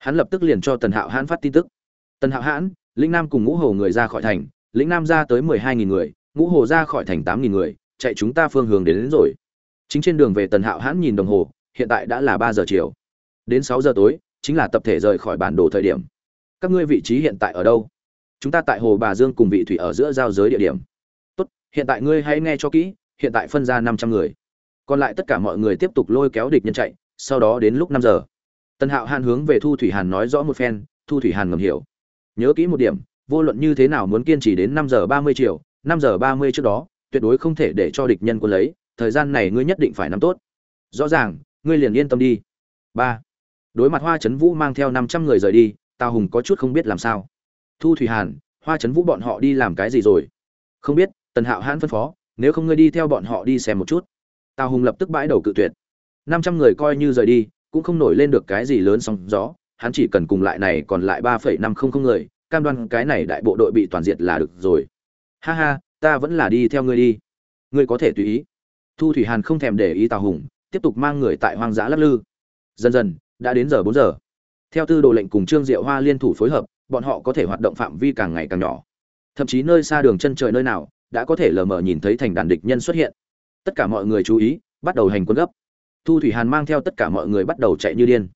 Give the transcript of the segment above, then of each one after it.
hắn lập tức liền cho tần hạo hãn phát tin tức. Tần hạo hãn lĩnh nam cùng ngũ hồ người ra khỏi thành lĩnh nam ra tới mười hai nghìn người ngũ hồ ra khỏi thành tám nghìn người chạy chúng ta phương hướng đến, đến rồi. Chính trên đường về tần hạo hãn nhìn đồng hồ hiện tại đã là ba giờ chiều. Đến sáu giờ tối chính là tập thể rời khỏi bản đồ thời điểm. Các ngươi vị trí hiện tại ở đâu? Chúng ta tại hồ bà dương cùng vị thủy ở giữa giao giới địa điểm. Tốt hiện tại ngươi hãy nghe cho kỹ hiện tại phân ra năm trăm người. Còn lại tất cả mọi người tiếp tục lôi kéo địch nhân chạy sau đó đến lúc năm giờ tần hạo hàn hướng về thu thủy hàn nói rõ một phen, thu thủy hàn ngầm hiểu. Nhớ kỹ một điểm, vô luận như thế nào muốn kiên trì đến năm giờ ba mươi chiều, năm giờ ba mươi trước đó, tuyệt đối không thể để cho địch nhân quân lấy, thời gian này ngươi nhất định phải nắm tốt. Rõ ràng, ngươi liền yên tâm đi. Ba. Đối mặt hoa trấn vũ mang theo năm trăm người rời đi, tào hùng có chút không biết làm sao. Thu thủy hàn, hoa trấn vũ bọn họ đi làm cái gì rồi? Không biết, tần hạo hãn phân phó, nếu không ngươi đi theo bọn họ đi xem một chút. Tào hùng lập tức bãi đầu cự tuyệt. Năm trăm người coi như rời đi cũng không nổi lên được cái gì lớn sóng gió, hắn chỉ cần cùng lại này còn lại ba phẩy năm không không người, cam đoan cái này đại bộ đội bị toàn diệt là được rồi. Ha ha, ta vẫn là đi theo ngươi đi. Ngươi có thể tùy ý. Thu thủy hàn không thèm để ý tào hùng, tiếp tục mang người tại hoang dã lắc lư. Dần dần, đã đến giờ bốn giờ. Theo tư đồ lệnh cùng trương diệu hoa liên thủ phối hợp, bọn họ có thể hoạt động phạm vi càng ngày càng nhỏ. Thậm chí nơi xa đường chân trời nơi nào, đã có thể lờ mờ nhìn thấy thành đàn địch nhân xuất hiện. Tất cả mọi người chú ý, bắt đầu hành quân gấp thu thủy hàn mang theo tất cả mọi người bắt đầu chạy như điên.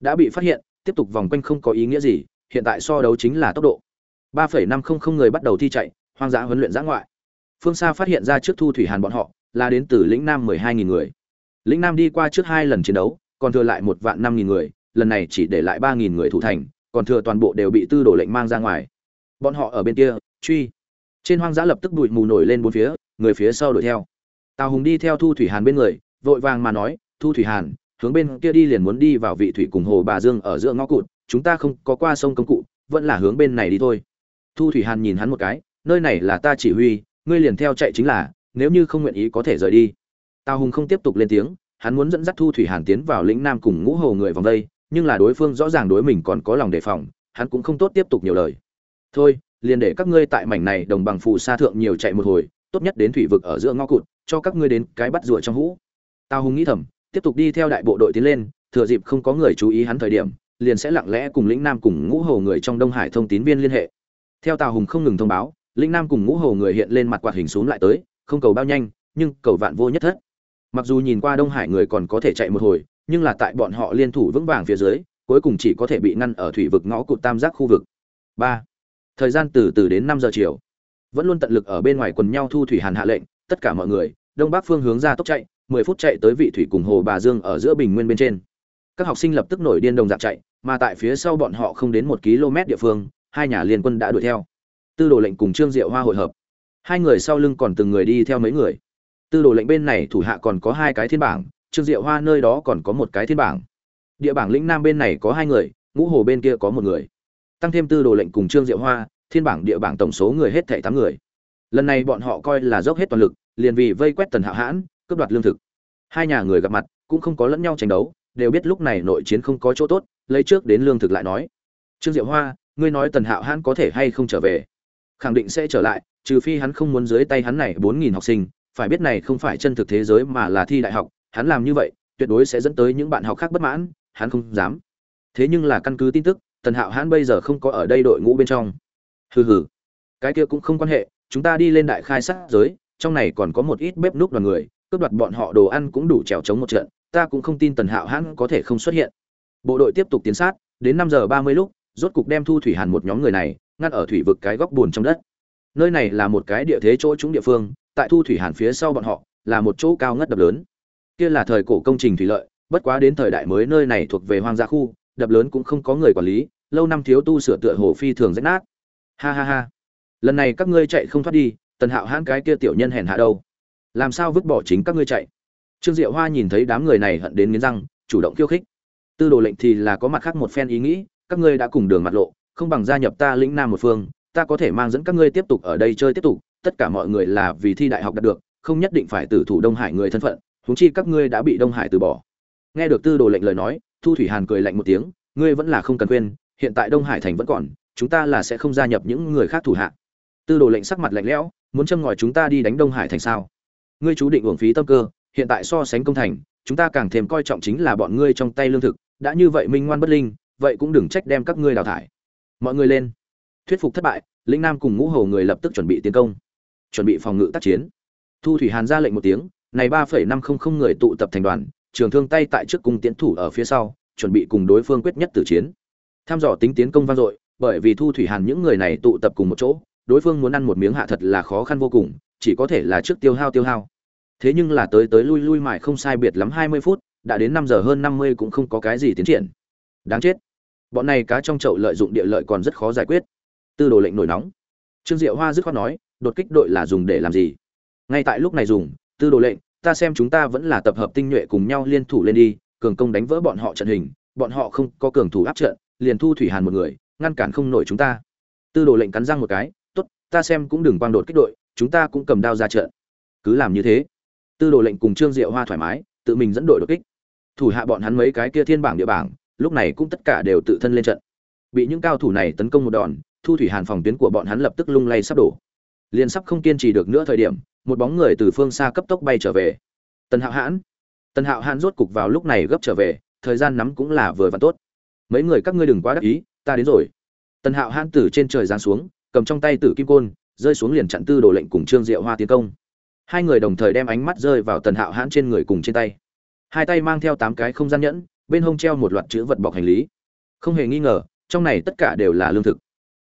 Đã bị phát hiện, tiếp tục vòng quanh không có ý nghĩa gì, hiện tại so đấu chính là tốc độ. ba phẩy năm không không người bắt đầu thi chạy, hoang dã huấn luyện giã ngoại. Phương xa phát hiện ra trước thu thủy hàn bọn họ, là đến từ lĩnh nam mười hai nghìn người. Lĩnh nam đi qua trước hai lần chiến đấu, còn thừa lại một vạn năm nghìn người, lần này chỉ để lại ba nghìn người thủ thành, còn thừa toàn bộ đều bị tư đồ lệnh mang ra ngoài. Bọn họ ở bên kia, truy. Trên hoang dã lập tức bụi mù nổi lên bốn phía, người phía sau đuổi theo. Tào hùng đi theo thu thủy hàn bên người, vội vàng mà nói thu thủy hàn, hướng bên kia đi liền muốn đi vào vị thủy cùng hồ bà dương ở giữa ngõ cụt, chúng ta không có qua sông công cụ, vẫn là hướng bên này đi thôi. Thu thủy hàn nhìn hắn một cái, nơi này là ta chỉ huy, ngươi liền theo chạy chính là, nếu như không nguyện ý có thể rời đi. Tào hùng không tiếp tục lên tiếng, hắn muốn dẫn dắt thu thủy hàn tiến vào lĩnh nam cùng ngũ hồ người vòng đây, nhưng là đối phương rõ ràng đối mình còn có lòng đề phòng, hắn cũng không tốt tiếp tục nhiều lời. Thôi, liền để các ngươi tại mảnh này đồng bằng phù sa thượng nhiều chạy một hồi, tốt nhất đến thủy vực ở giữa ngõ cụt, cho các ngươi đến cái bắt rùa trong hũ. Tào hùng nghĩ thầm tiếp tục đi theo đại bộ đội tiến lên, thừa dịp không có người chú ý hắn thời điểm, liền sẽ lặng lẽ cùng lĩnh nam cùng ngũ hồ người trong đông hải thông tín viên liên hệ. Theo tào hùng không ngừng thông báo, lĩnh nam cùng ngũ hồ người hiện lên mặt quạt hình xuống lại tới, không cầu bao nhanh, nhưng cầu vạn vô nhất thất. Mặc dù nhìn qua đông hải người còn có thể chạy một hồi, nhưng là tại bọn họ liên thủ vững vàng phía dưới, cuối cùng chỉ có thể bị ngăn ở thủy vực ngõ cụt tam giác khu vực. Ba. Thời gian từ từ đến năm giờ chiều. Vẫn luôn tận lực ở bên ngoài quần nhau thu thủy hàn hạ lệnh, tất cả mọi người, đông bắc phương hướng ra tốc chạy mười phút chạy tới vị thủy cùng hồ bà dương ở giữa bình nguyên bên trên. Các học sinh lập tức nổi điên đồng dạng chạy, mà tại phía sau bọn họ không đến một km địa phương, hai nhà liên quân đã đuổi theo. Tư đồ lệnh cùng trương diệu hoa hội hợp. Hai người sau lưng còn từng người đi theo mấy người. Tư đồ lệnh bên này thủ hạ còn có hai cái thiên bảng, trương diệu hoa nơi đó còn có một cái thiên bảng. Địa bảng lĩnh nam bên này có hai người, ngũ hồ bên kia có một người. Tăng thêm tư đồ lệnh cùng trương diệu hoa, thiên bảng địa bảng tổng số người hết thảy tám người. Lần này bọn họ coi là dốc hết toàn lực, liền vì vây quét tần hạo hãn cướp đoạt lương thực. Hai nhà người gặp mặt, cũng không có lẫn nhau tranh đấu, đều biết lúc này nội chiến không có chỗ tốt, lấy trước đến lương thực lại nói. Trương diệu hoa, ngươi nói tần hạo hãn có thể hay không trở về? Khẳng định sẽ trở lại, trừ phi hắn không muốn dưới tay hắn này bốn nghìn học sinh, phải biết này không phải chân thực thế giới mà là thi đại học, hắn làm như vậy, tuyệt đối sẽ dẫn tới những bạn học khác bất mãn, hắn không dám. Thế nhưng là căn cứ tin tức, tần hạo hãn bây giờ không có ở đây đội ngũ bên trong. Hừ hừ, cái kia cũng không quan hệ, chúng ta đi lên đại khai sát giới, trong này còn có một ít bếp núc đoàn người cướp đoạt bọn họ đồ ăn cũng đủ trèo chống một trận, ta cũng không tin tần hạo hãn có thể không xuất hiện. Bộ đội tiếp tục tiến sát, đến năm giờ ba mươi lúc, rốt cục đem thu thủy hàn một nhóm người này, ngăn ở thủy vực cái góc buồn trong đất. Nơi này là một cái địa thế chỗ chúng địa phương, tại thu thủy hàn phía sau bọn họ, là một chỗ cao ngất đập lớn. Kia là thời cổ công trình thủy lợi, bất quá đến thời đại mới nơi này thuộc về hoang dã khu, đập lớn cũng không có người quản lý, lâu năm thiếu tu sửa tựa hồ phi thường rách nát. Ha ha ha. Lần này các ngươi chạy không thoát đi, tần hạo hãn cái kia tiểu nhân hèn hạ đâu? Làm sao vứt bỏ chính các ngươi chạy? Trương diệu hoa nhìn thấy đám người này hận đến nghiến răng, chủ động khiêu khích. Tư đồ lệnh thì là có mặt khác một phen ý nghĩ, các ngươi đã cùng đường mặt lộ, không bằng gia nhập ta lĩnh nam một phương, ta có thể mang dẫn các ngươi tiếp tục ở đây chơi tiếp tục, tất cả mọi người là vì thi đại học đạt được, không nhất định phải từ thủ đông hải người thân phận, huống chi các ngươi đã bị đông hải từ bỏ. Nghe được tư đồ lệnh lời nói, thu thủy hàn cười lạnh một tiếng, ngươi vẫn là không cần quên, hiện tại đông hải thành vẫn còn, chúng ta là sẽ không gia nhập những người khác thủ hạ. Tư đồ lệnh sắc mặt lạnh lẽo, muốn châm ngòi chúng ta đi đánh đông hải thành sao? Ngươi chú định uổng phí tâm cơ, hiện tại so sánh công thành, chúng ta càng thêm coi trọng chính là bọn ngươi trong tay lương thực, đã như vậy minh ngoan bất linh, vậy cũng đừng trách đem các ngươi đào thải. Mọi người lên. Thuyết phục thất bại, lĩnh nam cùng ngũ hầu người lập tức chuẩn bị tiến công. Chuẩn bị phòng ngự tác chiến. Thu thủy hàn ra lệnh một tiếng, này ba phẩy năm không không người tụ tập thành đoàn, trường thương tay tại trước cung tiến thủ ở phía sau, chuẩn bị cùng đối phương quyết nhất tử chiến. Tham dò tính tiến công vang dội, bởi vì thu thủy hàn những người này tụ tập cùng một chỗ đối phương muốn ăn một miếng hạ thật là khó khăn vô cùng, chỉ có thể là trước tiêu hao tiêu hao. Thế nhưng là tới tới lui lui mãi không sai biệt lắm hai mươi phút, đã đến năm giờ hơn năm mươi cũng không có cái gì tiến triển. Đáng chết. Bọn này cá trong chậu lợi dụng địa lợi còn rất khó giải quyết. Tư đồ lệnh nổi nóng. Trương diệu hoa dứt khoát nói, đột kích đội là dùng để làm gì? Ngay tại lúc này dùng, tư đồ lệnh, ta xem chúng ta vẫn là tập hợp tinh nhuệ cùng nhau liên thủ lên đi, cường công đánh vỡ bọn họ trận hình, bọn họ không có cường thủ áp trận, liền thu thủy hàn một người, ngăn cản không nổi chúng ta. Tư đồ lệnh cắn răng một cái ta xem cũng đừng quang đột kích đội, chúng ta cũng cầm đao ra trận. Cứ làm như thế. Tư đồ lệnh cùng trương diệu hoa thoải mái, tự mình dẫn đội đột kích. Thủ hạ bọn hắn mấy cái kia thiên bảng địa bảng, lúc này cũng tất cả đều tự thân lên trận. Bị những cao thủ này tấn công một đòn, thu thủy hàn phòng tuyến của bọn hắn lập tức lung lay sắp đổ. Liền sắp không kiên trì được nữa thời điểm, một bóng người từ phương xa cấp tốc bay trở về. Tần hạo hãn. Tần hạo hãn rốt cục vào lúc này gấp trở về, thời gian nắm cũng là vừa và tốt. Mấy người các ngươi đừng quá đắc ý, ta đến rồi. Tần hạo hãn từ trên trời giáng xuống cầm trong tay tử kim côn, rơi xuống liền chặn tư đồ lệnh cùng trương diệu hoa tiến công. Hai người đồng thời đem ánh mắt rơi vào tần hạo hãn trên người cùng trên tay. Hai tay mang theo tám cái không gian nhẫn, bên hông treo một loạt chữ vật bọc hành lý. Không hề nghi ngờ, trong này tất cả đều là lương thực.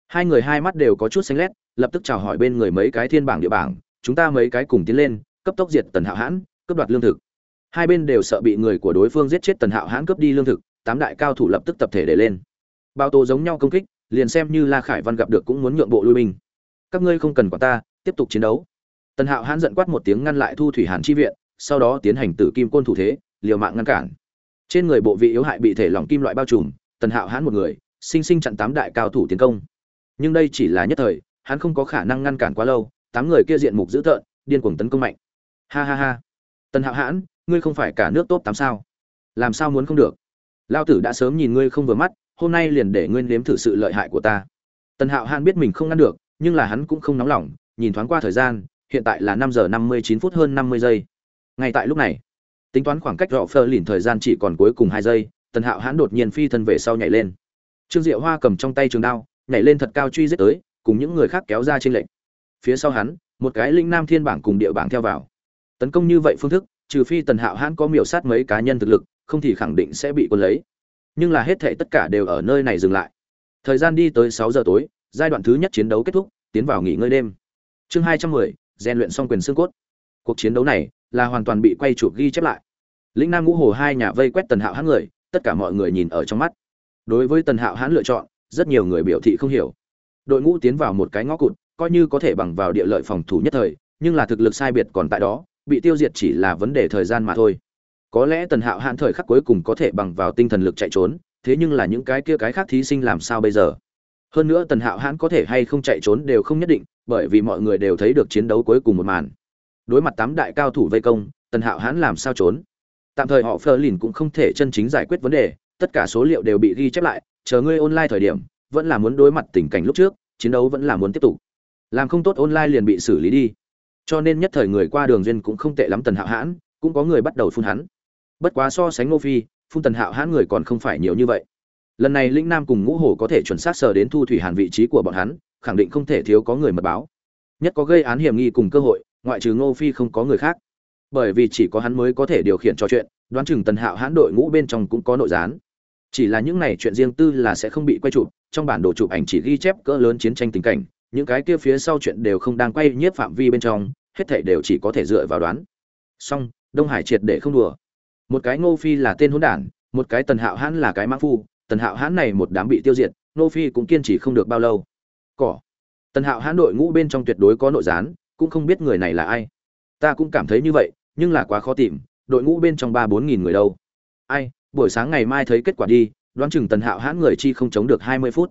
Hai người hai mắt đều có chút xanh lét, lập tức chào hỏi bên người mấy cái thiên bảng địa bảng, chúng ta mấy cái cùng tiến lên, cấp tốc diệt tần hạo hãn, cướp đoạt lương thực. Hai bên đều sợ bị người của đối phương giết chết tần hạo hãn cướp đi lương thực, tám đại cao thủ lập tức tập thể để lên. Bao tô giống nhau công kích liền xem như la khải văn gặp được cũng muốn nhượng bộ lui binh. Các ngươi không cần quản ta, tiếp tục chiến đấu. Tần hạo hãn giận quát một tiếng ngăn lại thu thủy hàn chi viện, sau đó tiến hành tử kim côn thủ thế, liều mạng ngăn cản. Trên người bộ vị yếu hại bị thể lỏng kim loại bao trùm, tần hạo hãn một người, sinh sinh chặn tám đại cao thủ tiến công. Nhưng đây chỉ là nhất thời, hắn không có khả năng ngăn cản quá lâu, tám người kia diện mục dữ tợn, điên cuồng tấn công mạnh. Ha ha ha. Tần hạo hãn, ngươi không phải cả nước tốt tám sao? Làm sao muốn không được? Lao tử đã sớm nhìn ngươi không vừa mắt hôm nay liền để ngươi nếm thử sự lợi hại của ta. Tần hạo hãn biết mình không ngăn được, nhưng là hắn cũng không nóng lòng, nhìn thoáng qua thời gian, hiện tại là năm giờ năm mươi chín phút hơn năm mươi giây. Ngay tại lúc này, tính toán khoảng cách rõ phơ lìn thời gian chỉ còn cuối cùng hai giây, tần hạo hãn đột nhiên phi thân về sau nhảy lên. Trương diệu hoa cầm trong tay trường đao, nhảy lên thật cao truy giết tới, cùng những người khác kéo ra trên lệnh phía sau hắn, một cái linh nam thiên bảng cùng địa bảng theo vào. Tấn công như vậy phương thức, trừ phi tần hạo hãn có miểu sát mấy cá nhân thực lực, không thì khẳng định sẽ bị quân lấy nhưng là hết thể tất cả đều ở nơi này dừng lại. Thời gian đi tới sáu giờ tối, giai đoạn thứ nhất chiến đấu kết thúc, tiến vào nghỉ ngơi đêm. Chương hai trăm mười, rèn luyện xong quyền xương cốt. Cuộc chiến đấu này là hoàn toàn bị quay chụp ghi chép lại. Lĩnh nam ngũ hồ hai nhà vây quét tần hạo hãn người, tất cả mọi người nhìn ở trong mắt. Đối với tần hạo hãn lựa chọn, rất nhiều người biểu thị không hiểu. Đội ngũ tiến vào một cái ngõ cụt, coi như có thể bằng vào địa lợi phòng thủ nhất thời, nhưng là thực lực sai biệt còn tại đó, bị tiêu diệt chỉ là vấn đề thời gian mà thôi có lẽ tần hạo hãn thời khắc cuối cùng có thể bằng vào tinh thần lực chạy trốn, thế nhưng là những cái kia cái khác thí sinh làm sao bây giờ? Hơn nữa tần hạo hãn có thể hay không chạy trốn đều không nhất định, bởi vì mọi người đều thấy được chiến đấu cuối cùng một màn. Đối mặt tám đại cao thủ vây công, tần hạo hãn làm sao trốn? Tạm thời họ phờ lìn cũng không thể chân chính giải quyết vấn đề, tất cả số liệu đều bị ghi chép lại, chờ ngươi online thời điểm, vẫn là muốn đối mặt tình cảnh lúc trước, chiến đấu vẫn là muốn tiếp tục. Làm không tốt online liền bị xử lý đi. Cho nên nhất thời người qua đường duyên cũng không tệ lắm tần hạo hãn, cũng có người bắt đầu phun hắn bất quá so sánh ngô phi, phun tần hạo hãn người còn không phải nhiều như vậy. Lần này linh nam cùng ngũ hồ có thể chuẩn xác sờ đến thu thủy hàn vị trí của bọn hắn, khẳng định không thể thiếu có người mật báo. Nhất có gây án hiểm nghi cùng cơ hội, ngoại trừ ngô phi không có người khác. Bởi vì chỉ có hắn mới có thể điều khiển trò chuyện, đoán chừng tần hạo hãn đội ngũ bên trong cũng có nội gián. Chỉ là những này chuyện riêng tư là sẽ không bị quay chụp, trong bản đồ chụp ảnh chỉ ghi chép cỡ lớn chiến tranh tình cảnh, những cái kia phía sau chuyện đều không đang quay nhiếp phạm vi bên trong, hết thảy đều chỉ có thể dựa vào đoán. Song đông hải triệt để không đùa một cái ngô phi là tên hỗn đản, một cái tần hạo hãn là cái mã phu, tần hạo hãn này một đám bị tiêu diệt, ngô phi cũng kiên trì không được bao lâu. Cỏ. Tần hạo hãn đội ngũ bên trong tuyệt đối có nội gián, cũng không biết người này là ai. Ta cũng cảm thấy như vậy, nhưng là quá khó tìm, đội ngũ bên trong ba bốn nghìn người đâu. Ai, buổi sáng ngày mai thấy kết quả đi, đoán chừng tần hạo hãn người chi không chống được hai mươi phút.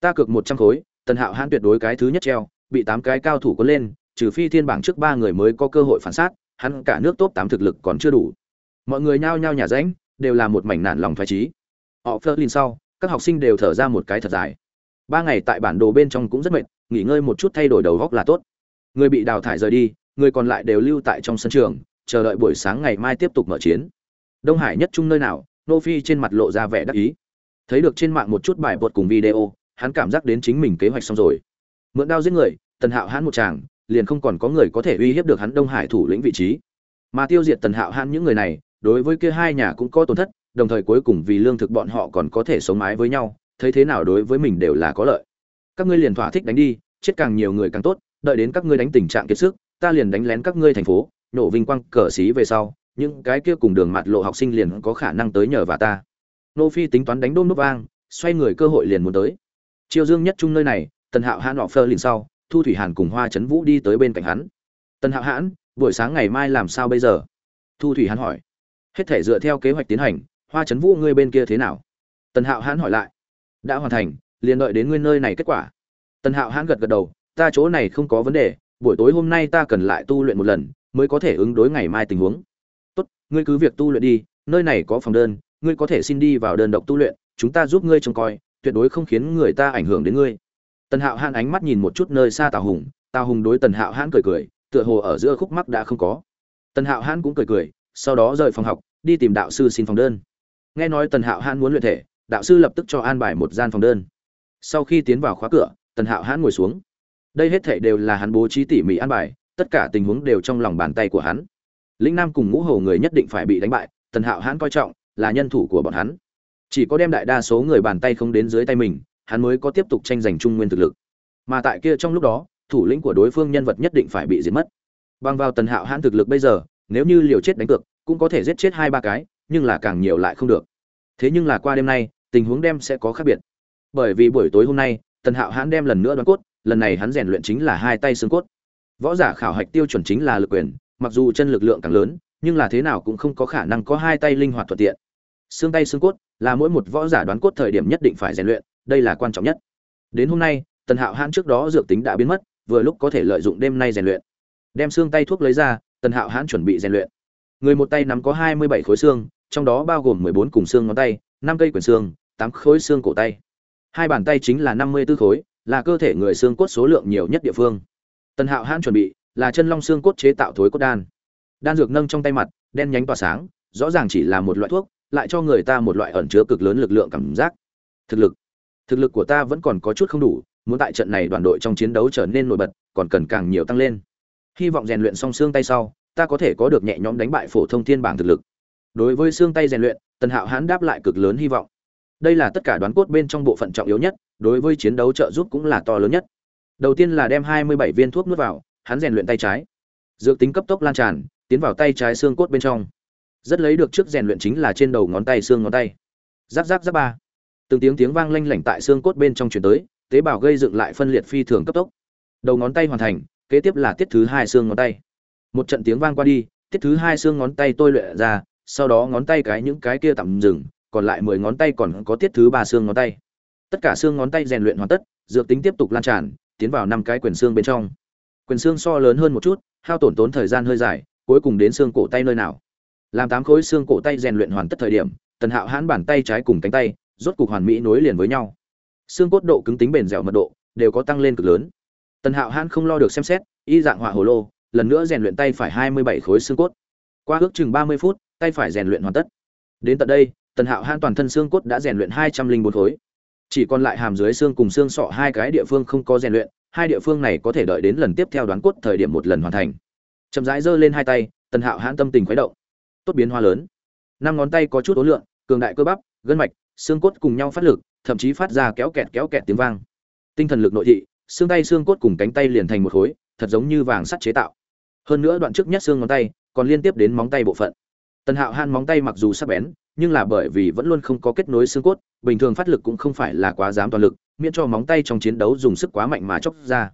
Ta cược một trăm khối, tần hạo hãn tuyệt đối cái thứ nhất treo, bị tám cái cao thủ có lên, trừ phi thiên bảng trước ba người mới có cơ hội phản sát, hắn cả nước top tám thực lực còn chưa đủ mọi người nhao nhao nhà ránh đều là một mảnh nản lòng thoải trí họ phớt lên sau, các học sinh đều thở ra một cái thật dài. Ba ngày tại bản đồ bên trong cũng rất mệt, nghỉ ngơi một chút thay đổi đầu góc là tốt. Người bị đào thải rời đi, người còn lại đều lưu tại trong sân trường, chờ đợi buổi sáng ngày mai tiếp tục mở chiến. Đông hải nhất trung nơi nào, nô phi trên mặt lộ ra vẻ đắc ý. Thấy được trên mạng một chút bài bột cùng video, hắn cảm giác đến chính mình kế hoạch xong rồi. Mượn đao giết người, tần hạo hãn một chàng liền không còn có người có thể uy hiếp được hắn đông hải thủ lĩnh vị trí. Mà tiêu diệt tần hạo hãn những người này đối với kia hai nhà cũng có tổn thất, đồng thời cuối cùng vì lương thực bọn họ còn có thể sống mái với nhau, thấy thế nào đối với mình đều là có lợi. Các ngươi liền thỏa thích đánh đi, chết càng nhiều người càng tốt, đợi đến các ngươi đánh tình trạng kiệt sức, ta liền đánh lén các ngươi thành phố, nổ vinh quang cờ xí về sau, những cái kia cùng đường mặt lộ học sinh liền có khả năng tới nhờ và ta. Nô phi tính toán đánh đôm nút vang, xoay người cơ hội liền muốn tới. Triều dương nhất trung nơi này, tần hạo hãn họ phơ liền sau, thu thủy hàn cùng hoa trấn vũ đi tới bên cạnh hắn. Tần hạo hãn, buổi sáng ngày mai làm sao bây giờ? Thu thủy hàn hỏi hết thể dựa theo kế hoạch tiến hành, hoa trấn vũ ngươi bên kia thế nào? Tần hạo hãn hỏi lại. Đã hoàn thành, liền đợi đến ngươi nơi này kết quả. Tần hạo hãn gật gật đầu, ta chỗ này không có vấn đề, buổi tối hôm nay ta cần lại tu luyện một lần, mới có thể ứng đối ngày mai tình huống. Tốt, ngươi cứ việc tu luyện đi, nơi này có phòng đơn, ngươi có thể xin đi vào đơn độc tu luyện, chúng ta giúp ngươi trông coi, tuyệt đối không khiến người ta ảnh hưởng đến ngươi. Tần hạo hãn ánh mắt nhìn một chút nơi xa tào hùng tào hùng đối tần hạo hãn cười cười, tựa hồ ở giữa khúc mắc đã không có. Tần hạo hãn cũng cười cười sau đó rời phòng học, đi tìm đạo sư xin phòng đơn. Nghe nói tần hạo hãn muốn luyện thể, đạo sư lập tức cho an bài một gian phòng đơn. Sau khi tiến vào khóa cửa, tần hạo hãn ngồi xuống. Đây hết thảy đều là hắn bố trí tỉ mỉ an bài, tất cả tình huống đều trong lòng bàn tay của hắn. Lĩnh nam cùng ngũ hầu người nhất định phải bị đánh bại, tần hạo hãn coi trọng, là nhân thủ của bọn hắn. Chỉ có đem đại đa số người bàn tay không đến dưới tay mình, hắn mới có tiếp tục tranh giành trung nguyên thực lực. Mà tại kia trong lúc đó, thủ lĩnh của đối phương nhân vật nhất định phải bị diệt mất. Bằng vào tần hạo hãn thực lực bây giờ nếu như liều chết đánh cược, cũng có thể giết chết hai ba cái, nhưng là càng nhiều lại không được. Thế nhưng là qua đêm nay, tình huống đem sẽ có khác biệt. Bởi vì buổi tối hôm nay, tần hạo hãn đem lần nữa đoán cốt, lần này hắn rèn luyện chính là hai tay xương cốt. Võ giả khảo hạch tiêu chuẩn chính là lực quyền, mặc dù chân lực lượng càng lớn, nhưng là thế nào cũng không có khả năng có hai tay linh hoạt thuận tiện. Xương tay xương cốt là mỗi một võ giả đoán cốt thời điểm nhất định phải rèn luyện, đây là quan trọng nhất. Đến hôm nay, tần hạo hãn trước đó dược tính đã biến mất, vừa lúc có thể lợi dụng đêm nay rèn luyện. Đem xương tay thuốc lấy ra tần hạo hãn chuẩn bị rèn luyện. Người một tay nắm có hai mươi bảy khối xương, trong đó bao gồm mười bốn cùng xương ngón tay, năm cây quyển xương, tám khối xương cổ tay. Hai bàn tay chính là năm mươi b ố khối, là cơ thể người xương cốt số lượng nhiều nhất địa phương. Tần hạo hãn chuẩn bị là chân long xương cốt chế tạo thối cốt đan. Đan dược nâng trong tay mặt, đen nhánh tỏa sáng, rõ ràng chỉ là một loại thuốc, lại cho người ta một loại ẩn chứa cực lớn lực lượng cảm giác. Thực lực. Thực lực của ta vẫn còn có chút không đủ, muốn tại trận này đoàn đội trong chiến đấu trở nên nổi bật, còn cần càng nhiều tăng lên hy vọng rèn luyện xong xương tay sau, ta có thể có được nhẹ nhõm đánh bại phổ thông thiên bảng thực lực. Đối với xương tay rèn luyện, tần hạo hãn đáp lại cực lớn hy vọng. Đây là tất cả đoán cốt bên trong bộ phận trọng yếu nhất, đối với chiến đấu trợ giúp cũng là to lớn nhất. Đầu tiên là đem hai mươi bảy viên thuốc nuốt vào, hắn rèn luyện tay trái. Dược tính cấp tốc lan tràn, tiến vào tay trái xương cốt bên trong. Rất lấy được trước rèn luyện chính là trên đầu ngón tay xương ngón tay. Giáp giáp giáp ba. Từng tiếng tiếng vang lanh lảnh tại xương cốt bên trong chuyển tới, tế bào gây dựng lại phân liệt phi thường cấp tốc. Đầu ngón tay hoàn thành kế tiếp là tiết thứ hai xương ngón tay. Một trận tiếng vang qua đi, tiết thứ hai xương ngón tay tôi luyện ra, sau đó ngón tay cái những cái kia tạm dừng, còn lại mười ngón tay còn có tiết thứ ba xương ngón tay. Tất cả xương ngón tay rèn luyện hoàn tất, dược tính tiếp tục lan tràn, tiến vào năm cái quyền xương bên trong. Quyền xương so lớn hơn một chút, hao tổn tốn thời gian hơi dài, cuối cùng đến xương cổ tay nơi nào. Làm tám khối xương cổ tay rèn luyện hoàn tất thời điểm, tần hạo hãn bàn tay trái cùng cánh tay, rốt cục hoàn mỹ nối liền với nhau. Xương cốt độ cứng tính bền dẻo mật độ, đều có tăng lên cực lớn tần hạo hãn không lo được xem xét, y dạng hỏa hồ lô, lần nữa rèn luyện tay phải hai mươi bảy khối xương cốt. Qua ước chừng ba mươi phút, tay phải rèn luyện hoàn tất. Đến tận đây, tần hạo hãn toàn thân xương cốt đã rèn luyện hai trăm linh bốn khối. Chỉ còn lại hàm dưới xương cùng xương sọ hai cái địa phương không có rèn luyện, hai địa phương này có thể đợi đến lần tiếp theo đoán cốt thời điểm một lần hoàn thành. Chậm rãi giơ lên hai tay, tần hạo hãn tâm tình khuấy động. Tốt biến hoa lớn. Năm ngón tay có chút ố lượng, cường đại cơ bắp, gân mạch, xương cốt cùng nhau phát lực, thậm chí phát ra kéo kẹt kéo kẹt tiếng vang. Tinh thần lực nội thị xương tay xương cốt cùng cánh tay liền thành một khối, thật giống như vàng sắt chế tạo. Hơn nữa đoạn trước nhất xương ngón tay, còn liên tiếp đến móng tay bộ phận. Tần hạo han móng tay mặc dù sắc bén, nhưng là bởi vì vẫn luôn không có kết nối xương cốt, bình thường phát lực cũng không phải là quá dám toàn lực, miễn cho móng tay trong chiến đấu dùng sức quá mạnh mà chóc ra.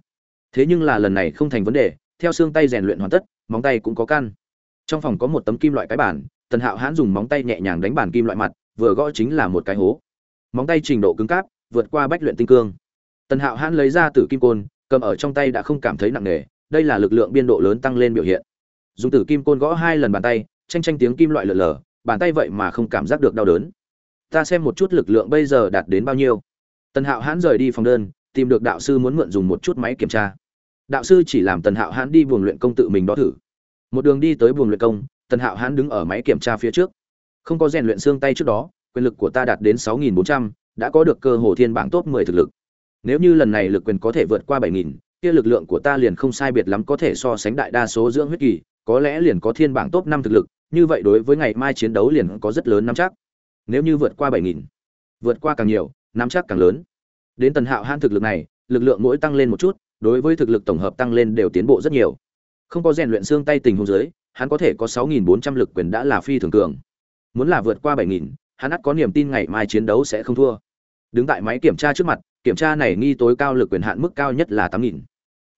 Thế nhưng là lần này không thành vấn đề, theo xương tay rèn luyện hoàn tất, móng tay cũng có căn trong phòng có một tấm kim loại cái bản tần hạo hãn dùng móng tay nhẹ nhàng đánh bàn kim loại mặt, vừa gõ chính là một cái hố. Móng tay trình độ cứng cáp, vượt qua bách luyện tinh cương tần hạo hãn lấy ra tử kim côn, cầm ở trong tay đã không cảm thấy nặng nề, đây là lực lượng biên độ lớn tăng lên biểu hiện. Dùng tử kim côn gõ hai lần bàn tay, tranh tranh tiếng kim loại lở lở, bàn tay vậy mà không cảm giác được đau đớn. Ta xem một chút lực lượng bây giờ đạt đến bao nhiêu. Tần hạo hãn rời đi phòng đơn, tìm được đạo sư muốn mượn dùng một chút máy kiểm tra. Đạo sư chỉ làm tần hạo hãn đi buồng luyện công tự mình đo thử. Một đường đi tới buồng luyện công, tần hạo hãn đứng ở máy kiểm tra phía trước. Không có rèn luyện xương tay trước đó, quyền lực của ta đạt đến sáu nghìn bốn trăm, đã có được cơ hồ thiên bảng top 10 thực lực. Nếu như lần này lực quyền có thể vượt qua 7000, kia lực lượng của ta liền không sai biệt lắm có thể so sánh đại đa số dưỡng huyết kỳ, có lẽ liền có thiên bảng top 5 thực lực, như vậy đối với ngày mai chiến đấu liền có rất lớn nắm chắc. Nếu như vượt qua 7000, vượt qua càng nhiều, nắm chắc càng lớn. Đến Tần Hạo han thực lực này, lực lượng mỗi tăng lên một chút, đối với thực lực tổng hợp tăng lên đều tiến bộ rất nhiều. Không có rèn luyện xương tay tình huống dưới, hắn có thể có 6400 lực quyền đã là phi thường cường. Muốn là vượt qua 7000, hắn ắt có niềm tin ngày mai chiến đấu sẽ không thua. Đứng tại máy kiểm tra trước mặt, kiểm tra này nghi tối cao lực quyền hạn mức cao nhất là 8000.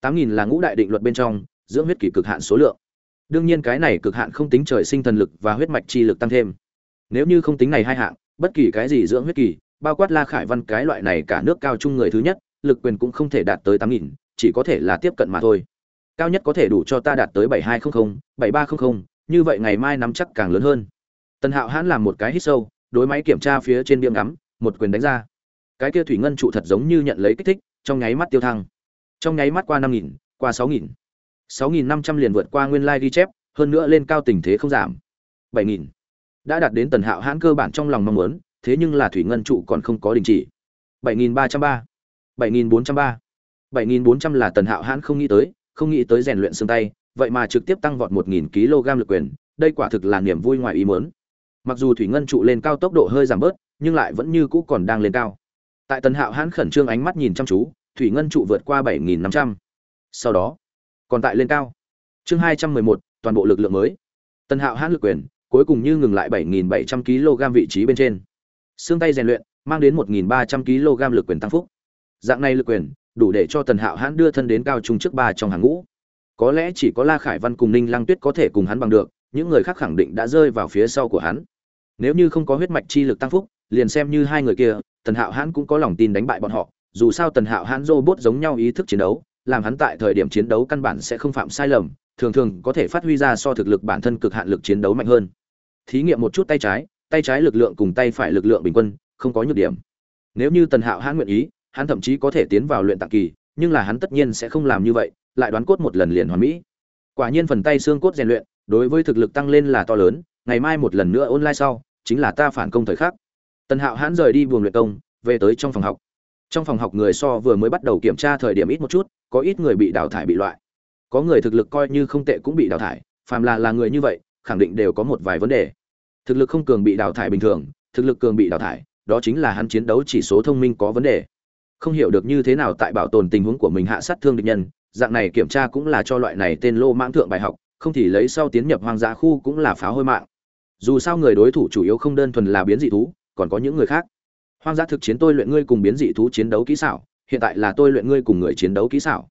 8000 là ngũ đại định luật bên trong, dưỡng huyết kỳ cực hạn số lượng. Đương nhiên cái này cực hạn không tính trời sinh thần lực và huyết mạch chi lực tăng thêm. Nếu như không tính này hai hạng, bất kỳ cái gì dưỡng huyết kỳ, bao quát La Khải Văn cái loại này cả nước cao trung người thứ nhất, lực quyền cũng không thể đạt tới 8000, chỉ có thể là tiếp cận mà thôi. Cao nhất có thể đủ cho ta đạt tới 7200, 7300, như vậy ngày mai nắm chắc càng lớn hơn. Tần Hạo Hãn làm một cái hít sâu, đối máy kiểm tra phía trên biếng ngắm, một quyền đánh ra. Cái kia thủy ngân trụ thật giống như nhận lấy kích thích, trong nháy mắt tiêu thăng. Trong nháy mắt qua 5000, qua 6000. 6500 liền vượt qua nguyên lai like ghi chép, hơn nữa lên cao tình thế không giảm. 7000. Đã đạt đến Tần Hạo Hãn cơ bản trong lòng mong muốn, thế nhưng là thủy ngân trụ còn không có đình chỉ. 7303, 7403. 7400 là Tần Hạo Hãn không nghĩ tới, không nghĩ tới rèn luyện xương tay, vậy mà trực tiếp tăng vọt 1000 kg lực quyền, đây quả thực là niềm vui ngoài ý muốn. Mặc dù thủy ngân trụ lên cao tốc độ hơi giảm bớt, nhưng lại vẫn như cũ còn đang lên cao. Tại Tần Hạo Hãn khẩn trương ánh mắt nhìn chăm chú, thủy ngân trụ vượt qua 7500. Sau đó, còn tại lên cao. Chương 211, toàn bộ lực lượng mới. Tần Hạo Hãn lực quyền, cuối cùng như ngừng lại 7700 kg vị trí bên trên. Xương tay rèn luyện, mang đến 1300 kg lực quyền tăng phúc. Dạng này lực quyền, đủ để cho Tần Hạo Hãn đưa thân đến cao trung trước ba trong hàng ngũ. Có lẽ chỉ có La Khải Văn cùng Ninh lang Tuyết có thể cùng hắn bằng được, những người khác khẳng định đã rơi vào phía sau của hắn. Nếu như không có huyết mạch chi lực tăng phúc, liền xem như hai người kia, Tần Hạo Hãn cũng có lòng tin đánh bại bọn họ, dù sao Tần Hạo Hãn robot giống nhau ý thức chiến đấu, làm hắn tại thời điểm chiến đấu căn bản sẽ không phạm sai lầm, thường thường có thể phát huy ra so thực lực bản thân cực hạn lực chiến đấu mạnh hơn. Thí nghiệm một chút tay trái, tay trái lực lượng cùng tay phải lực lượng bình quân, không có nhược điểm. Nếu như Tần Hạo Hãn nguyện ý, hắn thậm chí có thể tiến vào luyện tạng kỳ, nhưng là hắn tất nhiên sẽ không làm như vậy, lại đoán cốt một lần liền hoàn mỹ. Quả nhiên phần tay xương cốt rèn luyện, đối với thực lực tăng lên là to lớn, ngày mai một lần nữa online sau, chính là ta phản công thời khắc. Tần Hạo hãn rời đi buồng luyện công, về tới trong phòng học. Trong phòng học người so vừa mới bắt đầu kiểm tra thời điểm ít một chút, có ít người bị đào thải bị loại. Có người thực lực coi như không tệ cũng bị đào thải, phàm là là người như vậy, khẳng định đều có một vài vấn đề. Thực lực không cường bị đào thải bình thường, thực lực cường bị đào thải, đó chính là hắn chiến đấu chỉ số thông minh có vấn đề không hiểu được như thế nào tại bảo tồn tình huống của mình hạ sát thương địch nhân dạng này kiểm tra cũng là cho loại này tên lô mãng thượng bài học không thì lấy sau tiến nhập hoang dã khu cũng là pháo hôi mạng dù sao người đối thủ chủ yếu không đơn thuần là biến dị thú còn có những người khác. Hoang dã thực chiến tôi luyện ngươi cùng biến dị thú chiến đấu kỹ xảo hiện tại là tôi luyện ngươi cùng người chiến đấu kỹ xảo.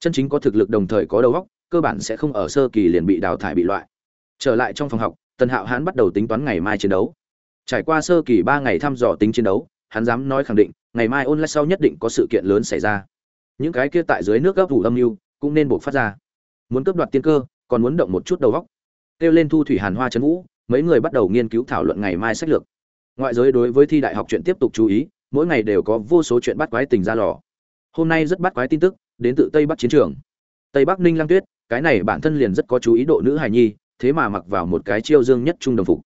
Chân chính có thực lực đồng thời có đầu óc cơ bản sẽ không ở sơ kỳ liền bị đào thải bị loại. Trở lại trong phòng học tần hạo hán bắt đầu tính toán ngày mai chiến đấu. Trải qua sơ kỳ ba ngày thăm dò tính chiến đấu hắn dám nói khẳng định ngày mai online sau nhất định có sự kiện lớn xảy ra. Những cái kia tại dưới nước gấp vụ âm mưu cũng nên buộc phát ra. Muốn cướp đoạt tiên cơ còn muốn động một chút đầu óc, kêu lên thu thủy hàn hoa trấn vũ mấy người bắt đầu nghiên cứu thảo luận ngày mai sách lược ngoại giới đối với thi đại học chuyện tiếp tục chú ý, mỗi ngày đều có vô số chuyện bắt quái tình ra lò. Hôm nay rất bắt quái tin tức, đến từ tây bắc chiến trường. Tây bắc ninh lăng tuyết, cái này bản thân liền rất có chú ý độ nữ hài nhi, thế mà mặc vào một cái chiêu dương nhất trung đồng phục.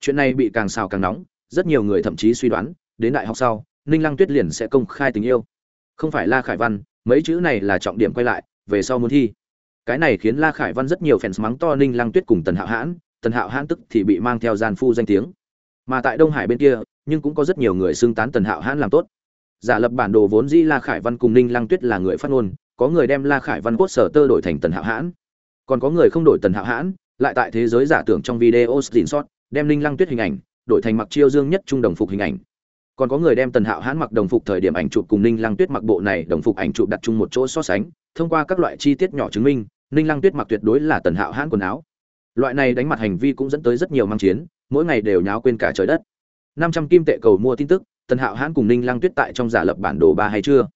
Chuyện này bị càng xào càng nóng, rất nhiều người thậm chí suy đoán, đến đại học sau, ninh lăng tuyết liền sẽ công khai tình yêu. Không phải la khải văn, mấy chữ này là trọng điểm quay lại, về sau muốn thi. Cái này khiến la khải văn rất nhiều fans mắng to ninh lăng tuyết cùng tần hạo hãn, tần hạo hãn tức thì bị mang theo gian phu danh tiếng mà tại đông hải bên kia, nhưng cũng có rất nhiều người xưng tán tần hạo hãn làm tốt. Giả lập bản đồ vốn dĩ la khải văn cùng ninh lăng tuyết là người phát ngôn, có người đem la khải văn quốc sở tơ đổi thành tần hạo hãn. Còn có người không đổi tần hạo hãn, lại tại thế giới giả tưởng trong video xin sót đem ninh lăng tuyết hình ảnh đổi thành mặc chiêu dương nhất trung đồng phục hình ảnh. Còn có người đem tần hạo hãn mặc đồng phục thời điểm ảnh chụp cùng ninh lăng tuyết mặc bộ này đồng phục ảnh chụp đặt chung một chỗ so sánh, thông qua các loại chi tiết nhỏ chứng minh, ninh lăng tuyết mặc tuyệt đối là tần hạo hãn quần áo. Loại này đánh mặt hành vi cũng dẫn tới rất nhiều mang chiến mỗi ngày đều nháo quên cả trời đất. Năm trăm kim tệ cầu mua tin tức, tần hạo hãn cùng ninh lăng tuyết tại trong giả lập bản đồ ba hay chưa?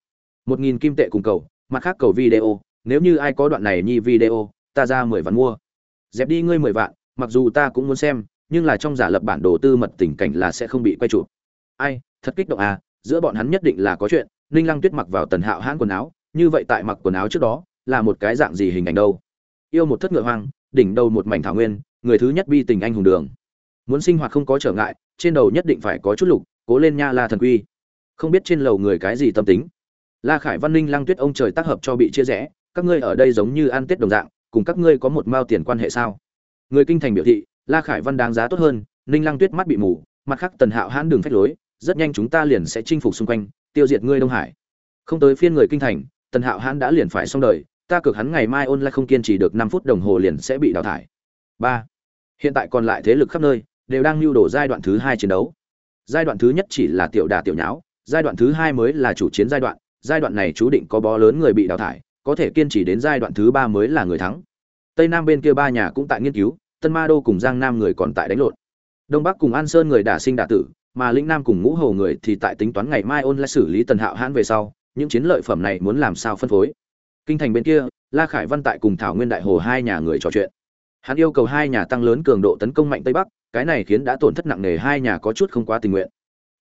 Một nghìn kim tệ cùng cầu, mặt khác cầu video, nếu như ai có đoạn này nhi video, ta ra mười vạn mua. Dẹp đi ngươi mười vạn, mặc dù ta cũng muốn xem, nhưng là trong giả lập bản đồ tư mật tình cảnh là sẽ không bị quay chụp. Ai, thật kích động à giữa bọn hắn nhất định là có chuyện, ninh lăng tuyết mặc vào tần hạo hãn quần áo, như vậy tại mặc quần áo trước đó, là một cái dạng gì hình ảnh đâu? Yêu một thất ngựa hoang, đỉnh đầu một mảnh thảo nguyên, người thứ nhất bi tình anh hùng đường muốn sinh hoạt không có trở ngại, trên đầu nhất định phải có chút lục, cố lên nha la thần quy. Không biết trên lầu người cái gì tâm tính. La khải văn ninh lăng tuyết ông trời tác hợp cho bị chia rẽ, các ngươi ở đây giống như ăn tết đồng dạng, cùng các ngươi có một mao tiền quan hệ sao? Người kinh thành biểu thị, la khải văn đáng giá tốt hơn, ninh lăng tuyết mắt bị mù, mặt khác tần hạo hãn đường phách lối, rất nhanh chúng ta liền sẽ chinh phục xung quanh, tiêu diệt ngươi đông hải. Không tới phiên người kinh thành, tần hạo hãn đã liền phải xong đời, ta cực hắn ngày mai ôn lại không kiên trì được năm phút đồng hồ liền sẽ bị đào thải. Ba. Hiện tại còn lại thế lực khắp nơi đều đang lưu đổ giai đoạn thứ hai chiến đấu. Giai đoạn thứ nhất chỉ là tiểu đà tiểu nháo, giai đoạn thứ hai mới là chủ chiến giai đoạn giai đoạn này chú định có bó lớn người bị đào thải, có thể kiên trì đến giai đoạn thứ ba mới là người thắng. Tây nam bên kia ba nhà cũng tại nghiên cứu, tân ma đô cùng giang nam người còn tại đánh lộn. Đông bắc cùng an sơn người đả sinh đả tử, mà lĩnh nam cùng ngũ hầu người thì tại tính toán ngày mai ôn lại xử lý tần hạo hãn về sau, những chiến lợi phẩm này muốn làm sao phân phối. Kinh thành bên kia, la khải văn tại cùng thảo nguyên đại hồ hai nhà người trò chuyện hắn yêu cầu hai nhà tăng lớn cường độ tấn công mạnh tây bắc, cái này khiến đã tổn thất nặng nề hai nhà có chút không quá tình nguyện.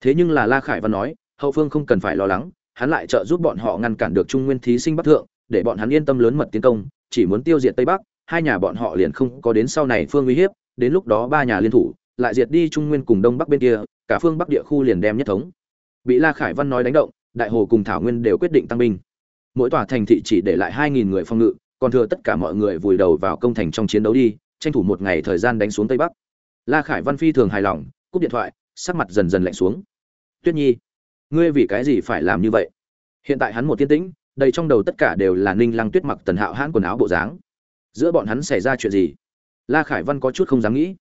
Thế nhưng là la khải văn nói, hậu phương không cần phải lo lắng, hắn lại trợ giúp bọn họ ngăn cản được trung nguyên thí sinh bắc thượng, để bọn hắn yên tâm lớn mật tiến công, chỉ muốn tiêu diệt tây bắc, hai nhà bọn họ liền không có đến sau này phương uy hiếp, đến lúc đó ba nhà liên thủ, lại diệt đi trung nguyên cùng đông bắc bên kia, cả phương bắc địa khu liền đem nhất thống. Bị la khải văn nói đánh động, đại hồ cùng thảo nguyên đều quyết định tăng binh. Mỗi tòa thành thị chỉ để lại hai nghìn người phòng ngự còn thừa tất cả mọi người vùi đầu vào công thành trong chiến đấu đi, tranh thủ một ngày thời gian đánh xuống tây bắc. La khải văn phi thường hài lòng, cúp điện thoại, sắc mặt dần dần lạnh xuống. Tuyết nhi, ngươi vì cái gì phải làm như vậy? Hiện tại hắn một tiên tĩnh, đầy trong đầu tất cả đều là ninh lăng tuyết mặc tần hạo hãn quần áo bộ dáng. Giữa bọn hắn xảy ra chuyện gì? La khải văn có chút không dám nghĩ.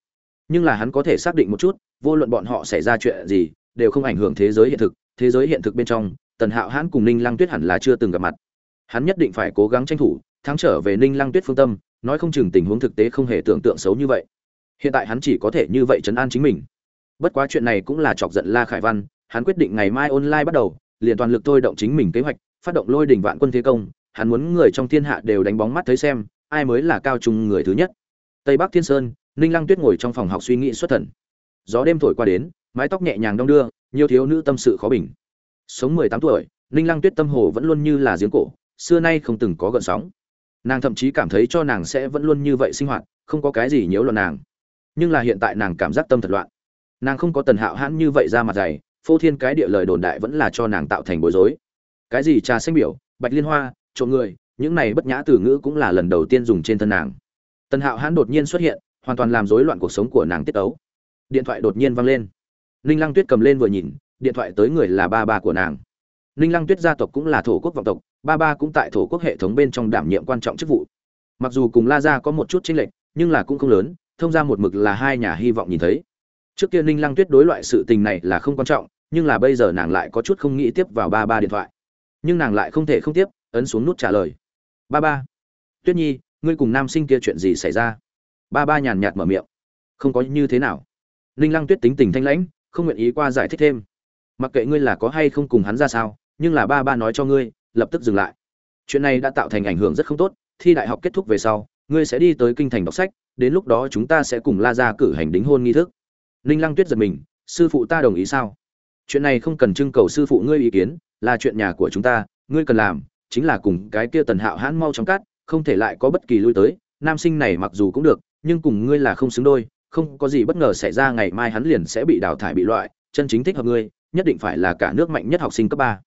Nhưng là hắn có thể xác định một chút, vô luận bọn họ xảy ra chuyện gì, đều không ảnh hưởng thế giới hiện thực. Thế giới hiện thực bên trong, tần hạo hãn cùng ninh lăng tuyết hẳn là chưa từng gặp mặt. Hắn nhất định phải cố gắng tranh thủ thắng trở về ninh lăng tuyết phương tâm, nói không chừng tình huống thực tế không hề tưởng tượng xấu như vậy. Hiện tại hắn chỉ có thể như vậy chấn an chính mình. Bất quá chuyện này cũng là chọc giận la khải văn, hắn quyết định ngày mai online bắt đầu, liền toàn lực thôi động chính mình kế hoạch, phát động lôi đỉnh vạn quân thế công, hắn muốn người trong thiên hạ đều đánh bóng mắt thấy xem, ai mới là cao trung người thứ nhất. Tây bắc thiên sơn, ninh lăng tuyết ngồi trong phòng học suy nghĩ xuất thần. Gió đêm thổi qua đến, mái tóc nhẹ nhàng đong đưa, nhiều thiếu nữ tâm sự khó bình. Sống mười tám tuổi, ninh lăng tuyết tâm hồ vẫn luôn như là giếng cổ, xưa nay không từng có gợn sóng nàng thậm chí cảm thấy cho nàng sẽ vẫn luôn như vậy sinh hoạt, không có cái gì nhiễu loạn nàng. Nhưng là hiện tại nàng cảm giác tâm thật loạn. Nàng không có tần hạo hãn như vậy ra mặt dày, phô thiên cái địa lời đồn đại vẫn là cho nàng tạo thành bối rối. Cái gì trà xanh biểu, bạch liên hoa trộm người, những này bất nhã từ ngữ cũng là lần đầu tiên dùng trên thân nàng. Tần hạo hãn đột nhiên xuất hiện, hoàn toàn làm rối loạn cuộc sống của nàng tiết ấu điện thoại đột nhiên vang lên. Ninh lăng tuyết cầm lên vừa nhìn, điện thoại tới người là ba ba của nàng. Ninh lăng tuyết gia tộc cũng là thổ quốc vọng tộc ba ba cũng tại thổ quốc hệ thống bên trong đảm nhiệm quan trọng chức vụ. Mặc dù cùng la gia có một chút chênh lệch, nhưng là cũng không lớn, thông ra một mực là hai nhà hy vọng nhìn thấy. Trước kia ninh lăng tuyết đối loại sự tình này là không quan trọng, nhưng là bây giờ nàng lại có chút không nghĩ tiếp vào ba ba điện thoại. Nhưng nàng lại không thể không tiếp, ấn xuống nút trả lời. Ba ba, tuyết nhi, ngươi cùng nam sinh kia chuyện gì xảy ra? Ba ba nhàn nhạt mở miệng. Không có như thế nào. Ninh lăng tuyết tính tình thanh lãnh, không nguyện ý qua giải thích thêm. Mặc kệ ngươi là có hay không cùng hắn ra sao, nhưng là ba ba nói cho ngươi lập tức dừng lại. Chuyện này đã tạo thành ảnh hưởng rất không tốt, thi đại học kết thúc về sau, ngươi sẽ đi tới kinh thành đọc sách, đến lúc đó chúng ta sẽ cùng la ra cử hành đính hôn nghi thức. Ninh lăng tuyết giật mình, sư phụ ta đồng ý sao? Chuyện này không cần trưng cầu sư phụ ngươi ý kiến, là chuyện nhà của chúng ta, ngươi cần làm chính là cùng cái kia tần hạo hãn mau chóng cát không thể lại có bất kỳ lui tới, nam sinh này mặc dù cũng được, nhưng cùng ngươi là không xứng đôi, không có gì bất ngờ xảy ra ngày mai hắn liền sẽ bị đào thải bị loại, chân chính thích hợp ngươi, nhất định phải là cả nước mạnh nhất học sinh cấp ba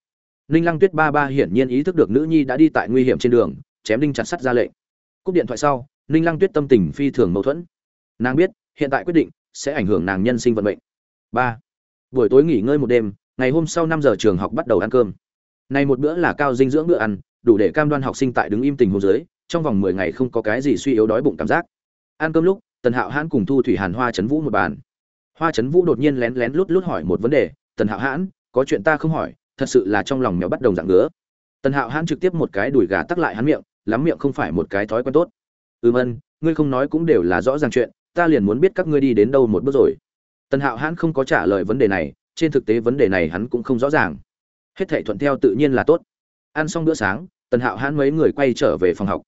ninh lăng tuyết ba ba hiển nhiên ý thức được nữ nhi đã đi tại nguy hiểm trên đường, chém đinh chặt sắt ra lệnh. Cúp điện thoại sau, ninh lăng tuyết tâm tình phi thường mâu thuẫn. Nàng biết, hiện tại quyết định sẽ ảnh hưởng nàng nhân sinh vận mệnh. Ba. Buổi tối nghỉ ngơi một đêm, ngày hôm sau năm giờ trường học bắt đầu ăn cơm. Này một bữa là cao dinh dưỡng bữa ăn, đủ để cam đoan học sinh tại đứng im tình hồ dưới, trong vòng mười ngày không có cái gì suy yếu đói bụng cảm giác. Ăn cơm lúc, tần hạo hãn cùng thu thủy hàn hoa trấn vũ một bàn. Hoa trấn vũ đột nhiên lén lén lút lút hỏi một vấn đề, tần hạo hãn, có chuyện ta không hỏi thật sự là trong lòng mèo bắt đồng dạng ngứa. Tần hạo hãn trực tiếp một cái đùi gà tắc lại hắn miệng, lắm miệng không phải một cái thói quen tốt. Ừm ân ngươi không nói cũng đều là rõ ràng chuyện, ta liền muốn biết các ngươi đi đến đâu một bước rồi. Tần hạo hãn không có trả lời vấn đề này, trên thực tế vấn đề này hắn cũng không rõ ràng. Hết thể thuận theo tự nhiên là tốt. Ăn xong bữa sáng, tần hạo hãn mấy người quay trở về phòng học.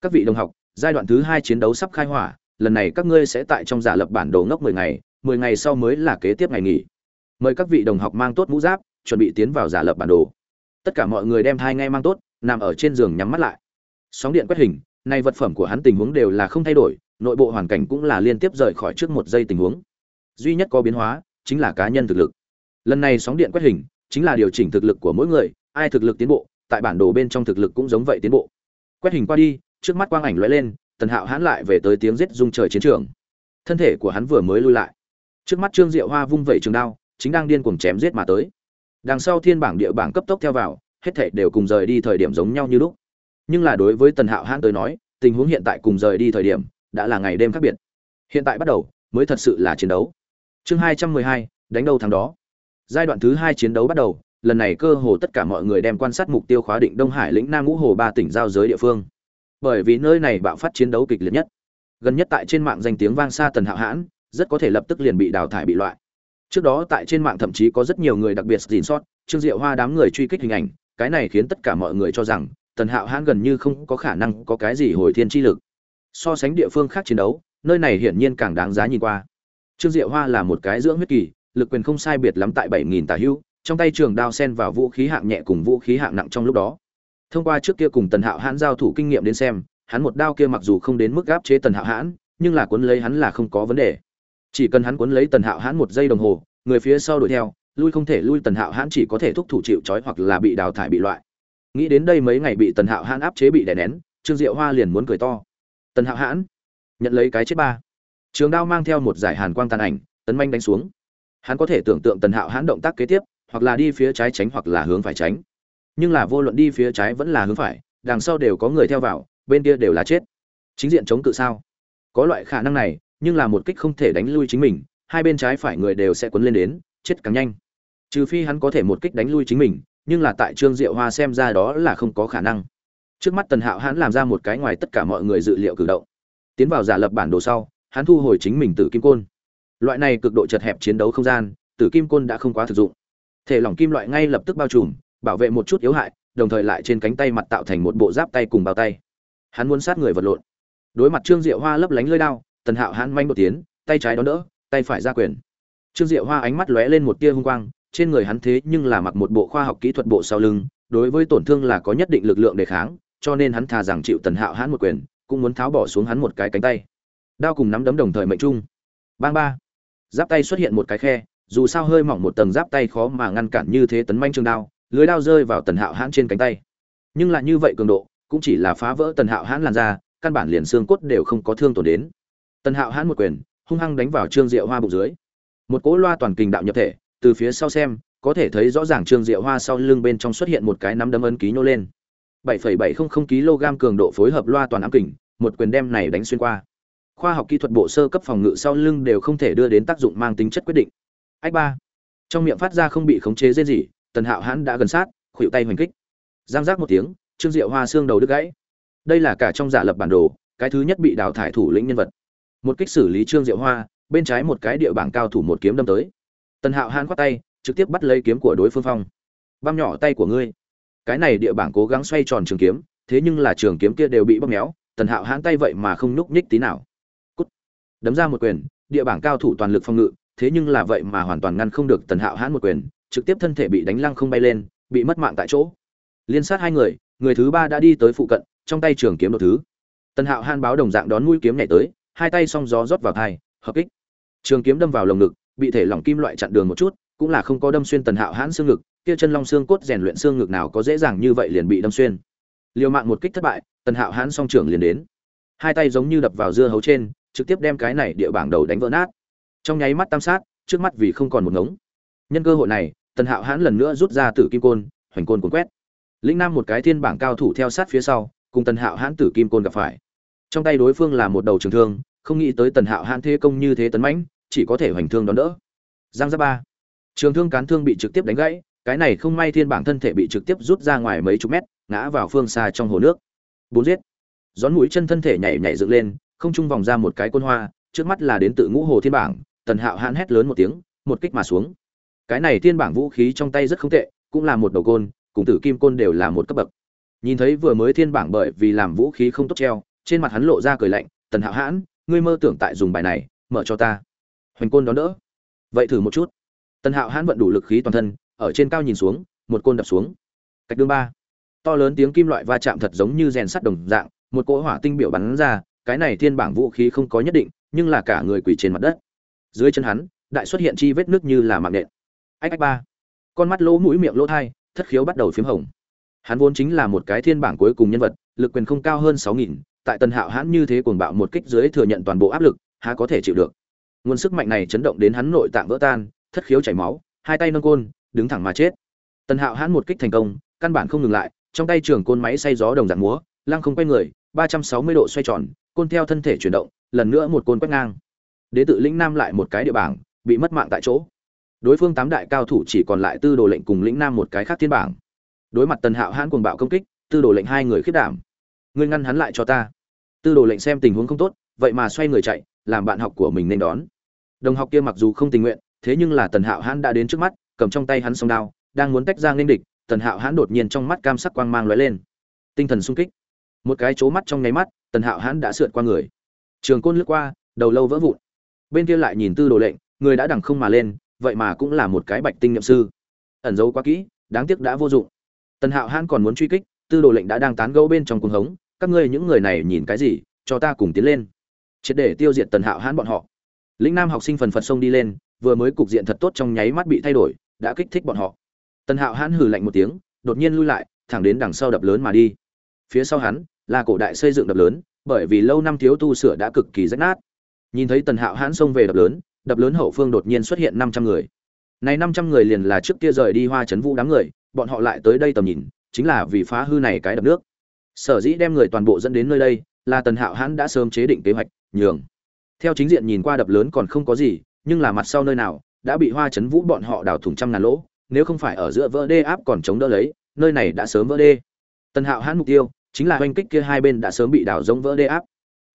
Các vị đồng học, giai đoạn thứ hai chiến đấu sắp khai hỏa, lần này các ngươi sẽ tại trong giả lập bản đồ ngốc mười ngày mười ngày sau mới là kế tiếp ngày nghỉ. Mời các vị đồng học mang tốt mũ giáp chuẩn bị tiến vào giả lập bản đồ. Tất cả mọi người đem thai ngay mang tốt, nằm ở trên giường nhắm mắt lại. Sóng điện quét hình, nay vật phẩm của hắn tình huống đều là không thay đổi, nội bộ hoàn cảnh cũng là liên tiếp rời khỏi trước một giây tình huống. Duy nhất có biến hóa, chính là cá nhân thực lực. Lần này sóng điện quét hình, chính là điều chỉnh thực lực của mỗi người, ai thực lực tiến bộ, tại bản đồ bên trong thực lực cũng giống vậy tiến bộ. Quét hình qua đi, trước mắt quang ảnh lóe lên, tần hạo hãn lại về tới tiếng giết rung trời chiến trường. Thân thể của hắn vừa mới lui lại. Trước mắt trương diệu hoa vung vẩy trường đao, chính đang điên cuồng chém giết mà tới đằng sau thiên bảng địa bảng cấp tốc theo vào, hết thảy đều cùng rời đi thời điểm giống nhau như lúc. Nhưng là đối với tần hạo hãn tới nói, tình huống hiện tại cùng rời đi thời điểm, đã là ngày đêm khác biệt. Hiện tại bắt đầu, mới thật sự là chiến đấu. Chương hai trăm mười hai, đánh đầu thắng đó. Giai đoạn thứ hai chiến đấu bắt đầu, lần này cơ hồ tất cả mọi người đem quan sát mục tiêu khóa định đông hải lĩnh nam ngũ hồ ba tỉnh giao giới địa phương. Bởi vì nơi này bạo phát chiến đấu kịch liệt nhất. Gần nhất tại trên mạng danh tiếng vang xa tần hạo hãn, rất có thể lập tức liền bị đào thải bị loại trước đó tại trên mạng thậm chí có rất nhiều người đặc biệt dình sót, trương diệu hoa đám người truy kích hình ảnh, cái này khiến tất cả mọi người cho rằng, tần hạo hãn gần như không có khả năng có cái gì hồi thiên chi lực. So sánh địa phương khác chiến đấu, nơi này hiển nhiên càng đáng giá nhìn qua. Trương diệu hoa là một cái dưỡng huyết kỳ, lực quyền không sai biệt lắm tại bảy nghìn tà hữu, trong tay trường đao sen vào vũ khí hạng nhẹ cùng vũ khí hạng nặng trong lúc đó. Thông qua trước kia cùng tần hạo hãn giao thủ kinh nghiệm đến xem, hắn một đao kia mặc dù không đến mức gáp chế tần hạo hãn, nhưng là cuốn lấy hắn là không có vấn đề chỉ cần hắn cuốn lấy tần hạo hãn một giây đồng hồ, người phía sau đuổi theo, lui không thể lui tần hạo hãn chỉ có thể thúc thủ chịu trói hoặc là bị đào thải bị loại. Nghĩ đến đây mấy ngày bị tần hạo hãn áp chế bị đè nén, trương diệu hoa liền muốn cười to. Tần hạo hãn, nhận lấy cái chết ba. Trường đao mang theo một giải hàn quang tàn ảnh, tấn manh đánh xuống. Hắn có thể tưởng tượng tần hạo hãn động tác kế tiếp, hoặc là đi phía trái tránh hoặc là hướng phải tránh. Nhưng là vô luận đi phía trái vẫn là hướng phải, đằng sau đều có người theo vào, bên kia đều là chết. Chính diện chống cự sao? Có loại khả năng này nhưng là một kích không thể đánh lui chính mình, hai bên trái phải người đều sẽ quấn lên đến, chết càng nhanh. Trừ phi hắn có thể một kích đánh lui chính mình, nhưng là tại trương diệu hoa xem ra đó là không có khả năng. Trước mắt tần hạo hắn làm ra một cái ngoài tất cả mọi người dự liệu cử động. Tiến vào giả lập bản đồ sau, hắn thu hồi chính mình tử kim côn. Loại này cực độ chật hẹp chiến đấu không gian, tử kim côn đã không quá thực dụng. Thể lỏng kim loại ngay lập tức bao trùm, bảo vệ một chút yếu hại, đồng thời lại trên cánh tay mặt tạo thành một bộ giáp tay cùng bao tay. Hắn muốn sát người vật lộn. Đối mặt trương diệu hoa lấp lánh lưỡi đao tần hạo hắn manh một tiến, tay trái đón đỡ, tay phải ra quyền. Trương diệu hoa ánh mắt lóe lên một tia hung quang, trên người hắn thế nhưng là mặc một bộ khoa học kỹ thuật bộ sau lưng, đối với tổn thương là có nhất định lực lượng đề kháng, cho nên hắn thà rằng chịu tần hạo hắn một quyền, cũng muốn tháo bỏ xuống hắn một cái cánh tay. Đao cùng nắm đấm đồng thời mệnh trung. Bang ba. Giáp tay xuất hiện một cái khe, dù sao hơi mỏng một tầng giáp tay khó mà ngăn cản như thế tấn manh trường đao, lưới đao rơi vào tần hạo hãn trên cánh tay. Nhưng lại như vậy cường độ, cũng chỉ là phá vỡ tần hạo hãn làn ra căn bản liền xương cốt đều không có thương tổn đến tần hạo hãn một quyền hung hăng đánh vào trương diệu hoa bụng dưới. Một cỗ loa toàn kình đạo nhập thể từ phía sau xem có thể thấy rõ ràng trương diệu hoa sau lưng bên trong xuất hiện một cái nắm đấm ấn ký nhô lên. 7,700 kg cường độ phối hợp loa toàn ám kình một quyền đem này đánh xuyên qua. Khoa học kỹ thuật bộ sơ cấp phòng ngự sau lưng đều không thể đưa đến tác dụng mang tính chất quyết định. Ách ba. Trong miệng phát ra không bị khống chế dễ gì tần hạo hãn đã gần sát khuỵu tay hoành kích. Giang giác một tiếng trương diệu hoa xương đầu đứt gãy. Đây là cả trong giả lập bản đồ cái thứ nhất bị đào thải thủ lĩnh nhân vật một kích xử lý trương diệu hoa, bên trái một cái địa bảng cao thủ một kiếm đâm tới. Tần hạo hãn khoát tay, trực tiếp bắt lấy kiếm của đối phương phong. Băm nhỏ tay của ngươi. Cái này địa bảng cố gắng xoay tròn trường kiếm, thế nhưng là trường kiếm kia đều bị bóp méo, tần hạo hãn tay vậy mà không nhúc nhích tí nào. Cút. Đấm ra một quyền, địa bảng cao thủ toàn lực phòng ngự, thế nhưng là vậy mà hoàn toàn ngăn không được tần hạo hãn một quyền, trực tiếp thân thể bị đánh lăng không bay lên, bị mất mạng tại chỗ. Liên sát hai người người thứ ba đã đi tới phụ cận, trong tay trường kiếm một thứ. Tần hạo hãn báo đồng dạng đón mũi kiếm nhảy tới hai tay song gió rót vào thai, hợp kích. Trường kiếm đâm vào lồng ngực, bị thể lỏng kim loại chặn đường một chút, cũng là không có đâm xuyên tần hạo hãn xương ngực, kia chân long xương cốt rèn luyện xương ngực nào có dễ dàng như vậy liền bị đâm xuyên. Liều mạng một kích thất bại, tần hạo hãn song trưởng liền đến. Hai tay giống như đập vào dưa hấu trên, trực tiếp đem cái này địa bảng đầu đánh vỡ nát. Trong nháy mắt tam sát, trước mắt vì không còn một ngống. Nhân cơ hội này, tần hạo hãn lần nữa rút ra tử kim côn, hoành côn cuốn quét. Lĩnh nam một cái thiên bảng cao thủ theo sát phía sau, cùng tần hạo hãn tử kim côn gặp phải. Trong tay đối phương là một đầu trường thương không nghĩ tới tần hạo hãn thế công như thế tấn mãnh, chỉ có thể hoành thương đón đỡ. Giang ra ba. Trường thương cán thương bị trực tiếp đánh gãy, cái này không may thiên bảng thân thể bị trực tiếp rút ra ngoài mấy chục mét, ngã vào phương xa trong hồ nước. Bốn giết. Gión mũi chân thân thể nhảy nhảy dựng lên, không trung vòng ra một cái côn hoa, trước mắt là đến tự ngũ hồ thiên bảng, tần hạo hãn hét lớn một tiếng, một kích mà xuống. Cái này thiên bảng vũ khí trong tay rất không tệ, cũng là một đầu côn, cùng tử kim côn đều là một cấp bậc. Nhìn thấy vừa mới thiên bảng bởi vì làm vũ khí không tốt treo, trên mặt hắn lộ ra cười lạnh, tần hạo hãn ngươi mơ tưởng tại dùng bài này, mở cho ta. Hoành côn đón đỡ. Vậy thử một chút. Tần hạo hãn vận đủ lực khí toàn thân, ở trên cao nhìn xuống, một côn đập xuống. Cách đương ba. To lớn tiếng kim loại va chạm thật giống như rèn sắt đồng dạng, một cỗ hỏa tinh biểu bắn ra, cái này thiên bảng vũ khí không có nhất định, nhưng là cả người quỳ trên mặt đất. Dưới chân hắn, đại xuất hiện chi vết nước như là mạng nện. Ách ách ba. Con mắt lỗ mũi miệng lỗ thai, thất khiếu bắt đầu p h í m hồng. Hắn vốn chính là một cái thiên bảng cuối cùng nhân vật, lực quyền không cao hơn sáu nghìn tại tần hạo hãn như thế cuồng bạo một kích dưới thừa nhận toàn bộ áp lực, há có thể chịu được. Nguồn sức mạnh này chấn động đến hắn nội tạng vỡ tan, thất khiếu chảy máu, hai tay nâng côn, đứng thẳng mà chết. Tần hạo hãn một kích thành công, căn bản không ngừng lại, trong tay trường côn máy xay gió đồng dạng múa, lăng không quay người, ba trăm sáu mươi độ xoay tròn, côn theo thân thể chuyển động, lần nữa một côn quét ngang. Đế tự lĩnh nam lại một cái địa bảng, bị mất mạng tại chỗ. Đối phương tám đại cao thủ chỉ còn lại tư đồ lệnh cùng lĩnh nam một cái khác thiên bảng. Đối mặt tần hạo hãn cuồng bạo công kích, tư đồ lệnh hai người khiết đảm ngươi ngăn hắn lại cho ta. Tư đồ lệnh xem tình huống không tốt, vậy mà xoay người chạy, làm bạn học của mình nên đón. Đồng học kia mặc dù không tình nguyện, thế nhưng là tần hạo hãn đã đến trước mắt, cầm trong tay hắn song đao, đang muốn tách ra nên địch, tần hạo hãn đột nhiên trong mắt cam sắc quang mang lóe lên. Tinh thần sung kích. Một cái chố mắt trong nháy mắt, tần hạo hãn đã sượt qua người. Trường côn lướt qua, đầu lâu vỡ vụn. Bên kia lại nhìn tư đồ lệnh, người đã đằng không mà lên, vậy mà cũng là một cái bạch tinh nhậm sư. Ẩn giấu quá kỹ, đáng tiếc đã vô dụng. Tần hạo hãn còn muốn truy kích tư đồ lệnh đã đang tán gẫu bên trong cuồng hống, các ngươi những người này nhìn cái gì, cho ta cùng tiến lên. Triệt để tiêu diệt tần hạo hãn bọn họ. Lĩnh nam học sinh phần phật sông đi lên, vừa mới cục diện thật tốt trong nháy mắt bị thay đổi, đã kích thích bọn họ. Tần hạo hãn hừ lạnh một tiếng, đột nhiên lui lại, thẳng đến đằng sau đập lớn mà đi. Phía sau hắn, là cổ đại xây dựng đập lớn, bởi vì lâu năm thiếu tu sửa đã cực kỳ rách nát. Nhìn thấy tần hạo hãn xông về đập lớn đập lớn hậu phương đột nhiên xuất hiện năm trăm người. Này năm trăm người liền là trước kia rời đi hoa trấn vũ đám người, bọn họ lại tới đây tầm nhìn chính là vì phá hư này cái đập nước. Sở dĩ đem người toàn bộ dẫn đến nơi đây, là tần hạo hãn đã sớm chế định kế hoạch, nhường. Theo chính diện nhìn qua đập lớn còn không có gì, nhưng là mặt sau nơi nào, đã bị hoa chấn vũ bọn họ đào thủng trăm ngàn lỗ, nếu không phải ở giữa vỡ đê áp còn chống đỡ lấy, nơi này đã sớm vỡ đê. Tần hạo hãn mục tiêu, chính là oanh kích kia hai bên đã sớm bị đào giống vỡ đê áp.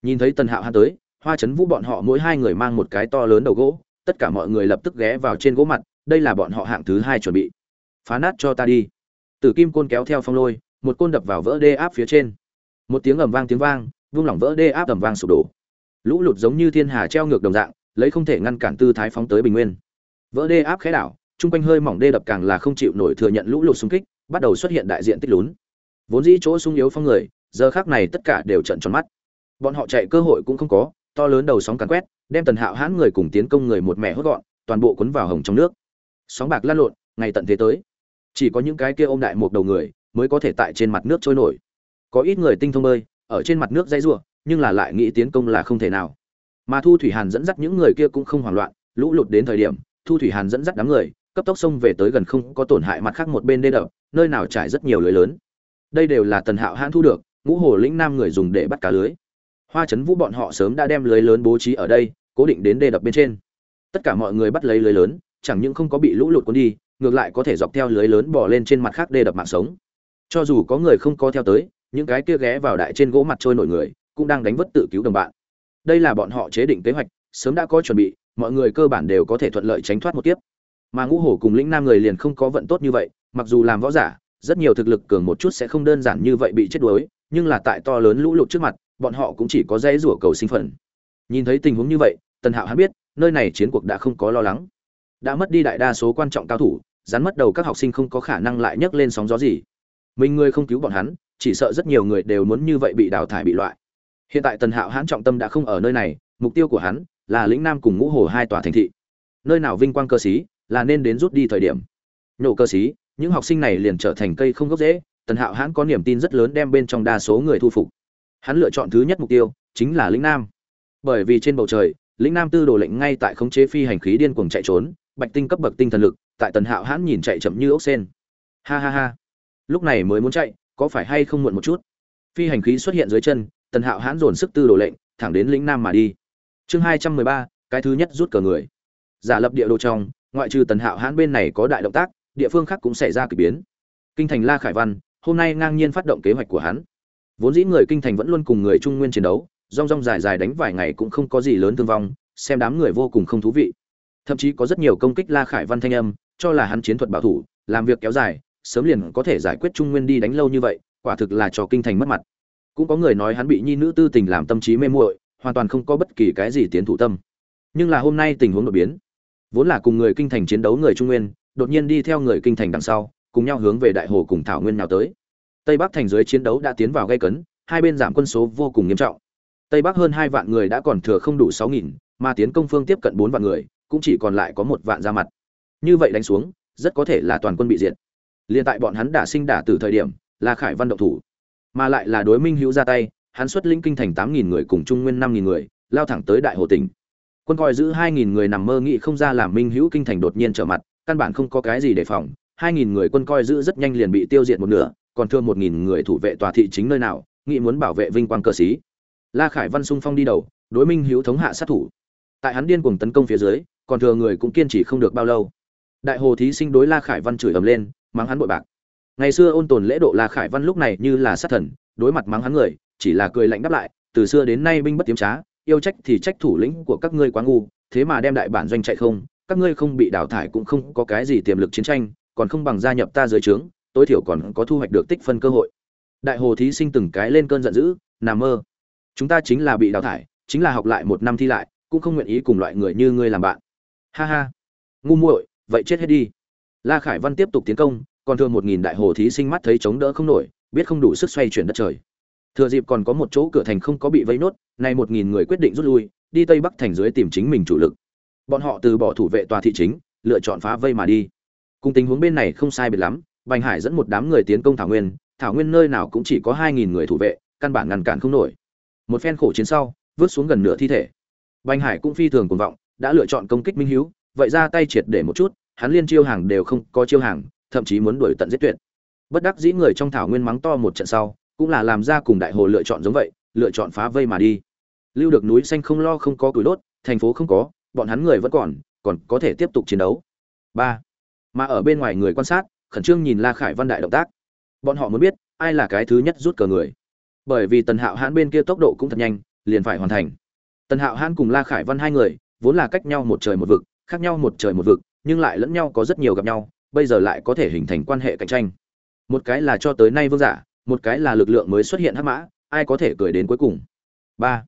Nhìn thấy tần hạo hãn tới, hoa chấn vũ bọn họ mỗi hai người mang một cái to lớn đầu gỗ, tất cả mọi người lập tức ghé vào trên gỗ mặt, đây là bọn họ hạng thứ hai chuẩn bị. Phá nát cho ta đi tử kim côn kéo theo phong lôi, một côn đập vào vỡ đê áp phía trên. Một tiếng ầm vang tiếng vang, vung lỏng vỡ đê áp ầm vang sụp đổ. Lũ lụt giống như thiên hà treo ngược đồng dạng, lấy không thể ngăn cản tư thái phóng tới bình nguyên. Vỡ đê áp khẽ đảo, chung quanh hơi mỏng đê đập càng là không chịu nổi thừa nhận lũ lụt xung kích, bắt đầu xuất hiện đại diện tích lún. Vốn dĩ chỗ sung yếu phong người, giờ khác này tất cả đều trận tròn mắt. Bọn họ chạy cơ hội cũng không có, to lớn đầu sóng càn quét, đem tần hạo hãn người cùng tiến công người một mẹ hốt gọn, toàn bộ cuốn vào hồng trong nước. Sóng bạc lăn lộn, ngày tận thế tới chỉ có những cái kia ôm đại một đầu người mới có thể tại trên mặt nước trôi nổi. Có ít người tinh thông bơi, ở trên mặt nước dây rủa, nhưng là lại nghĩ tiến công là không thể nào. Mà thu thủy hàn dẫn dắt những người kia cũng không hoảng loạn, lũ lụt đến thời điểm, thu thủy hàn dẫn dắt đám người, cấp tốc sông về tới gần không có tổn hại mặt khác một bên đê đập, nơi nào trải rất nhiều lưới lớn. Đây đều là tần hạo hãn thu được, ngũ hồ lĩnh nam người dùng để bắt cá lưới. Hoa chấn vũ bọn họ sớm đã đem lưới lớn bố trí ở đây, cố định đến đê đập bên trên. Tất cả mọi người bắt lấy lưới lớn, chẳng những không có bị lũ lụt cuốn đi ngược lại có thể dọc theo lưới lớn bỏ lên trên mặt khác đê đập mạng sống. Cho dù có người không có theo tới, những cái kia ghé vào đại trên gỗ mặt trôi nổi người, cũng đang đánh vất tự cứu đồng bạn. Đây là bọn họ chế định kế hoạch, sớm đã có chuẩn bị, mọi người cơ bản đều có thể thuận lợi tránh thoát một kiếp. Mà ngũ hổ cùng lĩnh nam người liền không có vận tốt như vậy, mặc dù làm võ giả, rất nhiều thực lực cường một chút sẽ không đơn giản như vậy bị chết đuối, nhưng là tại to lớn lũ lụt trước mặt, bọn họ cũng chỉ có dây rủa cầu sinh phần. Nhìn thấy tình huống như vậy, tần hạo hắn biết, nơi này chiến cuộc đã không có lo lắng đã mất đi đại đa số quan trọng cao thủ, rắn mất đầu các học sinh không có khả năng lại nhấc lên sóng gió gì. Mình người không cứu bọn hắn, chỉ sợ rất nhiều người đều muốn như vậy bị đào thải bị loại. Hiện tại tần hạo hãn trọng tâm đã không ở nơi này, mục tiêu của hắn là lĩnh nam cùng ngũ hồ hai tòa thành thị. Nơi nào vinh quang cơ sĩ, là nên đến rút đi thời điểm. Nhổ cơ sĩ, những học sinh này liền trở thành cây không gốc dễ tần hạo hãn có niềm tin rất lớn đem bên trong đa số người thu phục. Hắn lựa chọn thứ nhất mục tiêu, chính là lĩnh nam. Bởi vì trên bầu trời, lĩnh nam tư đồ lệnh ngay tại khống chế phi hành khí điên cuồng chạy trốn bạch tinh cấp bậc tinh thần lực, tại tần hạo hãn nhìn chạy chậm như ốc sen. Ha ha ha. Lúc này mới muốn chạy, có phải hay không muộn một chút? Phi hành khí xuất hiện dưới chân, tần hạo hãn dồn sức tư đồ lệnh, thẳng đến lĩnh nam mà đi. Chương hai trăm mười ba, cái thứ nhất rút cờ người. Giả lập địa đồ trong, ngoại trừ tần hạo hãn bên này có đại động tác, địa phương khác cũng xảy ra k ỳ biến. Kinh thành la khải văn, hôm nay ngang nhiên phát động kế hoạch của hắn. Vốn dĩ người kinh thành vẫn luôn cùng người trung nguyên chiến đấu, rong rong dài dài đánh vài ngày cũng không có gì lớn thương vong, xem đám người vô cùng không thú vị thậm chí có rất nhiều công kích la khải văn thanh âm, cho là hắn chiến thuật bảo thủ, làm việc kéo dài, sớm liền có thể giải quyết trung nguyên đi đánh lâu như vậy, quả thực là cho kinh thành mất mặt. Cũng có người nói hắn bị nhi nữ tư tình làm tâm trí mê muội, hoàn toàn không có bất kỳ cái gì tiến thủ tâm. Nhưng là hôm nay tình huống đột biến, vốn là cùng người kinh thành chiến đấu người trung nguyên, đột nhiên đi theo người kinh thành đằng sau, cùng nhau hướng về đại hồ cùng thảo nguyên nào tới. Tây bắc thành dưới chiến đấu đã tiến vào gây cấn, hai bên giảm quân số vô cùng nghiêm trọng. Tây bắc hơn hai vạn người đã còn thừa không đủ sáu nghìn, mà tiến công phương tiếp cận bốn vạn người cũng chỉ còn lại có một vạn ra mặt. Như vậy đánh xuống, rất có thể là toàn quân bị diệt. Liền tại bọn hắn đả sinh đả từ thời điểm, là khải văn động thủ. Mà lại là đối minh hữu ra tay, hắn xuất linh kinh thành tám nghìn người cùng trung nguyên năm nghìn người, lao thẳng tới đại hồ tỉnh. Quân coi giữ hai nghìn người nằm mơ nghĩ không ra làm minh hữu kinh thành đột nhiên trở mặt, căn bản không có cái gì đề phòng. hai nghìn người quân coi giữ rất nhanh liền bị tiêu diệt một nửa, còn thương một nghìn người thủ vệ tòa thị chính nơi nào nghị muốn bảo vệ vinh quang cơ sĩ la khải văn sung phong đi đầu, đối minh hữu thống hạ sát thủ. Tại hắn điên cuồng tấn công phía dưới còn thừa người cũng kiên trì không được bao lâu. Đại hồ thí sinh đối la khải văn chửi ầm lên, mắng hắn bội bạc. Ngày xưa ôn tồn lễ độ la khải văn lúc này như là sát thần, đối mặt mắng hắn người, chỉ là cười lạnh đáp lại, từ xưa đến nay binh bất tiếm trá, yêu trách thì trách thủ lĩnh của các ngươi quá ngu, thế mà đem đại bản doanh chạy không, các ngươi không bị đào thải cũng không có cái gì tiềm lực chiến tranh, còn không bằng gia nhập ta dưới trướng, tối thiểu còn có thu hoạch được tích phân cơ hội. Đại hồ thí sinh từng cái lên cơn giận dữ nằm mơ, chúng ta chính là bị đào thải, chính là học lại một năm thi lại, cũng không nguyện ý cùng loại người như ngươi làm bạn ha ha. Ngu muội, vậy chết hết đi. La khải văn tiếp tục tiến công, còn thường một nghìn đại hồ thí sinh mắt thấy chống đỡ không nổi, biết không đủ sức xoay chuyển đất trời. Thừa dịp còn có một chỗ cửa thành không có bị vây nốt nay một nghìn người quyết định rút lui, đi tây bắc thành dưới tìm chính mình chủ lực. Bọn họ từ bỏ thủ vệ tòa thị chính, lựa chọn phá vây mà đi. Cùng tình huống bên này không sai biệt lắm, bành hải dẫn một đám người tiến công thảo nguyên thảo nguyên nơi nào cũng chỉ có hai nghìn người thủ vệ, căn bản ngăn cản không nổi. Một phen khổ chiến sau, vứt xuống gần nửa thi thể. Bành hải cũng phi thường cuồng vọng đã lựa chọn công kích minh hiếu, vậy ra tay triệt để một chút, hắn liên chiêu hàng đều không có chiêu hàng, thậm chí muốn đuổi tận giết tuyệt. Bất đắc dĩ người trong thảo nguyên mắng to một trận sau, cũng là làm ra cùng đại hồ lựa chọn giống vậy, lựa chọn phá vây mà đi. Lưu được núi xanh không lo không có củi đốt, thành phố không có, bọn hắn người vẫn còn còn có thể tiếp tục chiến đấu. Ba. Mà ở bên ngoài người quan sát, khẩn trương nhìn la khải văn đại động tác. Bọn họ muốn biết, ai là cái thứ nhất rút cờ người. Bởi vì tần hạo hãn bên kia tốc độ cũng thật nhanh, liền phải hoàn thành. Tần hạo hãn cùng la khải văn hai người vốn là cách nhau một trời một vực, khác nhau một trời một vực, nhưng lại lẫn nhau có rất nhiều gặp nhau, bây giờ lại có thể hình thành quan hệ cạnh tranh. Một cái là cho tới nay vương giả, một cái là lực lượng mới xuất hiện hắc mã, ai có thể cười đến cuối cùng? Ba.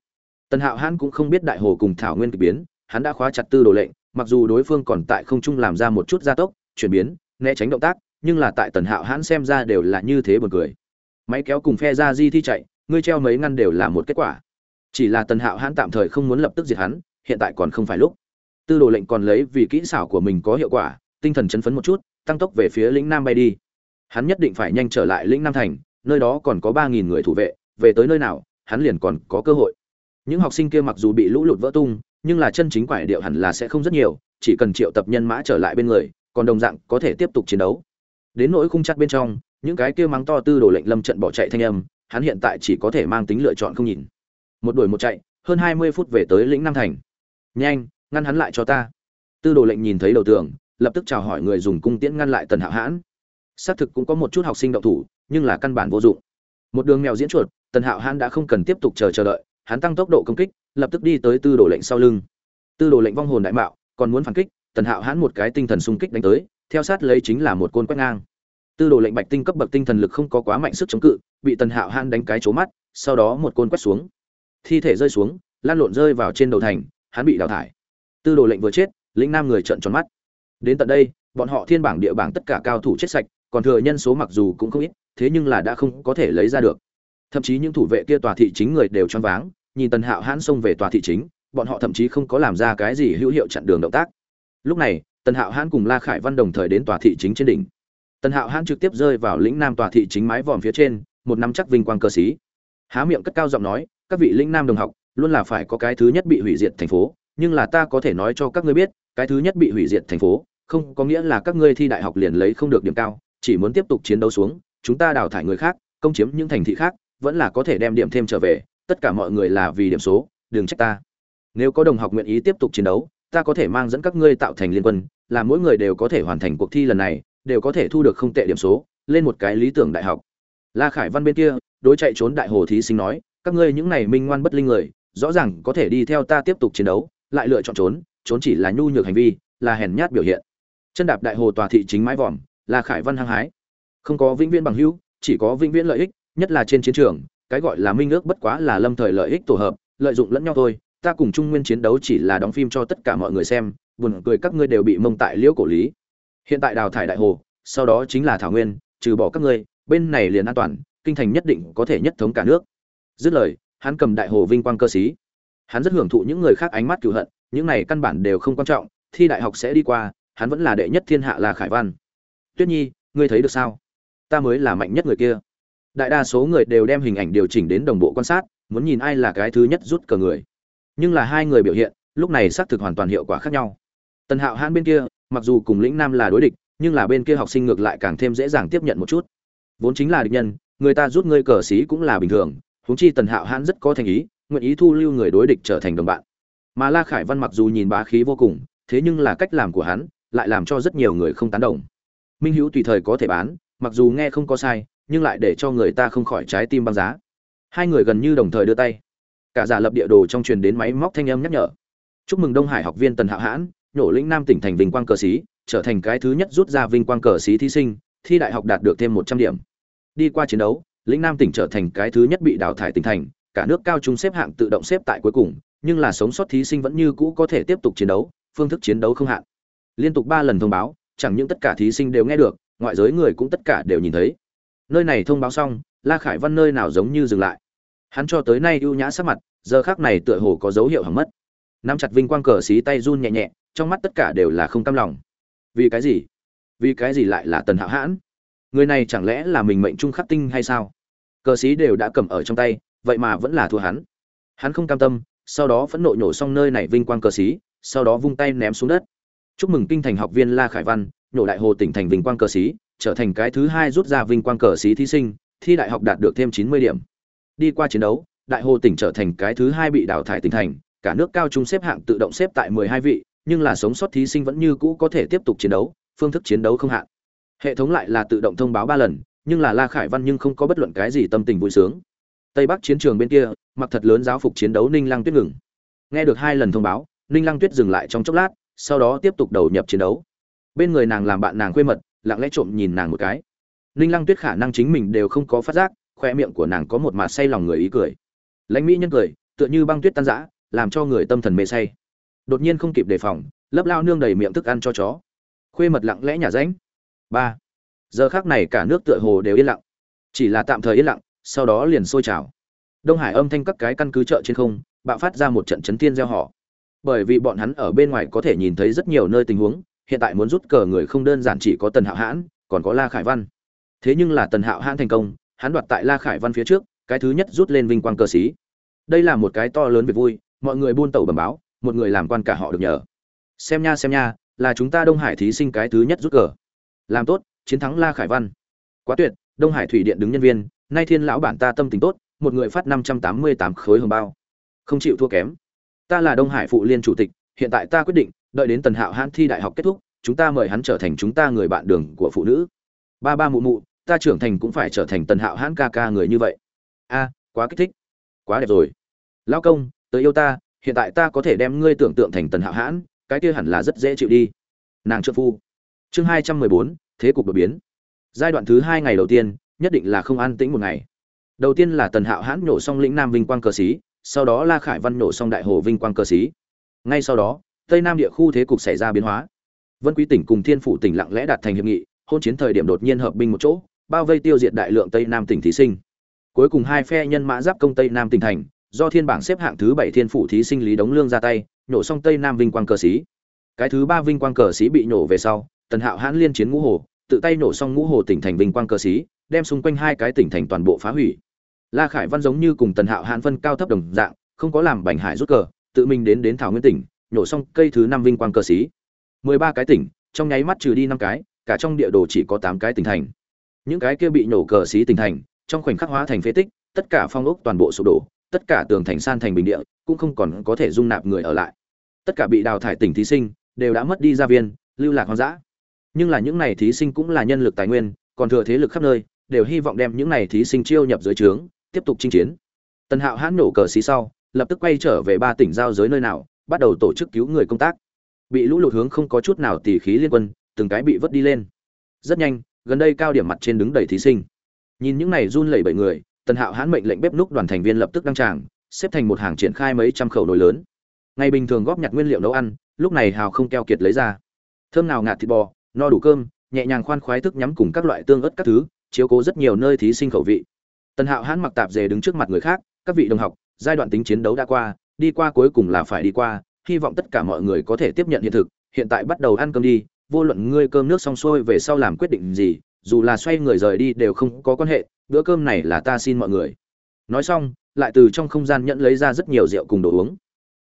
Tần hạo hãn cũng không biết đại hồ cùng thảo nguyên kỳ biến, hắn đã khóa chặt tư đồ lệnh, mặc dù đối phương còn tại không trung làm ra một chút gia tốc, chuyển biến, né tránh động tác, nhưng là tại tần hạo hãn xem ra đều là như thế buồn cười. Máy kéo cùng phe ra di thi chạy, ngươi treo mấy ngăn đều là một kết quả. Chỉ là tần hạo hãn tạm thời không muốn lập tức diệt hắn hiện tại còn không phải lúc. Tư đồ lệnh còn lấy vì kỹ xảo của mình có hiệu quả, tinh thần chấn phấn một chút, tăng tốc về phía lĩnh nam bay đi. Hắn nhất định phải nhanh trở lại lĩnh nam thành, nơi đó còn có ba nghìn người thủ vệ, về tới nơi nào, hắn liền còn có cơ hội. Những học sinh kia mặc dù bị lũ lụt vỡ tung, nhưng là chân chính quải điệu hẳn là sẽ không rất nhiều, chỉ cần triệu tập nhân mã trở lại bên người, còn đồng dạng có thể tiếp tục chiến đấu. Đến nỗi khung chắc bên trong, những cái kia mắng to tư đồ lệnh lâm trận bỏ chạy thanh âm, hắn hiện tại chỉ có thể mang tính lựa chọn không nhìn. Một đuổi một chạy, hơn hai mươi phút về tới lĩnh nam thành nhanh, ngăn hắn lại cho ta. Tư đồ lệnh nhìn thấy đầu tường, lập tức chào hỏi người dùng cung tiễn ngăn lại tần hạo hãn. Xác thực cũng có một chút học sinh đậu thủ, nhưng là căn bản vô dụng. Một đường mèo diễn chuột, tần hạo hãn đã không cần tiếp tục chờ chờ đợi, hắn tăng tốc độ công kích, lập tức đi tới tư đồ lệnh sau lưng. Tư đồ lệnh vong hồn đại mạo, còn muốn phản kích, tần hạo hãn một cái tinh thần xung kích đánh tới, theo sát lấy chính là một côn quét ngang. Tư đồ lệnh bạch tinh cấp bậc tinh thần lực không có quá mạnh sức chống cự, bị tần hạo hãn đánh cái trố mắt, sau đó một côn quét xuống. Thi thể rơi xuống, lan lộn rơi vào trên đầu thành hắn bị đào thải. Tư đồ lệnh vừa chết, lĩnh nam người trợn tròn mắt. Đến tận đây, bọn họ thiên bảng địa bảng tất cả cao thủ chết sạch, còn thừa nhân số mặc dù cũng không ít, thế nhưng là đã không có thể lấy ra được. Thậm chí những thủ vệ kia tòa thị chính người đều choáng váng, nhìn tần hạo hãn xông về tòa thị chính, bọn họ thậm chí không có làm ra cái gì hữu hiệu chặn đường động tác. Lúc này, tần hạo hãn cùng la khải văn đồng thời đến tòa thị chính trên đỉnh. Tần hạo hãn trực tiếp rơi vào lĩnh nam tòa thị chính mái vòm phía trên, một năm chắc vinh quang cơ sĩ. Há miệng cất cao giọng nói, các vị lĩnh nam đồng học luôn là phải có cái thứ nhất bị hủy diệt thành phố, nhưng là ta có thể nói cho các ngươi biết, cái thứ nhất bị hủy diệt thành phố, không có nghĩa là các ngươi thi đại học liền lấy không được điểm cao, chỉ muốn tiếp tục chiến đấu xuống, chúng ta đào thải người khác, công chiếm những thành thị khác, vẫn là có thể đem điểm thêm trở về, tất cả mọi người là vì điểm số, đừng trách ta. Nếu có đồng học nguyện ý tiếp tục chiến đấu, ta có thể mang dẫn các ngươi tạo thành liên quân, là mỗi người đều có thể hoàn thành cuộc thi lần này, đều có thể thu được không tệ điểm số, lên một cái lý tưởng đại học. La khải văn bên kia, đối chạy trốn đại hồ thí sinh nói, các ngươi những này minh ngoan bất linh người rõ ràng có thể đi theo ta tiếp tục chiến đấu, lại lựa chọn trốn trốn chỉ là nhu nhược hành vi, là hèn nhát biểu hiện. Chân đạp đại hồ tòa thị chính mái vòm, là khải văn hăng hái. Không có vĩnh viễn bằng hữu, chỉ có vĩnh viễn lợi ích, nhất là trên chiến trường, cái gọi là minh ước bất quá là lâm thời lợi ích tổ hợp, lợi dụng lẫn nhau thôi. Ta cùng trung nguyên chiến đấu chỉ là đóng phim cho tất cả mọi người xem, buồn cười các ngươi đều bị mông tại liễu cổ lý. Hiện tại đào thải đại hồ, sau đó chính là thảo nguyên, trừ bỏ các ngươi, bên này liền an toàn, kinh thành nhất định có thể nhất thống cả nước. Dứt lời hắn cầm đại hồ vinh quang cơ sĩ hắn rất hưởng thụ những người khác ánh mắt cừu hận, những này căn bản đều không quan trọng, thi đại học sẽ đi qua, hắn vẫn là đệ nhất thiên hạ là khải văn. Tuyết nhi, ngươi thấy được sao? Ta mới là mạnh nhất người kia. Đại đa số người đều đem hình ảnh điều chỉnh đến đồng bộ quan sát, muốn nhìn ai là cái thứ nhất rút cờ người. Nhưng là hai người biểu hiện, lúc này xác thực hoàn toàn hiệu quả khác nhau. Tần hạo hãn bên kia, mặc dù cùng lĩnh nam là đối địch, nhưng là bên kia học sinh ngược lại càng thêm dễ dàng tiếp nhận một chút. Vốn chính là địch nhân, người ta rút ngươi cờ xí cũng là bình thường huống chi tần hạo hãn rất có thành ý, nguyện ý thu lưu người đối địch trở thành đồng bạn. Mà la khải văn mặc dù nhìn bá khí vô cùng, thế nhưng là cách làm của hắn lại làm cho rất nhiều người không tán đồng. Minh hữu tùy thời có thể bán, mặc dù nghe không có sai, nhưng lại để cho người ta không khỏi trái tim băng giá. Hai người gần như đồng thời đưa tay. Cả giả lập địa đồ trong truyền đến máy móc thanh âm nhắc nhở. Chúc mừng đông hải học viên tần hạo hãn, nhổ lĩnh nam tỉnh thành vinh quang cờ sĩ trở thành cái thứ nhất rút ra vinh quang cờ sĩ thí sinh, thi đại học đạt được thêm một trăm điểm. Đi qua chiến đấu lĩnh nam tỉnh trở thành cái thứ nhất bị đào thải tỉnh thành, cả nước cao trung xếp hạng tự động xếp tại cuối cùng, nhưng là sống sót thí sinh vẫn như cũ có thể tiếp tục chiến đấu, phương thức chiến đấu không hạn. Liên tục ba lần thông báo, chẳng những tất cả thí sinh đều nghe được, ngoại giới người cũng tất cả đều nhìn thấy. Nơi này thông báo xong, la khải văn nơi nào giống như dừng lại. Hắn cho tới nay ưu nhã sắc mặt, giờ khác này tựa hồ có dấu hiệu hỏng mất. Nắm chặt vinh quang cờ xí tay run nhẹ nhẹ, trong mắt tất cả đều là không cam lòng. Vì cái gì? Vì cái gì lại là tần hạo hãn? Người này chẳng lẽ là mình mệnh trung khắc tinh hay sao? Cờ xí đều đã cầm ở trong tay, vậy mà vẫn là thua hắn. Hắn không cam tâm, sau đó phẫn nộ nhổ xong nơi này vinh quang cờ xí sau đó vung tay ném xuống đất. Chúc mừng kinh thành học viên la khải văn, nhổ đại hồ tỉnh thành vinh quang cờ xí trở thành cái thứ hai rút ra vinh quang cờ xí thí sinh, thi đại học đạt được thêm chín mươi điểm. Đi qua chiến đấu, đại hồ tỉnh trở thành cái thứ hai bị đào thải tỉnh thành, cả nước cao trung xếp hạng tự động xếp tại mười hai vị, nhưng là sống sót thí sinh vẫn như cũ có thể tiếp tục chiến đấu, phương thức chiến đấu không hạn. Hệ thống lại là tự động thông báo ba lần nhưng là la khải văn nhưng không có bất luận cái gì tâm tình vui sướng. Tây bắc chiến trường bên kia, mặc thật lớn giáo phục chiến đấu ninh lăng tuyết ngừng. Nghe được hai lần thông báo, ninh lăng tuyết dừng lại trong chốc lát, sau đó tiếp tục đầu nhập chiến đấu. Bên người nàng làm bạn nàng quê mật, lặng lẽ trộm nhìn nàng một cái. Ninh lăng tuyết khả năng chính mình đều không có phát giác, khoe miệng của nàng có một mặt say lòng người ý cười. Lãnh mỹ nhân cười, tựa như băng tuyết tan rã, làm cho người tâm thần mê say. Đột nhiên không kịp đề phòng, lấp lao nương đầy miệng thức ăn cho chó. Khuê mật lặng lẽ nhả ránh. Ba giờ khác này cả nước tựa hồ đều yên lặng. Chỉ là tạm thời yên lặng, sau đó liền sôi trào. Đông hải âm thanh các cái căn cứ chợ trên không, bạo phát ra một trận chấn thiên gieo họ. Bởi vì bọn hắn ở bên ngoài có thể nhìn thấy rất nhiều nơi tình huống, hiện tại muốn rút cờ người không đơn giản chỉ có tần hạo hãn, còn có la khải văn. Thế nhưng là tần hạo hãn thành công, hắn đoạt tại la khải văn phía trước, cái thứ nhất rút lên vinh quang cờ xí đây là một cái to lớn về vui, mọi người buôn tẩu bẩm báo, một người làm quan cả họ được nhờ. Xem nha xem nha, là chúng ta đông hải thí sinh cái thứ nhất rút cờ. Làm tốt chiến thắng la khải văn. Quá tuyệt, đông hải thủy điện đứng nhân viên, nay thiên lão bản ta tâm tình tốt, một người phát năm trăm tám mươi tám khối hồng bao. Không chịu thua kém. Ta là đông hải phụ liên chủ tịch, hiện tại ta quyết định, đợi đến tần hạo hãn thi đại học kết thúc, chúng ta mời hắn trở thành chúng ta người bạn đường của phụ nữ. Ba ba mụ mụ, ta trưởng thành cũng phải trở thành tần hạo hãn ca ca người như vậy. A, quá kích thích. Quá đẹp rồi. Lao công, tới yêu ta, hiện tại ta có thể đem ngươi tưởng tượng thành tần hạo hãn, cái kia hẳn là rất dễ chịu đi. Nàng trợ phu. Chương hai trăm mười bốn thế cục đột biến. Giai đoạn thứ hai ngày đầu tiên, nhất định là không an tĩnh một ngày. Đầu tiên là tần hạo hãn nhổ xong lĩnh nam vinh quang cờ xí, sau đó la khải văn nhổ xong đại hồ vinh quang cờ xí. Ngay sau đó, tây nam địa khu thế cục xảy ra biến hóa. Vân quý tỉnh cùng thiên phủ tỉnh lặng lẽ đạt thành hiệp nghị, hôn chiến thời điểm đột nhiên hợp binh một chỗ, bao vây tiêu diệt đại lượng tây nam tỉnh thí sinh. Cuối cùng hai phe nhân mã giáp công tây nam tỉnh thành, do thiên bảng xếp hạng thứ bảy thiên phủ thí sinh lý đống lương ra tay nhổ xong tây nam vinh quang cờ xí. Cái thứ ba vinh quang cờ xí bị nổ về sau tần hạo hãn liên chiến ngũ hồ tự tay nổ xong ngũ hồ tỉnh thành vinh quang cơ sĩ, đem xung quanh hai cái tỉnh thành toàn bộ phá hủy. La khải văn giống như cùng tần hạo hãn phân cao thấp đồng dạng không có làm bành hải rút cờ tự mình đến đến thảo nguyên tỉnh nổ xong cây thứ năm vinh quang cơ sĩ. mười ba cái tỉnh trong nháy mắt trừ đi năm cái cả trong địa đồ chỉ có tám cái tỉnh thành. Những cái kia bị nổ cờ xí tỉnh thành trong khoảnh khắc hóa thành phế tích tất cả phong ốc toàn bộ sụp đổ tất cả tường thành san thành bình địa cũng không còn có thể dung nạp người ở lại. Tất cả bị đào thải tỉnh thí sinh đều đã mất đi gia viên lưu lạc hoang dã nhưng là những này thí sinh cũng là nhân lực tài nguyên, còn thừa thế lực khắp nơi, đều hy vọng đem những này thí sinh chiêu nhập dưới trướng, tiếp tục chinh chiến. Tần hạo hãn nổ cờ xí sau, lập tức quay trở về ba tỉnh giao giới nơi nào, bắt đầu tổ chức cứu người công tác. Bị lũ lụt hướng không có chút nào tỉ khí liên quân, từng cái bị vớt đi lên. Rất nhanh, gần đây cao điểm mặt trên đứng đầy thí sinh. Nhìn những này run lẩy bẩy người, tần hạo hãn mệnh lệnh bếp núc đoàn thành viên lập tức đăng tràng, xếp thành một hàng triển khai mấy trăm khẩu nồi lớn. Ngày bình thường góp nhặt nguyên liệu nấu ăn, lúc này hào không keo kiệt lấy ra. Thơm nào ngạt thịt bò no đủ cơm, nhẹ nhàng khoan khoái thức nhắm cùng các loại tương ớt các thứ, chiếu cố rất nhiều nơi thí sinh khẩu vị. Tần hạo hãn mặc tạp dề đứng trước mặt người khác, các vị đồng học, giai đoạn tính chiến đấu đã qua, đi qua cuối cùng là phải đi qua, hy vọng tất cả mọi người có thể tiếp nhận hiện thực, hiện tại bắt đầu ăn cơm đi, vô luận ngươi cơm nước xong xuôi về sau làm quyết định gì, dù là xoay người rời đi đều không có quan hệ, bữa cơm này là ta xin mọi người. Nói xong, lại từ trong không gian nhẫn lấy ra rất nhiều rượu cùng đồ uống.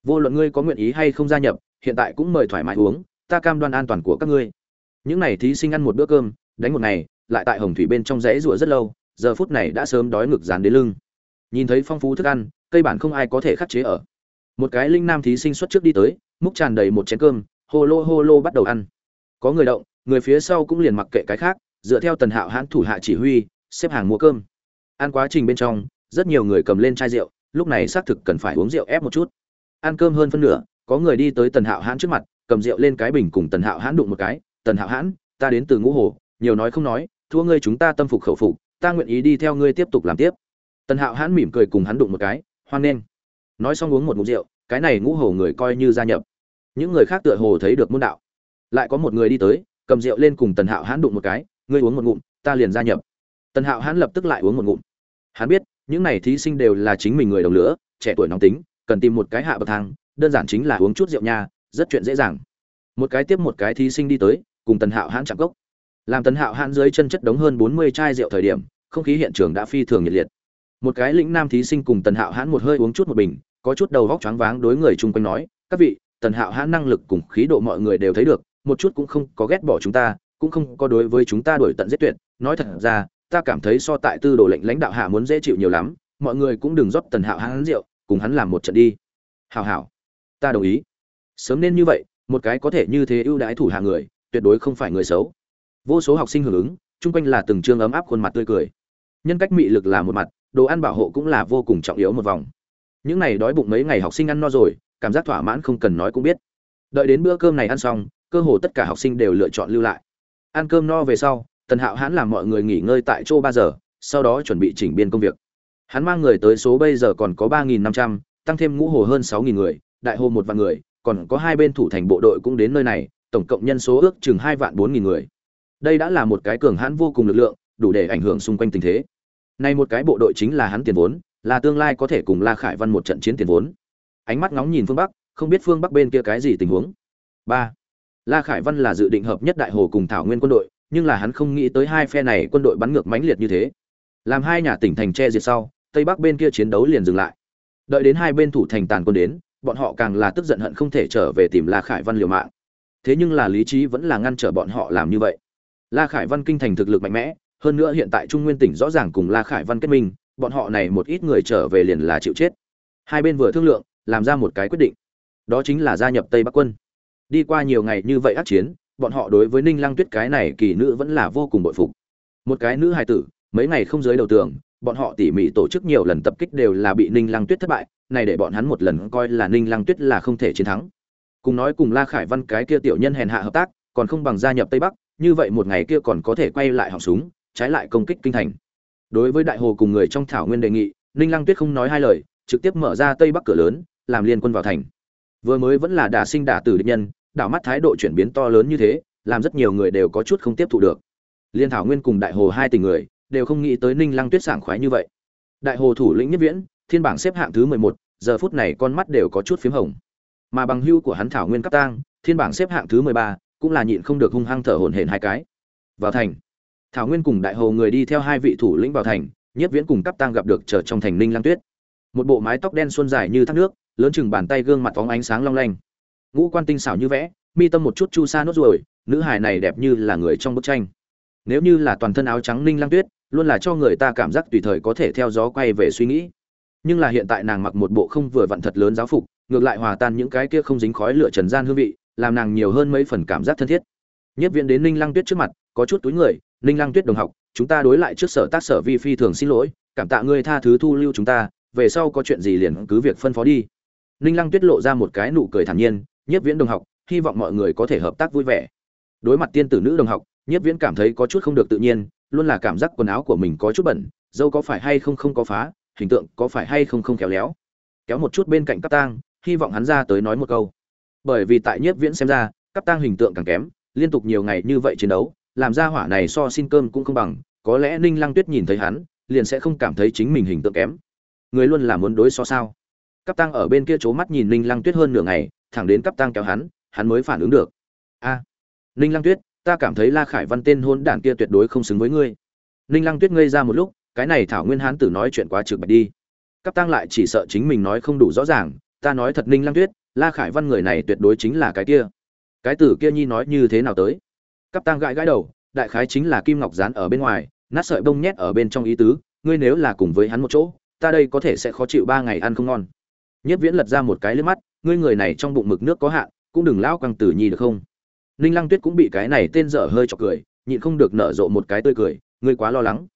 Vô luận ngươi có nguyện ý hay không gia nhập, hiện tại cũng mời thoải mái uống, ta cam đoan an toàn của các ngươi những n à y thí sinh ăn một bữa cơm, đánh một ngày, lại tại hồng thủy bên trong rẽ rụa rất lâu, giờ phút này đã sớm đói ngực dán đến lưng. Nhìn thấy phong phú thức ăn, cây bản không ai có thể khắc chế ở. Một cái linh nam thí sinh xuất trước đi tới, múc tràn đầy một chén cơm, hô lô hô lô bắt đầu ăn. Có người động, người phía sau cũng liền mặc kệ cái khác, dựa theo tần hạo hãn thủ hạ chỉ huy, xếp hàng mua cơm. Ăn quá trình bên trong, rất nhiều người cầm lên chai rượu, lúc này xác thực cần phải uống rượu ép một chút. Ăn cơm hơn phân nửa, có người đi tới tần hạo hãn trước mặt, cầm rượu lên cái bình cùng tần hạo hãn đụng một cái tần hạo hãn, ta đến từ ngũ hồ, nhiều nói không nói, thua ngươi chúng ta tâm phục khẩu phục, ta nguyện ý đi theo ngươi tiếp tục làm tiếp. Tần hạo hãn mỉm cười cùng hắn đụng một cái, hoan nghênh. Nói xong uống một ngụm rượu, cái này ngũ hồ người coi như gia nhập. Những người khác tựa hồ thấy được môn đạo. Lại có một người đi tới, cầm rượu lên cùng tần hạo hãn đụng một cái, ngươi uống một ngụm, ta liền gia nhập. Tần hạo hãn lập tức lại uống một ngụm. Hắn biết, những này thí sinh đều là chính mình người đồng lửa, trẻ tuổi nóng tính, cần tìm một cái hạ bậc thang, đơn giản chính là uống chút rượu nha, rất chuyện dễ dàng. Một cái tiếp một cái thí sinh đi tới cùng tần hạo hãn chạm cốc làm tần hạo hãn dưới chân chất đống hơn bốn mươi chai rượu thời điểm, không khí hiện trường đã phi thường nhiệt liệt. Một cái lĩnh nam thí sinh cùng tần hạo hãn một hơi uống chút một bình, có chút đầu vóc choáng váng đối người chung quanh nói, các vị, tần hạo hãn năng lực cùng khí độ mọi người đều thấy được, một chút cũng không có ghét bỏ chúng ta, cũng không có đối với chúng ta đổi tận giết tuyệt. Nói thật ra, ta cảm thấy so tại tư đồ lệnh lãnh đạo hạ muốn dễ chịu nhiều lắm, mọi người cũng đừng rót tần hạo hãn rượu, cùng hắn làm một trận đi. Hào hảo, ta đồng ý. Sớm nên như vậy, một cái có thể như thế ưu đãi thủ hạ người tuyệt đối không phải người xấu. Vô số học sinh hưởng ứng, chung quanh là từng chương ấm áp khuôn mặt tươi cười. Nhân cách mị lực là một mặt, đồ ăn bảo hộ cũng là vô cùng trọng yếu một vòng. Những này đói bụng mấy ngày học sinh ăn no rồi, cảm giác thỏa mãn không cần nói cũng biết. Đợi đến bữa cơm này ăn xong, cơ hồ tất cả học sinh đều lựa chọn lưu lại. Ăn cơm no về sau, tần hạo hãn làm mọi người nghỉ ngơi tại chỗ ba giờ, sau đó chuẩn bị chỉnh biên công việc. Hắn mang người tới số bây giờ còn có ba nghìn năm trăm, tăng thêm ngũ hồ hơn sáu nghìn người, đại hồ một vạn người, còn có hai bên thủ thành bộ đội cũng đến nơi này tổng cộng nhân số ước chừng hai vạn bốn nghìn người. Đây đã là một cái cường hãn vô cùng lực lượng, đủ để ảnh hưởng xung quanh tình thế. Nay một cái bộ đội chính là hắn tiền vốn, là tương lai có thể cùng la khải văn một trận chiến tiền vốn. Ánh mắt ngóng nhìn phương bắc, không biết phương bắc bên kia cái gì tình huống. Ba, la khải văn là dự định hợp nhất đại hồ cùng thảo nguyên quân đội, nhưng là hắn không nghĩ tới hai phe này quân đội bắn ngược mãnh liệt như thế. Làm hai nhà tỉnh thành che diệt sau, tây bắc bên kia chiến đấu liền dừng lại. Đợi đến hai bên thủ thành tàn quân đến, bọn họ càng là tức giận hận không thể trở về tìm la khải văn liều mạng thế nhưng là lý trí vẫn là ngăn trở bọn họ làm như vậy. La khải văn kinh thành thực lực mạnh mẽ, hơn nữa hiện tại trung nguyên tỉnh rõ ràng cùng la khải văn kết minh, bọn họ này một ít người trở về liền là chịu chết. Hai bên vừa thương lượng, làm ra một cái quyết định. Đó chính là gia nhập tây bắc quân. Đi qua nhiều ngày như vậy ác chiến, bọn họ đối với ninh lăng tuyết cái này kỳ nữ vẫn là vô cùng bội phục. Một cái nữ hài tử, mấy ngày không dưới đầu tường, bọn họ tỉ mỉ tổ chức nhiều lần tập kích đều là bị ninh lăng tuyết thất bại, này để bọn hắn một lần coi là ninh lăng tuyết là không thể chiến thắng cùng nói cùng la khải văn cái kia tiểu nhân hèn hạ hợp tác, còn không bằng gia nhập tây bắc, như vậy một ngày kia còn có thể quay lại họng súng, trái lại công kích kinh thành. Đối với đại hồ cùng người trong thảo nguyên đề nghị, ninh lăng tuyết không nói hai lời, trực tiếp mở ra tây bắc cửa lớn, làm liên quân vào thành. Vừa mới vẫn là đả sinh đả tử địch nhân, đảo mắt thái độ chuyển biến to lớn như thế, làm rất nhiều người đều có chút không tiếp thụ được. Liên thảo nguyên cùng đại hồ hai tình người, đều không nghĩ tới ninh lăng tuyết sảng khoái như vậy. Đại hồ thủ lĩnh nhất viễn, thiên bảng xếp hạng thứ mười một, giờ phút này con mắt đều có chút p h í m hồng mà bằng hưu của hắn thảo nguyên cắt tang, thiên bảng xếp hạng thứ mười ba, cũng là nhịn không được hung hăng thở hổn hển hai cái. Vào thành, thảo nguyên cùng đại hồ người đi theo hai vị thủ lĩnh vào thành nhất viễn cùng cắp tang gặp được chờ trong thành ninh lang tuyết. Một bộ mái tóc đen xuân dài như thác nước, lớn chừng bàn tay gương mặt phóng ánh sáng long lanh. Ngũ quan tinh xảo như vẽ, mi tâm một chút chu sa nốt ruồi, nữ hài này đẹp như là người trong bức tranh. Nếu như là toàn thân áo trắng ninh lang tuyết, luôn là cho người ta cảm giác tùy thời có thể theo gió quay về suy nghĩ. Nhưng là hiện tại nàng mặc một bộ không vừa vặn thật lớn giáo phục ngược lại hòa tan những cái kia không dính khói lửa trần gian hương vị, làm nàng nhiều hơn mấy phần cảm giác thân thiết. Nhất viện đến ninh lăng tuyết trước mặt, có chút túi người, ninh lăng tuyết đồng học, chúng ta đối lại trước sở tác sở vi phi thường xin lỗi, cảm tạ ngươi tha thứ thu lưu chúng ta, về sau có chuyện gì liền cứ việc phân phó đi. Ninh lăng tuyết lộ ra một cái nụ cười thản nhiên, nhất viễn đồng học, hy vọng mọi người có thể hợp tác vui vẻ. Đối mặt tiên tử nữ đồng học, nhất viễn cảm thấy có chút không được tự nhiên, luôn là cảm giác quần áo của mình có chút bẩn, dâu có phải hay không không có phá, hình tượng có phải hay không không khéo léo. Kéo một chút bên cạnh cấp tang hy vọng hắn ra tới nói một câu. Bởi vì tại nhất viễn xem ra cấp tang hình tượng càng kém, liên tục nhiều ngày như vậy chiến đấu, làm ra hỏa này so xin cơm cũng không bằng, có lẽ ninh lăng tuyết nhìn thấy hắn, liền sẽ không cảm thấy chính mình hình tượng kém. Người luôn là muốn đối so sao? Cấp tăng ở bên kia c mắt nhìn ninh lăng tuyết hơn nửa ngày, thẳng đến cấp tăng kéo hắn hắn mới phản ứng được. A, ninh lăng tuyết, ta cảm thấy la khải văn tên hôn đản kia tuyệt đối không xứng với ngươi. Ninh lăng tuyết ngây ra một lúc, cái này thảo nguyên hán tử nói chuyện quá trực bạch đi. Cấp tăng lại chỉ sợ chính mình nói không đủ rõ ràng ta nói thật ninh lăng tuyết, la khải văn người này tuyệt đối chính là cái kia. Cái tử kia nhi nói như thế nào tới? Cắp tang gãi gãi đầu, đại khái chính là kim ngọc dán ở bên ngoài, nát sợi bông nhét ở bên trong ý tứ, ngươi nếu là cùng với hắn một chỗ, ta đây có thể sẽ khó chịu ba ngày ăn không ngon. Nhất viễn lật ra một cái lên mắt, ngươi người này trong bụng mực nước có hạn, cũng đừng lão quăng tử nhi được không? Ninh lăng tuyết cũng bị cái này tên dở hơi chọc cười, nhịn không được nở rộ một cái tươi cười, ngươi quá lo lắng.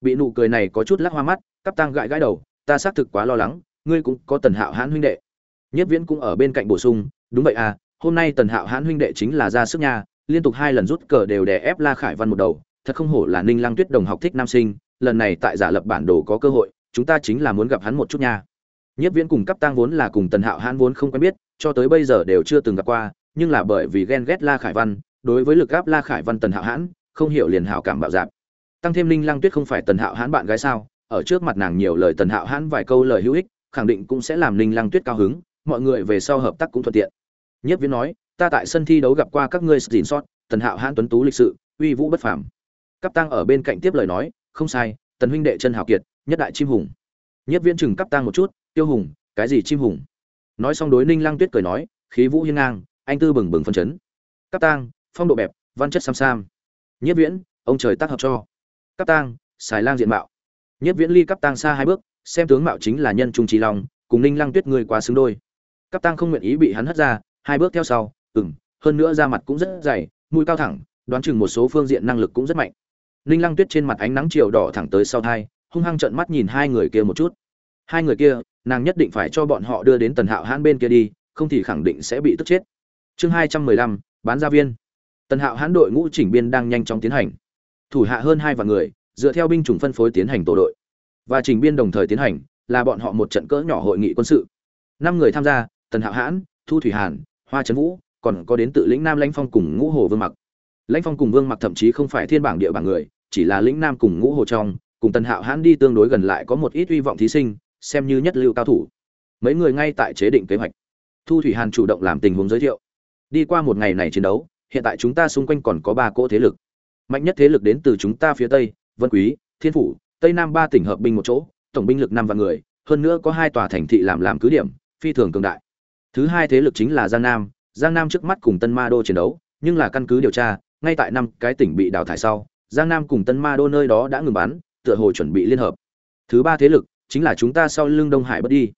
Bị nụ cười này có chút lắc hoa mắt, cắp Tang gãi gãi đầu, ta xác thực quá lo lắng, ngươi cũng có tần hạo hãn huynh đệ nhất viễn cũng ở bên cạnh bổ sung, đúng vậy à hôm nay tần hạo hãn huynh đệ chính là ra sức nha, liên tục hai lần rút cờ đều đè ép la khải văn một đầu, thật không hổ là ninh lăng tuyết đồng học thích nam sinh, lần này tại giả lập bản đồ có cơ hội, chúng ta chính là muốn gặp hắn một chút nha. Nhất viễn cùng cấp tăng vốn là cùng tần hạo hãn vốn không quen biết, cho tới bây giờ đều chưa từng gặp qua, nhưng là bởi vì ghen ghét la khải văn, đối với lực gáp la khải văn tần hạo hãn, không hiểu liền hảo cảm bạo dạp tăng thêm ninh lăng tuyết không phải tần hạo hãn bạn gái sao, ở trước mặt nàng nhiều lời tần hạo hãn vài câu lời hữu ích, khẳng định cũng sẽ làm ninh lăng tuyết cao hứng mọi người về sau hợp tác cũng thuận tiện. Nhất viễn nói, ta tại sân thi đấu gặp qua các ngươi dìn sót, tần hạo hãn tuấn tú lịch sự, uy vũ bất phàm. Cáp tăng ở bên cạnh tiếp lời nói, không sai, tần huynh đệ chân hào kiệt, nhất đại chim hùng. Nhất viễn chừng Cáp tăng một chút, tiêu hùng, cái gì chim hùng? Nói xong đối ninh lăng tuyết cười nói, khí vũ hiên ngang, anh tư bừng bừng phân chấn. Cáp tăng phong độ bẹp, văn chất sam sam nhất viễn, ông trời tác hợp cho. Cáp tăng xài lang diện mạo. Nhất viễn ly Cáp tăng xa hai bước, xem tướng mạo chính là nhân trung trí long, cùng ninh lăng tuyết người quá xứng đôi cấp tăng không nguyện ý bị hắn hất ra hai bước theo sau ừm, hơn nữa da mặt cũng rất dày mũi cao thẳng đoán chừng một số phương diện năng lực cũng rất mạnh. Ninh lăng tuyết trên mặt ánh nắng chiều đỏ thẳng tới sau thai hung hăng trợn mắt nhìn hai người kia một chút. Hai người kia nàng nhất định phải cho bọn họ đưa đến tần hạo hãn bên kia đi không thì khẳng định sẽ bị tức chết. Chương hai trăm mười lăm bán gia viên. Tần hạo hãn đội ngũ chỉnh biên đang nhanh chóng tiến hành. Thủ hạ hơn hai vạn người dựa theo binh chủng phân phối tiến hành tổ đội. Và chỉnh biên đồng thời tiến hành là bọn họ một trận cỡ nhỏ hội nghị quân sự. Năm người tham gia tần hạo hãn, thu thủy hàn, hoa trấn vũ, còn có đến tự lĩnh nam lãnh phong cùng ngũ hồ vương mặc. Lãnh phong cùng vương mặc thậm chí không phải thiên bảng địa bảng người, chỉ là lĩnh nam cùng ngũ hồ trong, cùng tần hạo hãn đi tương đối gần lại có một ít hy vọng thí sinh, xem như nhất lưu cao thủ. Mấy người ngay tại chế định kế hoạch. Thu thủy hàn chủ động làm tình huống giới thiệu. Đi qua một ngày này chiến đấu, hiện tại chúng ta xung quanh còn có ba cỗ thế lực. Mạnh nhất thế lực đến từ chúng ta phía tây, vân quý, thiên phủ, tây nam ba tỉnh hợp binh một chỗ, tổng binh lực năm vạn người, hơn nữa có hai tòa thành thị làm làm cứ điểm, phi thường cường đại thứ hai thế lực chính là giang nam. Giang nam trước mắt cùng tân ma đô chiến đấu, nhưng là căn cứ điều tra, ngay tại năm cái tỉnh bị đào thải sau, giang nam cùng tân ma đô nơi đó đã ngừng bắn, tựa hồ chuẩn bị liên hợp. Thứ ba thế lực chính là chúng ta sau lưng đông hải bất đi.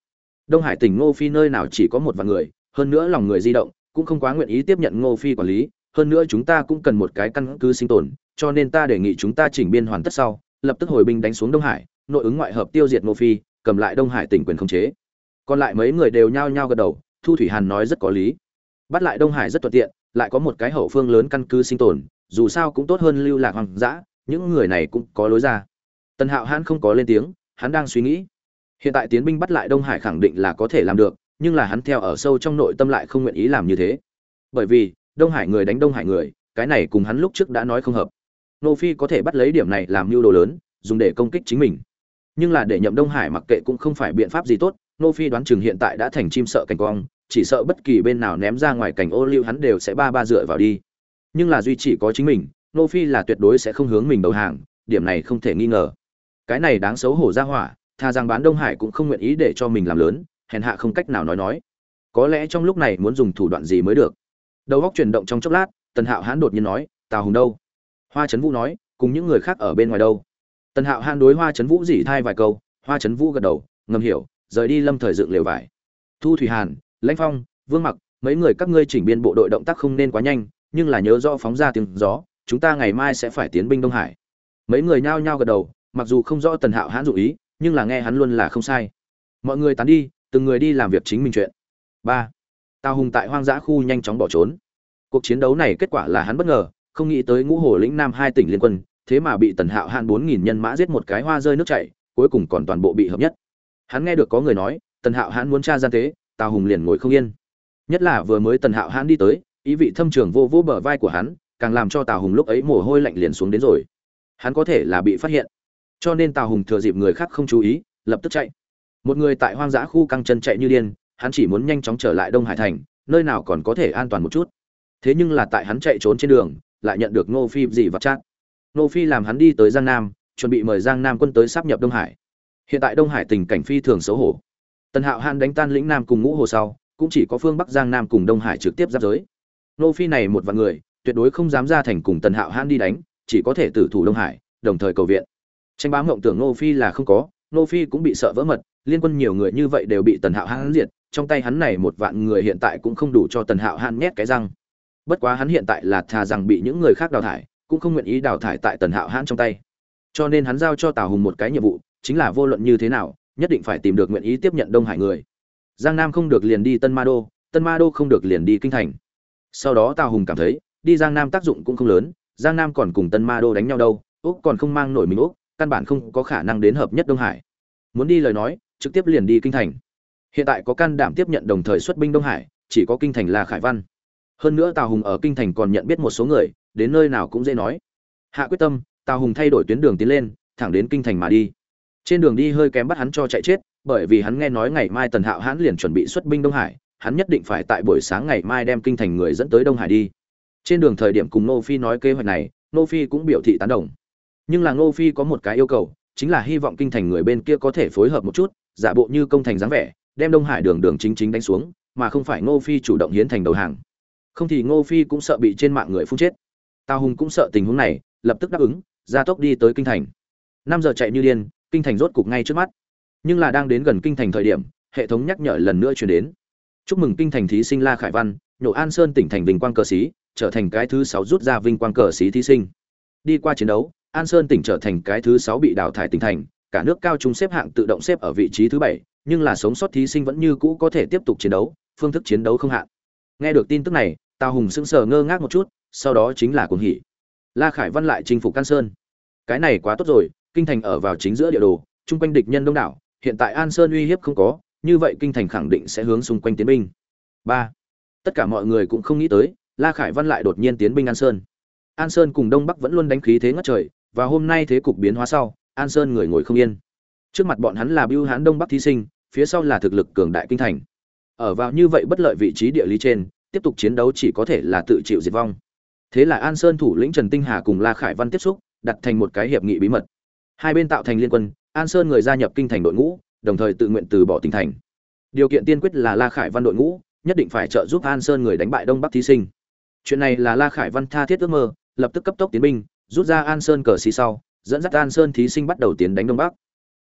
Đông hải tỉnh ngô phi nơi nào chỉ có một vài người, hơn nữa lòng người di động cũng không quá nguyện ý tiếp nhận ngô phi quản lý, hơn nữa chúng ta cũng cần một cái căn cứ sinh tồn, cho nên ta đề nghị chúng ta chỉnh biên hoàn tất sau, lập tức hồi binh đánh xuống đông hải, nội ứng ngoại hợp tiêu diệt ngô phi, cầm lại đông hải tỉnh quyền khống chế. Còn lại mấy người đều nhao nhao gật đầu thu thủy hàn nói rất có lý. Bắt lại đông hải rất thuận tiện, lại có một cái hậu phương lớn căn cứ sinh tồn, dù sao cũng tốt hơn lưu lạc hoang dã, những người này cũng có lối ra. Tần hạo hãn không có lên tiếng, hắn đang suy nghĩ. Hiện tại tiến binh bắt lại đông hải khẳng định là có thể làm được, nhưng là hắn theo ở sâu trong nội tâm lại không nguyện ý làm như thế. Bởi vì, đông hải người đánh đông hải người, cái này cùng hắn lúc trước đã nói không hợp. Nô phi có thể bắt lấy điểm này làm mưu đồ lớn, dùng để công kích chính mình. Nhưng là để nhậm đông hải mặc kệ cũng không phải biện pháp gì tốt, nô phi đoán chừng hiện tại đã thành chim sợ cảnh quang chỉ sợ bất kỳ bên nào ném ra ngoài cảnh ô liu hắn đều sẽ ba ba dựa vào đi. Nhưng là duy chỉ có chính mình, nô phi là tuyệt đối sẽ không hướng mình đầu hàng, điểm này không thể nghi ngờ. Cái này đáng xấu hổ ra hỏa, tha rằng bán đông hải cũng không nguyện ý để cho mình làm lớn, hèn hạ không cách nào nói nói. Có lẽ trong lúc này muốn dùng thủ đoạn gì mới được. Đầu góc chuyển động trong chốc lát, tần hạo hãn đột nhiên nói, tào hùng đâu? Hoa trấn vũ nói, cùng những người khác ở bên ngoài đâu? Tần hạo hãn đối hoa trấn vũ dỉ thai vài câu, hoa trấn vũ gật đầu, ngầm hiểu, rời đi lâm thời dựng lều vải. Thu thủy hàn lãnh phong, vương mặc, mấy người các ngươi chỉnh biên bộ đội động tác không nên quá nhanh, nhưng là nhớ rõ phóng ra tiếng gió, chúng ta ngày mai sẽ phải tiến binh đông hải. Mấy người nhao nhao gật đầu, mặc dù không rõ tần hạo hãn dụ ý, nhưng là nghe hắn luôn là không sai. Mọi người tán đi, từng người đi làm việc chính mình chuyện. Ba. Tào hùng tại hoang dã khu nhanh chóng bỏ trốn. Cuộc chiến đấu này kết quả là hắn bất ngờ, không nghĩ tới ngũ hồ lĩnh nam hai tỉnh liên quân, thế mà bị tần hạo hạn bốn nghìn nhân mã giết một cái hoa rơi nước chảy, cuối cùng còn toàn bộ bị hợp nhất. Hắn nghe được có người nói, tần hạo hãn muốn tra gian tế tào hùng liền ngồi không yên. Nhất là vừa mới tần hạo hãn đi tới, ý vị thâm trường vô vô bờ vai của hắn, càng làm cho tào hùng lúc ấy mồ hôi lạnh liền xuống đến rồi. Hắn có thể là bị phát hiện. Cho nên tào hùng thừa dịp người khác không chú ý, lập tức chạy. Một người tại hoang dã khu căng chân chạy như điên, hắn chỉ muốn nhanh chóng trở lại đông hải thành, nơi nào còn có thể an toàn một chút. Thế nhưng là tại hắn chạy trốn trên đường, lại nhận được ngô phi gì vật chát. Ngô phi làm hắn đi tới giang nam, chuẩn bị mời giang nam quân tới sắp nhập đông hải. Hiện tại đông hải tình cảnh phi thường xấu hổ tần hạo Hàn đánh tan lĩnh nam cùng ngũ hồ sau, cũng chỉ có phương bắc giang nam cùng đông hải trực tiếp giáp giới. Nô phi này một vạn người, tuyệt đối không dám ra thành cùng tần hạo Hàn đi đánh, chỉ có thể tử thủ đông hải, đồng thời cầu viện. Tranh bá mộng tưởng Nô phi là không có, Nô phi cũng bị sợ vỡ mật, liên quân nhiều người như vậy đều bị tần hạo Hàn diệt, trong tay hắn này một vạn người hiện tại cũng không đủ cho tần hạo Hàn nhét cái răng. Bất quá hắn hiện tại là thà rằng bị những người khác đào thải, cũng không nguyện ý đào thải tại tần hạo hãn trong tay. Cho nên hắn giao cho tào hùng một cái nhiệm vụ, chính là vô luận như thế nào nhất định phải tìm được nguyện ý tiếp nhận đông hải người. Giang nam không được liền đi tân ma đô, tân ma đô không được liền đi kinh thành. Sau đó tào hùng cảm thấy, đi giang nam tác dụng cũng không lớn, giang nam còn cùng tân ma đô đánh nhau đâu, úc còn không mang nổi mình úc, căn bản không có khả năng đến hợp nhất đông hải. Muốn đi lời nói, trực tiếp liền đi kinh thành. Hiện tại có can đảm tiếp nhận đồng thời xuất binh đông hải, chỉ có kinh thành là khải văn. Hơn nữa tào hùng ở kinh thành còn nhận biết một số người, đến nơi nào cũng dễ nói. Hạ quyết tâm, tào hùng thay đổi tuyến đường tiến lên, thẳng đến kinh thành mà đi trên đường đi hơi kém bắt hắn cho chạy chết, bởi vì hắn nghe nói ngày mai tần hạo hãn liền chuẩn bị xuất binh đông hải, hắn nhất định phải tại buổi sáng ngày mai đem kinh thành người dẫn tới đông hải đi. Trên đường thời điểm cùng nô phi nói kế hoạch này nô phi cũng biểu thị tán đồng. Nhưng là nô phi có một cái yêu cầu, chính là hy vọng kinh thành người bên kia có thể phối hợp một chút, giả bộ như công thành dáng vẻ, đem đông hải đường đường chính chính đánh xuống, mà không phải nô phi chủ động hiến thành đầu hàng. Không thì nô phi cũng sợ bị trên mạng người phun chết. Tào hùng cũng sợ tình huống này, lập tức đáp ứng ra tốc đi tới kinh thành. Năm giờ chạy như điên kinh thành rốt cục ngay trước mắt. Nhưng là đang đến gần kinh thành thời điểm, hệ thống nhắc nhở lần nữa chuyển đến. Chúc mừng kinh thành thí sinh la khải văn nhổ an sơn tỉnh thành vinh quang cờ sĩ trở thành cái thứ sáu rút ra vinh quang cờ sĩ thí sinh. Đi qua chiến đấu, an sơn tỉnh trở thành cái thứ sáu bị đào thải tỉnh thành, cả nước cao trung xếp hạng tự động xếp ở vị trí thứ bảy, nhưng là sống sót thí sinh vẫn như cũ có thể tiếp tục chiến đấu, phương thức chiến đấu không hạn. Nghe được tin tức này, tào hùng sững sờ ngơ ngác một chút, sau đó chính là cuồng hỉ. La khải văn lại chinh phục can sơn. Cái này quá tốt rồi kinh thành ở vào chính giữa địa đồ, chung quanh địch nhân đông đảo, hiện tại an sơn uy hiếp không có, như vậy kinh thành khẳng định sẽ hướng xung quanh tiến binh. Ba, tất cả mọi người cũng không nghĩ tới, la khải văn lại đột nhiên tiến binh an sơn. An sơn cùng đông bắc vẫn luôn đánh khí thế ngất trời, và hôm nay thế cục biến hóa sau, an sơn người ngồi không yên. Trước mặt bọn hắn là bưu hãn đông bắc thí sinh, phía sau là thực lực cường đại kinh thành. Ở vào như vậy bất lợi vị trí địa lý trên, tiếp tục chiến đấu chỉ có thể là tự chịu diệt vong. Thế là an sơn thủ lĩnh trần tinh hà cùng la khải văn tiếp xúc, đặt thành một cái hiệp nghị bí mật hai bên tạo thành liên quân, an sơn người gia nhập kinh thành đội ngũ, đồng thời tự nguyện từ bỏ tỉnh thành. Điều kiện tiên quyết là la khải văn đội ngũ, nhất định phải trợ giúp an sơn người đánh bại đông bắc thí sinh. Chuyện này là la khải văn tha thiết ước mơ, lập tức cấp tốc tiến binh, rút ra an sơn cờ xí sau, dẫn dắt an sơn thí sinh bắt đầu tiến đánh đông bắc.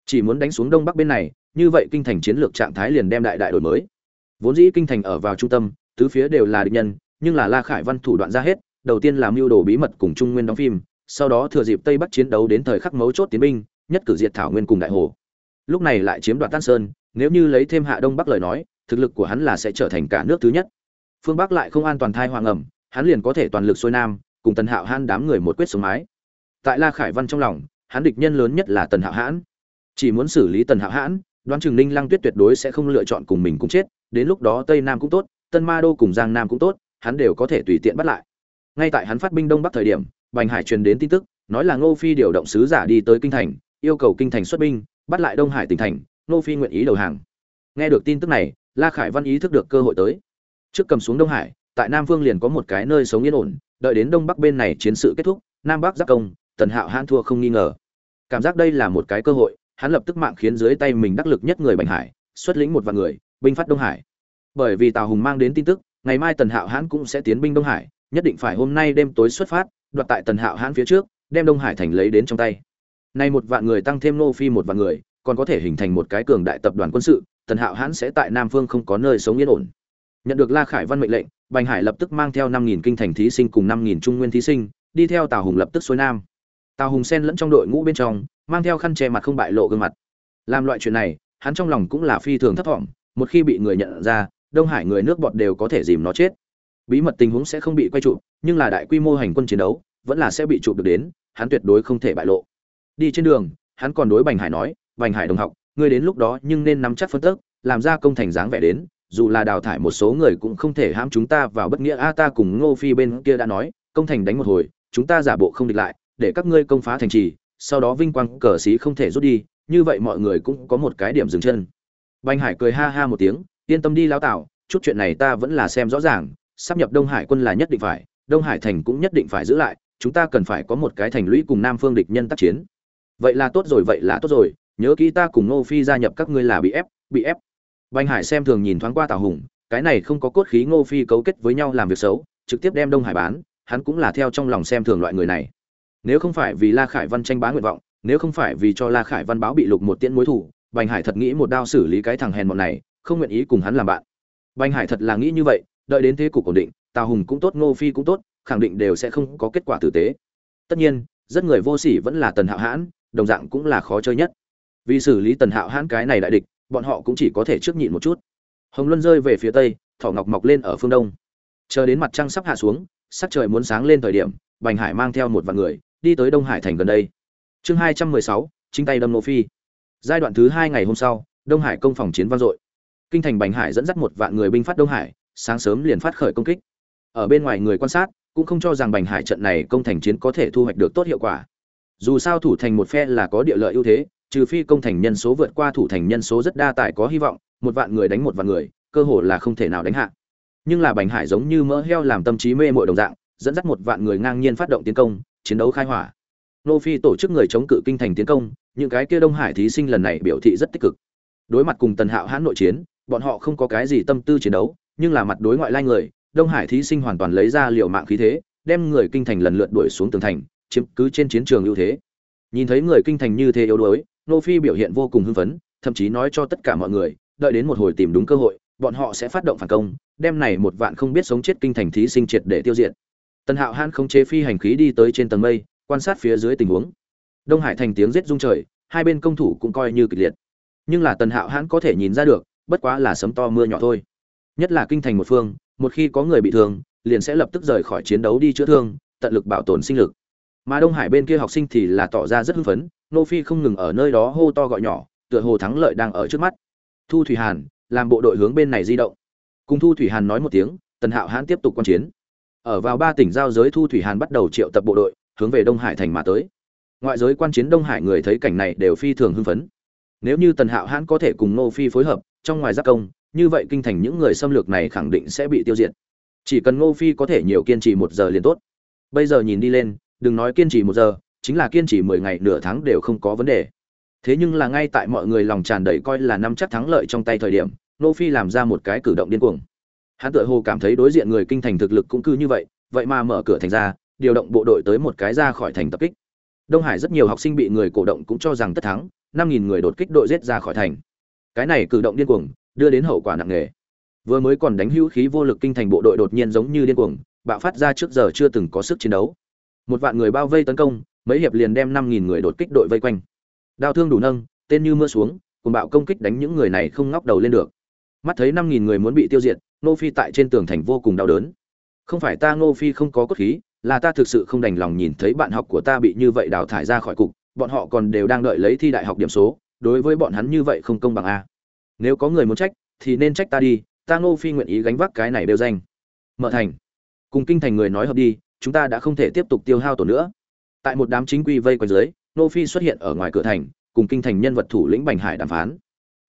Chỉ muốn đánh xuống đông bắc bên này, như vậy kinh thành chiến lược trạng thái liền đem đại đại đổi mới. Vốn dĩ kinh thành ở vào trung tâm, tứ phía đều là địch nhân, nhưng là la khải văn thủ đoạn ra hết, đầu tiên là mưu đồ bí mật cùng trung nguyên đóng phim sau đó thừa dịp tây bắc chiến đấu đến thời khắc mấu chốt tiến binh, nhất cử diệt thảo nguyên cùng đại hồ. Lúc này lại chiếm đoạt tan sơn, nếu như lấy thêm hạ đông bắc lời nói, thực lực của hắn là sẽ trở thành cả nước thứ nhất. Phương bắc lại không an toàn thai hoàng ẩm, hắn liền có thể toàn lực xuôi nam, cùng tần hạo han đám người một quyết sống mái. Tại la khải văn trong lòng, hắn địch nhân lớn nhất là tần hạo hãn. Chỉ muốn xử lý tần hạo hãn, đoán chừng ninh lăng tuyết tuyệt đối sẽ không lựa chọn cùng mình cũng chết, đến lúc đó tây nam cũng tốt, tân ma đô cùng giang nam cũng tốt, hắn đều có thể tùy tiện bắt lại. Ngay tại hắn phát binh đông bắc thời điểm bành hải truyền đến tin tức, nói là ngô phi điều động sứ giả đi tới kinh thành, yêu cầu kinh thành xuất binh, bắt lại đông hải tỉnh thành, ngô phi nguyện ý đầu hàng. Nghe được tin tức này, la khải văn ý thức được cơ hội tới. Trước cầm xuống đông hải, tại nam Vương liền có một cái nơi sống yên ổn, đợi đến đông bắc bên này chiến sự kết thúc, nam bắc giáp công, tần hạo hãn thua không nghi ngờ. Cảm giác đây là một cái cơ hội, hắn lập tức mạng khiến dưới tay mình đắc lực nhất người bành hải, xuất lĩnh một vạn người, binh phát đông hải. Bởi vì tào hùng mang đến tin tức, ngày mai tần hạo hãn cũng sẽ tiến binh đông hải, nhất định phải hôm nay đêm tối xuất phát đoạt tại tần hạo hãn phía trước, đem đông hải thành lấy đến trong tay. Nay một vạn người tăng thêm nô phi một vạn người, còn có thể hình thành một cái cường đại tập đoàn quân sự, tần hạo hãn sẽ tại nam phương không có nơi sống yên ổn. Nhận được la khải văn mệnh lệnh, bành hải lập tức mang theo năm nghìn kinh thành thí sinh cùng năm nghìn trung nguyên thí sinh, đi theo tào hùng lập tức xuôi nam. Tào hùng xen lẫn trong đội ngũ bên trong, mang theo khăn che mặt không bại lộ gương mặt. Làm loại chuyện này, hắn trong lòng cũng là phi thường thấp thỏm, một khi bị người nhận ra, đông hải người nước bọt đều có thể dìm nó chết bí mật tình huống sẽ không bị quay trụ, nhưng là đại quy mô hành quân chiến đấu vẫn là sẽ bị chụp được đến hắn tuyệt đối không thể bại lộ. Đi trên đường hắn còn đối bành hải nói bành hải đồng học ngươi đến lúc đó nhưng nên nắm chắc phân tức làm ra công thành dáng vẻ đến dù là đào thải một số người cũng không thể hãm chúng ta vào bất nghĩa. A ta cùng ngô phi bên kia đã nói công thành đánh một hồi chúng ta giả bộ không địch lại để các ngươi công phá thành trì sau đó vinh quang cờ xí không thể rút đi như vậy mọi người cũng có một cái điểm dừng chân. Bành hải cười ha ha một tiếng yên tâm đi lão tạo chút chuyện này ta vẫn là xem rõ ràng sắp nhập đông hải quân là nhất định phải, đông hải thành cũng nhất định phải giữ lại, chúng ta cần phải có một cái thành lũy cùng nam phương địch nhân tác chiến. Vậy là tốt rồi, vậy là tốt rồi, nhớ kỹ ta cùng ngô phi gia nhập các ngươi là bị ép bị ép. Banh hải xem thường nhìn thoáng qua tào hùng, cái này không có cốt khí ngô phi cấu kết với nhau làm việc xấu, trực tiếp đem đông hải bán, hắn cũng là theo trong lòng xem thường loại người này. Nếu không phải vì la khải văn tranh bá nguyện vọng, nếu không phải vì cho la khải văn báo bị lục một tiễn mối thủ, bành hải thật nghĩ một đao xử lý cái thằng hèn mọn này, không nguyện ý cùng hắn làm bạn. Bành hải thật là nghĩ như vậy đợi đến thế cục ổn định, tào hùng cũng tốt, ngô phi cũng tốt, khẳng định đều sẽ không có kết quả tử tế. Tất nhiên, rất người vô sỉ vẫn là tần hạo hãn, đồng dạng cũng là khó chơi nhất. Vì xử lý tần hạo hãn cái này đại địch, bọn họ cũng chỉ có thể trước nhịn một chút. Hồng luân rơi về phía tây, thỏ ngọc mọc lên ở phương đông. Chờ đến mặt trăng sắp hạ xuống, sắc trời muốn sáng lên thời điểm, bành hải mang theo một vạn người, đi tới đông hải thành gần đây. Chương hai trăm mười sáu, chính tay đâm nô phi. Giai đoạn thứ hai ngày hôm sau, đông hải công phòng chiến vang dội. Kinh thành bành hải dẫn dắt một vạn người binh phát đông hải sáng sớm liền phát khởi công kích. Ở bên ngoài người quan sát cũng không cho rằng bành hải trận này công thành chiến có thể thu hoạch được tốt hiệu quả. Dù sao thủ thành một phe là có địa lợi ưu thế, trừ phi công thành nhân số vượt qua thủ thành nhân số rất đa tài có hy vọng, một vạn người đánh một vạn người, cơ hội là không thể nào đánh hạ. Nhưng là bành hải giống như mỡ heo làm tâm trí mê mội đồng dạng, dẫn dắt một vạn người ngang nhiên phát động tiến công, chiến đấu khai hỏa. Nô phi tổ chức người chống cự kinh thành tiến công, những cái kia đông hải thí sinh lần này biểu thị rất tích cực. Đối mặt cùng tần hạo hãn nội chiến, bọn họ không có cái gì tâm tư chiến đấu nhưng là mặt đối ngoại lai người, đông hải thí sinh hoàn toàn lấy ra liều mạng khí thế, đem người kinh thành lần lượt đuổi xuống tường thành, chiếm cứ trên chiến trường ưu thế. Nhìn thấy người kinh thành như thế yếu đuối, nô phi biểu hiện vô cùng hưng phấn, thậm chí nói cho tất cả mọi người, đợi đến một hồi tìm đúng cơ hội, bọn họ sẽ phát động phản công, đem này một vạn không biết sống chết kinh thành thí sinh triệt để tiêu diệt. Tần hạo hãn không chế phi hành khí đi tới trên tầng mây, quan sát phía dưới tình huống. Đông hải thành tiếng giết rung trời, hai bên công thủ cũng coi như kịch liệt. Nhưng là tần hạo hãn có thể nhìn ra được, bất quá là sấm to mưa nhỏ thôi nhất là kinh thành một phương, một khi có người bị thương, liền sẽ lập tức rời khỏi chiến đấu đi chữa thương, tận lực bảo tồn sinh lực. Mà đông hải bên kia học sinh thì là tỏ ra rất hưng phấn, nô phi không ngừng ở nơi đó hô to gọi nhỏ, tựa hồ thắng lợi đang ở trước mắt. Thu thủy hàn làm bộ đội hướng bên này di động. Cùng thu thủy hàn nói một tiếng, tần hạo hãn tiếp tục quan chiến. Ở vào ba tỉnh giao giới thu thủy hàn bắt đầu triệu tập bộ đội, hướng về đông hải thành mà tới. Ngoại giới quan chiến đông hải người thấy cảnh này đều phi thường hưng phấn. Nếu như tần hạo hãn có thể cùng nô phi phối hợp, trong ngoài giác công như vậy kinh thành những người xâm lược này khẳng định sẽ bị tiêu diệt. Chỉ cần Ngô phi có thể nhiều kiên trì một giờ liền tốt. Bây giờ nhìn đi lên, đừng nói kiên trì một giờ, chính là kiên trì mười ngày, nửa tháng đều không có vấn đề. Thế nhưng là ngay tại mọi người lòng tràn đầy coi là năm chắc thắng lợi trong tay thời điểm, Ngô phi làm ra một cái cử động điên cuồng. Hắn tự hồ cảm thấy đối diện người kinh thành thực lực cũng cứ như vậy vậy mà mở cửa thành ra, điều động bộ đội tới một cái ra khỏi thành tập kích. Đông hải rất nhiều học sinh bị người cổ động cũng cho rằng tất thắng, năm nghìn người đột kích đội giết ra khỏi thành. Cái này cử động điên cuồng đưa đến hậu quả nặng nề. Vừa mới còn đánh hữu khí vô lực kinh thành bộ đội đột nhiên giống như điên cuồng, bạo phát ra trước giờ chưa từng có sức chiến đấu. Một vạn người bao vây tấn công, mấy hiệp liền đem năm nghìn người đột kích đội vây quanh. Đao thương đủ nâng, tên như mưa xuống cùng bạo công kích đánh những người này không ngóc đầu lên được. Mắt thấy năm nghìn người muốn bị tiêu diệt nô phi tại trên tường thành vô cùng đau đớn. Không phải ta nô phi không có cốt khí, là ta thực sự không đành lòng nhìn thấy bạn học của ta bị như vậy đào thải ra khỏi cục, bọn họ còn đều đang đợi lấy thi đại học điểm số, đối với bọn hắn như vậy không công bằng a nếu có người muốn trách, thì nên trách ta đi, ta ngô phi nguyện ý gánh vác cái này đều danh. Mở thành. Cùng kinh thành người nói hợp đi, chúng ta đã không thể tiếp tục tiêu hao tổ nữa. Tại một đám chính quy vây quanh dưới, ngô phi xuất hiện ở ngoài cửa thành, cùng kinh thành nhân vật thủ lĩnh bành hải đàm phán.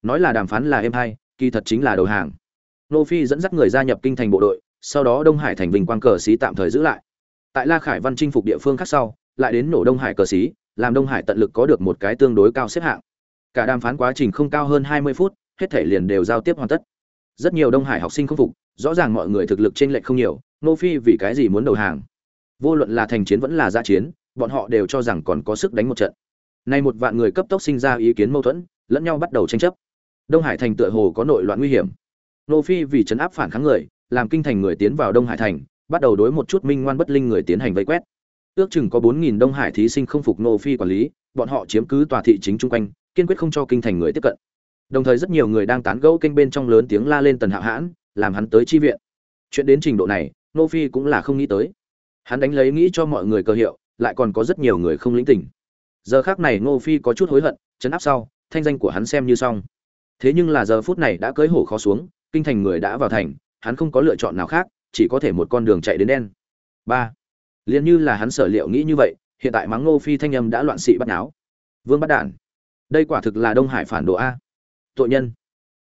Nói là đàm phán là em hay kỳ thật chính là đầu hàng. Ngô phi dẫn dắt người gia nhập kinh thành bộ đội, sau đó đông hải thành vinh quang cờ xí tạm thời giữ lại. Tại la khải văn chinh phục địa phương khác sau, lại đến nổ đông hải cờ xí, làm đông hải tận lực có được một cái tương đối cao xếp hạng. Cả đàm phán quá trình không cao hơn hai mươi phút hết thể liền đều giao tiếp hoàn tất. Rất nhiều đông hải học sinh không phục, rõ ràng mọi người thực lực trên lệch không nhiều, nô phi vì cái gì muốn đầu hàng? Vô luận là thành chiến vẫn là gia chiến, bọn họ đều cho rằng còn có sức đánh một trận. Nay một vạn người cấp tốc sinh ra ý kiến mâu thuẫn, lẫn nhau bắt đầu tranh chấp. Đông hải thành tựa hồ có nội loạn nguy hiểm. Nô phi vì chấn áp phản kháng người, làm kinh thành người tiến vào đông hải thành, bắt đầu đối một chút minh ngoan bất linh người tiến hành vây quét. Ước chừng có bốn nghìn đông hải thí sinh không phục nô phi quản lý, bọn họ chiếm cứ tòa thị chính chung quanh, kiên quyết không cho kinh thành người tiếp cận đồng thời rất nhiều người đang tán gẫu kênh bên trong lớn tiếng la lên tần hạo hãn, làm hắn tới chi viện. Chuyện đến trình độ này, nô phi cũng là không nghĩ tới. Hắn đánh lấy nghĩ cho mọi người cơ hiệu, lại còn có rất nhiều người không lĩnh tình. giờ khác này nô phi có chút hối hận, chấn áp sau, thanh danh của hắn xem như xong. Thế nhưng là giờ phút này đã cưới hổ khó xuống, kinh thành người đã vào thành, hắn không có lựa chọn nào khác, chỉ có thể một con đường chạy đến đen. Ba. Liền như là hắn sở liệu nghĩ như vậy, hiện tại mắng nô phi thanh âm đã loạn xị bắt náo. Vương bắt đản. Đây quả thực là đông hải phản đồ a tội nhân.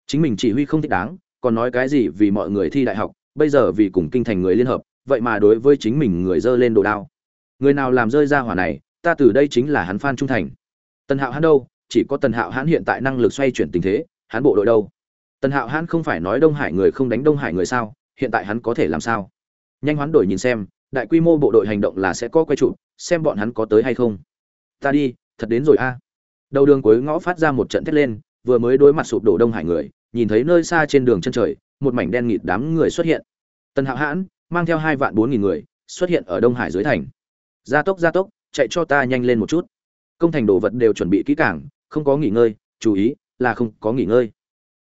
Chính mình chỉ huy không thích đáng, còn nói cái gì vì mọi người thi đại học, bây giờ vì cùng kinh thành người liên hợp, vậy mà đối với chính mình người dơ lên đồ đao. Người nào làm rơi ra hỏa này, ta từ đây chính là hắn phan trung thành. Tần hạo hắn đâu? Chỉ có tần hạo hắn hiện tại năng lực xoay chuyển tình thế, hắn bộ đội đâu? Tần hạo hắn không phải nói đông hải người không đánh đông hải người sao, hiện tại hắn có thể làm sao? Nhanh hoán đổi nhìn xem, đại quy mô bộ đội hành động là sẽ có quay trụ, xem bọn hắn có tới hay không. Ta đi, thật đến rồi a. Đầu đường cuối ngõ phát ra một trận thét lên vừa mới đối mặt sụp đổ đông hải người, nhìn thấy nơi xa trên đường chân trời, một mảnh đen nghịt đám người xuất hiện. Tần hạo hãn, mang theo hai vạn bốn nghìn người, xuất hiện ở đông hải dưới thành. Gia tốc gia tốc, chạy cho ta nhanh lên một chút. Công thành đồ vật đều chuẩn bị kỹ cảng không có nghỉ ngơi, chú ý là không có nghỉ ngơi.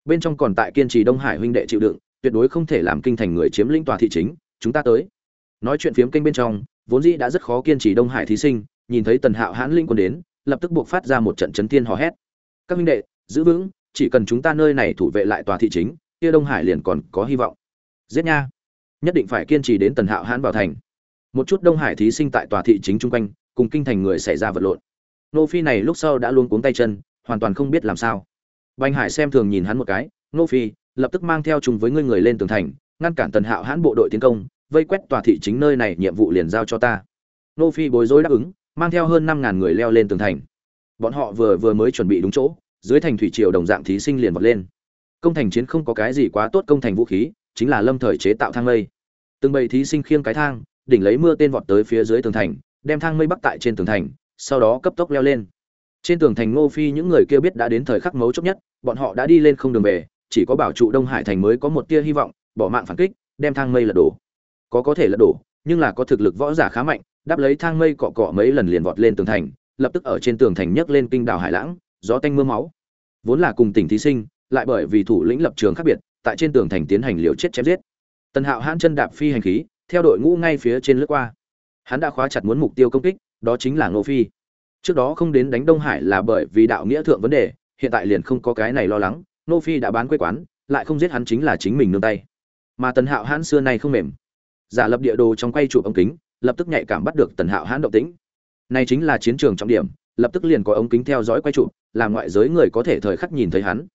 Bên trong còn tại kiên trì đông hải huynh đệ chịu đựng, tuyệt đối không thể làm kinh thành người chiếm lĩnh tòa thị chính, chúng ta tới. Nói chuyện phiếm kênh bên trong, vốn dĩ đã rất khó kiên trì đông hải thí sinh, nhìn thấy tần hạo hãn linh quân đến, lập tức buộc phát ra một trận chấn thiên hò hét. Các huynh đệ giữ vững, chỉ cần chúng ta nơi này thủ vệ lại tòa thị chính, kia đông hải liền còn có hy vọng. Giết nha. Nhất định phải kiên trì đến tần hạo hãn vào thành. Một chút đông hải thí sinh tại tòa thị chính chung quanh, cùng kinh thành người xảy ra vật lộn. Nô phi này lúc sau đã luôn cuống tay chân, hoàn toàn không biết làm sao. Bành hải xem thường nhìn hắn một cái, nô phi, lập tức mang theo chung với ngươi người lên tường thành, ngăn cản tần hạo hãn bộ đội tiến công, vây quét tòa thị chính nơi này, nhiệm vụ liền giao cho ta. Nô phi bối rối đáp ứng, mang theo hơn năm ngàn người leo lên tường thành. Bọn họ vừa vừa mới chuẩn bị đúng chỗ dưới thành thủy triều đồng dạng thí sinh liền vọt lên. Công thành chiến không có cái gì quá tốt công thành vũ khí, chính là lâm thời chế tạo thang mây. Từng bầy thí sinh khiêng cái thang, đỉnh lấy mưa tên vọt tới phía dưới tường thành, đem thang mây bắc tại trên tường thành, sau đó cấp tốc leo lên. Trên tường thành ngô phi những người kia biết đã đến thời khắc mấu chốt nhất, bọn họ đã đi lên không đường về, chỉ có bảo trụ đông hải thành mới có một tia hy vọng, bỏ mạng phản kích, đem thang mây lật đổ. Có có thể lật đổ, nhưng là có thực lực võ giả khá mạnh, đáp lấy thang mây cọ cọ mấy lần liền vọt lên tường thành, lập tức ở trên tường thành nhấc lên kinh đảo hải lãng, gió tanh mưa máu vốn là cùng tỉnh thí sinh, lại bởi vì thủ lĩnh lập trường khác biệt, tại trên tường thành tiến hành liều chết chém giết. Tần hạo hãn chân đạp phi hành khí, theo đội ngũ ngay phía trên lướt qua. Hắn đã khóa chặt muốn mục tiêu công kích, đó chính là ngô phi. Trước đó không đến đánh đông hải là bởi vì đạo nghĩa thượng vấn đề, hiện tại liền không có cái này lo lắng, ngô phi đã bán quê quán, lại không giết hắn chính là chính mình nương tay. Mà tần hạo hãn xưa nay không mềm. Giả lập địa đồ trong quay chụp ống kính, lập tức nhạy cảm bắt được tần hạo hãn động tĩnh. Này chính là chiến trường trọng điểm lập tức liền có ống kính theo dõi quay chụp làm ngoại giới người có thể thời khắc nhìn thấy hắn.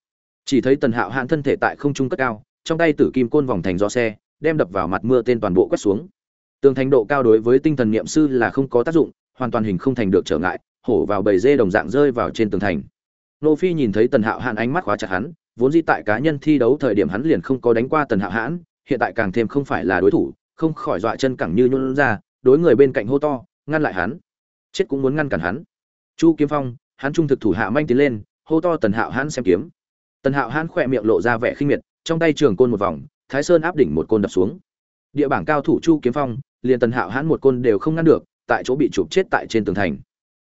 Chỉ thấy tần hạo hạn thân thể tại không trung cất cao, trong tay tử kim côn vòng thành do xe, đem đập vào mặt mưa tên toàn bộ quét xuống. Tường thành độ cao đối với tinh thần niệm sư là không có tác dụng, hoàn toàn hình không thành được trở ngại, hổ vào bầy dê đồng dạng rơi vào trên tường thành. Nô phi nhìn thấy tần hạo hạn ánh mắt khóa chặt hắn, vốn di tại cá nhân thi đấu thời điểm hắn liền không có đánh qua tần hạo hãn, hiện tại càng thêm không phải là đối thủ, không khỏi dọa chân cẳng như nhún ra, đối người bên cạnh hô to, ngăn lại hắn. Chết cũng muốn ngăn cản hắn chu kiếm phong, hắn trung thực thủ hạ manh tiến lên, hô to tần hạo hãn xem kiếm. Tần hạo hãn khỏe miệng lộ ra vẻ khinh miệt, trong tay trường côn một vòng, thái sơn áp đỉnh một côn đập xuống. Địa bảng cao thủ chu kiếm phong, liền tần hạo hãn một côn đều không ngăn được, tại chỗ bị chụp chết tại trên tường thành.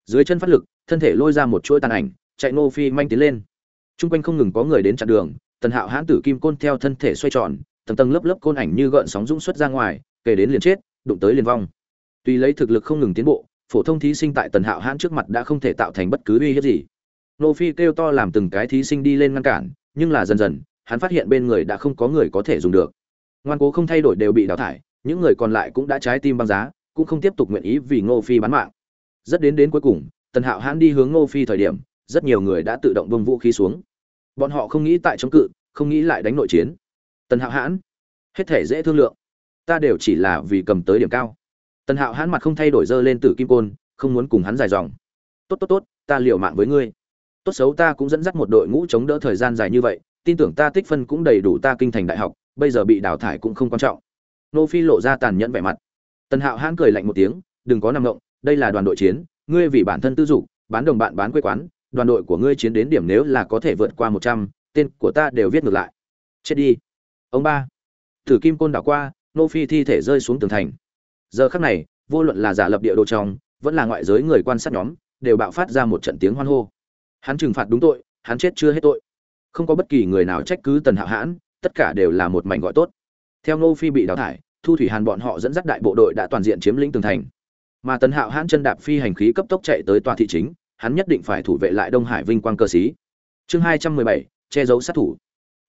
Dưới chân phát lực, thân thể lôi ra một chuỗi tàn ảnh, chạy nô phi manh tiến lên. T r u n g quanh không ngừng có người đến chặn đường, tần hạo hãn tử kim côn theo thân thể xoay tròn, tầng tầng lớp lớp côn ảnh như gợn sóng rung xuất ra ngoài, kể đến liền chết, đụng tới liền vong. Tuy lấy thực lực không ngừng tiến bộ phổ thông thí sinh tại tần hạo hãn trước mặt đã không thể tạo thành bất cứ uy hiếp gì. Nô phi kêu to làm từng cái thí sinh đi lên ngăn cản, nhưng là dần dần, hắn phát hiện bên người đã không có người có thể dùng được. Ngoan cố không thay đổi đều bị đào thải, những người còn lại cũng đã trái tim băng giá, cũng không tiếp tục nguyện ý vì ngô phi bán mạng. Rất đến đến cuối cùng, tần hạo hãn đi hướng ngô phi thời điểm, rất nhiều người đã tự động bông vũ khí xuống. Bọn họ không nghĩ tại chống cự, không nghĩ lại đánh nội chiến. Tần hạo hãn, hết thể dễ thương lượng. Ta đều chỉ là vì cầm tới điểm cao tần hạo hãn mặt không thay đổi dơ lên tử kim côn, không muốn cùng hắn dài dòng. Tốt tốt tốt, ta liều mạng với ngươi. Tốt xấu ta cũng dẫn dắt một đội ngũ chống đỡ thời gian dài như vậy, tin tưởng ta tích phân cũng đầy đủ ta kinh thành đại học, bây giờ bị đào thải cũng không quan trọng. Nô phi lộ ra tàn nhẫn vẻ mặt. Tần hạo hãn cười lạnh một tiếng, đừng có nằm ngộng đây là đoàn đội chiến, ngươi vì bản thân tư dục, bán đồng bạn bán quê quán, đoàn đội của ngươi chiến đến điểm nếu là có thể vượt qua một trăm, tên của ta đều viết ngược lại. Chết đi. Ông ba. Thử kim côn đảo qua, nô phi thi thể rơi xuống tường thành giờ khắc này vô luận là giả lập địa đồ trong vẫn là ngoại giới người quan sát nhóm đều bạo phát ra một trận tiếng hoan hô hắn trừng phạt đúng tội hắn chết chưa hết tội không có bất kỳ người nào trách cứ tần hạo hãn tất cả đều là một mảnh gọi tốt theo Ngô Phi bị đào thải, Thu Thủy Hàn bọn họ dẫn dắt đại bộ đội đã toàn diện chiếm lĩnh tường thành. Mà Tần Hạo hãn chân đạp phi hành khí cấp tốc chạy tới tòa thị chính, hắn nhất định phải thủ vệ lại Đông Hải vinh quang cơ sĩ. Chương hai trăm mười bảy che giấu sát thủ.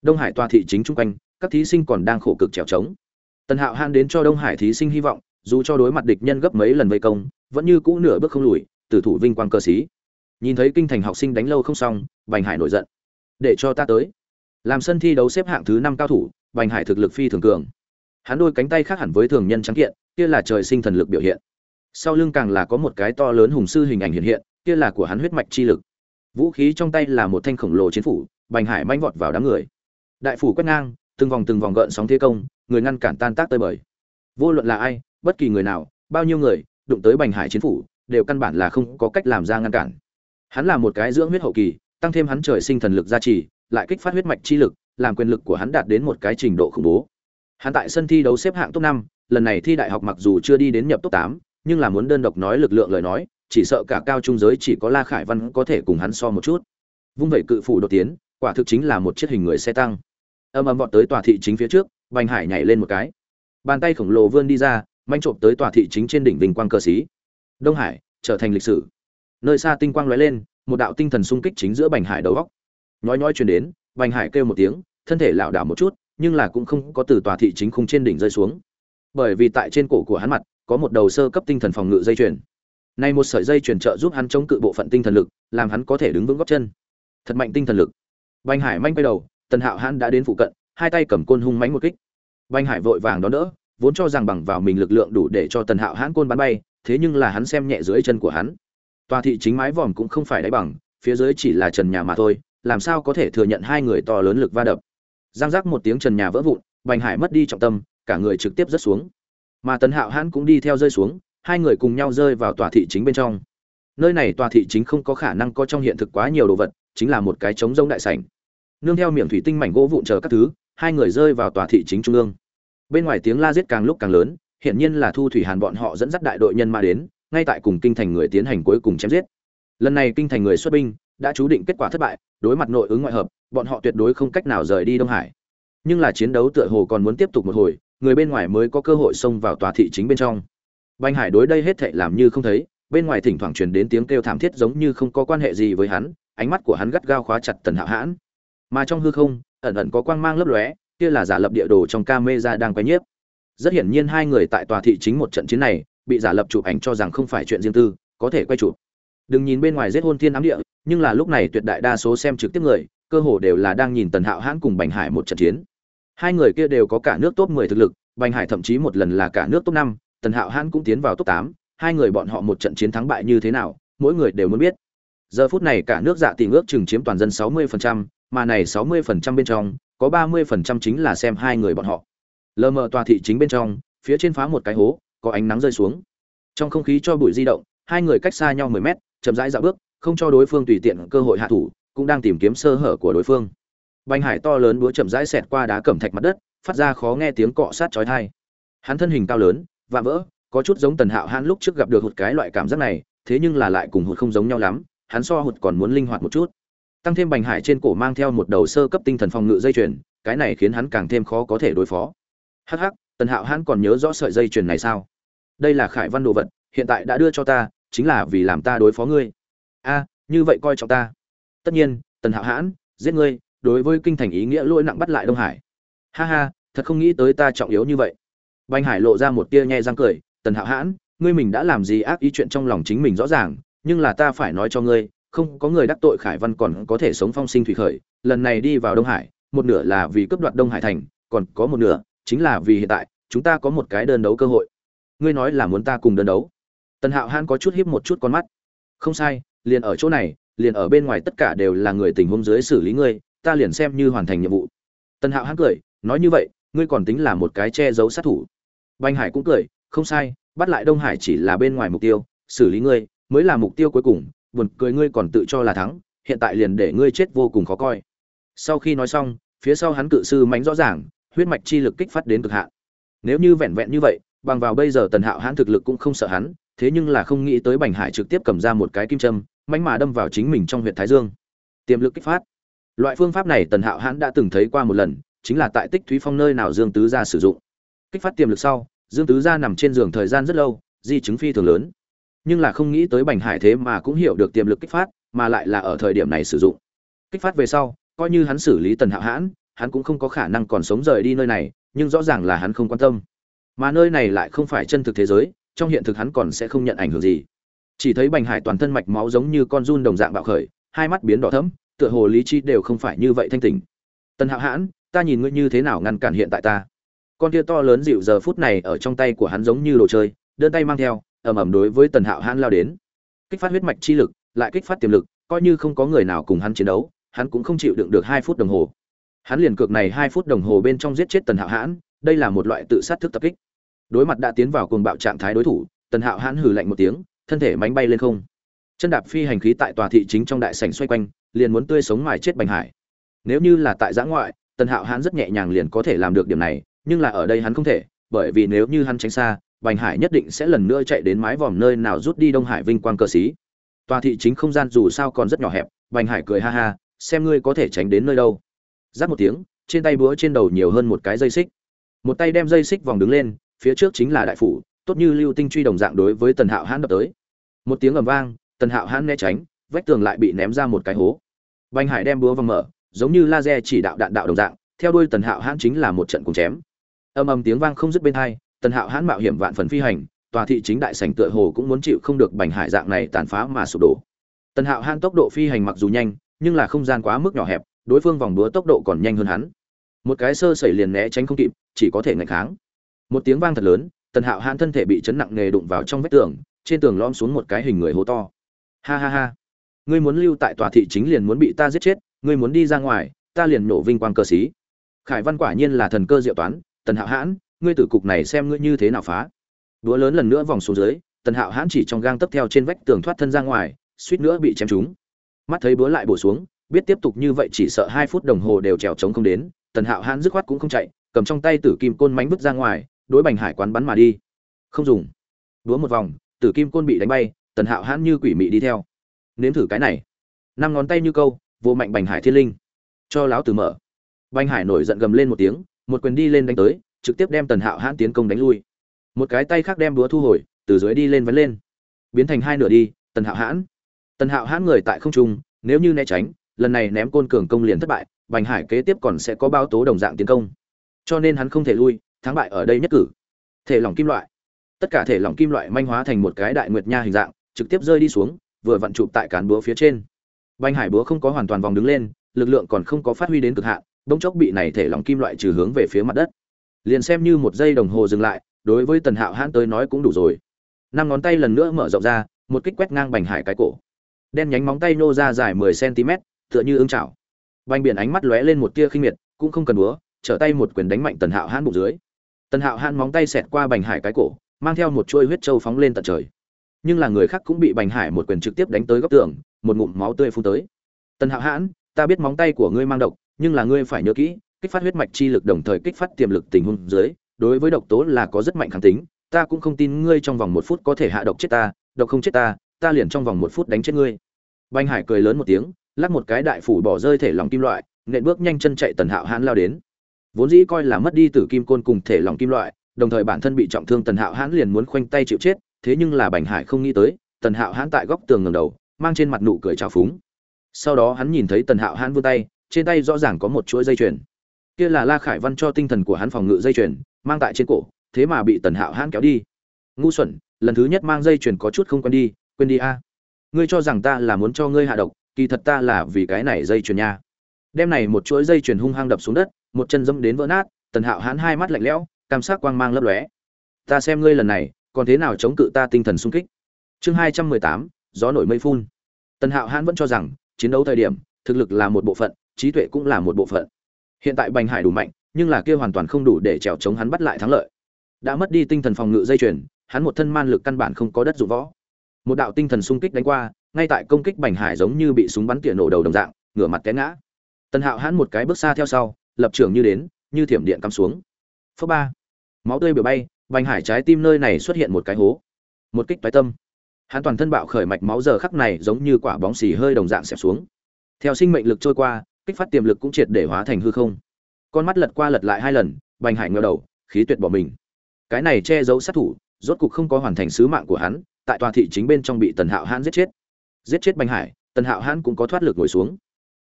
Đông Hải tòa thị chính trung quanh, các thí sinh còn đang khổ cực trèo trống. Tần Hạo hãn đến cho Đông Hải thí sinh hy vọng, dù cho đối mặt địch nhân gấp mấy lần vây công, vẫn như cũ nửa bước không lùi, tử thủ vinh quang cơ sĩ. Nhìn thấy kinh thành học sinh đánh lâu không xong, Bành Hải nổi giận. "Để cho ta tới." Làm sân thi đấu xếp hạng thứ năm cao thủ, Bành Hải thực lực phi thường cường. hắn đôi cánh tay khác hẳn với thường nhân trắng kiện kia là trời sinh thần lực biểu hiện sau lưng càng là có một cái to lớn hùng sư hình ảnh hiện hiện kia là của hắn huyết mạch chi lực vũ khí trong tay là một thanh khổng lồ chiến phủ bành hải manh vọt vào đám người đại phủ quét ngang từng vòng từng vòng gợn sóng thế công người ngăn cản tan tác tơi bời vô luận là ai bất kỳ người nào, bao nhiêu người, đụng tới bành hải chiến phủ, đều căn bản là không có cách làm ra ngăn cản. Hắn là một cái dưỡng huyết hậu kỳ, tăng thêm hắn trời sinh thần lực gia trì, lại kích phát huyết mạch chi lực, làm quyền lực của hắn đạt đến một cái trình độ khủng bố. Hắn tại sân thi đấu xếp hạng top năm, lần này thi đại học mặc dù chưa đi đến nhập top tám, nhưng là muốn đơn độc nói lực lượng lời nói, chỉ sợ cả cao trung giới chỉ có la khải văn có thể cùng hắn so một chút. Vung vẩy cự phủ đột tiến, quả thực chính là một chiếc hình người xe tăng. Âm âm vọt tới tòa thị chính phía trước, bành hải nhảy lên một cái. Bàn tay khổng lồ vươn đi ra manh trộm tới tòa thị chính trên đỉnh vinh quang cơ sĩ đông hải, trở thành lịch sử. Nơi xa tinh quang lóe lên, một đạo tinh thần sung kích chính giữa bành hải đầu góc. Nói nói truyền đến, bành hải kêu một tiếng, thân thể lảo đảo một chút, nhưng là cũng không có từ tòa thị chính khung trên đỉnh rơi xuống. Bởi vì tại trên cổ của hắn mặt, có một đầu sơ cấp tinh thần phòng ngự dây chuyền. Nay một sợi dây chuyển trợ giúp hắn chống cự bộ phận tinh thần lực, làm hắn có thể đứng vững góc chân. Thật mạnh tinh thần lực. Bành hải manh bay đầu, tần hạo hắn đã đến phụ cận, hai tay cầm côn hung mánh một kích. Bành hải vội vàng đón đỡ vốn cho rằng bằng vào mình lực lượng đủ để cho tần hạo hãn côn bắn bay, thế nhưng là hắn xem nhẹ dưới chân của hắn. Tòa thị chính mái vòm cũng không phải đáy bằng, phía dưới chỉ là trần nhà mà thôi, làm sao có thể thừa nhận hai người to lớn lực va đập. Giang giác một tiếng trần nhà vỡ vụn, bành hải mất đi trọng tâm, cả người trực tiếp rớt xuống. Mà tần hạo hãn cũng đi theo rơi xuống, hai người cùng nhau rơi vào tòa thị chính bên trong. Nơi này tòa thị chính không có khả năng có trong hiện thực quá nhiều đồ vật, chính là một cái trống rỗng đại sảnh. Nương theo miệng thủy tinh mảnh gỗ vụn chờ các thứ, hai người rơi vào tòa thị chính trung ương bên ngoài tiếng la giết càng lúc càng lớn, hiển nhiên là thu thủy hàn bọn họ dẫn dắt đại đội nhân ma đến, ngay tại cùng kinh thành người tiến hành cuối cùng chém giết. Lần này kinh thành người xuất binh đã chú định kết quả thất bại, đối mặt nội ứng ngoại hợp, bọn họ tuyệt đối không cách nào rời đi đông hải. Nhưng là chiến đấu tựa hồ còn muốn tiếp tục một hồi, người bên ngoài mới có cơ hội xông vào tòa thị chính bên trong. Banh hải đối đây hết thệ làm như không thấy, bên ngoài thỉnh thoảng truyền đến tiếng kêu thảm thiết giống như không có quan hệ gì với hắn, ánh mắt của hắn gắt gao khóa chặt tần hạo hãn. Mà trong hư không, ẩn ẩn có quang mang lấp lóe kia là giả lập địa đồ trong camera đang quay nhiếp. Rất hiển nhiên hai người tại tòa thị chính một trận chiến này bị giả lập chụp ảnh cho rằng không phải chuyện riêng tư có thể quay chụp. Đừng nhìn bên ngoài giết hôn thiên ám địa nhưng là lúc này tuyệt đại đa số xem trực tiếp người cơ hồ đều là đang nhìn tần hạo hãn cùng bành hải một trận chiến. Hai người kia đều có cả nước top 10 thực lực bành hải thậm chí một lần là cả nước top 5, tần hạo hãn cũng tiến vào top 8, hai người bọn họ một trận chiến thắng bại như thế nào mỗi người đều muốn biết. Giờ phút này cả nước dạ tỷ ước chừng chiếm toàn dân 60%, mà này 60% bên trong có 30% chính là xem hai người bọn họ. Lờ mờ tòa thị chính bên trong, phía trên phá một cái hố, có ánh nắng rơi xuống. Trong không khí cho bụi di động, hai người cách xa nhau mười mét, chậm rãi dạo bước, không cho đối phương tùy tiện cơ hội hạ thủ, cũng đang tìm kiếm sơ hở của đối phương. Bành hải to lớn búa chậm rãi xẹt qua đá cẩm thạch mặt đất, phát ra khó nghe tiếng cọ sát chói tai. Hắn thân hình cao lớn và vỡ, có chút giống tần hạo hãn lúc trước gặp được một cái loại cảm giác này, thế nhưng là lại cùng hụt không giống nhau lắm, hắn so hụt còn muốn linh hoạt một chút tăng thêm bành hải trên cổ mang theo một đầu sơ cấp tinh thần phòng ngự dây chuyền, cái này khiến hắn càng thêm khó có thể đối phó. Hắc hắc, tần hạo hắn còn nhớ rõ sợi dây chuyền này sao? Đây là khải văn đồ vật, hiện tại đã đưa cho ta, chính là vì làm ta đối phó ngươi. A, như vậy coi trọng ta. Tất nhiên, tần hạo hãn, giết ngươi, đối với kinh thành ý nghĩa lỗi nặng bắt lại đông hải. Ha ha, thật không nghĩ tới ta trọng yếu như vậy. Bành hải lộ ra một tia nhe răng cười, tần hạo hãn, ngươi mình đã làm gì ác ý chuyện trong lòng chính mình rõ ràng, nhưng là ta phải nói cho ngươi không có người đắc tội khải văn còn có thể sống phong sinh thủy khởi, lần này đi vào đông hải, một nửa là vì cướp đoạt đông hải thành, còn có một nửa chính là vì hiện tại, chúng ta có một cái đơn đấu cơ hội. Ngươi nói là muốn ta cùng đơn đấu? Tần hạo han có chút hiếp một chút con mắt. Không sai, liền ở chỗ này, liền ở bên ngoài tất cả đều là người tình huống dưới xử lý ngươi, ta liền xem như hoàn thành nhiệm vụ. Tần hạo hãn cười, nói như vậy, ngươi còn tính là một cái che giấu sát thủ. Banh hải cũng cười, không sai, bắt lại đông hải chỉ là bên ngoài mục tiêu, xử lý ngươi, mới là mục tiêu cuối cùng buồn cười ngươi còn tự cho là thắng, hiện tại liền để ngươi chết vô cùng khó coi. Sau khi nói xong, phía sau hắn cự sư mánh rõ ràng, huyết mạch chi lực kích phát đến cực hạn. Nếu như vẹn vẹn như vậy, bằng vào bây giờ tần hạo hắn thực lực cũng không sợ hắn, thế nhưng là không nghĩ tới bành hải trực tiếp cầm ra một cái kim châm mánh mà đâm vào chính mình trong huyệt thái dương. Tiềm lực kích phát. Loại phương pháp này tần hạo hắn đã từng thấy qua một lần, chính là tại tích thúy phong nơi nào dương tứ gia sử dụng. Kích phát tiềm lực sau, dương tứ gia nằm trên giường thời gian rất lâu, di chứng phi thường lớn nhưng là không nghĩ tới bành hải thế mà cũng hiểu được tiềm lực kích phát, mà lại là ở thời điểm này sử dụng. Kích phát về sau, coi như hắn xử lý tần hạo hãn, hắn cũng không có khả năng còn sống rời đi nơi này, nhưng rõ ràng là hắn không quan tâm. Mà nơi này lại không phải chân thực thế giới, trong hiện thực hắn còn sẽ không nhận ảnh hưởng gì. Chỉ thấy bành hải toàn thân mạch máu giống như con run đồng dạng bạo khởi, hai mắt biến đỏ thẫm, tựa hồ lý trí đều không phải như vậy thanh tỉnh. Tần hạo hãn, ta nhìn ngươi như thế nào ngăn cản hiện tại ta? Con kia to lớn dịu giờ phút này ở trong tay của hắn giống như đồ chơi, đơn tay mang theo ầm ầm đối với tần hạo hãn lao đến. Kích phát huyết mạch chi lực, lại kích phát tiềm lực, coi như không có người nào cùng hắn chiến đấu, hắn cũng không chịu đựng được hai phút đồng hồ. Hắn liền cược này hai phút đồng hồ bên trong giết chết tần hạo hãn, đây là một loại tự sát thức tập kích. Đối mặt đã tiến vào cuồng bạo trạng thái đối thủ, tần hạo hãn hừ lạnh một tiếng, thân thể mánh bay lên không. Chân đạp phi hành khí tại tòa thị chính trong đại sảnh xoay quanh, liền muốn tươi sống mài chết bành hải. Nếu như là tại giã ngoại, tần hạo hãn rất nhẹ nhàng liền có thể làm được điểm này, nhưng là ở đây hắn không thể, bởi vì nếu như hắn tránh xa bành hải nhất định sẽ lần nữa chạy đến mái vòm nơi nào rút đi đông hải vinh quang cơ sĩ tòa thị chính không gian dù sao còn rất nhỏ hẹp, bành hải cười ha ha, xem ngươi có thể tránh đến nơi đâu. Rắc một tiếng, trên tay búa trên đầu nhiều hơn một cái dây xích. Một tay đem dây xích vòng đứng lên, phía trước chính là đại phủ, tốt như lưu tinh truy đồng dạng đối với tần hạo hãn đập tới. Một tiếng ầm vang, tần hạo hãn né tránh, vách tường lại bị ném ra một cái hố. Bành hải đem búa vòng mở, giống như laser chỉ đạo đạn đạo đồng dạng, theo đuôi tần hạo hãn chính là một trận cùng chém. Âm ầm tiếng vang không dứt bên hai tần hạo hãn mạo hiểm vạn phần phi hành, tòa thị chính đại sảnh tựa hồ cũng muốn chịu không được bành hải dạng này tàn phá mà sụp đổ. Tần hạo hãn tốc độ phi hành mặc dù nhanh, nhưng là không gian quá mức nhỏ hẹp, đối phương vòng búa tốc độ còn nhanh hơn hắn. Một cái sơ sẩy liền né tránh không kịp, chỉ có thể ngạch kháng. Một tiếng vang thật lớn, tần hạo hãn thân thể bị chấn nặng nề đụng vào trong vách tường, trên tường lom xuống một cái hình người hố to. Ha ha ha. Ngươi muốn lưu tại tòa thị chính liền muốn bị ta giết chết, ngươi muốn đi ra ngoài, ta liền nổ vinh quang cơ sĩ. Khải văn quả nhiên là thần cơ diệu toán, tần hạo hãn ngươi tử cục này xem ngươi như thế nào phá. Đũa lớn lần nữa vòng xuống dưới, tần hạo hãn chỉ trong gang tấp theo trên vách tường thoát thân ra ngoài, suýt nữa bị chém trúng. Mắt thấy búa lại bổ xuống, biết tiếp tục như vậy chỉ sợ hai phút đồng hồ đều trèo trống không đến, tần hạo hãn dứt khoát cũng không chạy, cầm trong tay tử kim côn mánh vứt ra ngoài, đối bành hải quán bắn mà đi. Không dùng. Đúa một vòng, tử kim côn bị đánh bay, tần hạo hãn như quỷ mị đi theo. Nếm thử cái này. Năm ngón tay như câu, vô mạnh bành hải thiên linh. Cho láo tử mở. Bành hải nổi giận gầm lên một tiếng, một quyền đi lên đánh tới trực tiếp đem tần hạo hãn tiến công đánh lui. Một cái tay khác đem búa thu hồi, từ dưới đi lên vấn lên. Biến thành hai nửa đi, tần hạo hãn. Tần hạo hãn người tại không trung, nếu như né tránh, lần này ném côn cường công liền thất bại, bành hải kế tiếp còn sẽ có bao tố đồng dạng tiến công. Cho nên hắn không thể lui, thắng bại ở đây nhất cử. Thể lỏng kim loại. Tất cả thể lỏng kim loại manh hóa thành một cái đại nguyệt nha hình dạng, trực tiếp rơi đi xuống, vừa vặn chụp tại cán búa phía trên. Bành hải búa không có hoàn toàn vòng đứng lên, lực lượng còn không có phát huy đến cực hạn, bỗng chốc bị này thể lỏng kim loại trừ hướng về phía mặt đất liền xem như một giây đồng hồ dừng lại, đối với tần hạo hãn tới nói cũng đủ rồi. Năm ngón tay lần nữa mở rộng ra, một kích quét ngang bành hải cái cổ. Đen nhánh móng tay nô ra dài mười cm tựa như ưng chảo. Bành biển ánh mắt lóe lên một tia khinh miệt, cũng không cần búa, trở tay một quyền đánh mạnh tần hạo hãn bụng dưới. Tần hạo hãn móng tay xẹt qua bành hải cái cổ, mang theo một chuôi huyết trâu phóng lên tận trời. Nhưng là người khác cũng bị bành hải một quyền trực tiếp đánh tới góc tường, một ngụm máu tươi phun tới. Tần hạo hãn, ta biết móng tay của ngươi mang độc, nhưng là ngươi phải nhớ kỹ kích phát huyết mạch chi lực đồng thời kích phát tiềm lực tình huống dưới, đối với độc tố là có rất mạnh kháng tính, ta cũng không tin ngươi trong vòng một phút có thể hạ độc chết ta, độc không chết ta ta liền trong vòng một phút đánh chết ngươi. Bành hải cười lớn một tiếng, lắc một cái đại phủ bỏ rơi thể lòng kim loại, nện bước nhanh chân chạy tần hạo hãn lao đến. Vốn dĩ coi là mất đi tử kim côn cùng thể lòng kim loại, đồng thời bản thân bị trọng thương tần hạo hãn liền muốn khoanh tay chịu chết, thế nhưng là bành hải không nghĩ tới, tần hạo hãn tại góc tường ngẩng đầu, mang trên mặt nụ cười trào phúng. Sau đó hắn nhìn thấy tần hạo hãn vươn tay, trên tay rõ ràng có một chuỗi dây chuyền kia là la khải văn cho tinh thần của hắn phòng ngự dây chuyền, mang tại trên cổ, thế mà bị tần hạo hãn kéo đi. Ngu xuẩn, lần thứ nhất mang dây chuyền có chút không quen đi, quên đi a. Ngươi cho rằng ta là muốn cho ngươi hạ độc, kỳ thật ta là vì cái này dây chuyền nha. Đem này một chuỗi dây chuyền hung hăng đập xuống đất, một chân dẫm đến vỡ nát, tần hạo hãn hai mắt lạnh lẽo cam sắc quang mang lấp lóe. Ta xem ngươi lần này, còn thế nào chống cự ta tinh thần sung kích? Chương hai trăm mười tám, gió nổi mây phun. Tần hạo hãn vẫn cho rằng, chiến đấu thời điểm, thực lực là một bộ phận, trí tuệ cũng là một bộ phận hiện tại bành hải đủ mạnh, nhưng là kia hoàn toàn không đủ để trèo chống hắn bắt lại thắng lợi. Đã mất đi tinh thần phòng ngự dây chuyền, hắn một thân man lực căn bản không có đất dụng võ. Một đạo tinh thần xung kích đánh qua, ngay tại công kích bành hải giống như bị súng bắn tỉa nổ đầu đồng dạng, ngửa mặt té ngã. Tần hạo hắn một cái bước xa theo sau, lập trường như đến, như thiểm điện cắm xuống. Phớ ba. Máu tươi biểu bay bành hải trái tim nơi này xuất hiện một cái hố. Một kích tái tâm. Hắn toàn thân bạo khởi mạch máu giờ khắc này giống như quả bóng xì hơi đồng dạng xẹp xuống. Theo sinh mệnh lực trôi qua kích phát tiềm lực cũng triệt để hóa thành hư không. Con mắt lật qua lật lại hai lần, bành hải ngờ đầu, khí tuyệt bỏ mình. Cái này che giấu sát thủ, rốt cục không có hoàn thành sứ mạng của hắn, tại tòa thị chính bên trong bị tần hạo hãn giết chết. Giết chết bành hải, tần hạo hãn cũng có thoát lực ngồi xuống.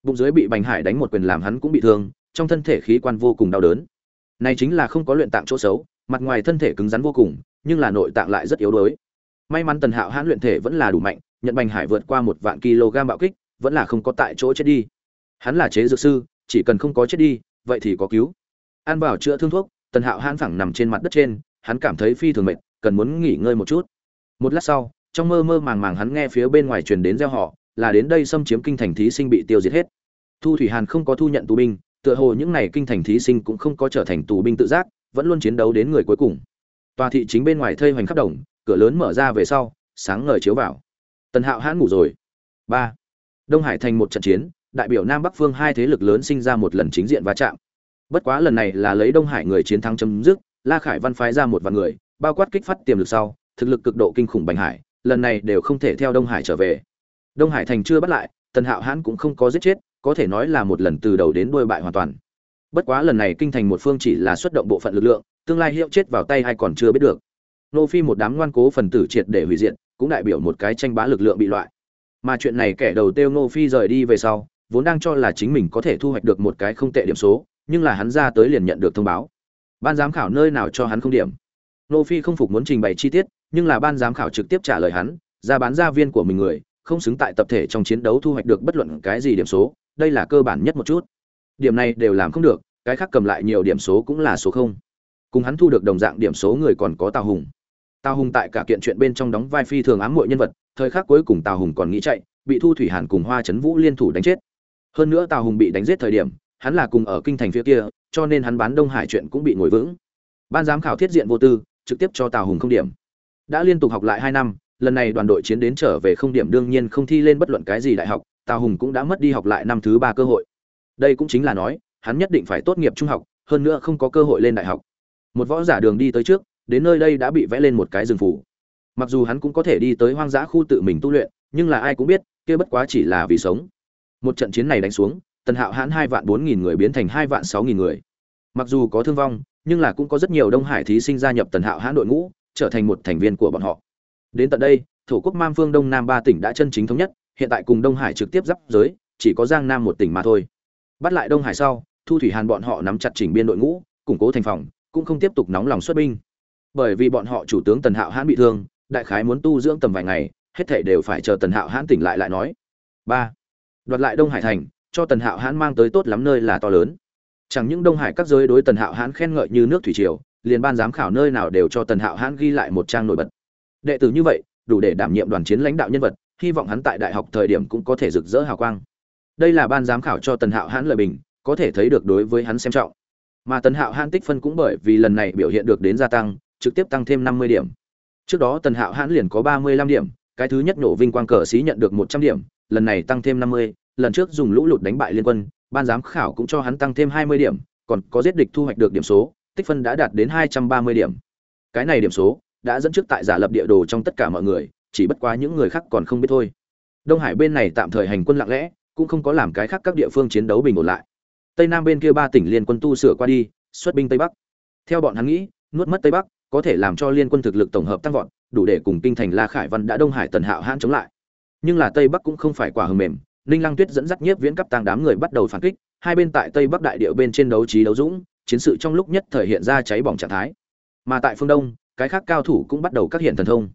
Bụng dưới bị bành hải đánh một quyền làm hắn cũng bị thương, trong thân thể khí quan vô cùng đau đớn. Này chính là không có luyện tạng chỗ xấu, mặt ngoài thân thể cứng rắn vô cùng, nhưng là nội tạng lại rất yếu đuối. May mắn tần hạo hãn luyện thể vẫn là đủ mạnh, nhận bành hải vượt qua một vạn kg bạo kích, vẫn là không có tại chỗ chết đi hắn là chế dược sư, chỉ cần không có chết đi, vậy thì có cứu. Ăn vào chữa thương thuốc, tần hạo hãn phẳng nằm trên mặt đất trên, hắn cảm thấy phi thường mệt, cần muốn nghỉ ngơi một chút. Một lát sau, trong mơ mơ màng màng hắn nghe phía bên ngoài truyền đến gieo họ là đến đây xâm chiếm kinh thành thí sinh bị tiêu diệt hết. Thu thủy hàn không có thu nhận tù binh, tựa hồ những n à y kinh thành thí sinh cũng không có trở thành tù binh tự giác, vẫn luôn chiến đấu đến người cuối cùng. Tòa thị chính bên ngoài thây hoành khắp đồng, cửa lớn mở ra về sau, sáng ngời chiếu vào. Tần hạo hãn ngủ rồi. Ba. Đông hải thành một trận chiến đại biểu nam bắc phương hai thế lực lớn sinh ra một lần chính diện va chạm. Bất quá lần này là lấy đông hải người chiến thắng chấm dứt, la khải văn phái ra một vài người, bao quát kích phát tiềm lực sau, thực lực cực độ kinh khủng bành hải, lần này đều không thể theo đông hải trở về. Đông hải thành chưa bắt lại, tần hạo hãn cũng không có giết chết, có thể nói là một lần từ đầu đến đuôi bại hoàn toàn. Bất quá lần này kinh thành một phương chỉ là xuất động bộ phận lực lượng, tương lai hiệu chết vào tay hay còn chưa biết được. Nô phi một đám ngoan cố phần tử triệt để hủy diệt, cũng đại biểu một cái tranh bá lực lượng bị loại. Mà chuyện này kẻ đầu tiêu nô phi rời đi về sau vốn đang cho là chính mình có thể thu hoạch được một cái không tệ điểm số, nhưng là hắn ra tới liền nhận được thông báo. Ban giám khảo nơi nào cho hắn không điểm. Nô phi không phục muốn trình bày chi tiết, nhưng là ban giám khảo trực tiếp trả lời hắn, ra bán gia viên của mình người, không xứng tại tập thể trong chiến đấu thu hoạch được bất luận cái gì điểm số, đây là cơ bản nhất một chút. Điểm này đều làm không được, cái khác cầm lại nhiều điểm số cũng là số không. Cùng hắn thu được đồng dạng điểm số người còn có tào hùng. Tào hùng tại cả kiện chuyện bên trong đóng vai phi thường ám muội nhân vật, thời khắc cuối cùng tào hùng còn nghĩ chạy, bị thu thủy hàn cùng hoa chấn vũ liên thủ đánh chết hơn nữa tào hùng bị đánh giết thời điểm, hắn là cùng ở kinh thành phía kia, cho nên hắn bán đông hải chuyện cũng bị ngồi vững. Ban giám khảo thiết diện vô tư, trực tiếp cho tào hùng không điểm. Đã liên tục học lại hai năm, lần này đoàn đội chiến đến trở về không điểm đương nhiên không thi lên bất luận cái gì đại học, tào hùng cũng đã mất đi học lại năm thứ ba cơ hội. Đây cũng chính là nói, hắn nhất định phải tốt nghiệp trung học, hơn nữa không có cơ hội lên đại học. Một võ giả đường đi tới trước, đến nơi đây đã bị vẽ lên một cái rừng phủ. Mặc dù hắn cũng có thể đi tới hoang dã khu tự mình tu luyện, nhưng là ai cũng biết, kia bất quá chỉ là vì sống một trận chiến này đánh xuống, tần hạo hãn hai vạn bốn nghìn người biến thành hai vạn sáu nghìn người. Mặc dù có thương vong, nhưng là cũng có rất nhiều đông hải thí sinh gia nhập tần hạo hãn đội ngũ, trở thành một thành viên của bọn họ. Đến tận đây, thổ quốc mam phương đông nam ba tỉnh đã chân chính thống nhất, hiện tại cùng đông hải trực tiếp giáp giới, chỉ có giang nam một tỉnh mà thôi. Bắt lại đông hải sau, thu thủy hàn bọn họ nắm chặt chỉnh biên đội ngũ, củng cố thành phòng, cũng không tiếp tục nóng lòng xuất binh. Bởi vì bọn họ chủ tướng tần hạo hãn bị thương, đại khái muốn tu dưỡng tầm vài ngày, hết thảy đều phải chờ tần hạo hãn tỉnh lại lại nói. Ba đoạt lại đông hải thành, cho tần hạo hãn mang tới tốt lắm nơi là to lớn. Chẳng những đông hải các giới đối tần hạo hãn khen ngợi như nước thủy triều, liền ban giám khảo nơi nào đều cho tần hạo hãn ghi lại một trang nổi bật. Đệ tử như vậy, đủ để đảm nhiệm đoàn chiến lãnh đạo nhân vật, hy vọng hắn tại đại học thời điểm cũng có thể rực rỡ hào quang. Đây là ban giám khảo cho tần hạo hãn lời bình, có thể thấy được đối với hắn xem trọng. Mà tần hạo hãn tích phân cũng bởi vì lần này biểu hiện được đến gia tăng, trực tiếp tăng thêm năm mươi điểm. Trước đó tần hạo hãn liền có ba mươi lăm điểm cái thứ nhất nổ vinh quang cờ xí nhận được một trăm điểm, lần này tăng thêm năm mươi, lần trước dùng lũ lụt đánh bại liên quân, ban giám khảo cũng cho hắn tăng thêm hai mươi điểm, còn có giết địch thu hoạch được điểm số, tích phân đã đạt đến hai trăm ba mươi điểm. Cái này điểm số đã dẫn trước tại giả lập địa đồ trong tất cả mọi người, chỉ bất quá những người khác còn không biết thôi. Đông hải bên này tạm thời hành quân lặng lẽ, cũng không có làm cái khác các địa phương chiến đấu bình ổn lại. Tây nam bên kia ba tỉnh liên quân tu sửa qua đi, xuất binh tây bắc. Theo bọn hắn nghĩ, nuốt mất tây bắc có thể làm cho liên quân thực lực tổng hợp tăng vọt đủ để cùng kinh thành la khải văn đã đông hải tần hạo hãn chống lại. Nhưng là tây bắc cũng không phải quả hờ mềm, ninh lăng tuyết dẫn dắt nhiếp viễn cấp tăng đám người bắt đầu phản kích, hai bên tại tây bắc đại địa bên trên đấu trí đấu dũng, chiến sự trong lúc nhất thời hiện ra cháy bỏng trạng thái. Mà tại phương đông, cái khác cao thủ cũng bắt đầu các hiện thần thông.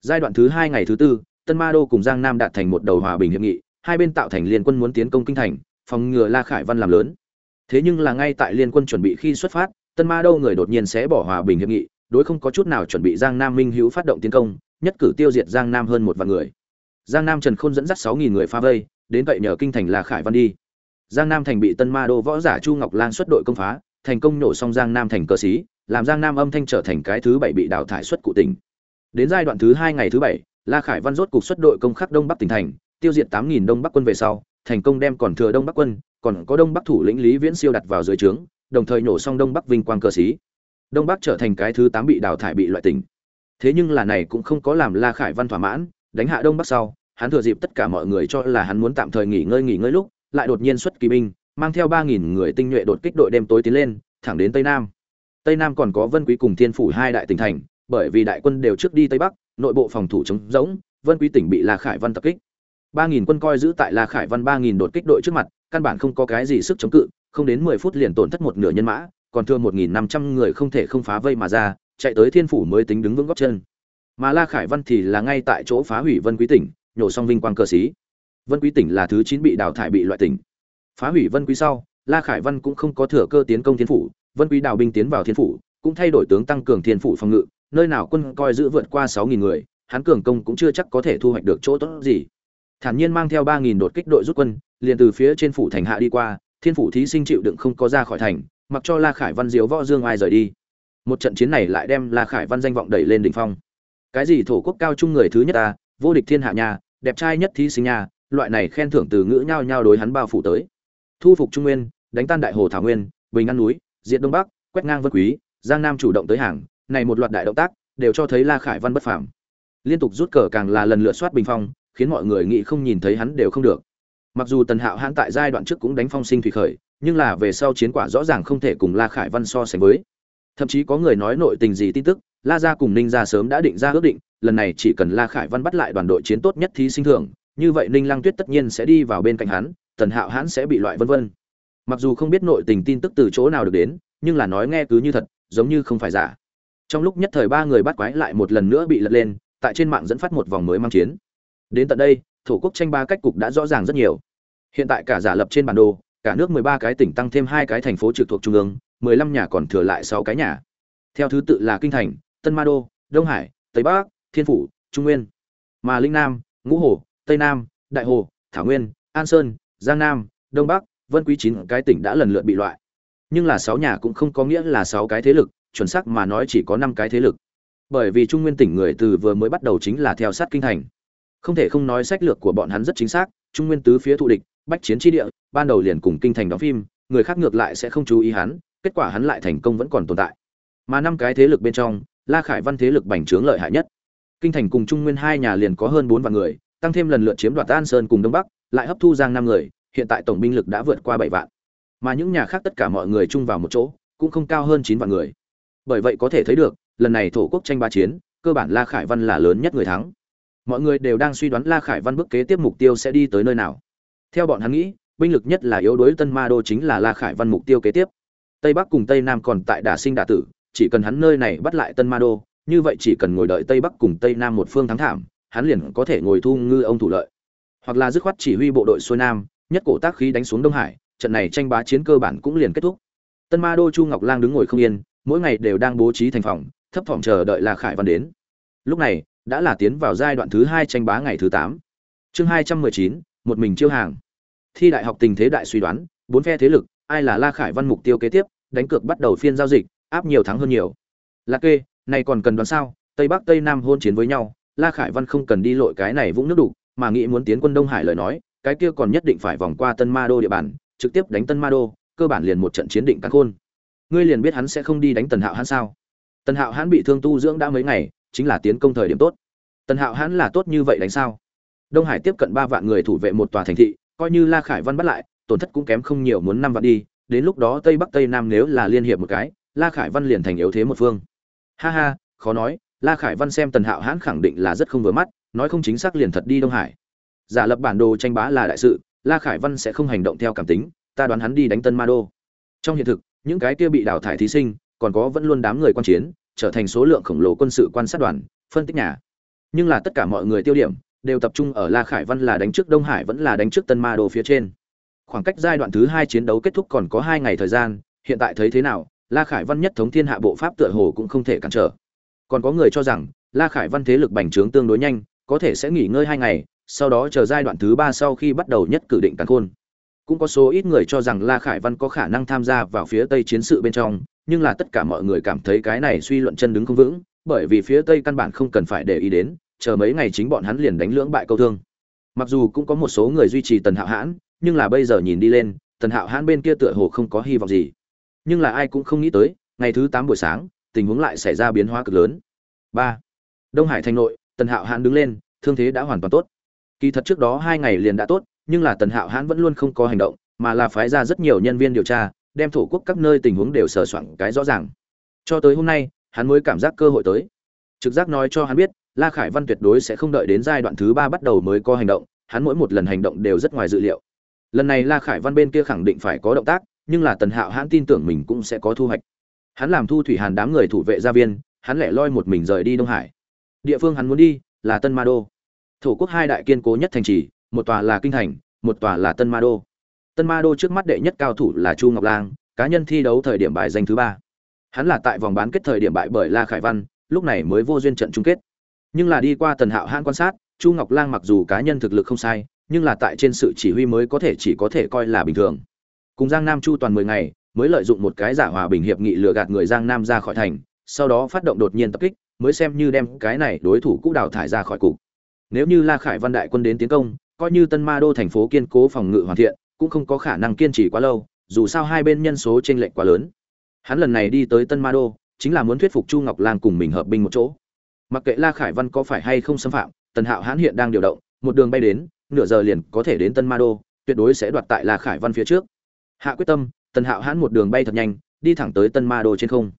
Giai đoạn thứ hai ngày thứ tư, tân ma đô cùng giang nam đạt thành một đầu hòa bình hiệp nghị, hai bên tạo thành liên quân muốn tiến công kinh thành, phòng ngừa la khải văn làm lớn. Thế nhưng là ngay tại liên quân chuẩn bị khi xuất phát, tân ma đô người đột nhiên sẽ bỏ hòa bình hiệp nghị đối không có chút nào chuẩn bị giang nam minh hữu phát động tiến công, nhất cử tiêu diệt giang nam hơn một vạn người. Giang nam trần khôn dẫn dắt sáu nghìn người pha vây, đến vậy nhờ kinh thành là khải văn đi. Giang nam thành bị tân ma đô võ giả chu ngọc lan xuất đội công phá, thành công nổ xong giang nam thành cơ sĩ làm giang nam âm thanh trở thành cái thứ bảy bị đào thải xuất cụ tỉnh. Đến giai đoạn thứ hai ngày thứ bảy, la khải văn rốt cục xuất đội công khắc đông bắc tỉnh thành, tiêu diệt tám nghìn đông bắc quân về sau, thành công đem còn thừa đông bắc quân, còn có đông bắc thủ lĩnh lý viễn siêu đặt vào dưới trướng, đồng thời nổ xong đông bắc vinh quang cơ sĩ đông bắc trở thành cái thứ tám bị đào thải bị loại tỉnh. Thế nhưng là này cũng không có làm la khải văn thỏa mãn, đánh hạ đông bắc sau, hắn thừa dịp tất cả mọi người cho là hắn muốn tạm thời nghỉ ngơi nghỉ ngơi lúc, lại đột nhiên xuất kỳ binh, mang theo ba nghìn người tinh nhuệ đột kích đội đêm tối tiến lên, thẳng đến tây nam. Tây nam còn có vân quý cùng thiên phủ hai đại tỉnh thành, bởi vì đại quân đều trước đi tây bắc, nội bộ phòng thủ chống rỗng, vân quý tỉnh bị la khải văn tập kích. Ba nghìn quân coi giữ tại la khải văn ba nghìn đột kích đội trước mặt, căn bản không có cái gì sức chống cự, không đến mười phút liền tổn thất một nửa nhân mã còn thưa một nghìn năm trăm người không thể không phá vây mà ra, chạy tới thiên phủ mới tính đứng vững góc chân. Mà la khải văn thì là ngay tại chỗ phá hủy vân quý tỉnh, nhổ xong vinh quang cơ sĩ vân quý tỉnh là thứ chín bị đào thải bị loại tỉnh. Phá hủy vân quý sau, la khải văn cũng không có thừa cơ tiến công thiên phủ, vân quý đào binh tiến vào thiên phủ, cũng thay đổi tướng tăng cường thiên phủ phòng ngự, nơi nào quân coi giữ vượt qua sáu nghìn người, hắn cường công cũng chưa chắc có thể thu hoạch được chỗ tốt gì. Thản nhiên mang theo ba nghìn đột kích đội rút quân, liền từ phía trên phủ thành hạ đi qua, thiên phủ thí sinh chịu đựng không có ra khỏi thành mặc cho la khải văn diếu võ dương ai rời đi. Một trận chiến này lại đem la khải văn danh vọng đẩy lên đỉnh phong. Cái gì thổ quốc cao trung người thứ nhất ta, vô địch thiên hạ nhà, đẹp trai nhất thí sinh nhà, loại này khen thưởng từ ngữ nhao nhao đối hắn bao phủ tới. Thu phục trung nguyên, đánh tan đại hồ thảo nguyên, bình an núi diện đông bắc, quét ngang vân quý, giang nam chủ động tới hàng, này một loạt đại động tác, đều cho thấy la khải văn bất phàm. Liên tục rút cờ càng là lần lượt soát bình phong, khiến mọi người nghĩ không nhìn thấy hắn đều không được. Mặc dù tần hạo hãn tại giai đoạn trước cũng đánh phong sinh thủy khởi nhưng là về sau chiến quả rõ ràng không thể cùng la khải văn so sánh với. Thậm chí có người nói nội tình gì tin tức la gia cùng ninh gia sớm đã định ra ước định lần này chỉ cần la khải văn bắt lại đoàn đội chiến tốt nhất thí sinh thưởng, như vậy ninh lăng tuyết tất nhiên sẽ đi vào bên cạnh hắn tần hạo hãn sẽ bị loại vân vân. Mặc dù không biết nội tình tin tức từ chỗ nào được đến nhưng là nói nghe cứ như thật giống như không phải giả. Trong lúc nhất thời ba người bắt quái lại một lần nữa bị lật lên tại trên mạng dẫn phát một vòng mới mang chiến. Đến tận đây Thủ quốc tranh ba cách cục đã rõ ràng rất nhiều. Hiện tại cả giả lập trên bản đồ cả nước 13 cái tỉnh tăng thêm hai cái thành phố trực thuộc trung ương 15 nhà còn thừa lại 6 cái nhà. Theo thứ tự là kinh thành, tân ma đô, đông hải, tây bắc, thiên phủ, trung nguyên. Mà linh nam, ngũ hồ, tây nam, đại hồ, thảo nguyên, an sơn, giang nam, đông bắc, vân quý chín cái tỉnh đã lần lượt bị loại. Nhưng là sáu nhà cũng không có nghĩa là sáu cái thế lực, chuẩn xác mà nói chỉ có năm cái thế lực. Bởi vì trung nguyên tỉnh người từ vừa mới bắt đầu chính là theo sát kinh thành. Không thể không nói sách lược của bọn hắn rất chính xác, trung nguyên tứ phía thụ địch bách chiến tri địa, ban đầu liền cùng kinh thành đóng phim, người khác ngược lại sẽ không chú ý hắn, kết quả hắn lại thành công vẫn còn tồn tại. Mà năm cái thế lực bên trong, la khải văn thế lực bành trướng lợi hại nhất. Kinh thành cùng trung nguyên hai nhà liền có hơn bốn vạn người, tăng thêm lần lượt chiếm đoạt an sơn cùng đông bắc, lại hấp thu giang năm người, hiện tại tổng binh lực đã vượt qua bảy vạn. Mà những nhà khác tất cả mọi người chung vào một chỗ, cũng không cao hơn chín vạn người. Bởi vậy có thể thấy được, lần này thổ quốc tranh ba chiến, cơ bản la khải văn là lớn nhất người thắng. Mọi người đều đang suy đoán la khải văn bước kế tiếp mục tiêu sẽ đi tới nơi nào theo bọn hắn nghĩ, binh lực nhất là yếu đuối tân ma đô chính là la khải văn mục tiêu kế tiếp. Tây bắc cùng tây nam còn tại đà sinh đà tử, chỉ cần hắn nơi này bắt lại tân ma đô, như vậy chỉ cần ngồi đợi tây bắc cùng tây nam một phương thắng thảm, hắn liền có thể ngồi thu ngư ông thủ lợi. Hoặc là dứt khoát chỉ huy bộ đội xuôi nam, nhất cổ tác khí đánh xuống đông hải, trận này tranh bá chiến cơ bản cũng liền kết thúc. Tân ma đô chu ngọc lang đứng ngồi không yên, mỗi ngày đều đang bố trí thành phòng, thấp thỏm chờ đợi la khải văn đến. Lúc này, đã là tiến vào giai đoạn thứ hai tranh bá ngày thứ tám. Chương hai trăm mười chín một mình chiêu hàng. Thi đại học tình thế đại suy đoán, bốn phe thế lực, ai là la khải văn mục tiêu kế tiếp, đánh cược bắt đầu phiên giao dịch, áp nhiều thắng hơn nhiều. La kê, này còn cần đoán sao? Tây bắc, tây nam hôn chiến với nhau, la khải văn không cần đi lội cái này vũng nước đủ, mà nghĩ muốn tiến quân đông hải lời nói, cái kia còn nhất định phải vòng qua tân ma đô địa bàn, trực tiếp đánh tân ma đô, cơ bản liền một trận chiến định cắn khôn. Ngươi liền biết hắn sẽ không đi đánh tần hạo hắn sao? Tần hạo hắn bị thương tu dưỡng đã mấy ngày, chính là tiến công thời điểm tốt. Tần hạo hắn là tốt như vậy đánh sao? Đông hải tiếp cận ba vạn người thủ vệ một tòa thành thị, coi như la khải văn bắt lại, tổn thất cũng kém không nhiều muốn năm vạn đi, đến lúc đó tây bắc tây nam nếu là liên hiệp một cái, la khải văn liền thành yếu thế một phương. Ha ha, khó nói, la khải văn xem tần hạo hãn khẳng định là rất không vừa mắt, nói không chính xác liền thật đi đông hải. Giả lập bản đồ tranh bá là đại sự, la khải văn sẽ không hành động theo cảm tính, ta đoán hắn đi đánh tân ma đô. Trong hiện thực, những cái kia bị đào thải thí sinh, còn có vẫn luôn đám người quan chiến, trở thành số lượng khổng lồ quân sự quan sát đoàn, phân tích nhà. Nhưng là tất cả mọi người tiêu điểm đều tập trung ở la khải văn là đánh trước đông hải vẫn là đánh trước tân ma đô phía trên. Khoảng cách giai đoạn thứ hai chiến đấu kết thúc còn có hai ngày thời gian, hiện tại thấy thế nào, la khải văn nhất thống thiên hạ bộ pháp tựa hồ cũng không thể cản trở. Còn có người cho rằng, la khải văn thế lực bành trướng tương đối nhanh, có thể sẽ nghỉ ngơi hai ngày, sau đó chờ giai đoạn thứ ba sau khi bắt đầu nhất cử định cản khôn. Cũng có số ít người cho rằng la khải văn có khả năng tham gia vào phía tây chiến sự bên trong, nhưng là tất cả mọi người cảm thấy cái này suy luận chân đứng không vững, bởi vì phía tây căn bản không cần phải để ý đến chờ mấy ngày chính bọn hắn liền đánh lưỡng bại câu thương. Mặc dù cũng có một số người duy trì tần hạo hãn, nhưng là bây giờ nhìn đi lên, tần hạo hãn bên kia tựa hồ không có hy vọng gì. Nhưng là ai cũng không nghĩ tới, ngày thứ tám buổi sáng, tình huống lại xảy ra biến hóa cực lớn. Ba. Đông hải thành nội, tần hạo hãn đứng lên, thương thế đã hoàn toàn tốt. Kỳ thật trước đó hai ngày liền đã tốt, nhưng là tần hạo hãn vẫn luôn không có hành động, mà là phái ra rất nhiều nhân viên điều tra, đem thổ quốc các nơi tình huống đều sờ soạn cái rõ ràng. Cho tới hôm nay, hắn mới cảm giác cơ hội tới. Trực giác nói cho hắn biết la khải văn tuyệt đối sẽ không đợi đến giai đoạn thứ ba bắt đầu mới có hành động, hắn mỗi một lần hành động đều rất ngoài dự liệu. Lần này la khải văn bên kia khẳng định phải có động tác, nhưng là tần hạo hắn tin tưởng mình cũng sẽ có thu hoạch. Hắn làm thu thủy hàn đám người thủ vệ gia viên, hắn lẻ loi một mình rời đi đông hải. Địa phương hắn muốn đi là tân ma đô. Thổ quốc hai đại kiên cố nhất thành trì, một tòa là kinh thành, một tòa là tân ma đô. Tân ma đô trước mắt đệ nhất cao thủ là chu ngọc lang, cá nhân thi đấu thời điểm bại danh thứ ba. Hắn là tại vòng bán kết thời điểm bại bởi la khải văn, lúc này mới vô duyên trận chung kết nhưng là đi qua tần hạo hãn quan sát, chu ngọc lang mặc dù cá nhân thực lực không sai, nhưng là tại trên sự chỉ huy mới có thể chỉ có thể coi là bình thường. Cùng giang nam chu toàn mười ngày, mới lợi dụng một cái giả hòa bình hiệp nghị lừa gạt người giang nam ra khỏi thành, sau đó phát động đột nhiên tập kích, mới xem như đem cái này đối thủ cũ đào thải ra khỏi cục. Nếu như la khải văn đại quân đến tiến công, coi như tân ma đô thành phố kiên cố phòng ngự hoàn thiện, cũng không có khả năng kiên trì quá lâu, dù sao hai bên nhân số chênh lệch quá lớn. Hắn lần này đi tới tân ma đô, chính là muốn thuyết phục chu ngọc lang cùng mình hợp binh một chỗ mặc kệ la khải văn có phải hay không xâm phạm, tần hạo hãn hiện đang điều động, một đường bay đến, nửa giờ liền có thể đến tân ma đô, tuyệt đối sẽ đoạt tại la khải văn phía trước. Hạ quyết tâm, tần hạo hãn một đường bay thật nhanh, đi thẳng tới tân ma đô trên không.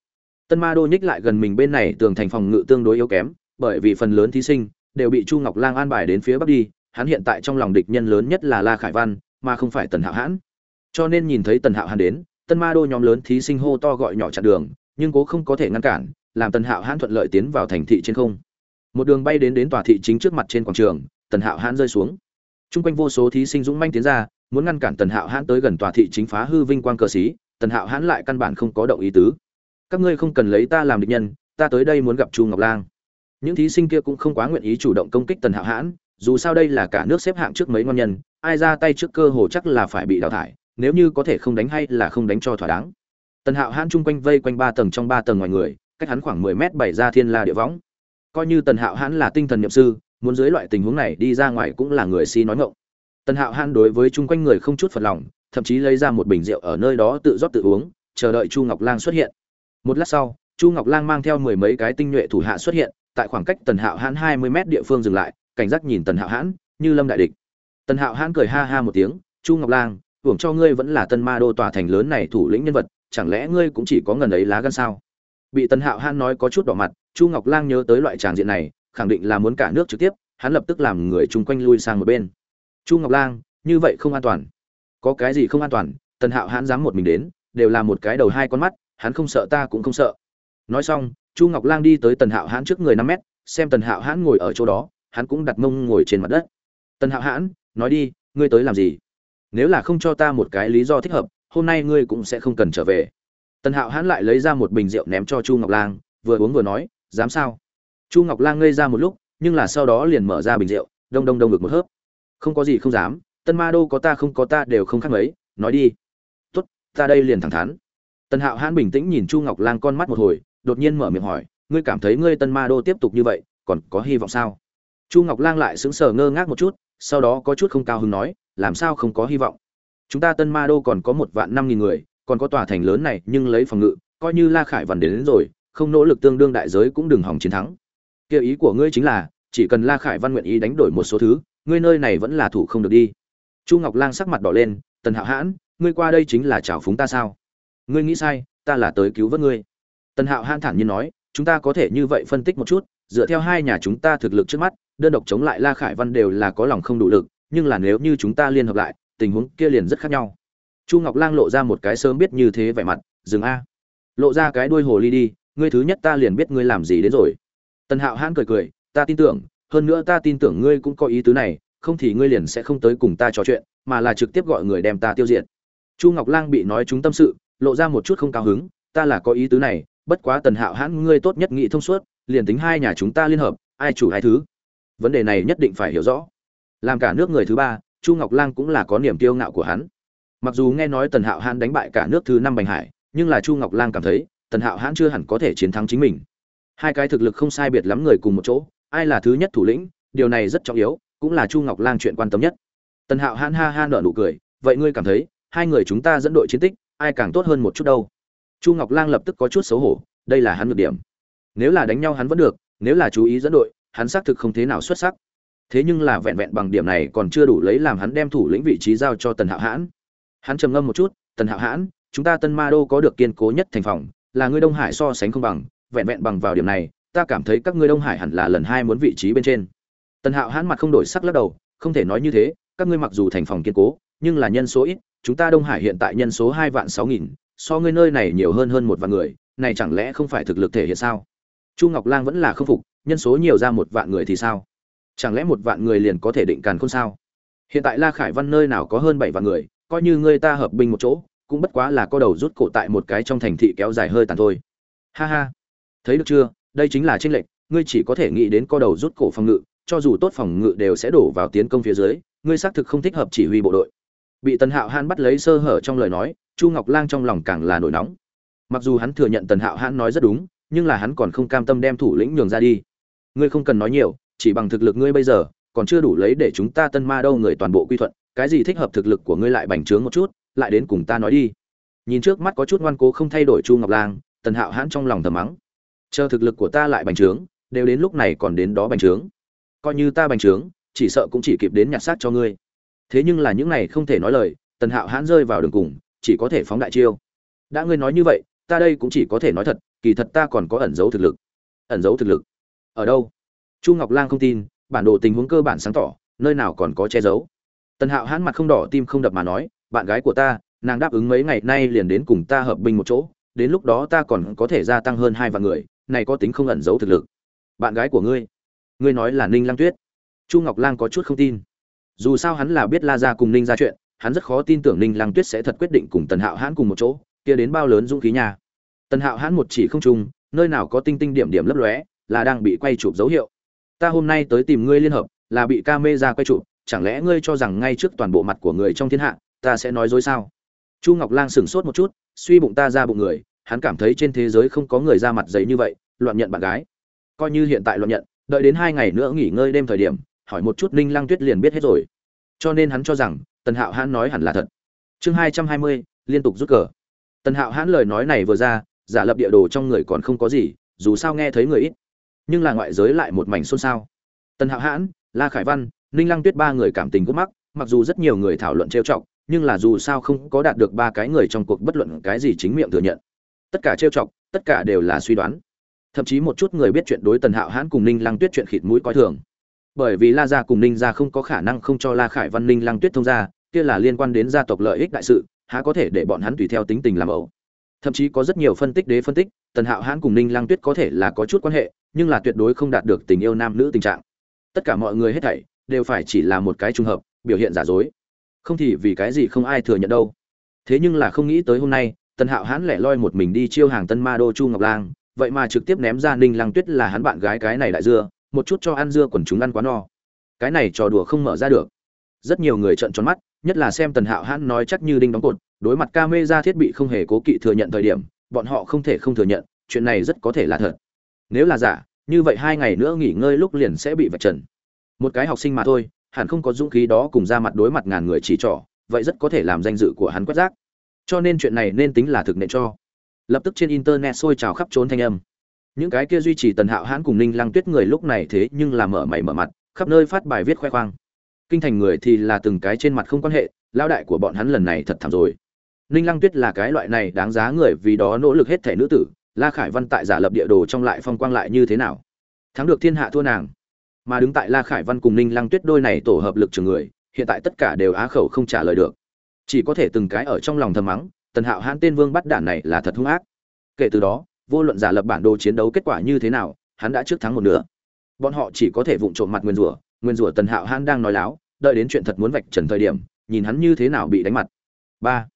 Tân ma đô nhích lại gần mình bên này, tường thành phòng ngự tương đối yếu kém, bởi vì phần lớn thí sinh đều bị chu ngọc lang an bài đến phía bắc đi, hắn hiện tại trong lòng địch nhân lớn nhất là la khải văn, mà không phải tần hạo hãn cho nên nhìn thấy tần hạo hãn đến, tân ma đô nhóm lớn thí sinh hô to gọi nhỏ chặn đường, nhưng cố không có thể ngăn cản làm tần hạo hãn thuận lợi tiến vào thành thị trên không. Một đường bay đến đến tòa thị chính trước mặt trên quảng trường, tần hạo hãn rơi xuống. T r u n g quanh vô số thí sinh dũng manh tiến ra, muốn ngăn cản tần hạo hãn tới gần tòa thị chính phá hư vinh quang cờ xí tần hạo hãn lại căn bản không có động ý tứ. Các ngươi không cần lấy ta làm địch nhân, ta tới đây muốn gặp chu ngọc lang. Những thí sinh kia cũng không quá nguyện ý chủ động công kích tần hạo hãn, dù sao đây là cả nước xếp hạng trước mấy ngon nhân, ai ra tay trước cơ hồ chắc là phải bị đào thải, nếu như có thể không đánh hay là không đánh cho thỏa đáng. Tần hạo hãn chung quanh vây quanh ba tầng trong ba tầng ngoài người cách hắn khoảng mười mét bảy ra thiên la địa võng. Coi như tần hạo hãn là tinh thần nhậm sư, muốn dưới loại tình huống này đi ra ngoài cũng là người si nói ngộng tần hạo hãn đối với chung quanh người không chút phật lòng, thậm chí lấy ra một bình rượu ở nơi đó tự rót tự uống, chờ đợi chu ngọc lang xuất hiện. Một lát sau, chu ngọc lang mang theo mười mấy cái tinh nhuệ thủ hạ xuất hiện, tại khoảng cách tần hạo hãn hai mươi mét địa phương dừng lại, cảnh giác nhìn tần hạo hãn, như lâm đại địch. Tần hạo hãn cười ha ha một tiếng, chu ngọc lang, hưởng cho ngươi vẫn là tân ma đô tòa thành lớn này thủ lĩnh nhân vật, chẳng lẽ ngươi cũng chỉ có ngần ấy lá gan sao? Bị tần hạo hãn nói có chút đỏ mặt, chu ngọc lang nhớ tới loại tràng diện này, khẳng định là muốn cả nước trực tiếp, hắn lập tức làm người chung quanh lui sang một bên. Chu ngọc lang, như vậy không an toàn. Có cái gì không an toàn, tần hạo hãn dám một mình đến, đều là một cái đầu hai con mắt, hắn không sợ ta cũng không sợ. Nói xong, chu ngọc lang đi tới tần hạo hãn trước người năm mét, xem tần hạo hãn ngồi ở chỗ đó, hắn cũng đặt mông ngồi trên mặt đất. Tần hạo hãn, nói đi, ngươi tới làm gì? Nếu là không cho ta một cái lý do thích hợp, hôm nay ngươi cũng sẽ không cần trở về tần hạo hãn lại lấy ra một bình rượu ném cho chu ngọc lang, vừa uống vừa nói, dám sao? Chu ngọc lang ngây ra một lúc, nhưng là sau đó liền mở ra bình rượu, đông đông đông ngực một hớp. Không có gì không dám, tân ma đô có ta không có ta đều không khác mấy, nói đi. Tốt, ta đây liền thẳng thắn. Tần hạo hãn bình tĩnh nhìn chu ngọc lang con mắt một hồi, đột nhiên mở miệng hỏi, ngươi cảm thấy ngươi tân ma đô tiếp tục như vậy, còn có hy vọng sao? Chu ngọc lang lại sững sờ ngơ ngác một chút, sau đó có chút không cao hứng nói, làm sao không có hy vọng? Chúng ta tân ma đô còn có một vạn năm nghìn người còn có tòa thành lớn này nhưng lấy phòng ngự coi như la khải Văn đến, đến rồi không nỗ lực tương đương đại giới cũng đừng hỏng chiến thắng. Kia ý của ngươi chính là chỉ cần la khải văn nguyện ý đánh đổi một số thứ ngươi nơi này vẫn là thủ không được đi. Chu ngọc lang sắc mặt đỏ lên tần hạo hãn ngươi qua đây chính là chào phúng ta sao? Ngươi nghĩ sai ta là tới cứu vớt ngươi. Tần hạo hãn thản nhiên nói chúng ta có thể như vậy phân tích một chút dựa theo hai nhà chúng ta thực lực trước mắt đơn độc chống lại la khải văn đều là có lòng không đủ lực nhưng là nếu như chúng ta liên hợp lại tình huống kia liền rất khác nhau chu ngọc lang lộ ra một cái sớm biết như thế vẻ mặt, dừng a. Lộ ra cái đuôi hồ ly đi, ngươi thứ nhất ta liền biết ngươi làm gì đến rồi. Tần hạo hãn cười cười, ta tin tưởng, hơn nữa ta tin tưởng ngươi cũng có ý tứ này, không thì ngươi liền sẽ không tới cùng ta trò chuyện, mà là trực tiếp gọi người đem ta tiêu diệt. Chu ngọc lang bị nói chúng tâm sự, lộ ra một chút không cao hứng, ta là có ý tứ này, bất quá tần hạo hãn ngươi tốt nhất nghĩ thông suốt, liền tính hai nhà chúng ta liên hợp, ai chủ hai thứ. Vấn đề này nhất định phải hiểu rõ. Làm cả nước người thứ ba, chu ngọc lang cũng là có niềm kiêu ngạo của hắn mặc dù nghe nói tần hạo hãn đánh bại cả nước thứ năm bành hải, nhưng là chu ngọc lang cảm thấy, tần hạo hãn chưa hẳn có thể chiến thắng chính mình. Hai cái thực lực không sai biệt lắm người cùng một chỗ, ai là thứ nhất thủ lĩnh, điều này rất trọng yếu, cũng là chu ngọc lang chuyện quan tâm nhất. Tần hạo hãn ha ha nở nụ cười, vậy ngươi cảm thấy, hai người chúng ta dẫn đội chiến tích, ai càng tốt hơn một chút đâu? Chu ngọc lang lập tức có chút xấu hổ, đây là hắn ngược điểm. Nếu là đánh nhau hắn vẫn được, nếu là chú ý dẫn đội, hắn xác thực không thế nào xuất sắc. Thế nhưng là vẹn vẹn bằng điểm này còn chưa đủ lấy làm hắn đem thủ lĩnh vị trí giao cho tần hạo hãn hắn trầm ngâm một chút, tần hạo hãn, chúng ta tân ma đô có được kiên cố nhất thành phòng, là ngươi đông hải so sánh không bằng, vẹn vẹn bằng vào điểm này, ta cảm thấy các ngươi đông hải hẳn là lần hai muốn vị trí bên trên. Tần hạo hãn mặt không đổi sắc lắc đầu, không thể nói như thế, các ngươi mặc dù thành phòng kiên cố, nhưng là nhân số ít, chúng ta đông hải hiện tại nhân số hai vạn sáu nghìn, so ngươi nơi này nhiều hơn hơn một vạn người, này chẳng lẽ không phải thực lực thể hiện sao? Chu ngọc lang vẫn là không phục, nhân số nhiều ra một vạn người thì sao? Chẳng lẽ một vạn người liền có thể định càn không sao? Hiện tại la khải văn nơi nào có hơn bảy vạn người coi như ngươi ta hợp binh một chỗ, cũng bất quá là co đầu rút cổ tại một cái trong thành thị kéo dài hơi tàn thôi. Ha ha. Thấy được chưa? Đây chính là tranh lệch, ngươi chỉ có thể nghĩ đến co đầu rút cổ phòng ngự, cho dù tốt phòng ngự đều sẽ đổ vào tiến công phía dưới, ngươi xác thực không thích hợp chỉ huy bộ đội. Bị tần hạo hãn bắt lấy sơ hở trong lời nói, chu ngọc lang trong lòng càng là nổi nóng. Mặc dù hắn thừa nhận tần hạo hãn nói rất đúng, nhưng là hắn còn không cam tâm đem thủ lĩnh nhường ra đi. Ngươi không cần nói nhiều, chỉ bằng thực lực ngươi bây giờ, còn chưa đủ lấy để chúng ta tân ma đâu người toàn bộ quy thuận cái gì thích hợp thực lực của ngươi lại bành trướng một chút, lại đến cùng ta nói đi. Nhìn trước mắt có chút ngoan cố không thay đổi chu ngọc lang, tần hạo hãn trong lòng thầm mắng. Chờ thực lực của ta lại bành trướng, đều đến lúc này còn đến đó bành trướng. Coi như ta bành trướng, chỉ sợ cũng chỉ kịp đến nhặt xác cho ngươi. Thế nhưng là những này không thể nói lời, tần hạo hãn rơi vào đường cùng, chỉ có thể phóng đại chiêu. Đã ngươi nói như vậy, ta đây cũng chỉ có thể nói thật, kỳ thật ta còn có ẩn giấu thực lực. Ẩn giấu thực lực? Ở đâu? Chu ngọc lang không tin, bản đồ tình huống cơ bản sáng tỏ, nơi nào còn có che giấu tần hạo hãn mặt không đỏ, tim không đập mà nói, bạn gái của ta, nàng đáp ứng mấy ngày nay liền đến cùng ta hợp binh một chỗ, đến lúc đó ta còn có thể gia tăng hơn hai vạn người, này có tính không ẩn giấu thực lực. Bạn gái của ngươi ngươi nói là ninh lang tuyết. Chu ngọc lang có chút không tin. Dù sao hắn là biết la ra cùng ninh ra chuyện, hắn rất khó tin tưởng ninh lang tuyết sẽ thật quyết định cùng tần hạo hãn cùng một chỗ, kia đến bao lớn dũng khí nhà tần hạo hãn một chỉ không trung, nơi nào có tinh tinh điểm điểm lấp lóe, là đang bị quay chụp dấu hiệu. Ta hôm nay tới tìm ngươi liên hợp, là bị ca mê ra quay chụp chẳng lẽ ngươi cho rằng ngay trước toàn bộ mặt của người trong thiên hạ, ta sẽ nói dối sao? Chu ngọc lang sửng sốt một chút, suy bụng ta ra bụng người, hắn cảm thấy trên thế giới không có người ra mặt giấy như vậy, loạn nhận bạn gái. Coi như hiện tại loạn nhận, đợi đến hai ngày nữa nghỉ ngơi đêm thời điểm, hỏi một chút ninh lăng tuyết liền biết hết rồi. Cho nên hắn cho rằng, tần hạo hãn nói hẳn là thật. Chương hai trăm hai mươi, liên tục rút cờ. Tần hạo hãn lời nói này vừa ra, giả lập địa đồ trong người còn không có gì, dù sao nghe thấy người ít. Nhưng là ngoại giới lại một mảnh xôn xao. Tần hạo hãn, la khải văn ninh lăng tuyết ba người cảm tình gốc mắc, mặc dù rất nhiều người thảo luận trêu chọc, nhưng là dù sao không có đạt được ba cái người trong cuộc bất luận cái gì chính miệng thừa nhận. Tất cả trêu chọc, tất cả đều là suy đoán. Thậm chí một chút người biết chuyện đối tần hạo hãn cùng ninh lăng tuyết chuyện khịt mũi coi thường. Bởi vì la gia cùng ninh gia không có khả năng không cho la khải văn ninh lăng tuyết thông gia, kia là liên quan đến gia tộc lợi ích đại sự, há có thể để bọn hắn tùy theo tính tình làm ẩu. Thậm chí có rất nhiều phân tích đế phân tích, tần hạo hãn cùng ninh lăng tuyết có thể là có chút quan hệ, nhưng là tuyệt đối không đạt được tình yêu nam nữ tình trạng. Tất cả mọi người hết thảy đều phải chỉ là một cái trùng hợp, biểu hiện giả dối. Không thì vì cái gì không ai thừa nhận đâu. Thế nhưng là không nghĩ tới hôm nay, tần hạo hãn lẻ loi một mình đi chiêu hàng tân ma đô chu ngọc lang, vậy mà trực tiếp ném ra ninh lăng tuyết là hắn bạn gái cái này đại dưa, một chút cho ăn dưa quần chúng ăn quá no. Cái này trò đùa không mở ra được. Rất nhiều người trợn tròn mắt, nhất là xem tần hạo hãn nói chắc như đinh đóng cột, đối mặt ca mê ra thiết bị không hề cố kỵ thừa nhận thời điểm, bọn họ không thể không thừa nhận, chuyện này rất có thể là thật. Nếu là giả, như vậy hai ngày nữa nghỉ ngơi lúc liền sẽ bị vạch trần một cái học sinh mà thôi, hẳn không có dũng khí đó cùng ra mặt đối mặt ngàn người chỉ trỏ, vậy rất có thể làm danh dự của hắn quét rác. Cho nên chuyện này nên tính là thực nện cho. Lập tức trên internet sôi trào khắp trốn thanh âm. Những cái kia duy trì tần hạo hãn cùng ninh lăng tuyết người lúc này thế nhưng là mở mày mở mặt, khắp nơi phát bài viết khoe khoang. Kinh thành người thì là từng cái trên mặt không quan hệ lao đại của bọn hắn lần này thật thảm rồi. Ninh lăng tuyết là cái loại này đáng giá người vì đó nỗ lực hết thể nữ tử, la khải văn tại giả lập địa đồ trong lại phong quang lại như thế nào? Thắng được thiên hạ thua nàng mà đứng tại la khải văn cùng ninh lăng tuyết đôi này tổ hợp lực trường người, hiện tại tất cả đều á khẩu không trả lời được. Chỉ có thể từng cái ở trong lòng thầm mắng, tần hạo hãn tên vương bắt đản này là thật hung ác. Kể từ đó, vô luận giả lập bản đồ chiến đấu kết quả như thế nào, hắn đã trước thắng một nửa. Bọn họ chỉ có thể vụng trộm mặt nguyên rủa nguyên rủa tần hạo hãn đang nói láo, đợi đến chuyện thật muốn vạch trần thời điểm, nhìn hắn như thế nào bị đánh mặt. Ba,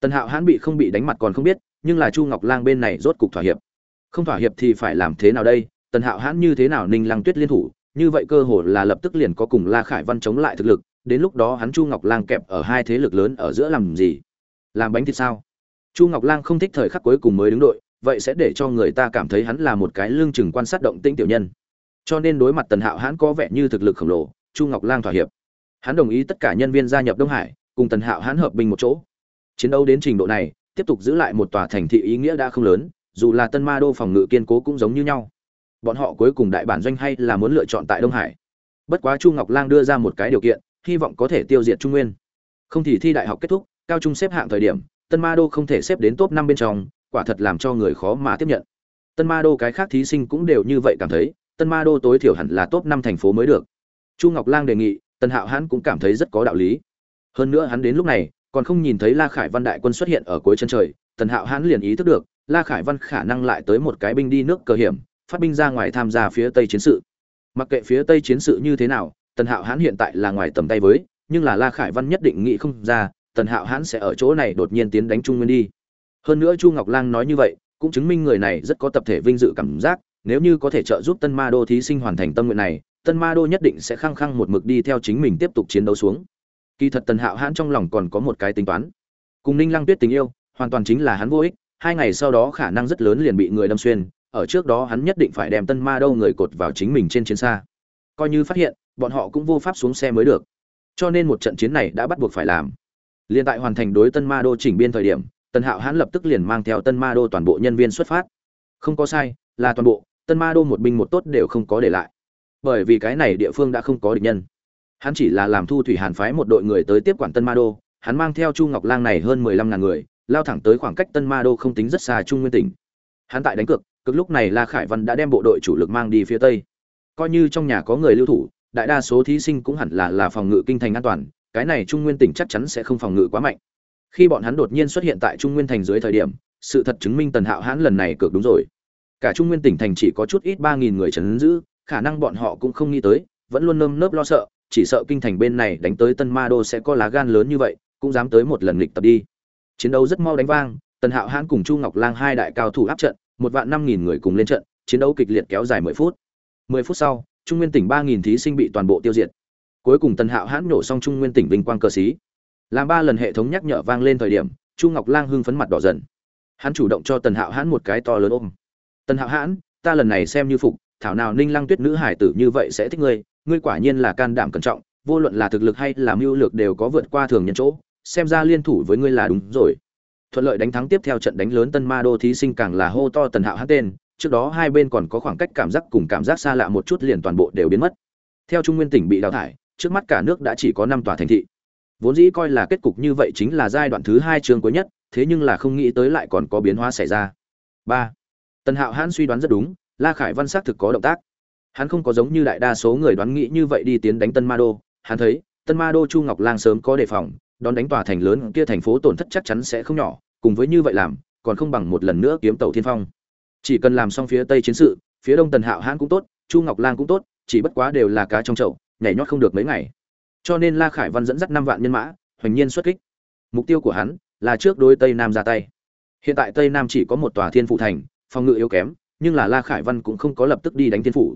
tần hạo hãn bị không bị đánh mặt còn không biết, nhưng là chu ngọc lang bên này rốt cục thỏa hiệp. Không thỏa hiệp thì phải làm thế nào đây? Tần hạo hãn như thế nào ninh lăng tuyết liên thủ? Như vậy cơ hội là lập tức liền có cùng la khải văn chống lại thực lực, đến lúc đó hắn chu ngọc lang kẹp ở hai thế lực lớn ở giữa làm gì? Làm bánh thịt sao? Chu ngọc lang không thích thời khắc cuối cùng mới đứng đội, vậy sẽ để cho người ta cảm thấy hắn là một cái lương chừng quan sát động tĩnh tiểu nhân. Cho nên đối mặt tần hạo hắn có vẻ như thực lực khổng lồ, chu ngọc lang thỏa hiệp. Hắn đồng ý tất cả nhân viên gia nhập đông hải, cùng tần hạo hắn hợp binh một chỗ. Chiến đấu đến trình độ này, tiếp tục giữ lại một tòa thành thị ý nghĩa đã không lớn, dù là tân ma đô phòng ngự kiên cố cũng giống như nhau bọn họ cuối cùng đại bản doanh hay là muốn lựa chọn tại đông hải. Bất quá chu ngọc lang đưa ra một cái điều kiện, hy vọng có thể tiêu diệt trung nguyên. Không thì thi đại học kết thúc, cao trung xếp hạng thời điểm, tân ma đô không thể xếp đến top năm bên trong, quả thật làm cho người khó mà tiếp nhận. Tân ma đô cái khác thí sinh cũng đều như vậy cảm thấy, tân ma đô tối thiểu hẳn là top năm thành phố mới được. Chu ngọc lang đề nghị tân hạo hãn cũng cảm thấy rất có đạo lý. Hơn nữa hắn đến lúc này, còn không nhìn thấy la khải văn đại quân xuất hiện ở cuối chân trời, tần hạo hãn liền ý thức được, la khải văn khả năng lại tới một cái binh đi nước cờ hiểm phát binh ra ngoài tham gia phía tây chiến sự. Mặc kệ phía tây chiến sự như thế nào, tần hạo hãn hiện tại là ngoài tầm tay với, nhưng là la khải văn nhất định nghĩ không ra, tần hạo hãn sẽ ở chỗ này đột nhiên tiến đánh trung nguyên đi. Hơn nữa chu ngọc lang nói như vậy, cũng chứng minh người này rất có tập thể vinh dự cảm giác, nếu như có thể trợ giúp tân ma đô thí sinh hoàn thành tâm nguyện này, tân ma đô nhất định sẽ khăng khăng một mực đi theo chính mình tiếp tục chiến đấu xuống. Kỳ thật tần hạo hãn trong lòng còn có một cái tính toán. Cùng ninh lăng tuyết tình yêu, hoàn toàn chính là hắn vô ích, hai ngày sau đó khả năng rất lớn liền bị người đâm xuyên ở trước đó hắn nhất định phải đem tân ma đô người cột vào chính mình trên chiến xa. Coi như phát hiện, bọn họ cũng vô pháp xuống xe mới được. Cho nên một trận chiến này đã bắt buộc phải làm. Liền tại hoàn thành đối tân ma đô chỉnh biên thời điểm, tần hạo hãn lập tức liền mang theo tân ma đô toàn bộ nhân viên xuất phát. Không có sai, là toàn bộ, tân ma đô một binh một tốt đều không có để lại. Bởi vì cái này địa phương đã không có địch nhân. Hắn chỉ là làm thu thủy hàn phái một đội người tới tiếp quản tân ma đô, hắn mang theo chu ngọc lang này hơn mười lăm ngàn người, lao thẳng tới khoảng cách tân ma đô không tính rất xa trung nguyên tỉnh. Hắn tại đánh cược cực lúc này la khải văn đã đem bộ đội chủ lực mang đi phía tây. Coi như trong nhà có người lưu thủ, đại đa số thí sinh cũng hẳn là là phòng ngự kinh thành an toàn, cái này trung nguyên tỉnh chắc chắn sẽ không phòng ngự quá mạnh. Khi bọn hắn đột nhiên xuất hiện tại trung nguyên thành dưới thời điểm, sự thật chứng minh tần hạo hãn lần này cược đúng rồi. Cả trung nguyên tỉnh thành chỉ có chút ít ba nghìn người trấn giữ, khả năng bọn họ cũng không nghĩ tới, vẫn luôn nơm nớp lo sợ, chỉ sợ kinh thành bên này đánh tới tân ma đô sẽ có lá gan lớn như vậy, cũng dám tới một lần nghịch tập đi. Chiến đấu rất mau đánh vang, tần hạo hãn cùng chu ngọc lang hai đại cao thủ áp trận một vạn năm nghìn người cùng lên trận, chiến đấu kịch liệt kéo dài mười phút. Mười phút sau, trung nguyên tỉnh ba nghìn thí sinh bị toàn bộ tiêu diệt. Cuối cùng tần hạo hãn nổ xong trung nguyên tỉnh vinh quang cơ sĩ. Làm ba lần hệ thống nhắc nhở vang lên thời điểm, chu ngọc lang hưng phấn mặt đỏ dần. Hắn chủ động cho tần hạo hãn một cái to lớn ôm. Tần hạo hãn, ta lần này xem như phục, thảo nào ninh lăng tuyết nữ hải tử như vậy sẽ thích ngươi ngươi quả nhiên là can đảm cẩn trọng, vô luận là thực lực hay là mưu lược đều có vượt qua thường nhân chỗ, xem ra liên thủ với ngươi là đúng rồi thuận lợi đánh thắng tiếp theo trận đánh lớn tân ma đô thí sinh càng là hô to tần hạo hát tên. Trước đó hai bên còn có khoảng cách cảm giác cùng cảm giác xa lạ một chút liền toàn bộ đều biến mất. Theo trung nguyên tỉnh bị đào thải, trước mắt cả nước đã chỉ có năm tòa thành thị. Vốn dĩ coi là kết cục như vậy chính là giai đoạn thứ hai trường cuối nhất, thế nhưng là không nghĩ tới lại còn có biến hóa xảy ra. Ba, tần hạo hãn suy đoán rất đúng, la khải văn xác thực có động tác. Hắn không có giống như đại đa số người đoán nghĩ như vậy đi tiến đánh tân ma đô. Hắn thấy, tân ma đô chu ngọc lang sớm có đề phòng đón đánh tòa thành lớn kia thành phố tổn thất chắc chắn sẽ không nhỏ, cùng với như vậy làm, còn không bằng một lần nữa kiếm tàu thiên phong. Chỉ cần làm xong phía tây chiến sự, phía đông tần hạo hãn cũng tốt, chu ngọc lang cũng tốt, chỉ bất quá đều là cá trong chậu, nhảy nhót không được mấy ngày. Cho nên la khải văn dẫn dắt năm vạn nhân mã, hoành nhiên xuất kích. Mục tiêu của hắn là trước đối tây nam ra tay. Hiện tại tây nam chỉ có một tòa thiên phụ thành, phòng ngự yếu kém, nhưng là la khải văn cũng không có lập tức đi đánh thiên phủ.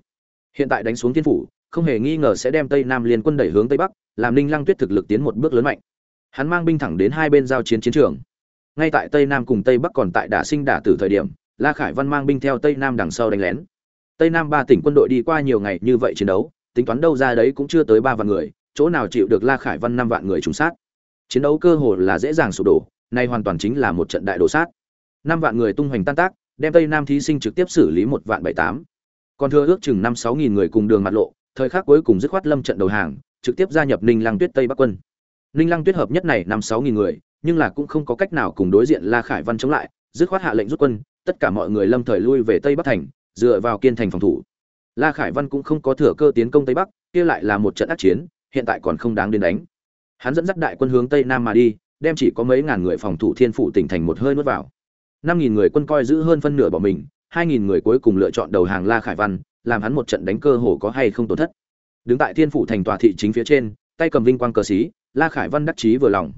Hiện tại đánh xuống thiên phủ, không hề nghi ngờ sẽ đem tây nam liên quân đẩy hướng tây bắc, làm ninh lăng tuyết thực lực tiến một bước lớn mạnh hắn mang binh thẳng đến hai bên giao chiến chiến trường. Ngay tại tây nam cùng tây bắc còn tại đả sinh đả tử thời điểm, la khải văn mang binh theo tây nam đằng sau đánh lén. Tây nam ba tỉnh quân đội đi qua nhiều ngày như vậy chiến đấu, tính toán đâu ra đấy cũng chưa tới ba vạn người, chỗ nào chịu được la khải văn năm vạn người trúng sát. Chiến đấu cơ hồ là dễ dàng sụp đổ, nay hoàn toàn chính là một trận đại đổ sát. Năm vạn người tung hoành tan tác, đem tây nam thí sinh trực tiếp xử lý một vạn bảy tám. Còn thừa ước chừng năm sáu nghìn người cùng đường mặt lộ, thời khắc cuối cùng dứt khoát lâm trận đầu hàng, trực tiếp gia nhập ninh lăng tuyết tây bắc quân ninh lăng tuyết hợp nhất này năm sáu nghìn người, nhưng là cũng không có cách nào cùng đối diện la khải văn chống lại, dứt khoát hạ lệnh rút quân, tất cả mọi người lâm thời lui về tây bắc thành, dựa vào kiên thành phòng thủ. La khải văn cũng không có thừa cơ tiến công tây bắc, kia lại là một trận ác chiến, hiện tại còn không đáng đến đánh. Hắn dẫn dắt đại quân hướng tây nam mà đi, đem chỉ có mấy ngàn người phòng thủ thiên phủ tỉnh thành một hơi nuốt vào. Năm nghìn người quân coi giữ hơn phân nửa bỏ mình, hai nghìn người cuối cùng lựa chọn đầu hàng la khải văn, làm hắn một trận đánh cơ hồ có hay không tổn thất. Đứng tại thiên phủ thành tòa thị chính phía trên, tay cầm vinh quang cờ xí la khải văn đắc chí vừa lòng.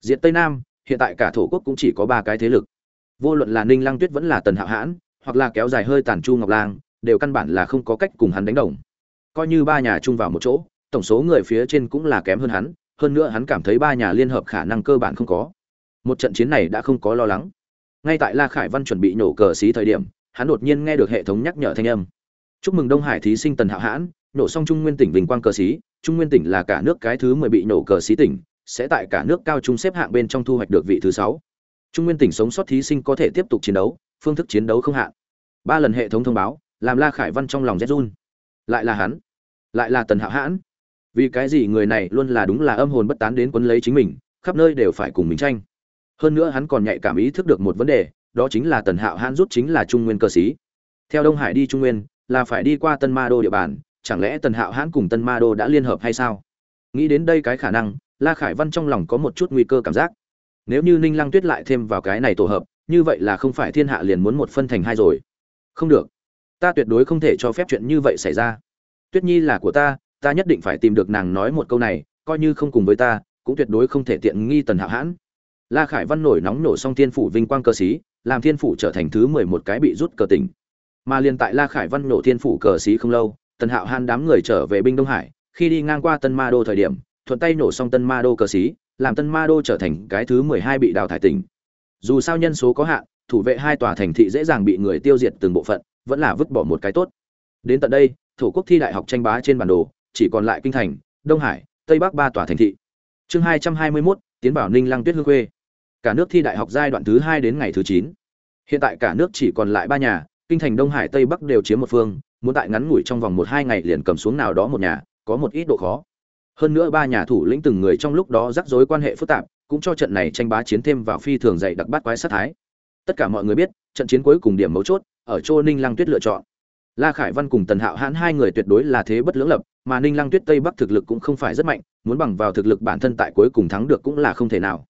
Diện tây nam, hiện tại cả thổ quốc cũng chỉ có ba cái thế lực. Vô luận là ninh lăng tuyết vẫn là tần hạo hãn, hoặc là kéo dài hơi tàn chu ngọc lang, đều căn bản là không có cách cùng hắn đánh đồng. Coi như ba nhà chung vào một chỗ, tổng số người phía trên cũng là kém hơn hắn, hơn nữa hắn cảm thấy ba nhà liên hợp khả năng cơ bản không có. Một trận chiến này đã không có lo lắng. Ngay tại la khải văn chuẩn bị nổ cờ xí thời điểm, hắn đột nhiên nghe được hệ thống nhắc nhở thanh âm. Chúc mừng đông hải thí sinh tần hạo hãn nổ xong trung nguyên tỉnh vinh quang cờ xí, trung nguyên tỉnh là cả nước cái thứ mười bị nổ cờ xí tỉnh, sẽ tại cả nước cao trung xếp hạng bên trong thu hoạch được vị thứ sáu. Trung nguyên tỉnh sống sót thí sinh có thể tiếp tục chiến đấu, phương thức chiến đấu không hạn. Ba lần hệ thống thông báo, làm la khải văn trong lòng rét run. Lại là hắn, lại là tần hạo hãn. Vì cái gì người này luôn là đúng là âm hồn bất tán đến quấn lấy chính mình, khắp nơi đều phải cùng mình tranh. Hơn nữa hắn còn nhạy cảm ý thức được một vấn đề, đó chính là tần hạo hãn rút chính là trung nguyên cơ sĩ theo đông hải đi trung nguyên, là phải đi qua tân ma đô địa bàn chẳng lẽ tần hạo hãn cùng tân ma đô đã liên hợp hay sao? Nghĩ đến đây cái khả năng, la khải văn trong lòng có một chút nguy cơ cảm giác. Nếu như ninh lăng tuyết lại thêm vào cái này tổ hợp, như vậy là không phải thiên hạ liền muốn một phân thành hai rồi. Không được. Ta tuyệt đối không thể cho phép chuyện như vậy xảy ra. Tuyết nhi là của ta ta nhất định phải tìm được nàng nói một câu này, coi như không cùng với ta, cũng tuyệt đối không thể tiện nghi tần hạo hãn. La khải văn nổi nóng nổ xong thiên phủ vinh quang cơ sĩ làm thiên phủ trở thành thứ mười một cái bị rút cờ tỉnh. Mà liền tại la khải văn nổ thiên phủ cờ sĩ không lâu tần hạo han đám người trở về binh đông hải, khi đi ngang qua tân ma đô thời điểm, thuận tay nổ xong tân ma đô cờ xí, làm tân ma đô trở thành cái thứ mười hai bị đào thải tỉnh. Dù sao nhân số có hạn, thủ vệ hai tòa thành thị dễ dàng bị người tiêu diệt từng bộ phận, vẫn là vứt bỏ một cái tốt. Đến tận đây, thổ quốc thi đại học tranh bá trên bản đồ, chỉ còn lại kinh thành, đông hải, tây bắc ba tòa thành thị. Chương hai trăm hai mươi mốt, tiến bảo ninh lăng tuyết hương khuê. Cả nước thi đại học giai đoạn thứ hai đến ngày thứ chín. Hiện tại cả nước chỉ còn lại ba nhà, kinh thành, đông hải, tây bắc đều chiếm một phương muốn tại ngắn ngủi trong vòng một hai ngày liền cầm xuống nào đó một nhà, có một ít độ khó. Hơn nữa ba nhà thủ lĩnh từng người trong lúc đó rắc rối quan hệ phức tạp, cũng cho trận này tranh bá chiến thêm vào phi thường dạy đặc bát quái sát thái. Tất cả mọi người biết, trận chiến cuối cùng điểm mấu chốt, ở chỗ ninh lăng tuyết lựa chọn. La khải văn cùng tần hạo hãn hai người tuyệt đối là thế bất lưỡng lập, mà ninh lăng tuyết tây bắc thực lực cũng không phải rất mạnh, muốn bằng vào thực lực bản thân tại cuối cùng thắng được cũng là không thể nào.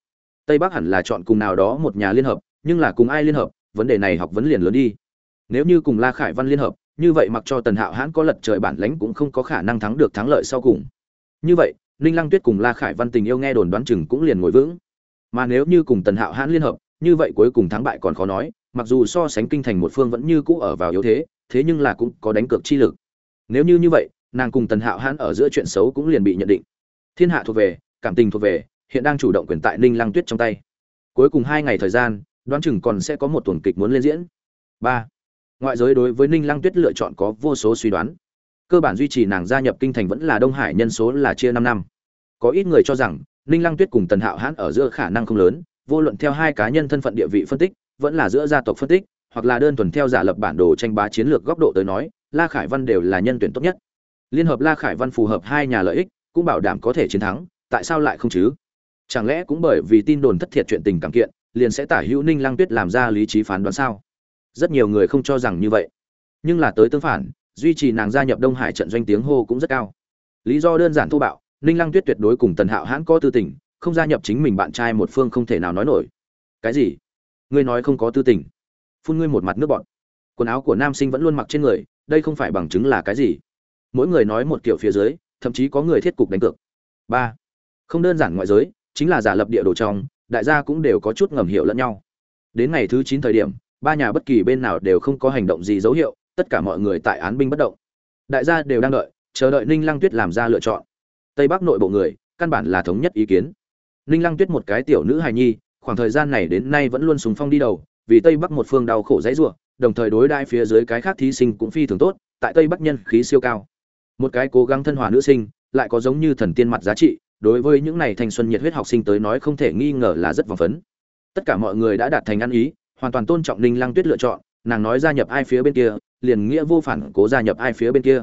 Tây bắc hẳn là chọn cùng nào đó một nhà liên hợp, nhưng là cùng ai liên hợp, vấn đề này học vấn liền lớn đi. Nếu như cùng la khải văn liên hợp như vậy mặc cho tần hạo hãn có lật trời bản lãnh cũng không có khả năng thắng được thắng lợi sau cùng. Như vậy, ninh lăng tuyết cùng la khải văn tình yêu nghe đồn đoán chừng cũng liền ngồi vững. Mà nếu như cùng tần hạo hãn liên hợp, như vậy cuối cùng thắng bại còn khó nói, mặc dù so sánh kinh thành một phương vẫn như cũ ở vào yếu thế thế nhưng là cũng có đánh cược chi lực. Nếu như như vậy, nàng cùng tần hạo hãn ở giữa chuyện xấu cũng liền bị nhận định. Thiên hạ thuộc về, cảm tình thuộc về, hiện đang chủ động quyền tại ninh lăng tuyết trong tay. Cuối cùng hai ngày thời gian, đoán chừng còn sẽ có một tuần kịch muốn lên diễn. Ba ngoại giới đối với ninh lăng tuyết lựa chọn có vô số suy đoán. Cơ bản duy trì nàng gia nhập kinh thành vẫn là đông hải nhân số là chia năm năm. Có ít người cho rằng, ninh lăng tuyết cùng tần hạo hãn ở giữa khả năng không lớn, vô luận theo hai cá nhân thân phận địa vị phân tích, vẫn là giữa gia tộc phân tích, hoặc là đơn thuần theo giả lập bản đồ tranh bá chiến lược góc độ tới nói, la khải văn đều là nhân tuyển tốt nhất. Liên hợp la khải văn phù hợp hai nhà lợi ích, cũng bảo đảm có thể chiến thắng, tại sao lại không chứ? Chẳng lẽ cũng bởi vì tin đồn thất thiệt chuyện tình cảm kiện, liền sẽ tả hữu ninh lăng tuyết làm ra lý trí phán đoán sao? Rất nhiều người không cho rằng như vậy. Nhưng là tới tương phản, duy trì nàng gia nhập đông hải trận doanh tiếng hô cũng rất cao. Lý do đơn giản thô bạo, ninh lăng tuyết tuyệt đối cùng tần hạo hãn có tư tình, không gia nhập chính mình bạn trai một phương không thể nào nói nổi. Cái gì? Ngươi nói không có tư tình. Phun ngươi một mặt nước bọn quần áo của nam sinh vẫn luôn mặc trên người, đây không phải bằng chứng là cái gì? Mỗi người nói một kiểu phía dưới, thậm chí có người thiết cục đánh cược. Ba. Không đơn giản ngoại giới, chính là giả lập địa đồ trong, đại gia cũng đều có chút ngầm hiểu lẫn nhau. Đến ngày thứ chín thời điểm ba nhà bất kỳ bên nào đều không có hành động gì dấu hiệu, tất cả mọi người tại án binh bất động. Đại gia đều đang đợi, chờ đợi ninh lăng tuyết làm ra lựa chọn. Tây bắc nội bộ người, căn bản là thống nhất ý kiến. Ninh lăng tuyết một cái tiểu nữ hài nhi, khoảng thời gian này đến nay vẫn luôn sùng phong đi đầu, vì tây bắc một phương đau khổ dãy rủa, đồng thời đối đai phía dưới cái khác thí sinh cũng phi thường tốt, tại tây bắc nhân khí siêu cao. Một cái cố gắng thân hòa nữ sinh, lại có giống như thần tiên mặt giá trị, đối với những này thanh xuân nhiệt huyết học sinh tới nói không thể nghi ngờ là rất vòng phấn. Tất cả mọi người đã đạt thành ăn ý hoàn toàn tôn trọng ninh lăng tuyết lựa chọn, nàng nói gia nhập ai phía bên kia, liền nghĩa vô phản cố gia nhập ai phía bên kia.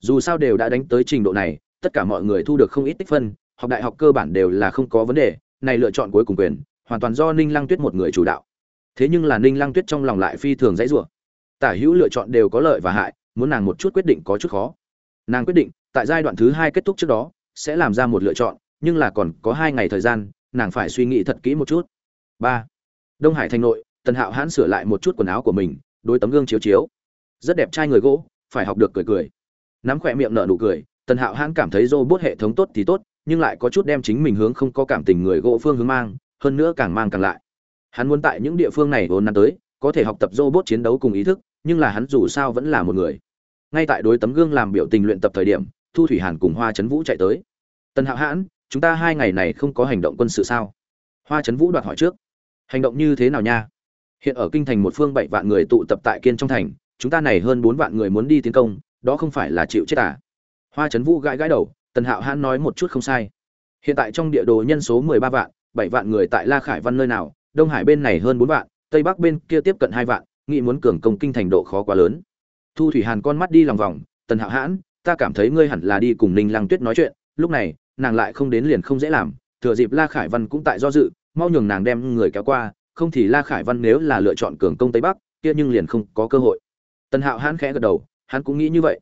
Dù sao đều đã đánh tới trình độ này, tất cả mọi người thu được không ít tích phân, học đại học cơ bản đều là không có vấn đề, này lựa chọn cuối cùng quyền, hoàn toàn do ninh lăng tuyết một người chủ đạo. Thế nhưng là ninh lăng tuyết trong lòng lại phi thường dãy rủa. Tả hữu lựa chọn đều có lợi và hại, muốn nàng một chút quyết định có chút khó. Nàng quyết định, tại giai đoạn thứ hai kết thúc trước đó, sẽ làm ra một lựa chọn, nhưng là còn có hai ngày thời gian, nàng phải suy nghĩ thật kỹ một chút. Ba. Đông hải thành nội tần hạo hãn sửa lại một chút quần áo của mình, đôi tấm gương chiếu chiếu. Rất đẹp trai người gỗ, phải học được cười cười. Nắm khỏe miệng nở nụ cười, tần hạo hãn cảm thấy robot hệ thống tốt thì tốt, nhưng lại có chút đem chính mình hướng không có cảm tình người gỗ phương hướng mang, hơn nữa càng mang càng lại. Hắn muốn tại những địa phương này vốn năm tới, có thể học tập robot chiến đấu cùng ý thức, nhưng là hắn dù sao vẫn là một người. Ngay tại đối tấm gương làm biểu tình luyện tập thời điểm, thu thủy hàn cùng hoa trấn vũ chạy tới. Tần hạo hãn, chúng ta hai ngày này không có hành động quân sự sao? Hoa trấn vũ đoạt hỏi trước. Hành động như thế nào nha? Hiện ở kinh thành một phương bảy vạn người tụ tập tại kiên trong thành, chúng ta này hơn bốn vạn người muốn đi tiến công, đó không phải là chịu chết à? Hoa trấn vũ gãi gãi đầu, tần hạo hãn nói một chút không sai. Hiện tại trong địa đồ nhân số mười ba vạn, bảy vạn người tại la khải văn nơi nào, đông hải bên này hơn bốn vạn, tây bắc bên kia tiếp cận hai vạn, nghĩ muốn cường công kinh thành độ khó quá lớn. Thu thủy hàn con mắt đi lòng vòng, tần hạo hãn, ta cảm thấy ngươi hẳn là đi cùng ninh lăng tuyết nói chuyện, lúc này, nàng lại không đến liền không dễ làm, thừa dịp la khải văn cũng tại do dự, mau nhường nàng đem người kéo qua không thì la khải văn nếu là lựa chọn cường công tây bắc, kia nhưng liền không có cơ hội. Tần hạo hãn khẽ gật đầu, hắn cũng nghĩ như vậy.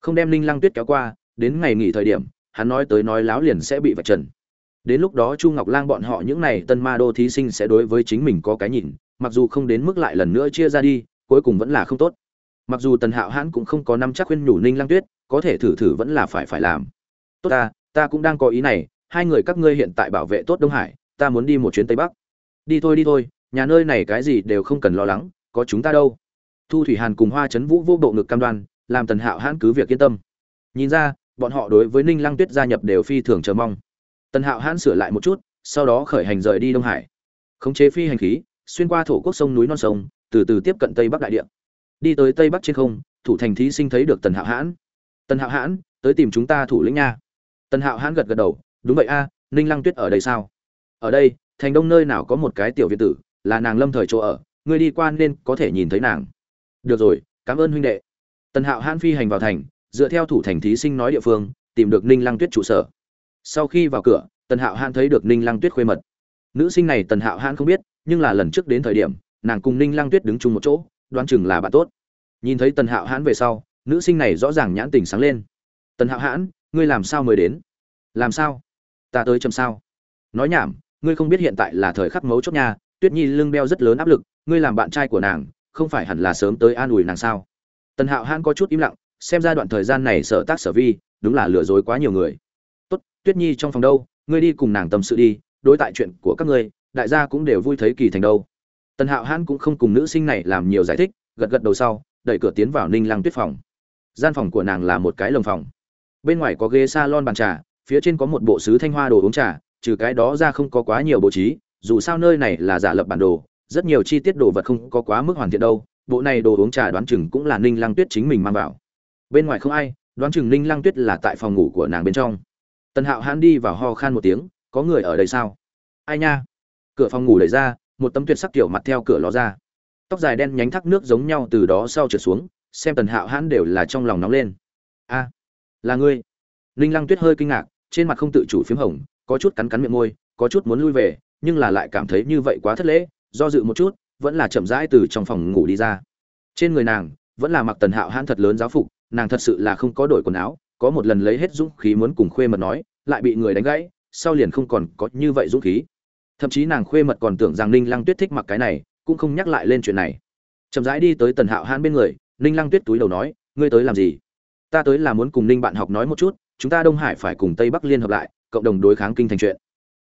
Không đem ninh lăng tuyết kéo qua, đến ngày nghỉ thời điểm, hắn nói tới nói láo liền sẽ bị vạch trần. Đến lúc đó chu ngọc lang bọn họ những này tân ma đô thí sinh sẽ đối với chính mình có cái nhìn, mặc dù không đến mức lại lần nữa chia ra đi, cuối cùng vẫn là không tốt. Mặc dù tần hạo hãn cũng không có năm chắc khuyên nhủ ninh lăng tuyết, có thể thử thử vẫn là phải phải làm. Tốt ta ta cũng đang có ý này, hai người các ngươi hiện tại bảo vệ tốt đông hải, ta muốn đi một chuyến tây bắc đi thôi đi thôi, nhà nơi này cái gì đều không cần lo lắng, có chúng ta đâu. Thu thủy hàn cùng hoa Trấn vũ vô bộ ngực cam đoan, làm tần hạo hãn cứ việc yên tâm. Nhìn ra, bọn họ đối với ninh lăng tuyết gia nhập đều phi thường chờ mong. Tần hạo hãn sửa lại một chút, sau đó khởi hành rời đi đông hải. Khống chế phi hành khí, xuyên qua thổ quốc sông núi non sông, từ từ tiếp cận tây bắc đại địa. Đi tới tây bắc trên không, thủ thành thí sinh thấy được tần hạo hãn. Tần hạo hãn, tới tìm chúng ta thủ lĩnh nha. Tần hạo hãn gật gật đầu, đúng vậy a, ninh lăng tuyết ở đây sao? Ở đây thành đông nơi nào có một cái tiểu viện tử, là nàng lâm thời chỗ ở, ngươi đi qua nên có thể nhìn thấy nàng. Được rồi, cảm ơn huynh đệ. Tần hạo hãn phi hành vào thành, dựa theo thủ thành thí sinh nói địa phương, tìm được ninh lăng tuyết trụ sở. Sau khi vào cửa, tần hạo hãn thấy được ninh lăng tuyết khuê mật. Nữ sinh này tần hạo hãn không biết, nhưng là lần trước đến thời điểm, nàng cùng ninh lăng tuyết đứng chung một chỗ, đoán chừng là bạn tốt. Nhìn thấy tần hạo hãn về sau, nữ sinh này rõ ràng nhãn tình sáng lên. Tần hạo hãn, ngươi làm sao mới đến? Làm sao? Ta tới chậm sao? Nói nhảm ngươi không biết hiện tại là thời khắc mấu chốt nha, tuyết nhi lưng đeo rất lớn áp lực, ngươi làm bạn trai của nàng, không phải hẳn là sớm tới an ủi nàng sao? Tần hạo hãn có chút im lặng, xem ra đoạn thời gian này sở tác sở vi, đúng là lừa dối quá nhiều người. Tốt, tuyết nhi trong phòng đâu, ngươi đi cùng nàng tâm sự đi, đối tại chuyện của các ngươi, đại gia cũng đều vui thấy kỳ thành đâu. Tần hạo hãn cũng không cùng nữ sinh này làm nhiều giải thích, gật gật đầu sau, đẩy cửa tiến vào ninh lăng tuyết phòng. Gian phòng của nàng là một cái lồng phòng. Bên ngoài có ghế s a lon bàn trà, phía trên có một bộ sứ thanh hoa đồ uống trà trừ cái đó ra không có quá nhiều bố trí, dù sao nơi này là giả lập bản đồ, rất nhiều chi tiết đồ vật không có quá mức hoàn thiện đâu, bộ này đồ uống trà đoán chừng cũng là ninh lăng tuyết chính mình mang vào. Bên ngoài không ai, đoán chừng ninh lăng tuyết là tại phòng ngủ của nàng bên trong. Tần hạo hãn đi vào ho khan một tiếng, có người ở đây sao? Ai nha. Cửa phòng ngủ đẩy ra, một tấm tuyệt sắc kiểu mặt theo cửa ló ra. Tóc dài đen nhánh thác nước giống nhau từ đó sau trượt xuống, xem tần hạo hãn đều là trong lòng nóng lên. A, là ngươi. Ninh lăng tuyết hơi kinh ngạc, trên mặt không tự chủ p h í m hồng có chút cắn cắn miệng môi, có chút muốn lui về, nhưng là lại cảm thấy như vậy quá thất lễ, do dự một chút, vẫn là chậm rãi từ trong phòng ngủ đi ra. Trên người nàng, vẫn là mặc tần hạo hãn thật lớn giáo phục, nàng thật sự là không có đổi quần áo, có một lần lấy hết dũng khí muốn cùng khuê mật nói, lại bị người đánh gãy, sau liền không còn có như vậy dũng khí. Thậm chí nàng khuê mật còn tưởng rằng ninh lăng tuyết thích mặc cái này, cũng không nhắc lại lên chuyện này. Chậm rãi đi tới tần hạo hãn bên người, ninh lăng tuyết túi đầu nói, ngươi tới làm gì? Ta tới là muốn cùng ninh bạn học nói một chút, chúng ta đông hải phải cùng tây bắc liên hợp lại cộng đồng đối kháng kinh thành chuyện.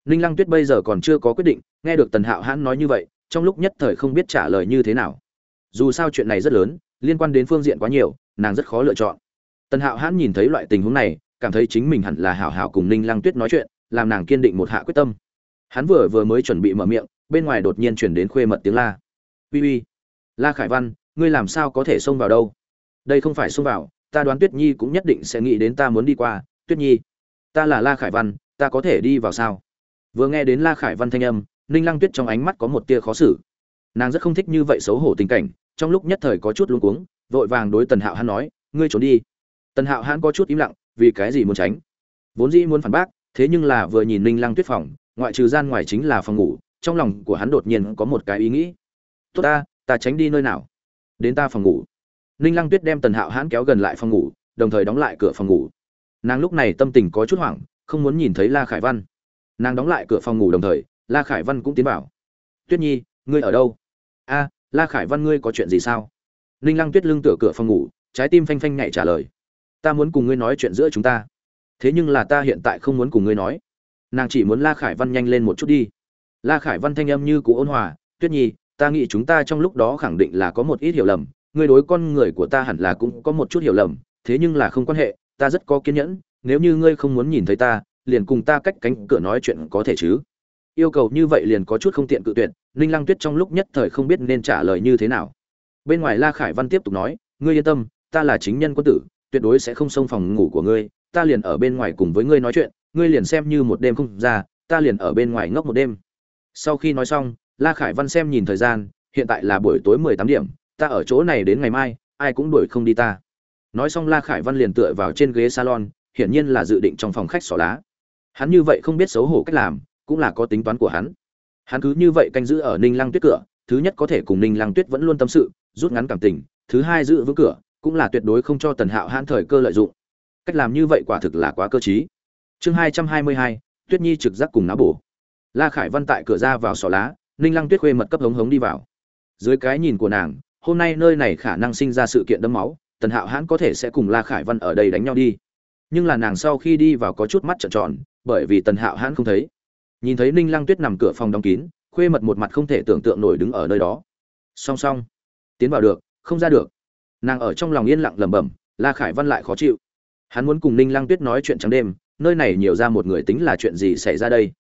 Ninh lăng tuyết bây giờ còn chưa có quyết định, nghe được tần hạo hãn nói như vậy, trong lúc nhất thời không biết trả lời như thế nào. Dù sao chuyện này rất lớn, liên quan đến phương diện quá nhiều, nàng rất khó lựa chọn. Tần hạo hãn nhìn thấy loại tình huống này, cảm thấy chính mình hẳn là hảo hảo cùng ninh lăng tuyết nói chuyện, làm nàng kiên định một hạ quyết tâm. Hắn vừa vừa mới chuẩn bị mở miệng, bên ngoài đột nhiên chuyển đến khuê mật tiếng la. Uy uy, la khải văn, ngươi làm sao có thể xông vào đâu? Đây không phải xông vào, ta đoán tuyết nhi cũng nhất định sẽ nghĩ đến ta muốn đi qua. Tuyết nhi ta là la khải văn, ta có thể đi vào sao? Vừa nghe đến la khải văn thanh âm, ninh lăng tuyết trong ánh mắt có một tia khó xử. Nàng rất không thích như vậy xấu hổ tình cảnh, trong lúc nhất thời có chút luống cuống, vội vàng đối tần hạo hắn nói, ngươi trốn đi. Tần hạo hắn có chút im lặng, vì cái gì muốn tránh? Vốn dĩ muốn phản bác, thế nhưng là vừa nhìn ninh lăng tuyết phòng, ngoại trừ gian ngoài chính là phòng ngủ, trong lòng của hắn đột nhiên có một cái ý nghĩ. Tốt ta ta tránh đi nơi nào? Đến ta phòng ngủ. Ninh lăng tuyết đem tần hạo hãn kéo gần lại phòng ngủ, đồng thời đóng lại cửa phòng ngủ nàng lúc này tâm tình có chút hoảng, không muốn nhìn thấy la khải văn. Nàng đóng lại cửa phòng ngủ đồng thời, la khải văn cũng tiến vào. Tuyết nhi, ngươi ở đâu? A, la khải văn ngươi có chuyện gì sao? Ninh lăng tuyết lưng tựa cửa phòng ngủ, trái tim phanh phanh nhảy trả lời. Ta muốn cùng ngươi nói chuyện giữa chúng ta. Thế nhưng là ta hiện tại không muốn cùng ngươi nói. Nàng chỉ muốn la khải văn nhanh lên một chút đi. La khải văn thanh âm như cũ ôn hòa, tuyết nhi, ta nghĩ chúng ta trong lúc đó khẳng định là có một ít hiểu lầm, ngươi đối con người của ta hẳn là cũng có một chút hiểu lầm, thế nhưng là không quan hệ ta rất có kiên nhẫn, nếu như ngươi không muốn nhìn thấy ta, liền cùng ta cách cánh cửa nói chuyện có thể chứ? Yêu cầu như vậy liền có chút không tiện cự tuyệt, ninh lăng tuyết trong lúc nhất thời không biết nên trả lời như thế nào. Bên ngoài la khải văn tiếp tục nói, ngươi yên tâm, ta là chính nhân quân tử, tuyệt đối sẽ không xông phòng ngủ của ngươi, ta liền ở bên ngoài cùng với ngươi nói chuyện, ngươi liền xem như một đêm không ra, ta liền ở bên ngoài ngốc một đêm. Sau khi nói xong, la khải văn xem nhìn thời gian, hiện tại là buổi tối mười tám điểm, ta ở chỗ này đến ngày mai, ai cũng đuổi không đi ta nói xong la khải văn liền tựa vào trên ghế salon, hiển nhiên là dự định trong phòng khách xỏ lá. Hắn như vậy không biết xấu hổ cách làm, cũng là có tính toán của hắn. Hắn cứ như vậy canh giữ ở ninh lăng tuyết cửa, thứ nhất có thể cùng ninh lăng tuyết vẫn luôn tâm sự, rút ngắn cảm tình, thứ hai giữ vững cửa, cũng là tuyệt đối không cho tần hạo hãn thời cơ lợi dụng. Cách làm như vậy quả thực là quá cơ t chương hai trăm hai mươi hai, tuyết nhi trực giác cùng náo bổ. La khải văn tại cửa ra vào xỏ lá, ninh lăng tuyết khuê mật cấp hống hống đi vào. Dưới cái nhìn của nàng, hôm nay nơi này khả năng sinh ra sự kiện đẫm máu tần hạo hãn có thể sẽ cùng la khải văn ở đây đánh nhau đi. Nhưng là nàng sau khi đi vào có chút mắt trợn tròn, bởi vì tần hạo hãn không thấy. Nhìn thấy ninh lăng tuyết nằm cửa phòng đóng kín, khuê mật một mặt không thể tưởng tượng nổi đứng ở nơi đó. Song song, tiến vào được, không ra được. Nàng ở trong lòng yên lặng lẩm bẩm, la khải văn lại khó chịu. Hắn muốn cùng ninh lăng tuyết nói chuyện trắng đêm, nơi này nhiều ra một người tính là chuyện gì xảy ra đây?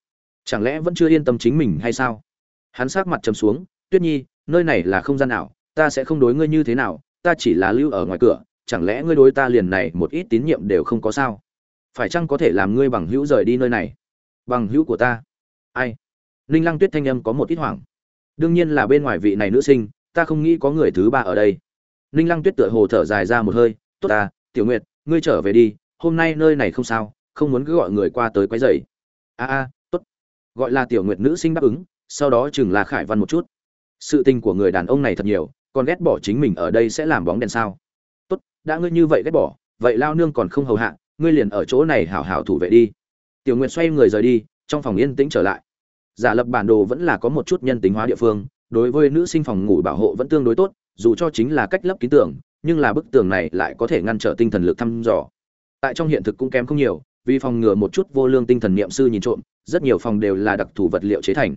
Chẳng lẽ vẫn chưa yên tâm chính mình hay sao? Hắn sát mặt chấm xuống, tuyết nhi, nơi này là không gian nào, ta sẽ không đối ngươi như thế nào ta chỉ là lưu ở ngoài cửa, chẳng lẽ ngươi đối ta liền này một ít tín nhiệm đều không có sao? Phải chăng có thể làm ngươi bằng hữu rời đi nơi này? Bằng hữu của ta? Ai? Ninh lăng tuyết thanh âm có một ít hoảng. Đương nhiên là bên ngoài vị này nữ sinh, ta không nghĩ có người thứ ba ở đây. Ninh lăng tuyết tựa hồ thở dài ra một hơi, tốt ta, tiểu nguyệt, ngươi trở về đi, hôm nay nơi này không sao, không muốn cứ gọi người qua tới quấy rầy. A a, tốt. Gọi là tiểu nguyệt nữ sinh đáp ứng, sau đó chừng là khải văn một chút. Sự tình của người đàn ông này thật nhiều còn ghét bỏ chính mình ở đây sẽ làm bóng đèn sao? Tốt, đã ngươi như vậy ghét bỏ, vậy lao nương còn không hầu hạ, ngươi liền ở chỗ này hảo hảo thủ vệ đi. Tiểu nguyệt xoay người rời đi, trong phòng yên tĩnh trở lại. Giả lập bản đồ vẫn là có một chút nhân tính hóa địa phương, đối với nữ sinh phòng ngủ bảo hộ vẫn tương đối tốt, dù cho chính là cách lấp ký tường, nhưng là bức tường này lại có thể ngăn trở tinh thần lực thăm dò. Tại trong hiện thực cũng kém không nhiều, vì phòng ngừa một chút vô lương tinh thần niệm sư nhìn trộm, rất nhiều phòng đều là đặc thù vật liệu chế thành.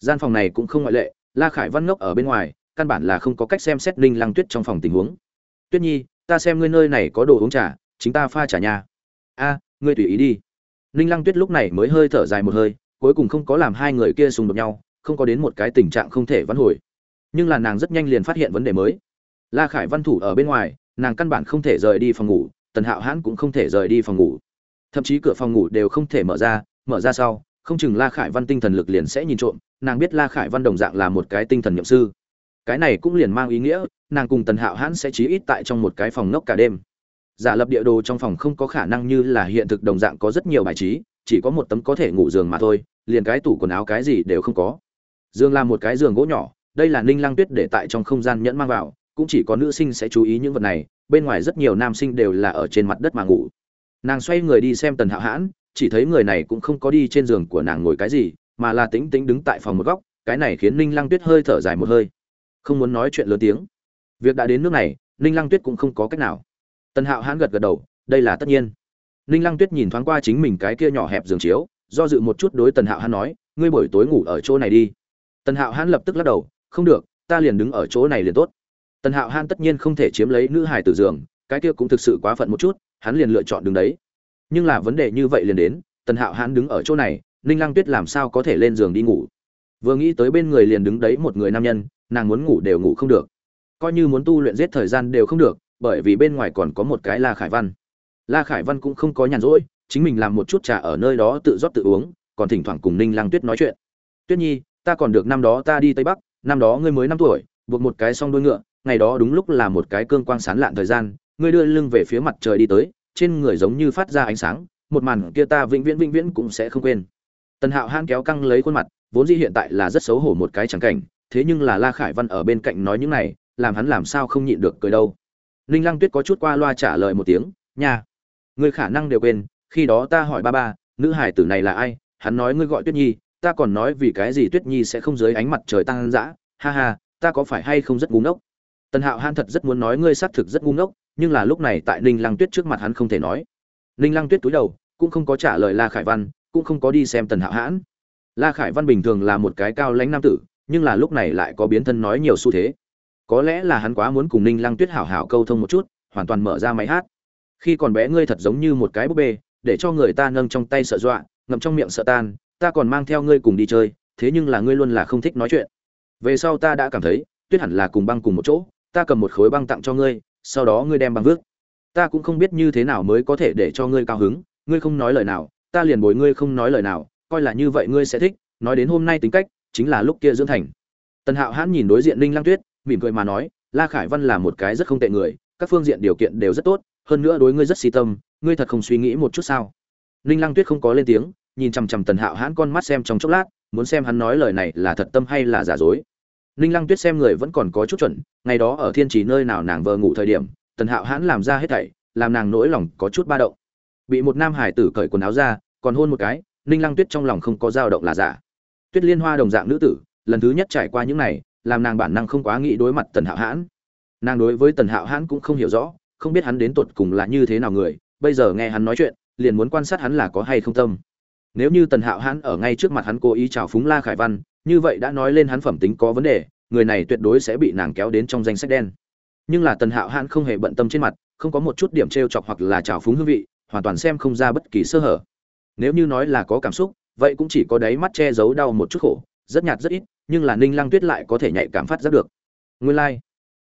Gian phòng này cũng không ngoại lệ, la khải văn ngốc ở bên ngoài căn bản là không có cách xem xét linh lăng tuyết trong phòng tình huống. Tuyết nhi, ta xem ngươi nơi này có đồ uống trà, chính ta pha trà nhà a, ngươi tùy ý đi. Linh lăng tuyết lúc này mới hơi thở dài một hơi, cuối cùng không có làm hai người kia xung đột nhau, không có đến một cái tình trạng không thể vãn hồi. Nhưng là nàng rất nhanh liền phát hiện vấn đề mới. La khải văn thủ ở bên ngoài, nàng căn bản không thể rời đi phòng ngủ, tần hạo hãn cũng không thể rời đi phòng ngủ. Thậm chí cửa phòng ngủ đều không thể mở ra mở ra sau, không chừng la khải văn tinh thần lực liền sẽ nhìn trộm, nàng biết la khải văn đồng dạng là một cái tinh thần nhậm sư cái này cũng liền mang ý nghĩa, nàng cùng tần hạo hãn sẽ chí ít tại trong một cái phòng ngốc cả đêm. Giả lập địa đồ trong phòng không có khả năng như là hiện thực đồng dạng có rất nhiều bài trí, chỉ có một tấm có thể ngủ giường mà thôi, liền cái tủ quần áo cái gì đều không có. Giường là một cái giường gỗ nhỏ, đây là ninh lang tuyết để tại trong không gian nhẫn mang vào, cũng chỉ có nữ sinh sẽ chú ý những vật này, bên ngoài rất nhiều nam sinh đều là ở trên mặt đất mà ngủ. Nàng xoay người đi xem tần hạo hãn, chỉ thấy người này cũng không có đi trên giường của nàng ngồi cái gì, mà là tĩnh tĩnh đứng tại phòng một góc, cái này khiến ninh lang tuyết hơi thở dài một hơi không muốn nói chuyện lớn tiếng. Việc đã đến nước này, ninh lăng tuyết cũng không có cách nào. Tần hạo hãn gật gật đầu, đây là tất nhiên. Ninh lăng tuyết nhìn thoáng qua chính mình cái kia nhỏ hẹp giường chiếu, do dự một chút đối tần hạo hãn nói, ngươi buổi tối ngủ ở chỗ này đi. Tần hạo hãn lập tức lắc đầu, không được, ta liền đứng ở chỗ này liền tốt. Tần hạo hãn tất nhiên không thể chiếm lấy nữ hải từ giường, cái kia cũng thực sự quá phận một chút, hắn liền lựa chọn đứng đấy. Nhưng là vấn đề như vậy liền đến, tần hạo hãn đứng ở chỗ này, ninh lăng tuyết làm sao có thể lên giường đi ngủ? Vừa nghĩ tới bên người liền đứng đấy một người nam nhân, nàng muốn ngủ đều ngủ không được. Coi như muốn tu luyện giết thời gian đều không được, bởi vì bên ngoài còn có một cái la khải văn. La khải văn cũng không có nhàn rỗi, chính mình làm một chút trà ở nơi đó tự rót tự uống, còn thỉnh thoảng cùng ninh lăng tuyết nói chuyện. Tuyết nhi, ta còn được năm đó ta đi tây bắc, năm đó ngươi mới năm tuổi, buộc một cái song đuôi ngựa, ngày đó đúng lúc là một cái cương quang sán lạn thời gian, ngươi đưa lưng về phía mặt trời đi tới, trên người giống như phát ra ánh sáng, một màn kia ta vĩnh viễn vĩnh viễn cũng sẽ không quên. Tần hạo han kéo căng lấy khuôn mặt vốn dĩ hiện tại là rất xấu hổ một cái chẳng cảnh, thế nhưng là la khải văn ở bên cạnh nói những này, làm hắn làm sao không nhịn được cười đâu. Ninh lăng tuyết có chút qua loa trả lời một tiếng, nha, ngươi khả năng đều quên, khi đó ta hỏi ba ba, nữ hải tử này là ai? Hắn nói ngươi gọi tuyết nhi, ta còn nói vì cái gì tuyết nhi sẽ không dưới ánh mặt trời tăng dã ha ha, ta có phải hay không rất ngu ngốc? Tần hạo han thật rất muốn nói ngươi xác thực rất ngu ngốc, nhưng là lúc này tại ninh lăng tuyết trước mặt hắn không thể nói. Ninh lăng tuyết túi đầu, cũng không có trả lời la khải văn, cũng không có đi xem tần hạo hãn la khải văn bình thường là một cái cao lãnh nam tử, nhưng là lúc này lại có biến thân nói nhiều xu thế. Có lẽ là hắn quá muốn cùng ninh lăng tuyết hảo hảo câu thông một chút, hoàn toàn mở ra máy hát. Khi còn bé ngươi thật giống như một cái búp bê, để cho người ta nâng trong tay sợ dọa, ngậm trong miệng sợ tan, ta còn mang theo ngươi cùng đi chơi, thế nhưng là ngươi luôn là không thích nói chuyện. Về sau ta đã cảm thấy, tuyết hẳn là cùng băng cùng một chỗ, ta cầm một khối băng tặng cho ngươi, sau đó ngươi đem băng vước ta cũng không biết như thế nào mới có thể để cho ngươi cao hứng, ngươi không nói lời nào, ta liền bồi ngươi không nói lời nào coi là như vậy ngươi sẽ thích, nói đến hôm nay tính cách, chính là lúc kia dưỡng thành. Tần hạo hãn nhìn đối diện ninh lăng tuyết, mỉm cười mà nói, la khải văn là một cái rất không tệ người, các phương diện điều kiện đều rất tốt, hơn nữa đối ngươi rất si tâm, ngươi thật không suy nghĩ một chút sao? Ninh lăng tuyết không có lên tiếng, nhìn chằm chằm tần hạo hãn con mắt xem trong chốc lát, muốn xem hắn nói lời này là thật tâm hay là giả dối. Ninh lăng tuyết xem người vẫn còn có chút chuẩn, ngày đó ở thiên trì nơi nào nàng vờ ngủ thời điểm, tần hạo hãn làm ra hết thảy, làm nàng nỗi lòng có chút ba động. Bị một nam hải tử cởi quần áo ra, còn hôn một cái ninh lăng tuyết trong lòng không có dao động là giả. Tuyết liên hoa đồng dạng nữ tử, lần thứ nhất trải qua những này, làm nàng bản năng không quá nghĩ đối mặt tần hạo hãn. Nàng đối với tần hạo hãn cũng không hiểu rõ, không biết hắn đến tột cùng là như thế nào người, bây giờ nghe hắn nói chuyện, liền muốn quan sát hắn là có hay không tâm. Nếu như tần hạo hãn ở ngay trước mặt hắn cố ý chào phúng la khải văn, như vậy đã nói lên hắn phẩm tính có vấn đề, người này tuyệt đối sẽ bị nàng kéo đến trong danh sách đen. Nhưng là tần hạo hãn không hề bận tâm trên mặt, không có một chút điểm t r e o chọc hoặc là trào phúng hương vị, hoàn toàn xem không ra bất kỳ sơ hở nếu như nói là có cảm xúc, vậy cũng chỉ có đáy mắt che giấu đau một chút khổ, rất nhạt rất ít, nhưng là ninh lăng tuyết lại có thể nhạy cảm phát giác được. Nguyên lai、like.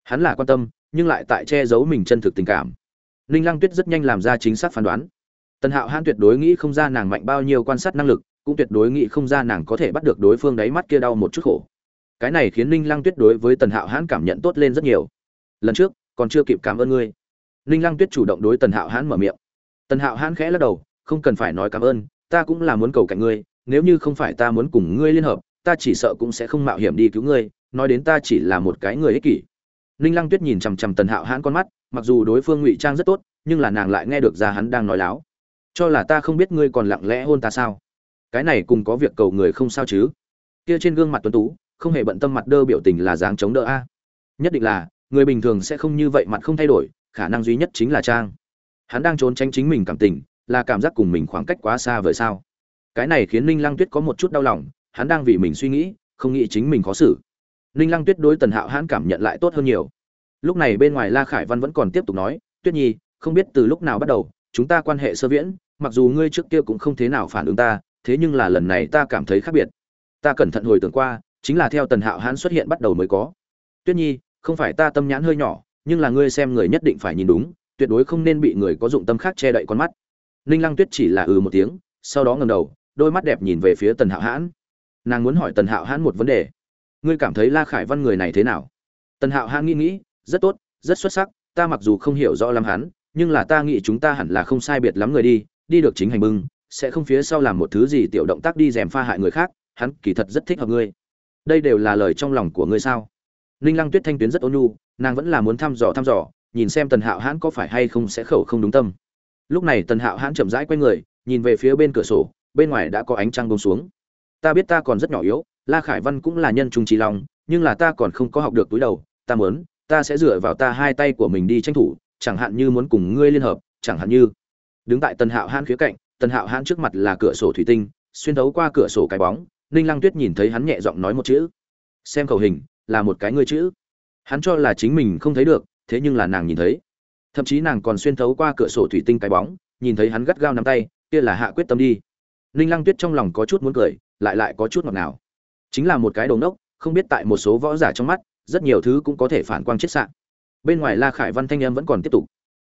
hắn là quan tâm, nhưng lại tại che giấu mình chân thực tình cảm. Ninh lăng tuyết rất nhanh làm ra chính xác phán đoán. Tần hạo hãn tuyệt đối nghĩ không ra nàng mạnh bao nhiêu quan sát năng lực, cũng tuyệt đối nghĩ không ra nàng có thể bắt được đối phương đáy mắt kia đau một chút khổ. Cái này khiến ninh lăng tuyết đối với tần hạo hãn cảm nhận tốt lên rất nhiều. Lần trước, còn chưa kịp cảm ơn ngươi. Ninh lăng tuyết chủ động đối tần hạo hãn mở miệng. Tần hạo hãn khẽ lắc đầu không cần phải nói cảm ơn, ta cũng là muốn cầu cạnh ngươi, nếu như không phải ta muốn cùng ngươi liên hợp, ta chỉ sợ cũng sẽ không mạo hiểm đi cứu ngươi, nói đến ta chỉ là một cái người ích kỷ. Ninh lăng tuyết nhìn chằm chằm tần hạo hãn con mắt, mặc dù đối phương ngụy trang rất tốt, nhưng là nàng lại nghe được ra hắn đang nói láo. Cho là ta không biết ngươi còn lặng lẽ hôn ta sao? Cái này cùng có việc cầu người không sao chứ? Kia trên gương mặt tuấn tú, không hề bận tâm mặt đơ biểu tình là dáng chống đỡ a. Nhất định là, người bình thường sẽ không như vậy mặt không thay đổi, khả năng duy nhất chính là trang. Hắn đang trốn tránh chính mình cảm tình là cảm giác cùng mình khoảng cách quá xa vậy sao? Cái này khiến ninh lăng tuyết có một chút đau lòng, hắn đang vì mình suy nghĩ, không nghĩ chính mình khó xử. Ninh lăng tuyết đối tần hạo hãn cảm nhận lại tốt hơn nhiều. Lúc này bên ngoài la khải văn vẫn còn tiếp tục nói, tuyết nhi, không biết từ lúc nào bắt đầu, chúng ta quan hệ sơ viễn, mặc dù ngươi trước kia cũng không thế nào phản ứng ta, thế nhưng là lần này ta cảm thấy khác biệt. Ta cẩn thận hồi tưởng qua, chính là theo tần hạo hãn xuất hiện bắt đầu mới có. Tuyết nhi, không phải ta tâm nhãn hơi nhỏ, nhưng là ngươi xem người nhất định phải nhìn đúng, tuyệt đối không nên bị người có dụng tâm khác che đậy con mắt ninh lăng tuyết chỉ là ừ một tiếng, sau đó ngầm đầu, đôi mắt đẹp nhìn về phía tần hạo hãn. Nàng muốn hỏi tần hạo hãn một vấn đề. Ngươi cảm thấy la khải văn người này thế nào? Tần hạo hãn nghĩ nghĩ, rất tốt, rất xuất sắc, ta mặc dù không hiểu rõ lắm hắn, nhưng là ta nghĩ chúng ta hẳn là không sai biệt lắm người đi đi được chính hành bưng, sẽ không phía sau làm một thứ gì tiểu động tác đi dèm pha hại người khác, hắn kỳ thật rất thích hợp ngươi. Đây đều là lời trong lòng của ngươi sao? Ninh lăng tuyết thanh tuyến rất ôn nhu, nàng vẫn là muốn thăm dò thăm dò, nhìn xem tần hạo hãn có phải hay không sẽ khẩu không đúng tâm lúc này tần hạo hãn chậm rãi q u a y người, nhìn về phía bên cửa sổ, bên ngoài đã có ánh trăng bông xuống. Ta biết ta còn rất nhỏ yếu, la khải văn cũng là nhân trung trí lòng nhưng là ta còn không có học được túi đầu, ta muốn, ta sẽ dựa vào ta hai tay của mình đi tranh thủ, chẳng hạn như muốn cùng ngươi liên hợp, chẳng hạn như. Đứng tại tần hạo hãn khía cạnh, tần hạo hãn trước mặt là cửa sổ thủy tinh, xuyên thấu qua cửa sổ cái bóng, ninh lăng tuyết nhìn thấy hắn nhẹ giọng nói một chữ. Xem khẩu hình, là một cái ngươi chữ. Hắn cho là chính mình không thấy được, thế nhưng là nàng nhìn thấy thậm chí nàng còn xuyên thấu qua cửa sổ thủy tinh cái bóng, nhìn thấy hắn gắt gao nắm tay, kia là hạ quyết tâm đi. Ninh lăng tuyết trong lòng có chút muốn cười, lại lại có chút ngọt ngào. Chính là một cái đầu nốc không biết tại một số võ giả trong mắt, rất nhiều thứ cũng có thể phản quang chết sạn bên ngoài la khải văn thanh em vẫn còn tiếp tục.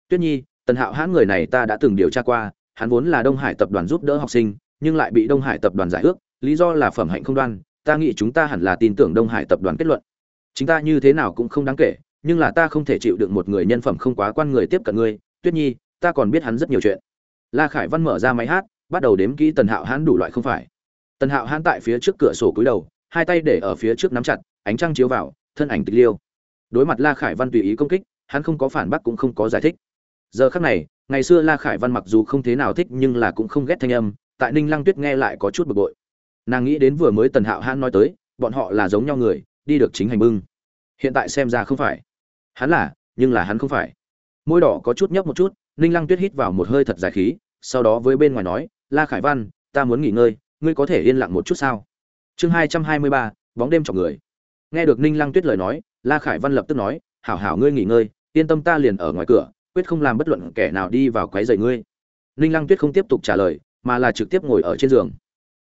Tuyết nhi, tần hạo hãn người này ta đã từng điều tra qua, hắn vốn là đông hải tập đoàn giúp đỡ học sinh, nhưng lại bị đông hải tập đoàn giải ước, lý do là phẩm hạnh không đoan, ta nghĩ chúng ta hẳn là tin tưởng đông hải tập đoàn kết luận. Chúng ta như thế nào cũng không đáng kể nhưng là ta không thể chịu được một người nhân phẩm không quá quan người tiếp cận ngươi, tuyết nhi, ta còn biết hắn rất nhiều chuyện. La khải văn mở ra máy hát, bắt đầu đếm kỹ tần hạo hãn đủ loại không phải. Tần hạo hãn tại phía trước cửa sổ cúi đầu, hai tay để ở phía trước nắm chặt, ánh trăng chiếu vào, thân ảnh tịch liêu. Đối mặt la khải văn tùy ý công kích, hắn không có phản bác cũng không có giải thích. Giờ khắc này, ngày xưa la khải văn mặc dù không thế nào thích nhưng là cũng không ghét thanh âm, tại ninh lăng tuyết nghe lại có chút bực bội. Nàng nghĩ đến vừa mới tần hạo hãn nói tới, bọn họ là giống nhau người, đi được chính hành bưng. Hiện tại xem ra không phải hắn là, nhưng là hắn không phải. Môi đỏ có chút nhấp một chút, ninh lăng tuyết hít vào một hơi thật dài khí, sau đó với bên ngoài nói, la khải văn, ta muốn nghỉ ngơi, ngươi có thể yên lặng một chút sao? Chương hai trăm hai mươi ba, bóng đêm chọc người. Nghe được ninh lăng tuyết lời nói, la khải văn lập tức nói, hảo hảo ngươi nghỉ ngơi, yên tâm ta liền ở ngoài cửa, quyết không làm bất luận kẻ nào đi vào quấy rầy ngươi. Ninh lăng tuyết không tiếp tục trả lời, mà là trực tiếp ngồi ở trên giường.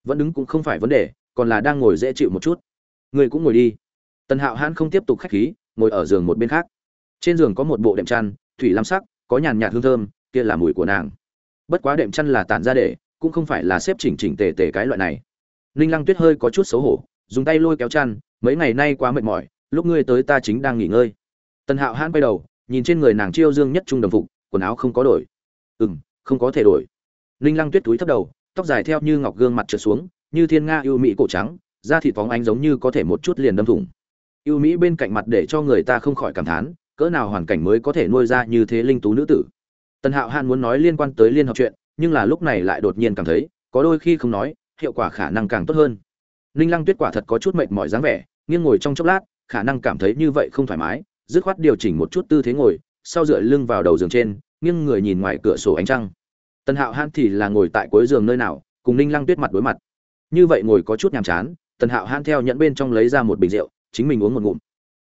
Vẫn đứng cũng không phải vấn đề, còn là đang ngồi dễ chịu một chút. Ngươi cũng ngồi đi. Tần hạo hãn không tiếp tục khách khí, ngồi ở giường một bên khác trên giường có một bộ đệm chăn, thủy lam sắc, có nhàn nhạt hương thơm, kia là mùi của nàng. Bất quá đệm chăn là tản ra để, cũng không phải là xếp chỉnh chỉnh tề tề cái loại này. Ninh lăng tuyết hơi có chút xấu hổ, dùng tay lôi kéo chăn, mấy ngày nay quá mệt mỏi, lúc ngươi tới ta chính đang nghỉ ngơi. Tần hạo hãn bay đầu, nhìn trên người nàng chiêu dương nhất trung đồng phục, quần áo không có đổi. Ừ m không có thể đổi. Ninh lăng tuyết túi thấp đầu, tóc dài theo như ngọc gương mặt trượt xuống, như thiên nga ưu mỹ cổ trắng, da thịt phóng ánh giống như có thể một chút liền đâm thủng. Ưu mỹ bên cạnh mặt để cho người ta không khỏi cảm thán cỡ nào hoàn cảnh mới có thể nuôi ra như thế linh tú nữ tử. Tần hạo hàn muốn nói liên quan tới liên hợp chuyện, nhưng là lúc này lại đột nhiên cảm thấy, có đôi khi không nói, hiệu quả khả năng càng tốt hơn. Ninh lăng tuyết quả thật có chút mệt mỏi dáng vẻ, nghiêng ngồi trong chốc lát, khả năng cảm thấy như vậy không thoải mái, dứt khoát điều chỉnh một chút tư thế ngồi, sau dựa lưng vào đầu giường trên, nghiêng người nhìn ngoài cửa sổ ánh trăng. Tần hạo hãn thì là ngồi tại cuối giường nơi nào, cùng ninh lăng tuyết mặt đối mặt. Như vậy ngồi có chút nhàm chán, tần hạo hãn theo nhẫn bên trong lấy ra một bình rượu, chính mình uống một ngụm.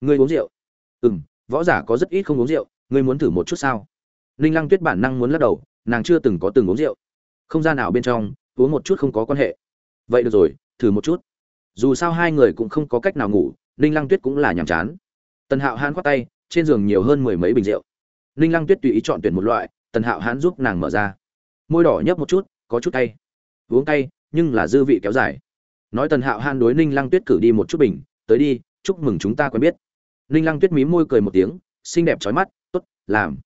Ngươi uống rượu? Ừ m võ giả có rất ít không uống rượu, ngươi muốn thử một chút sao? Ninh lăng tuyết bản năng muốn lắc đầu, nàng chưa từng có từng uống rượu. Không gian nào bên trong, uống một chút không có quan hệ. Vậy được rồi, thử một chút. Dù sao hai người cũng không có cách nào ngủ ninh lăng tuyết cũng là nhàm chán. Tần hạo hãn khoác tay, trên giường nhiều hơn mười mấy bình rượu. Ninh lăng tuyết tùy ý chọn tuyển một loại, tần hạo hãn giúp nàng mở ra. Môi đỏ nhấp một chút, có chút cay. Uống cay, nhưng là dư vị kéo dài. Nói tần hạo hãn đối ninh lăng tuyết cử đi một chút bình, tới đi, chúc mừng chúng ta quen biết ninh lăng tuyết mím môi cười một tiếng, xinh đẹp trói mắt t ố t làm.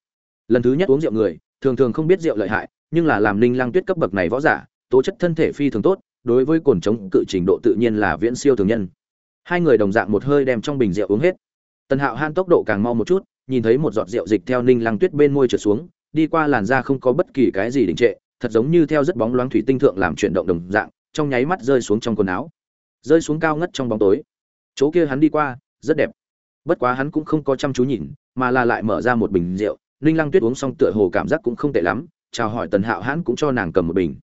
Lần thứ nhất uống rượu người, thường thường không biết rượu lợi hại, nhưng là làm ninh lăng tuyết cấp bậc này võ giả, tố chất thân thể phi thường tốt, đối với cồn chống cự trình độ tự nhiên là viễn siêu thường nhân. Hai người đồng dạng một hơi đem trong bình rượu uống hết. Tần hạo han tốc độ càng mau một chút, nhìn thấy một giọt rượu dịch theo ninh lăng tuyết bên môi trượt xuống, đi qua làn da không có bất kỳ cái gì đình trệ, thật giống như theo rất bóng loáng thủy tinh thượng làm chuyển động đồng dạng, trong nháy mắt rơi xuống trong quần áo. Rơi xuống cao ngất trong bóng tối. Chỗ kia hắn đi qua, rất đẹp bất quá hắn cũng không có chăm chú nhìn, mà là lại mở ra một bình rượu. Ninh lăng tuyết uống xong tựa hồ cảm giác cũng không tệ lắm, chào hỏi tần hạo hãn cũng cho nàng cầm một bình.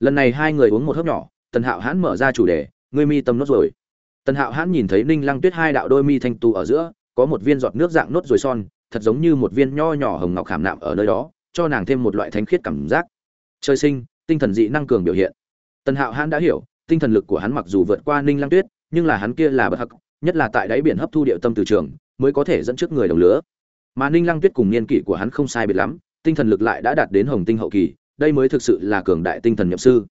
Lần này hai người uống một hớp nhỏ, tần hạo hãn mở ra chủ đề, ngươi mi tâm nốt rồi tần hạo hãn nhìn thấy ninh lăng tuyết hai đạo đôi mi thanh tu ở giữa, có một viên giọt nước dạng nốt rồi son, thật giống như một viên nho nhỏ hồng ngọc khảm nạm ở nơi đó, cho nàng thêm một loại thánh khiết cảm giác. Trời sinh, tinh thần dị năng cường biểu hiện. Tần hạo hãn đã hiểu, tinh thần lực của hắn mặc dù vượt qua ninh lăng tuyết, nhưng là hắn kia là bất hắc nhất là tại đáy biển hấp thu điệu tâm từ trường, mới có thể dẫn trước người đồng lứa mà ninh lăng tuyết cùng niên kỷ của hắn không sai biệt lắm, tinh thần lực lại đã đạt đến hồng tinh hậu kỳ, đây mới thực sự là cường đại tinh thần nhậm sư.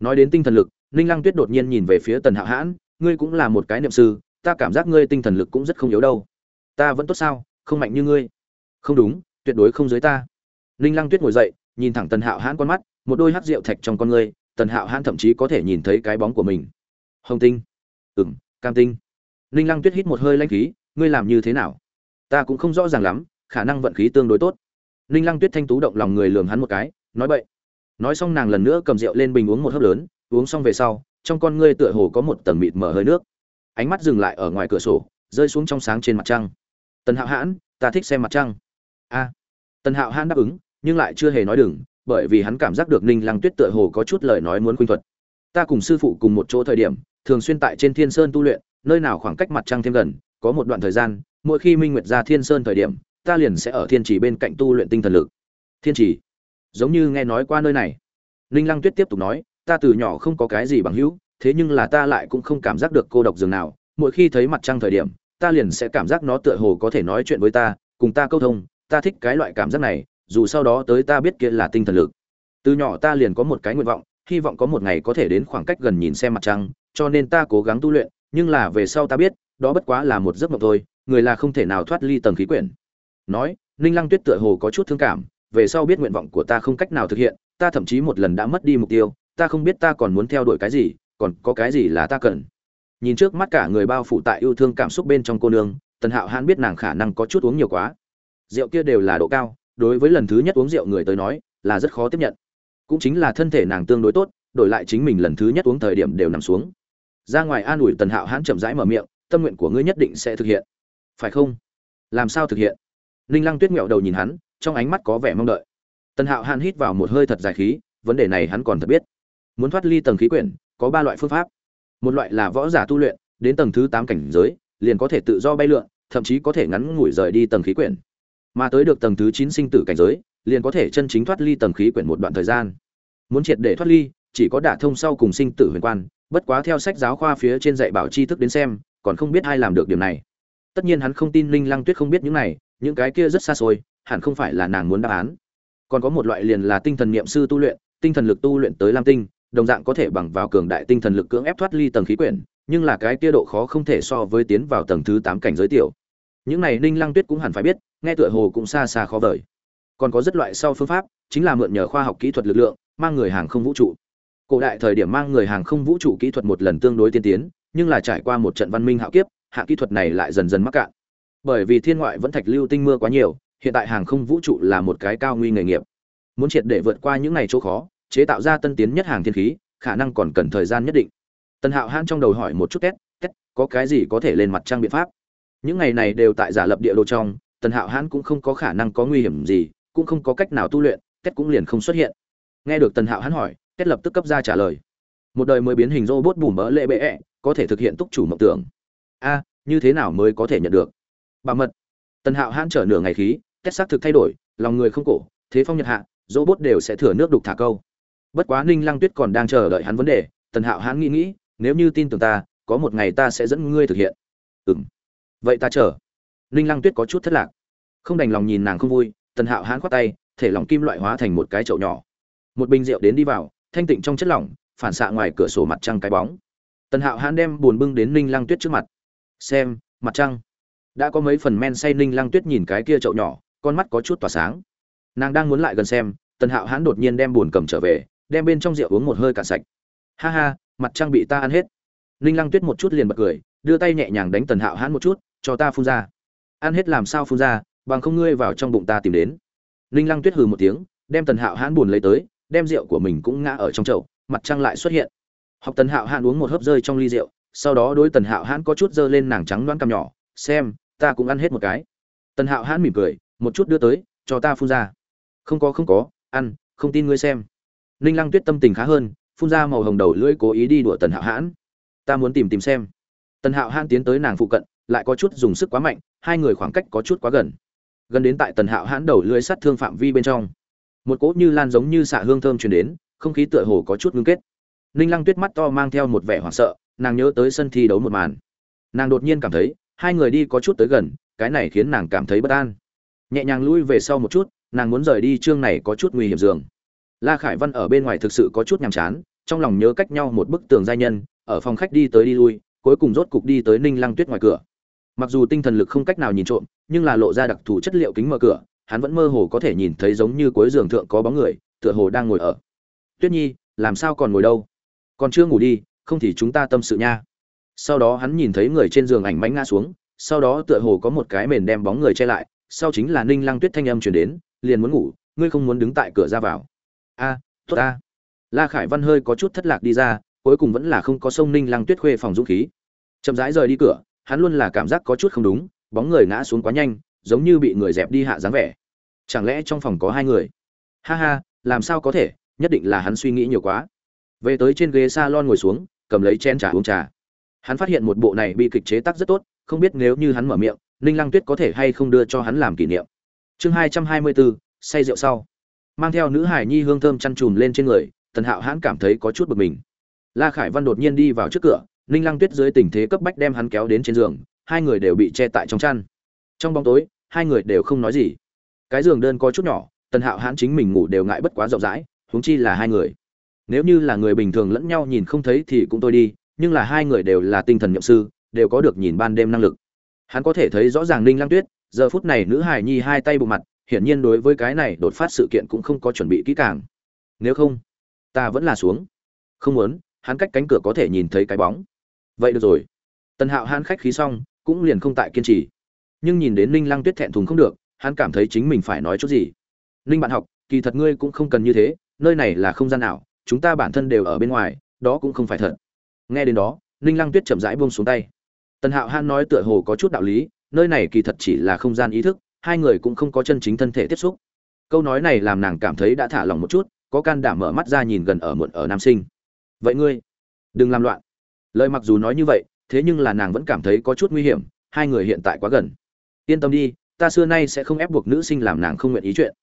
Nói đến tinh thần lực, ninh lăng tuyết đột nhiên nhìn về phía tần hạo hãn, ngươi cũng là một cái niệm sư, ta cảm giác ngươi tinh thần lực cũng rất không yếu đâu. Ta vẫn tốt sao, không mạnh như ngươi. Không đúng, tuyệt đối không dưới ta. Ninh lăng tuyết ngồi dậy, nhìn thẳng tần hạo hãn con mắt, một đôi hát rượu thạch trong con ngươi, tần hạo hãn thậm chí có thể nhìn thấy cái bóng của mình. Hồng tinh. Ừm, cam tinh ninh lăng tuyết hít một hơi lãnh khí, ngươi làm như thế nào? Ta cũng không rõ ràng lắm, khả năng vận khí tương đối tốt. Ninh lăng tuyết thanh tú động lòng người lường hắn một cái, nói bậy. nói xong nàng lần nữa cầm rượu lên bình uống một hớp lớn, uống xong về sau, trong con ngươi tựa hồ có một tầng mịt mở hơi nước. Ánh mắt dừng lại ở ngoài cửa sổ, rơi xuống trong sáng trên mặt trăng. Tần hạo hãn, ta thích xem mặt trăng. A. Tần hạo hãn đáp ứng, nhưng lại chưa hề nói đừng, bởi vì hắn cảm giác được ninh lăng tuyết tựa hồ có chút lời nói muốn khuynh thuật. Ta cùng sư phụ cùng một chỗ thời điểm, thường xuyên tại trên thiên sơn tu luyện nơi nào khoảng cách mặt trăng thêm gần, có một đoạn thời gian, mỗi khi minh nguyệt ra thiên sơn thời điểm, ta liền sẽ ở thiên trì bên cạnh tu luyện tinh thần lực. Thiên trì giống như nghe nói qua nơi này. Ninh lăng tuyết tiếp tục nói, ta từ nhỏ không có cái gì bằng hữu, thế nhưng là ta lại cũng không cảm giác được cô độc dường nào. Mỗi khi thấy mặt trăng thời điểm, ta liền sẽ cảm giác nó tựa hồ có thể nói chuyện với ta, cùng ta câu thông, ta thích cái loại cảm giác này, dù sau đó tới ta biết kia là tinh thần lực. Từ nhỏ ta liền có một cái nguyện vọng, hy vọng có một ngày có thể đến khoảng cách gần nhìn xem mặt trăng, cho nên ta cố gắng tu luyện nhưng là về sau ta biết, đó bất quá là một giấc mộng thôi, người là không thể nào thoát ly tầng khí quyển. Nói, ninh lăng tuyết tựa hồ có chút thương cảm, về sau biết nguyện vọng của ta không cách nào thực hiện, ta thậm chí một lần đã mất đi mục tiêu, ta không biết ta còn muốn theo đuổi cái gì, còn có cái gì là ta cần. Nhìn trước mắt cả người bao phủ tại yêu thương cảm xúc bên trong cô nương, tần hạo hãn biết nàng khả năng có chút uống nhiều quá. Rượu kia đều là độ cao, đối với lần thứ nhất uống rượu người tới nói, là rất khó tiếp nhận. Cũng chính là thân thể nàng tương đối tốt, đổi lại chính mình lần thứ nhất uống thời điểm đều nằm xuống ra ngoài an ủi tần hạo hãn chậm rãi mở miệng, tâm nguyện của ngươi nhất định sẽ thực hiện. Phải không? Làm sao thực hiện? Ninh lăng tuyết nghẹo đầu nhìn hắn, trong ánh mắt có vẻ mong đợi. Tần hạo hãn hít vào một hơi thật dài khí, vấn đề này hắn còn thật biết. Muốn thoát ly tầng khí quyển, có ba loại phương pháp. Một loại là võ giả tu luyện, đến tầng thứ tám cảnh giới, liền có thể tự do bay lượn, thậm chí có thể ngắn ngủi rời đi tầng khí quyển. Mà tới được tầng thứ chín sinh tử cảnh giới, liền có thể chân chính thoát ly tầng khí quyển một đoạn thời gian. Muốn triệt để thoát ly, chỉ có đả thông sau cùng sinh tử huyền quan bất quá theo sách giáo khoa phía trên dạy bảo tri thức đến xem, còn không biết ai làm được điều này. Tất nhiên hắn không tin linh lăng tuyết không biết những này, những cái kia rất xa xôi, hẳn không phải là nàng muốn đáp án. Còn có một loại liền là tinh thần niệm sư tu luyện, tinh thần lực tu luyện tới lam tinh, đồng dạng có thể bằng vào cường đại tinh thần lực cưỡng ép thoát ly tầng khí quyển, nhưng là cái kia độ khó không thể so với tiến vào tầng thứ tám cảnh giới tiểu. Những này ninh lăng tuyết cũng hẳn phải biết, nghe tựa hồ cũng xa xa khó vời. Còn có rất loại sau phương pháp, chính là mượn nhờ khoa học kỹ thuật lực lượng, mang người hàng không vũ trụ cổ đại thời điểm mang người hàng không vũ trụ kỹ thuật một lần tương đối tiên tiến, nhưng là trải qua một trận văn minh hạo kiếp, hạ kỹ thuật này lại dần dần mắc cạn. Bởi vì thiên ngoại vẫn thạch lưu tinh mưa quá nhiều, hiện tại hàng không vũ trụ là một cái cao nguy nghề nghiệp. Muốn triệt để vượt qua những ngày chỗ khó, chế tạo ra tân tiến nhất hàng thiên khí, khả năng còn cần thời gian nhất định. Tần hạo hãn trong đầu hỏi một chút két có cái gì có thể lên mặt trang biện pháp? Những ngày này đều tại giả lập địa đồ trong, tần hạo hãn cũng không có khả năng có nguy hiểm gì, cũng không có cách nào tu luyện kết cũng liền không xuất hiện. Nghe được tần hạo hãn hỏi kết lập tức cấp ra trả lời. Một đời mới biến hình robot bùm bỡ lệ bệ ẹ, có thể thực hiện túc chủ mộng tưởng. A, như thế nào mới có thể nhận được? Bảo mật. Tần hạo hãn trở nửa ngày khí kết xác thực thay đổi, lòng người không cổ, thế phong nhật hạ, robot đều sẽ thừa nước đục thả câu. Bất quá ninh lăng tuyết còn đang chờ đợi hắn vấn đề, tần hạo hãn nghĩ nghĩ, nếu như tin tưởng ta, có một ngày ta sẽ dẫn ngươi thực hiện. Ừ m vậy ta chờ. Ninh lăng tuyết có chút thất lạc. Không đành lòng nhìn nàng không vui, tần hạo hãn khoát tay, thể lòng kim loại hóa thành một cái chậu nhỏ. Một bình rượu đến đi vào thanh tịnh trong chất lỏng, phản xạ ngoài cửa sổ mặt trăng cái bóng. Tần hạo hãn đem buồn bưng đến ninh lăng tuyết trước mặt. Xem, mặt trăng. Đã có mấy phần men say ninh lăng tuyết nhìn cái kia chậu nhỏ, con mắt có chút tỏa sáng. Nàng đang muốn lại gần xem, tần hạo hãn đột nhiên đem buồn cầm trở về, đem bên trong rượu uống một hơi cạn sạch. Ha ha, mặt trăng bị ta ăn hết. Ninh lăng tuyết một chút liền bật cười, đưa tay nhẹ nhàng đánh tần hạo hãn một chút, cho ta phun ra. Ăn hết làm sao phun ra, bằng không ngươi vào trong bụng ta tìm đến. Ninh lăng tuyết hừ một tiếng, đem tần hạo hãn buồn lấy tới đem rượu của mình cũng ngã ở trong chậu, mặt trăng lại xuất hiện. Học tần hạo hãn uống một hớp rơi trong ly rượu, sau đó đối tần hạo hãn có chút dơ lên nàng trắng đoán cằm nhỏ, xem, ta cũng ăn hết một cái. Tần hạo hãn mỉm cười, một chút đưa tới, cho ta phun ra. Không có không có, ăn, không tin ngươi xem. Ninh lăng tuyết tâm tình khá hơn, phun ra màu hồng đầu lưỡi cố ý đi đùa tần hạo hãn. Ta muốn tìm tìm xem. Tần hạo hãn tiến tới nàng phụ cận, lại có chút dùng sức quá mạnh, hai người khoảng cách có chút quá gần. Gần đến tại tần hạo hãn đầu lưỡi sát thương phạm vi bên trong một cỗ như lan giống như xạ hương thơm truyền đến, không khí tựa hồ có chút ngưng kết. Ninh lăng tuyết mắt to mang theo một vẻ hoảng sợ, nàng nhớ tới sân thi đấu một màn. Nàng đột nhiên cảm thấy, hai người đi có chút tới gần, cái này khiến nàng cảm thấy bất an. Nhẹ nhàng lui về sau một chút, nàng muốn rời đi chương này có chút nguy hiểm dường. La khải văn ở bên ngoài thực sự có chút nhàm chán, trong lòng nhớ cách nhau một bức tường giai nhân, ở phòng khách đi tới đi lui, cuối cùng rốt cục đi tới ninh lăng tuyết ngoài cửa. Mặc dù tinh thần lực không cách nào nhìn trộm, nhưng là lộ ra đặc thù chất liệu kính mở cửa hắn vẫn mơ hồ có thể nhìn thấy giống như cuối giường thượng có bóng người, tựa hồ đang ngồi ở. Tuyết nhi, làm sao còn ngồi đâu? Còn chưa ngủ đi, không thì chúng ta tâm sự nha. Sau đó hắn nhìn thấy người trên giường ảnh mánh ngã xuống, sau đó tựa hồ có một cái mền đem bóng người che lại, sau chính là ninh lăng tuyết thanh âm chuyển đến, liền muốn ngủ, ngươi không muốn đứng tại cửa ra vào. A, tốt a la khải văn hơi có chút thất lạc đi ra, cuối cùng vẫn là không có sông ninh lăng tuyết khuê phòng dũng khí. Chậm rãi rời đi cửa, hắn luôn là cảm giác có chút không đúng, bóng người ngã xuống quá nhanh, giống như bị người dẹp đi hạ dáng vẻ chẳng lẽ trong phòng có hai người? Ha ha, làm sao có thể? Nhất định là hắn suy nghĩ nhiều quá. Về tới trên ghế salon ngồi xuống, cầm lấy chén trà uống trà. Hắn phát hiện một bộ này bị kịch chế tác rất tốt, không biết nếu như hắn mở miệng, ninh lăng tuyết có thể hay không đưa cho hắn làm kỷ niệm. Chương hai trăm hai mươi bốn say rượu sau. Mang theo nữ hải nhi hương thơm chăn chùm lên trên người, tần hạo hãn cảm thấy có chút bực mình. La khải văn đột nhiên đi vào trước cửa, ninh lăng tuyết dưới tình thế cấp bách đem hắn kéo đến trên giường, hai người đều bị che tại trong chăn. Trong bóng tối, hai người đều không nói gì cái giường đơn có chút nhỏ, tần hạo Hán chính mình ngủ đều ngại bất quá rộng rãi, huống chi là hai người. Nếu như là người bình thường lẫn nhau nhìn không thấy thì cũng tôi đi, nhưng là hai người đều là tinh thần nhậm sư, đều có được nhìn ban đêm năng lực. Hắn có thể thấy rõ ràng ninh Lang tuyết, giờ phút này nữ hài nhi hai tay bộ mặt, hiển nhiên đối với cái này đột phát sự kiện cũng không có chuẩn bị kỹ càng. Nếu không, ta vẫn là xuống. Không muốn, hắn cách cánh cửa có thể nhìn thấy cái bóng. Vậy được rồi. Tần hạo hắn khách khí xong, cũng liền không tại kiên trì. Nhưng nhìn đến ninh lăng tuyết thẹn thùng không được hắn cảm thấy chính mình phải nói chút gì. Ninh bạn học, kỳ thật ngươi cũng không cần như thế, nơi này là không gian nào, chúng ta bản thân đều ở bên ngoài, đó cũng không phải thật. Nghe đến đó, ninh lăng tuyết chậm rãi buông xuống tay. Tần hạo han nói tựa hồ có chút đạo lý, nơi này kỳ thật chỉ là không gian ý thức, hai người cũng không có chân chính thân thể tiếp xúc. Câu nói này làm nàng cảm thấy đã thả lòng một chút, có can đảm mở mắt ra nhìn gần ở muộn ở nam sinh. Vậy ngươi, đừng làm loạn. Lời mặc dù nói như vậy, thế nhưng là nàng vẫn cảm thấy có chút nguy hiểm, hai người hiện tại quá gần. Yên tâm đi ta xưa nay sẽ không ép buộc nữ sinh làm nàng không nguyện ý chuyện.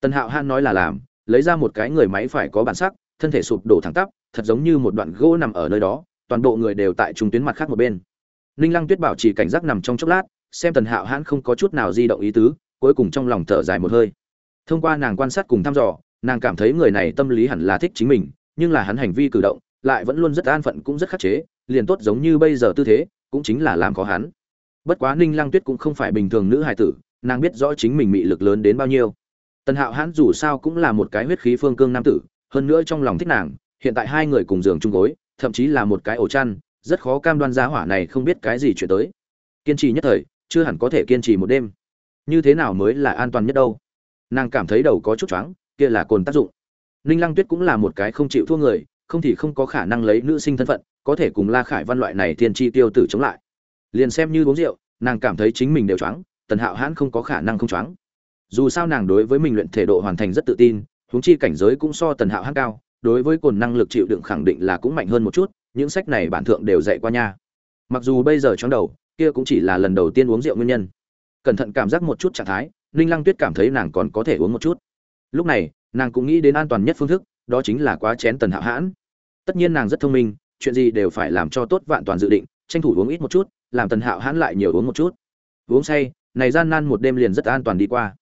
Tần hạo han nói là làm, lấy ra một cái người máy phải có bản sắc, thân thể sụp đổ thẳng tắp, thật giống như một đoạn gỗ nằm ở nơi đó, toàn bộ người đều tại trung tuyến mặt khác một bên. Ninh lăng tuyết bảo chỉ cảnh giác nằm trong chốc lát, xem tần hạo hãn không có chút nào di động ý tứ, cuối cùng trong lòng thở dài một hơi. Thông qua nàng quan sát cùng thăm dò, nàng cảm thấy người này tâm lý hẳn là thích chính mình, nhưng là hắn hành vi cử động, lại vẫn luôn rất an phận cũng rất khắc chế, liền tốt giống như bây giờ tư thế, cũng chính là làm khó hắn bất quá ninh lăng tuyết cũng không phải bình thường nữ hài tử, nàng biết rõ chính mình mị lực lớn đến bao nhiêu. Tần hạo hãn dù sao cũng là một cái huyết khí phương cương nam tử, hơn nữa trong lòng thích nàng, hiện tại hai người cùng giường chung gối, thậm chí là một cái ổ chăn, rất khó cam đoan giá hỏa này không biết cái gì chuyện tới. Kiên trì nhất thời, chưa hẳn có thể kiên trì một đêm. Như thế nào mới là an toàn nhất đâu? Nàng cảm thấy đầu có chút choáng, kia là cồn tác dụng. Ninh lăng tuyết cũng là một cái không chịu thua người, không thì không có khả năng lấy nữ sinh thân phận, có thể cùng la khải văn loại này thiên tri tiêu tử chống lại liền xem như uống rượu, nàng cảm thấy chính mình đều choáng, tần hạo hãn không có khả năng không choáng. Dù sao nàng đối với mình luyện thể độ hoàn thành rất tự tin, huống chi cảnh giới cũng so tần hạo hãn cao, đối với cồn năng lực chịu đựng khẳng định là cũng mạnh hơn một chút, những sách này bản thượng đều dạy qua nha. Mặc dù bây giờ trong đầu, kia cũng chỉ là lần đầu tiên uống rượu nguyên nhân. Cẩn thận cảm giác một chút trạng thái, ninh lăng tuyết cảm thấy nàng còn có thể uống một chút. Lúc này, nàng cũng nghĩ đến an toàn nhất phương thức, đó chính là quá chén tần hạo hãn. Tất nhiên nàng rất thông minh, chuyện gì đều phải làm cho tốt vạn toàn dự định, tranh thủ uống ít một chút làm tần hạo hãn lại nhiều uống một chút. Uống say, này gian nan một đêm liền rất an toàn đi qua.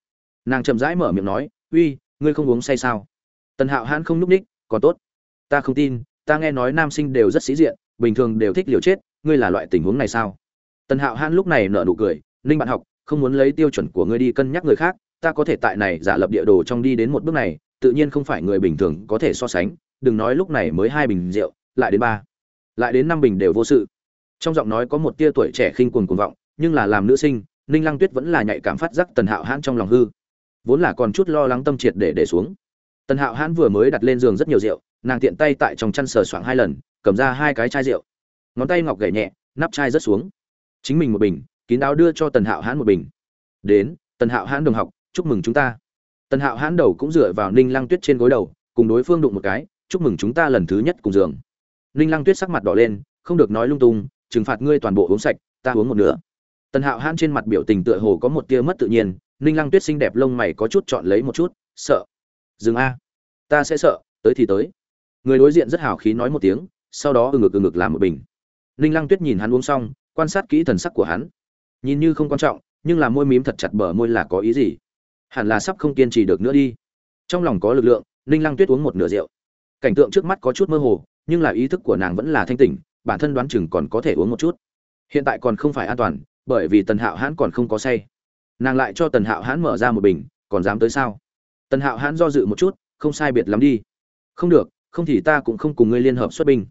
Nàng chậm rãi mở miệng nói, uy, ngươi không uống say sao? Tần hạo hãn không n ú c ních, còn tốt. Ta không tin, ta nghe nói nam sinh đều rất sĩ diện, bình thường đều thích liều chết, ngươi là loại tình huống này sao? Tần hạo hãn lúc này nở nụ cười, ninh bạn học, không muốn lấy tiêu chuẩn của ngươi đi cân nhắc người khác, ta có thể tại này giả lập địa đồ trong đi đến một bước này, tự nhiên không phải người bình thường có thể so sánh, đừng nói lúc này mới hai bình rượu, lại đến ba, lại đến năm bình đều vô sự trong giọng nói có một tia tuổi trẻ khinh cuồng cuồng vọng, nhưng là làm nữ sinh, ninh lăng tuyết vẫn là nhạy cảm phát giác tần hạo hãn trong lòng hư. Vốn là còn chút lo lắng tâm triệt để để xuống. Tần hạo hãn vừa mới đặt lên giường rất nhiều rượu, nàng tiện tay tại trong chăn sờ soạng hai lần, cầm ra hai cái chai rượu. Ngón tay ngọc gậy nhẹ, nắp chai rớt xuống. Chính mình một bình, kín đáo đưa cho tần hạo hãn một bình. Đến, tần hạo hãn đồng học, chúc mừng chúng ta. Tần hạo hãn đầu cũng dựa vào ninh lăng tuyết trên gối đầu, cùng đối phương đụng một cái, chúc mừng chúng ta lần thứ nhất cùng giường. Ninh lăng tuyết sắc mặt đỏ lên, không được nói lung tung trừng phạt ngươi toàn bộ uống sạch, ta uống một nửa. Tần hạo hãn trên mặt biểu tình tựa hồ có một tia mất tự nhiên, ninh lăng tuyết xinh đẹp lông mày có chút chọn lấy một chút, sợ. Dừng a. Ta sẽ sợ, tới thì tới. Người đối diện rất hào khí nói một tiếng, sau đó ừ ngực ừ ngực làm một bình. Ninh lăng tuyết nhìn hắn uống xong, quan sát kỹ thần sắc của hắn. Nhìn như không quan trọng, nhưng là môi mím thật chặt bờ môi là có ý gì? Hẳn là sắp không kiên trì được nữa đi. Trong lòng có lực lượng, ninh lăng tuyết uống một nửa rượu. Cảnh tượng trước mắt có chút mơ hồ, nhưng là ý thức của nàng vẫn là thanh tỉnh bản thân đoán chừng còn có thể uống một chút. Hiện tại còn không phải an toàn, bởi vì tần hạo hãn còn không có say. Nàng lại cho tần hạo hãn mở ra một bình, còn dám tới sao? Tần hạo hãn do dự một chút, không sai biệt lắm đi. Không được, không thì ta cũng không cùng ngươi liên hợp xuất binh.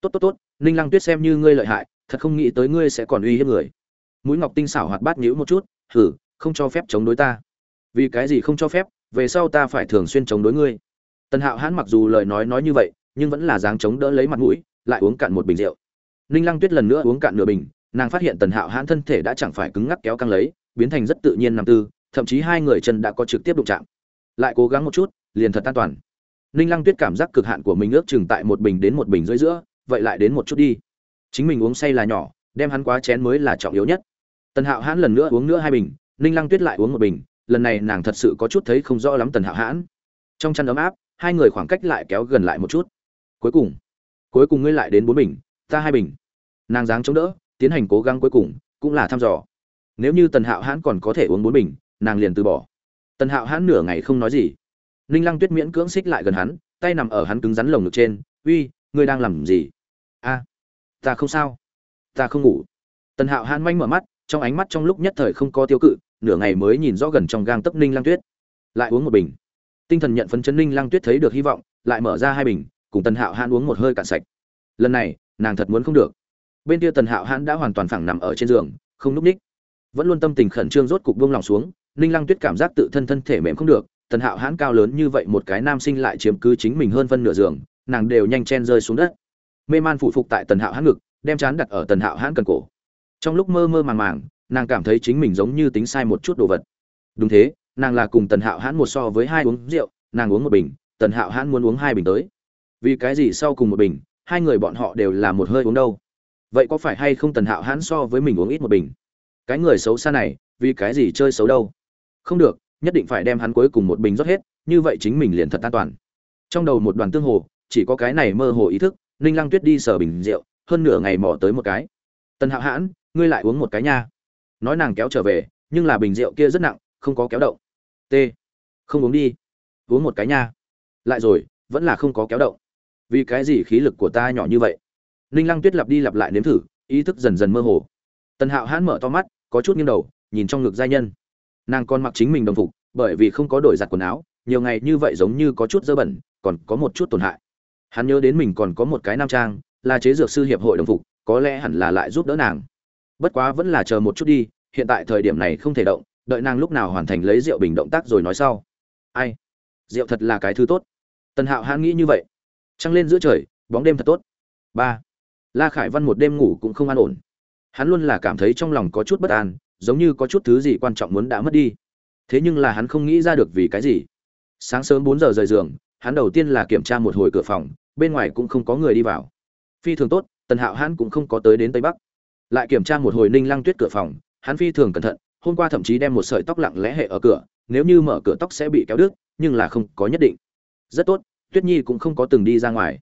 Tốt tốt tốt, ninh lăng tuyết xem như ngươi lợi hại, thật không nghĩ tới ngươi sẽ còn uy hiếp người. Mũi ngọc tinh xảo hoạt bát nhữ một chút, hử, không cho phép chống đối ta. Vì cái gì không cho phép, về sau ta phải thường xuyên chống đối ngươi. Tần hạo hãn mặc dù lời nói nói như vậy, nhưng vẫn là dáng chống đỡ lấy mặt mũi lại uống cạn một bình rượu. Ninh lăng tuyết lần nữa uống cạn nửa bình, nàng phát hiện tần hạo hãn thân thể đã chẳng phải cứng ngắc kéo căng lấy, biến thành rất tự nhiên nằm tư, thậm chí hai người chân đã có trực tiếp đụng chạm. Lại cố gắng một chút, liền thật an toàn. Ninh lăng tuyết cảm giác cực hạn của mình ước chừng tại một bình đến một bình rưỡi giữa, vậy lại đến một chút đi. Chính mình uống say là nhỏ, đem hắn quá chén mới là trọng yếu nhất. Tần hạo hãn lần nữa uống nữa hai bình, ninh lăng tuyết lại uống một bình, lần này nàng thật sự có chút thấy không rõ lắm tần hạo hãn. Trong chăn ấm áp, hai người khoảng cách lại kéo gần lại một chút. Cuối cùng cuối cùng ngươi lại đến bốn bình, ta hai bình. Nàng dáng chống đỡ, tiến hành cố gắng cuối cùng, cũng là thăm dò. Nếu như tần hạo hãn còn có thể uống bốn bình, nàng liền từ bỏ. Tần hạo hãn nửa ngày không nói gì. Ninh lăng tuyết miễn cưỡng xích lại gần hắn, tay nằm ở hắn cứng rắn lồng ngực trên, uy, ngươi đang làm gì? A, ta không sao. Ta không ngủ. Tần hạo hãn manh mở mắt, trong ánh mắt trong lúc nhất thời không có tiêu cự, nửa ngày mới nhìn rõ gần trong gang tấp ninh lăng tuyết. Lại uống một bình. Tinh thần nhận phấn chấn ninh lăng tuyết thấy được hy vọng, lại mở ra hai bình cùng tần hạo hãn uống một hơi cạn sạch. Lần này, nàng thật muốn không được. Bên kia tần hạo hãn đã hoàn toàn phẳng nằm ở trên giường, không núp ních. Vẫn luôn tâm tình khẩn trương rốt cục buông lòng xuống, ninh lăng tuyết cảm giác tự thân thân thể mềm không được, tần hạo hãn cao lớn như vậy một cái nam sinh lại chiếm cứ chính mình hơn phân nửa giường, nàng đều nhanh chen rơi xuống đất. Mê man phụ phục tại tần hạo hãn ngực, đem chán đặt ở tần hạo hãn cần cổ. Trong lúc mơ mơ màng màng, nàng cảm thấy chính mình giống như tính sai một chút đồ vật. Đúng thế, nàng là cùng tần hạo hãn một so với hai uống rượu, nàng uống một bình, tần hạo hãn muốn uống hai bình tới vì cái gì sau cùng một bình, hai người bọn họ đều là một hơi uống đâu. Vậy có phải hay không tần hạo hãn so với mình uống ít một bình? Cái người xấu xa này, vì cái gì chơi xấu đâu? Không được, nhất định phải đem hắn cuối cùng một bình rót hết, như vậy chính mình liền thật an toàn. Trong đầu một đoàn tương hồ, chỉ có cái này mơ hồ ý thức, ninh lăng tuyết đi sở bình rượu, hơn nửa ngày mò tới một cái. Tần hạo hãn, ngươi lại uống một cái nha. Nói nàng kéo trở về, nhưng là bình rượu kia rất nặng, không có kéo động. T. Không uống đi. Uống một cái nha. Lại rồi, vẫn là không có kéo động vì cái gì khí lực của ta nhỏ như vậy? Ninh lăng tuyết lặp đi lặp lại nếm thử, ý thức dần dần mơ hồ. Tần hạo hãn mở to mắt, có chút nghiêng đầu, nhìn trong ngực giai nhân. Nàng còn mặc chính mình đồng phục, bởi vì không có đổi giặt quần áo, nhiều ngày như vậy giống như có chút dơ bẩn, còn có một chút tổn hại. Hắn nhớ đến mình còn có một cái nam trang, là chế dược sư hiệp hội đồng phục, có lẽ hẳn là lại giúp đỡ nàng. Bất quá vẫn là chờ một chút đi, hiện tại thời điểm này không thể động, đợi nàng lúc nào hoàn thành lấy rượu bình động tác rồi nói sau. Ai? Rượu thật là cái thứ tốt. Tần hạo hãn nghĩ như vậy trăng lên giữa trời, bóng đêm thật tốt. Ba. La khải văn một đêm ngủ cũng không an ổn. Hắn luôn là cảm thấy trong lòng có chút bất an, giống như có chút thứ gì quan trọng muốn đã mất đi. Thế nhưng là hắn không nghĩ ra được vì cái gì. Sáng sớm bốn giờ rời giường, hắn đầu tiên là kiểm tra một hồi cửa phòng, bên ngoài cũng không có người đi vào. Phi thường tốt, tần hạo hắn cũng không có tới đến tây bắc. Lại kiểm tra một hồi ninh lăng tuyết cửa phòng, hắn phi thường cẩn thận, hôm qua thậm chí đem một sợi tóc lặng lẽ hệ ở cửa, nếu như mở cửa tóc sẽ bị kéo đứt, nhưng là không có nhất định. Rất tốt tuyết nhi cũng không có từng đi ra ngoài.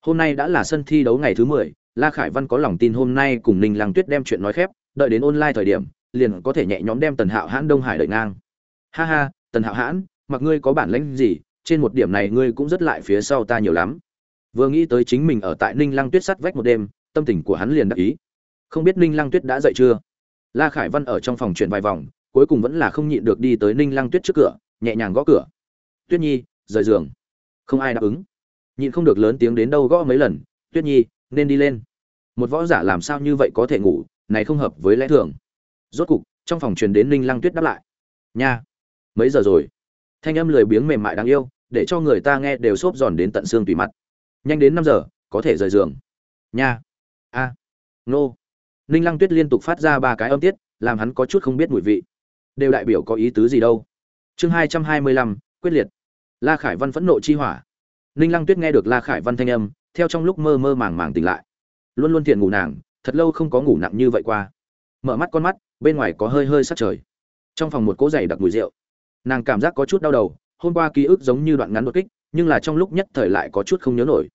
Hôm nay đã là sân thi đấu ngày thứ mười, la khải văn có lòng tin hôm nay cùng ninh lăng tuyết đem chuyện nói khép, đợi đến online thời điểm, liền có thể nhẹ nhõm đem tần hạo hãn đông hải đợi ngang. Ha ha, tần hạo hãn, mặc ngươi có bản lĩnh gì, trên một điểm này ngươi cũng rất lại phía sau ta nhiều lắm. Vừa nghĩ tới chính mình ở tại ninh lăng tuyết sắt vách một đêm, tâm tình của hắn liền đắc ý. Không biết ninh lăng tuyết đã dậy chưa? La khải văn ở trong phòng chuyển vài vòng, cuối cùng vẫn là không nhịn được đi tới ninh lăng tuyết trước cửa, nhẹ nhàng gõ cửa. Tuyết nhi, rời giường không ai đáp ứng. Nhịn không được lớn tiếng đến đâu gõ mấy lần, tuyết nhi, nên đi lên. Một võ giả làm sao như vậy có thể ngủ, này không hợp với lẽ thường. Rốt cục, trong phòng truyền đến ninh lăng tuyết đáp lại, nha, mấy giờ rồi? Thanh âm lười biếng mềm mại đáng yêu, để cho người ta nghe đều xốp giòn đến tận xương tùy mặt. Nhanh đến năm giờ, có thể rời giường. Nha. A. Nô. Ninh lăng tuyết liên tục phát ra ba cái âm tiết, làm hắn có chút không biết mùi vị. Đều đại biểu có ý tứ gì đâu. Chương hai trăm hai mươi lăm, quyết liệt la khải văn phẫn nộ chi hỏa. Ninh lăng tuyết nghe được la khải văn thanh âm, theo trong lúc mơ mơ màng màng tỉnh lại. Luôn luôn thiện ngủ nàng, thật lâu không có ngủ nặng như vậy qua. Mở mắt con mắt, bên ngoài có hơi hơi sát trời. Trong phòng một cỗ giày đặc mùi rượu. Nàng cảm giác có chút đau đầu, hôm qua ký ức giống như đoạn ngắn đột kích, nhưng là trong lúc nhất thời lại có chút không nhớ nổi.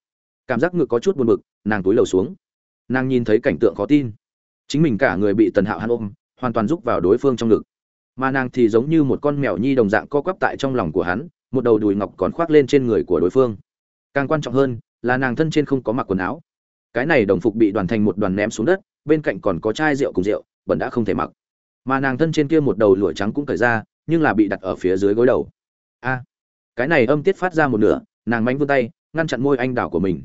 Cảm giác ngực có chút buồn bực, nàng túi lầu xuống. Nàng nhìn thấy cảnh tượng khó tin. Chính mình cả người bị tần hạo hắn ôm, hoàn toàn rúc vào đối phương trong ngực. Mà nàng thì giống như một con mèo nhi đồng dạng co quắp tại trong lòng của hắn một đầu đùi ngọc còn khoác lên trên người của đối phương. Càng quan trọng hơn, là nàng thân trên không có mặc quần áo. Cái này đồng phục bị đoàn thành một đoàn ném xuống đất, bên cạnh còn có chai rượu cùng rượu vẫn đã không thể mặc. Mà nàng thân trên kia một đầu lụa trắng cũng cởi ra, nhưng là bị đặt ở phía dưới gối đầu. A! Cái này âm tiết phát ra một nửa, nàng mánh vươn tay, ngăn chặn môi anh đảo của mình.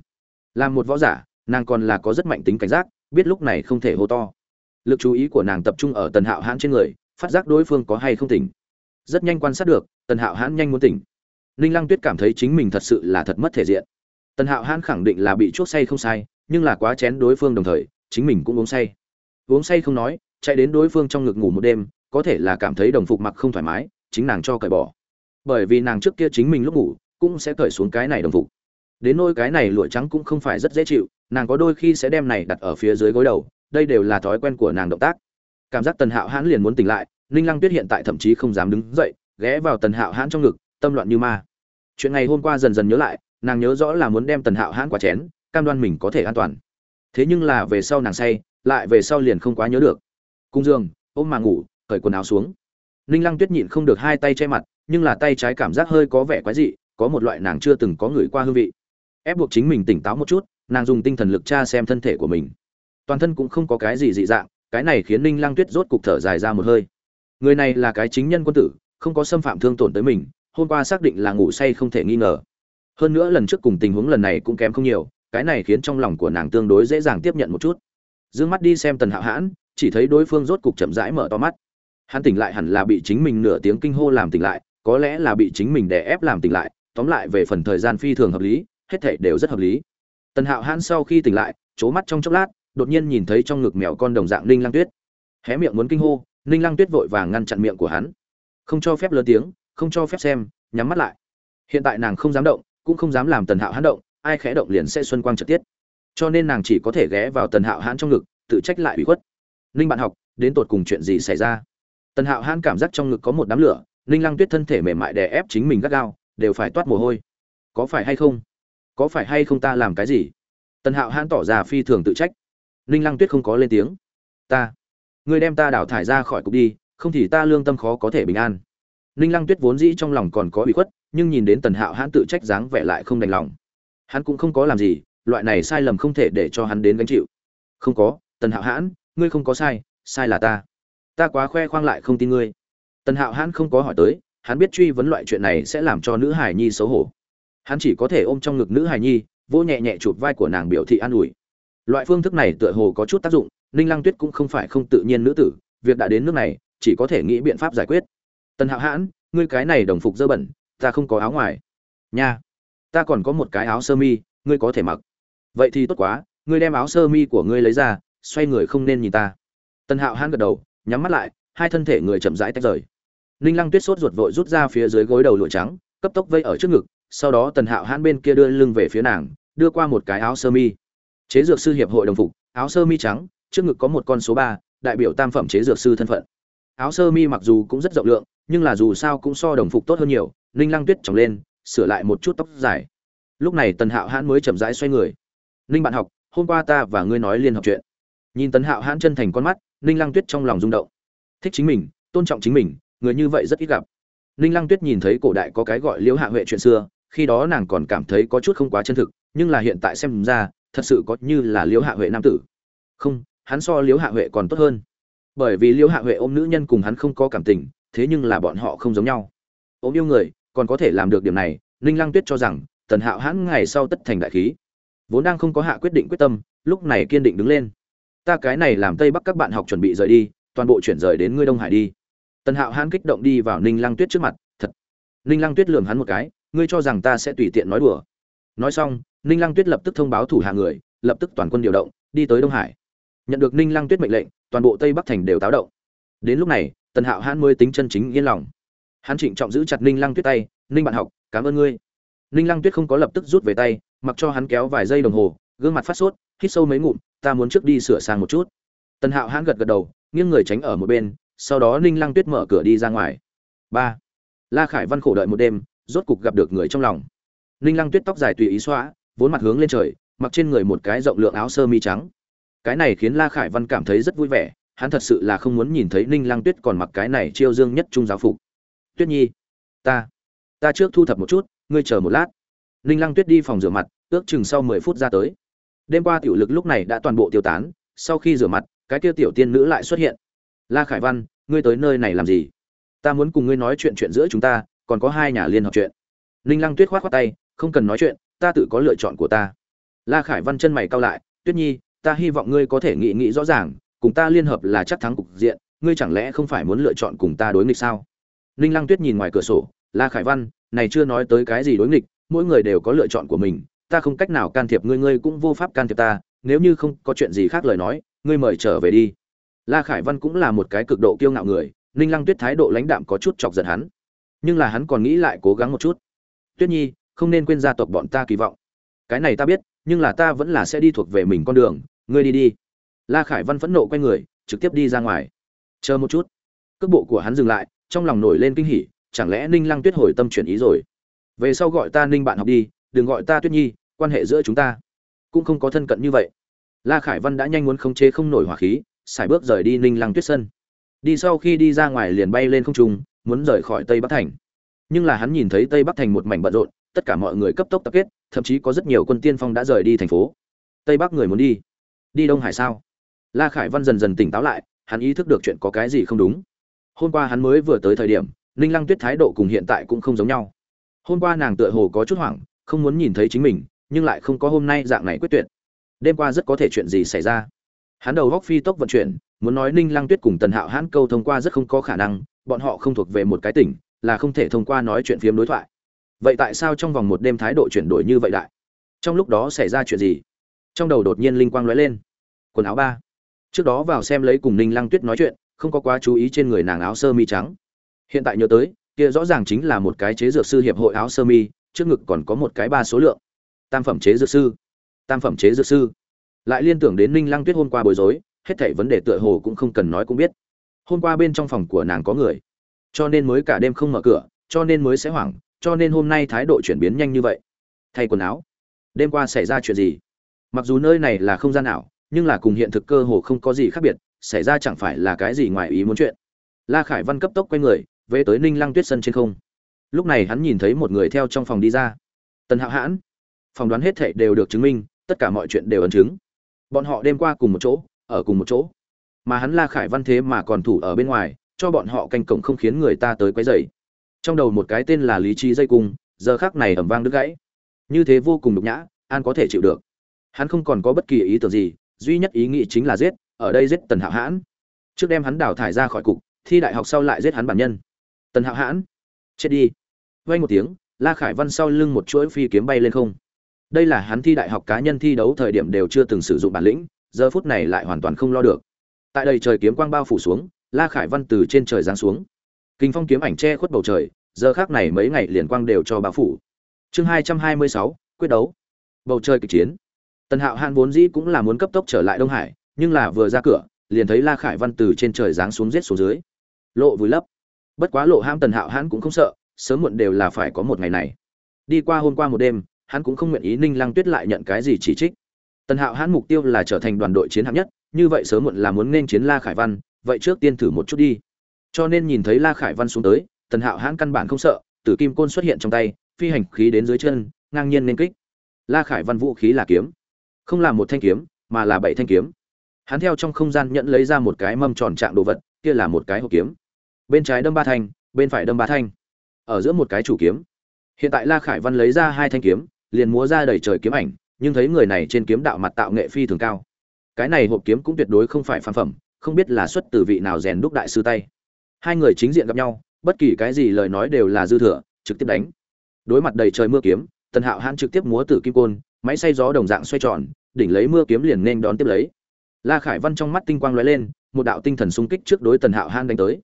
Làm một võ giả, nàng còn là có rất mạnh tính cảnh giác, biết lúc này không thể hô to. Lực chú ý của nàng tập trung ở tần hạo hãn trên người, phát giác đối phương có hay không tỉnh. Rất nhanh quan sát được, tần hạo hãn nhanh muốn tỉnh ninh lăng tuyết cảm thấy chính mình thật sự là thật mất thể diện. Tần hạo hãn khẳng định là bị chuốc say không sai, nhưng là quá chén đối phương đồng thời, chính mình cũng uống say. Uống say không nói, chạy đến đối phương trong ngực ngủ một đêm, có thể là cảm thấy đồng phục mặc không thoải mái, chính nàng cho cởi bỏ. Bởi vì nàng trước kia chính mình lúc ngủ, cũng sẽ cởi xuống cái này đồng phục. Đến nôi cái này lụa trắng cũng không phải rất dễ chịu, nàng có đôi khi sẽ đem này đặt ở phía dưới gối đầu, đây đều là thói quen của nàng động tác. Cảm giác tần hạo hãn liền muốn tỉnh lại, ninh lăng tuyết hiện tại thậm chí không dám đứng dậy, ghé vào tần hạo hãn trong ngực tâm loạn như ma. Chuyện ngày hôm qua dần dần nhớ lại, nàng nhớ rõ là muốn đem tần hạo hãn quả chén, cam đoan mình có thể an toàn. Thế nhưng là về sau nàng say, lại về sau liền không quá nhớ được. Cung dương, ôm mà ngủ, cởi quần áo xuống. Ninh lăng tuyết nhịn không được hai tay che mặt, nhưng là tay trái cảm giác hơi có vẻ quái dị, có một loại nàng chưa từng có người qua hương vị. Ép buộc chính mình tỉnh táo một chút, nàng dùng tinh thần lực tra xem thân thể của mình. Toàn thân cũng không có cái gì dị dạng, cái này khiến ninh lăng tuyết rốt cục thở dài ra một hơi. Người này là cái chính nhân quân tử, không có xâm phạm thương tổn tới mình hôm qua xác định là ngủ say không thể nghi ngờ. Hơn nữa lần trước cùng tình huống lần này cũng kém không nhiều, cái này khiến trong lòng của nàng tương đối dễ dàng tiếp nhận một chút. D ư ơ n g mắt đi xem tần hạo hãn, chỉ thấy đối phương rốt cục chậm rãi mở to mắt. Hắn tỉnh lại hẳn là bị chính mình nửa tiếng kinh hô làm tỉnh lại, có lẽ là bị chính mình đè ép làm tỉnh lại, tóm lại về phần thời gian phi thường hợp lý, hết thể đều rất hợp lý. Tần hạo hãn sau khi tỉnh lại c mắt trong chốc lát, đột nhiên nhìn thấy trong ngực mèo con đồng dạng ninh lang tuyết. Hé miệng muốn kinh hô, ninh lang tuyết vội vàng ngăn chặn miệng của hắn. Không cho phép lớn tiếng không cho phép xem, nhắm mắt lại. Hiện tại nàng không dám động, cũng không dám làm tần hạo hãn động, ai khẽ động liền sẽ xuân quang trực tiết. Cho nên nàng chỉ có thể ghé vào tần hạo hãn trong ngực, tự trách lại ủy khuất. Ninh bạn học, đến tột cùng chuyện gì xảy ra? Tần hạo hãn cảm giác trong ngực có một đám lửa, ninh lăng tuyết thân thể mềm mại đè ép chính mình gắt gao, đều phải toát mồ hôi. Có phải hay không? Có phải hay không ta làm cái gì? Tần hạo hãn tỏ ra phi thường tự trách. Ninh lăng tuyết không có lên tiếng. Ta người đem ta đào thải ra khỏi cục đi, không thì ta lương tâm khó có thể bình an ninh lăng tuyết vốn dĩ trong lòng còn có bị khuất, nhưng nhìn đến tần hạo hãn tự trách dáng vẻ lại không đành lòng. Hắn cũng không có làm gì, loại này sai lầm không thể để cho hắn đến gánh chịu. Không có, tần hạo hãn, ngươi không có sai sai là ta. Ta quá khoe khoang lại không tin ngươi. Tần hạo hãn không có hỏi tới, hắn biết truy vấn loại chuyện này sẽ làm cho nữ hải nhi xấu hổ. Hắn chỉ có thể ôm trong ngực nữ hải nhi, vỗ nhẹ nhẹ chụp vai của nàng biểu thị an ủi. Loại phương thức này tựa hồ có chút tác dụng, ninh lăng tuyết cũng không phải không tự nhiên nữ tử, việc đã đến nước này, chỉ có thể nghĩ biện pháp giải quyết tần hạo hãn, ngươi cái này đồng phục dơ bẩn, ta không có áo ngoài. Nha, ta còn có một cái áo sơ mi, ngươi có thể mặc. Vậy thì tốt quá, ngươi đem áo sơ mi của ngươi lấy ra, xoay người không nên nhìn ta. Tần hạo hãn gật đầu, nhắm mắt lại, hai thân thể người chậm rãi tách rời. Ninh lăng tuyết sốt ruột vội rút ra phía dưới gối đầu lụa trắng, cấp tốc vây ở trước ngực, sau đó tần hạo hãn bên kia đưa lưng về phía nàng, đưa qua một cái áo sơ mi. Chế dược sư hiệp hội đồng phục, áo sơ mi trắng, trước ngực có một con số ba, đại biểu tam phẩm chế dược sư thân phận. Áo sơ mi mặc dù cũng rất rộng lượng nhưng là dù sao cũng so đồng phục tốt hơn nhiều, ninh lăng tuyết trồng lên, sửa lại một chút tóc dài. Lúc này tần hạo hãn mới chậm rãi xoay người. Ninh bạn học, hôm qua ta và ngươi nói liên học chuyện. Nhìn tần hạo hãn chân thành con mắt, ninh lăng tuyết trong lòng rung động. Thích chính mình, tôn trọng chính mình, người như vậy rất ít gặp. Ninh lăng tuyết nhìn thấy cổ đại có cái gọi liễu hạ huệ chuyện xưa, khi đó nàng còn cảm thấy có chút không quá chân thực, nhưng là hiện tại xem ra, thật sự có như là liễu hạ huệ nam tử. Không, hắn so liễu hạ huệ còn tốt hơn. Bởi vì liễu hạ huệ ôm nữ nhân cùng hắn không có cảm tình thế nhưng là bọn họ không giống nhau. Ôm yêu người, còn có thể làm được điểm này, ninh lăng tuyết cho rằng, tần hạo hãn ngày sau tất thành đại khí. Vốn đang không có hạ quyết định quyết tâm, lúc này kiên định đứng lên. Ta cái này làm tây bắc các bạn học chuẩn bị rời đi, toàn bộ chuyển rời đến ngươi đông hải đi. Tần hạo hãn kích động đi vào ninh lăng tuyết trước mặt, thật. Ninh lăng tuyết lường hắn một cái, ngươi cho rằng ta sẽ tùy tiện nói đùa. Nói xong, ninh lăng tuyết lập tức thông báo thủ hạ người, lập tức toàn quân điều động, đi tới đông hải. Nhận được ninh lăng tuyết mệnh lệnh, toàn bộ tây bắc thành đều táo động. Đến lúc này tần hạo hãn mới tính chân chính yên lòng. Hắn trịnh trọng giữ chặt ninh lăng tuyết tay, ninh bạn học, cảm ơn ngươi. Ninh lăng tuyết không có lập tức rút về tay, mặc cho hắn kéo vài giây đồng hồ, gương mặt phát sốt, hít sâu mấy ngụm, ta muốn trước đi sửa sang một chút. Tần hạo hãn gật gật đầu, nghiêng người tránh ở một bên, sau đó ninh lăng tuyết mở cửa đi ra ngoài. Ba. La khải văn khổ đợi một đêm, rốt cục gặp được người trong lòng. Ninh lăng tuyết tóc dài tùy ý xóa vốn mặt hướng lên trời, mặc trên người một cái rộng lượng áo sơ mi trắng. Cái này khiến la khải văn cảm thấy rất vui vẻ hắn thật sự là không muốn nhìn thấy ninh lăng tuyết còn mặc cái này chiêu dương nhất trung giáo phục. Tuyết nhi, ta ta trước thu thập một chút, ngươi chờ một lát. Ninh lăng tuyết đi phòng rửa mặt, ước chừng sau mười phút ra tới. Đêm qua tiểu lực lúc này đã toàn bộ tiêu tán, sau khi rửa mặt, cái kia tiểu tiên nữ lại xuất hiện. La khải văn, ngươi tới nơi này làm gì? Ta muốn cùng ngươi nói chuyện chuyện giữa chúng ta, còn có hai nhà liên hợp chuyện. Ninh lăng tuyết khoát khoát tay, không cần nói chuyện, ta tự có lựa chọn của ta. La khải văn chân mày cau lại, tuyết nhi, ta hy vọng ngươi có thể nghĩ nghĩ rõ ràng cùng ta liên hợp là chắc thắng cục diện, ngươi chẳng lẽ không phải muốn lựa chọn cùng ta đối nghịch sao? Ninh lăng tuyết nhìn ngoài cửa sổ, la khải văn, này chưa nói tới cái gì đối nghịch, mỗi người đều có lựa chọn của mình, ta không cách nào can thiệp ngươi ngươi cũng vô pháp can thiệp ta, nếu như không có chuyện gì khác lời nói, ngươi mời trở về đi. La khải văn cũng là một cái cực độ kiêu ngạo người, ninh lăng tuyết thái độ lãnh đạm có chút chọc giận hắn. Nhưng là hắn còn nghĩ lại cố gắng một chút. Tuyết nhi, không nên quên gia tộc bọn ta kỳ vọng. Cái này ta biết, nhưng là ta vẫn là sẽ đi thuộc về mình con đường, ngươi đi đi la khải văn phẫn nộ quay người, trực tiếp đi ra ngoài. Chờ một chút. Cước bộ của hắn dừng lại, trong lòng nổi lên kinh hỉ, chẳng lẽ ninh lăng tuyết hồi tâm chuyển ý rồi? Về sau gọi ta ninh bạn học đi, đừng gọi ta tuyết nhi, quan hệ giữa chúng ta cũng không có thân cận như vậy. La khải văn đã nhanh muốn khống chế không nổi hỏa khí xài bước rời đi ninh lăng tuyết sân đi sau khi đi ra ngoài liền bay lên không trung, muốn rời khỏi tây bắc thành. Nhưng là hắn nhìn thấy tây bắc thành một mảnh bận rộn, tất cả mọi người cấp tốc tập kết, thậm chí có rất nhiều quân tiên phong đã rời đi thành phố. Tây bắc người muốn đi. Đi đông hải sao? La khải văn dần dần tỉnh táo lại, hắn ý thức được chuyện có cái gì không đúng. Hôm qua hắn mới vừa tới thời điểm, ninh lăng tuyết thái độ cùng hiện tại cũng không giống nhau. Hôm qua nàng tựa hồ có chút hoảng, không muốn nhìn thấy chính mình, nhưng lại không có hôm nay dạng này quyết tuyệt. Đêm qua rất có thể chuyện gì xảy ra? Hắn đầu góc phi tốc vận chuyển, muốn nói ninh lăng tuyết cùng tần hạo hãn câu thông qua rất không có khả năng, bọn họ không thuộc về một cái tỉnh, là không thể thông qua nói chuyện phiếm đối thoại. Vậy tại sao trong vòng một đêm thái độ chuyển đổi như vậy đại trong lúc đó xảy ra chuyện gì? Trong đầu đột nhiên linh quang lóe lên. Quần áo ba trước đó vào xem lấy cùng ninh lăng tuyết nói chuyện, không có quá chú ý trên người nàng áo sơ mi trắng. Hiện tại nhớ tới, kia rõ ràng chính là một cái chế dược sư hiệp hội áo sơ mi, trước ngực còn có một cái ba số lượng. Tam phẩm chế dược sư. Tam phẩm chế dược sư. Lại liên tưởng đến ninh lăng tuyết hôm qua bối rối, hết thảy vấn đề tựa hồ cũng không cần nói cũng biết. Hôm qua bên trong phòng của nàng có người. Cho nên mới cả đêm không mở cửa, cho nên mới sẽ hoảng, cho nên hôm nay thái độ chuyển biến nhanh như vậy. Thay quần áo. Đêm qua xảy ra chuyện gì? Mặc dù nơi này là không gian ảo nhưng là cùng hiện thực cơ hồ không có gì khác biệt, xảy ra chẳng phải là cái gì ngoài ý muốn chuyện. La khải văn cấp tốc quay người, về tới ninh lăng tuyết sân trên không. Lúc này hắn nhìn thấy một người theo trong phòng đi ra. Tần hạo hãn, phỏng đoán hết thệ đều được chứng minh, tất cả mọi chuyện đều ấn chứng. Bọn họ đêm qua cùng một chỗ, ở cùng một chỗ. Mà hắn la khải văn thế mà còn thủ ở bên ngoài, cho bọn họ canh cổng không khiến người ta tới quấy rầy. Trong đầu một cái tên là lý trí dây cung, giờ khác này ẩm vang đứt gãy. Như thế vô cùng nhục nhã, an có thể chịu được. Hắn không còn có bất kỳ ý tưởng gì duy nhất ý nghĩ chính là giết, ở đây giết tần hạo hãn. Trước đem hắn đào thải ra khỏi cục, thi đại học sau lại giết hắn bản nhân. Tần hạo hãn, chết đi. Vang một tiếng, la khải văn sau lưng một chuỗi phi kiếm bay lên không. Đây là hắn thi đại học cá nhân thi đấu thời điểm đều chưa từng sử dụng bản lĩnh, giờ phút này lại hoàn toàn không lo được. Tại đây trời kiếm quang bao phủ xuống, la khải văn từ trên trời giáng xuống. Kinh phong kiếm ảnh che khuất bầu trời, giờ khác này mấy ngày liền quang đều cho bao phủ. Chương hai trăm hai mươi sáu, quyết đấu. Bầu trời kịch chiến tần hạo hãn vốn dĩ cũng là muốn cấp tốc trở lại đông hải, nhưng là vừa ra cửa, liền thấy la khải văn từ trên trời giáng xuống giết xuống dưới. Lộ vùi lấp. Bất quá lộ ham tần hạo hãn cũng không sợ, sớm muộn đều là phải có một ngày này. Đi qua hôm qua một đêm, hắn cũng không nguyện ý ninh lăng tuyết lại nhận cái gì chỉ trích. Tần hạo hãn mục tiêu là trở thành đoàn đội chiến hạng nhất, như vậy sớm muộn là muốn nên chiến la khải văn, vậy trước tiên thử một chút đi. Cho nên nhìn thấy la khải văn xuống tới, tần hạo hãn căn bản không sợ, tử kim côn xuất hiện trong tay, phi hành khí đến dưới chân, ngang nhiên nên kích. La khải văn vũ khí là kiếm không là một thanh kiếm, mà là bảy thanh kiếm. Hắn theo trong không gian nhận lấy ra một cái mâm tròn trạng đồ vật, kia là một cái hộp kiếm. Bên trái đâm ba thanh, bên phải đâm ba thanh. Ở giữa một cái chủ kiếm. Hiện tại la khải văn lấy ra hai thanh kiếm, liền múa ra đầy trời kiếm ảnh, nhưng thấy người này trên kiếm đạo mặt tạo nghệ phi thường cao. Cái này hộp kiếm cũng tuyệt đối không phải phản phẩm, không biết là xuất từ vị nào rèn đúc đại sư tay. Hai người chính diện gặp nhau, bất kỳ cái gì lời nói đều là dư thừa, trực tiếp đánh. Đối mặt đầy trời mưa kiếm, tần hạo hãn trực tiếp múa tử kim côn máy xay gió đồng dạng xoay tròn, đỉnh lấy mưa kiếm liền nên đón tiếp lấy. La khải văn trong mắt tinh quang lóe lên, một đạo tinh thần xung kích trước đối tần hạo hãn đánh tới.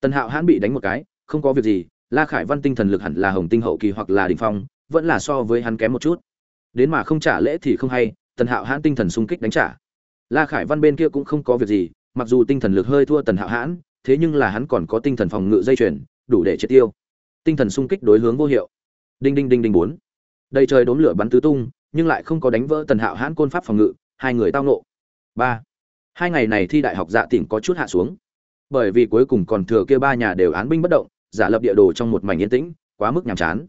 Tần hạo hãn bị đánh một cái, không có việc gì, la khải văn tinh thần lực hẳn là hồng tinh hậu kỳ hoặc là đình phong, vẫn là so với hắn kém một chút. Đến mà không trả lễ thì không hay, tần hạo hãn tinh thần xung kích đánh trả. La khải văn bên kia cũng không có việc gì, mặc dù tinh thần lực hơi thua tần hạo hãn, thế nhưng là hắn còn có tinh thần phòng ngự dây chuyền, đủ để triệt tiêu. Tinh thần xung kích đối hướng vô hiệu. Đinh đinh đinh đinh bốn. Đầy trời đốm lửa bắn tứ tung nhưng lại không có đánh vỡ tần hạo hãn côn pháp phòng ngự, hai người tao nộ ba. Hai ngày này thi đại học dạ tỉnh có chút hạ xuống. Bởi vì cuối cùng còn thừa kia ba nhà đều án binh bất động, giả lập địa đồ trong một mảnh yên tĩnh, quá mức nhàm chán.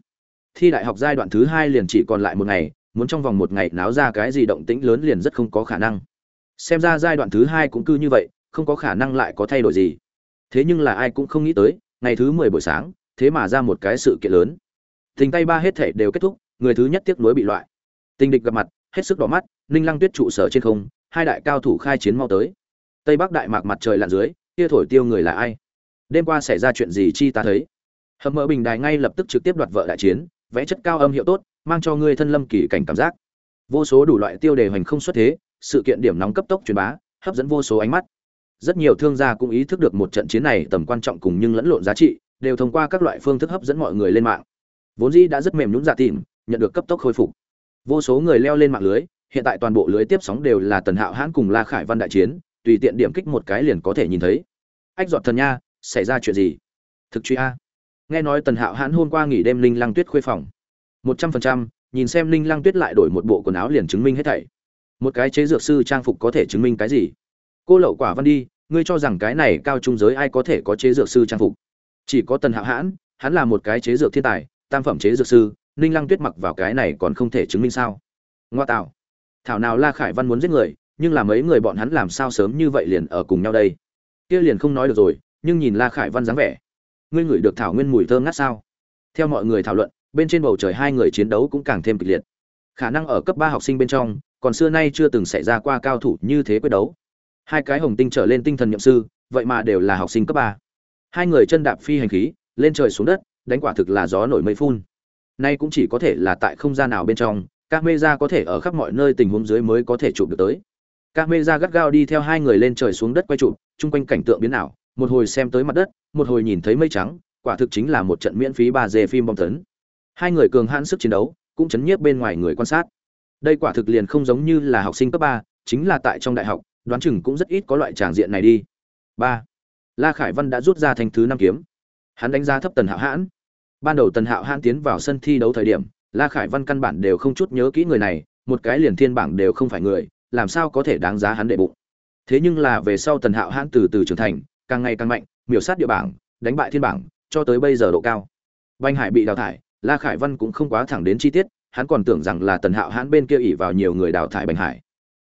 Thi đại học giai đoạn thứ hai liền chỉ còn lại một ngày, muốn trong vòng một ngày náo ra cái gì động tĩnh lớn liền rất không có khả năng. Xem ra giai đoạn thứ hai cũng cứ như vậy, không có khả năng lại có thay đổi gì. Thế nhưng là ai cũng không nghĩ tới, ngày thứ mười buổi sáng, thế mà ra một cái sự kiện lớn. Thình tay ba hết thể đều kết thúc, người thứ nhất tiếc nuối bị loại tình địch gặp mặt, hết sức đỏ mắt, ninh lăng tuyết trụ sở trên không, hai đại cao thủ khai chiến mau tới. Tây bắc đại mạc mặt trời lặn dưới, kia thổi tiêu người là ai? Đêm qua xảy ra chuyện gì chi ta thấy? Hầm mỡ bình đài ngay lập tức trực tiếp đoạt vợ đại chiến, vẽ chất cao âm hiệu tốt, mang cho ngươi thân lâm kỳ cảnh cảm giác. Vô số đủ loại tiêu đề hoành không xuất thế, sự kiện điểm nóng cấp tốc truyền bá, hấp dẫn vô số ánh mắt. Rất nhiều thương gia cũng ý thức được một trận chiến này tầm quan trọng cùng nhưng lẫn lộn giá trị, đều thông qua các loại phương thức hấp dẫn mọi người lên mạng. Vốn dĩ đã rất mềm nhũn dạ tìm nhận được cấp tốc khôi phục vô số người leo lên mạng lưới, hiện tại toàn bộ lưới tiếp sóng đều là tần hạo hãn cùng la khải văn đại chiến, tùy tiện điểm kích một cái liền có thể nhìn thấy. Ách giọt thần nha, xảy ra chuyện gì? Thực truy a. Nghe nói tần hạo hãn hôm qua nghỉ đêm linh lăng tuyết khuê phòng. Một trăm phần trăm, nhìn xem linh lăng tuyết lại đổi một bộ quần áo liền chứng minh hết thảy. Một cái chế dược sư trang phục có thể chứng minh cái gì? Cô lậu quả văn đi, ngươi cho rằng cái này cao trung giới ai có thể có chế dược sư trang phục? Chỉ có tần hạo hãn, hắn là một cái chế dược thiên tài, tam phẩm chế dược sư ninh lăng tuyết mặc vào cái này còn không thể chứng minh sao? Ngoa tạo. Thảo nào la khải văn muốn giết người, nhưng là mấy người bọn hắn làm sao sớm như vậy liền ở cùng nhau đây? Kia liền không nói được rồi, nhưng nhìn la khải văn dáng vẻ. Ngươi ngửi được thảo nguyên mùi thơm ngát sao? Theo mọi người thảo luận, bên trên bầu trời hai người chiến đấu cũng càng thêm kịch liệt. Khả năng ở cấp ba học sinh bên trong, còn xưa nay chưa từng xảy ra qua cao thủ như thế quyết đấu. Hai cái hồng tinh trở lên tinh thần nhậm sư, vậy mà đều là học sinh cấp ba. Hai người chân đạp phi hành khí, lên trời xuống đất, đánh quả thực là gió nổi mây phun nay cũng chỉ có thể là tại không gian nào bên trong, các mê ra có thể ở khắp mọi nơi tình huống dưới mới có thể chụp được tới. Các mê ra gắt gao đi theo hai người lên trời xuống đất quay chụp, chung quanh cảnh tượng biến ảo, một hồi xem tới mặt đất, một hồi nhìn thấy mây trắng, quả thực chính là một trận miễn phí ba dê phim bom tấn. Hai người cường hãn sức chiến đấu, cũng chấn nhiếp bên ngoài người quan sát. Đây quả thực liền không giống như là học sinh cấp ba, chính là tại trong đại học, đoán chừng cũng rất ít có loại tràng diện này đi. Ba. La khải văn đã rút ra thành thứ năm kiếm. Hắn đánh giá thấp tần hạo hãn ban đầu tần hạo hãn tiến vào sân thi đấu thời điểm la khải văn căn bản đều không chút nhớ kỹ người này một cái liền thiên bảng đều không phải người làm sao có thể đáng giá hắn đệ bụng thế nhưng là về sau tần hạo hãn từ từ trưởng thành càng ngày càng mạnh miểu sát địa bảng đánh bại thiên bảng cho tới bây giờ độ cao Banh Hải bị đào thải, La Khải Văn cũng không quá thẳng đến chi tiết, hắn còn tưởng rằng là Tần Hạo Hãn bên kia ỉ vào nhiều người đào thải Bành Hải.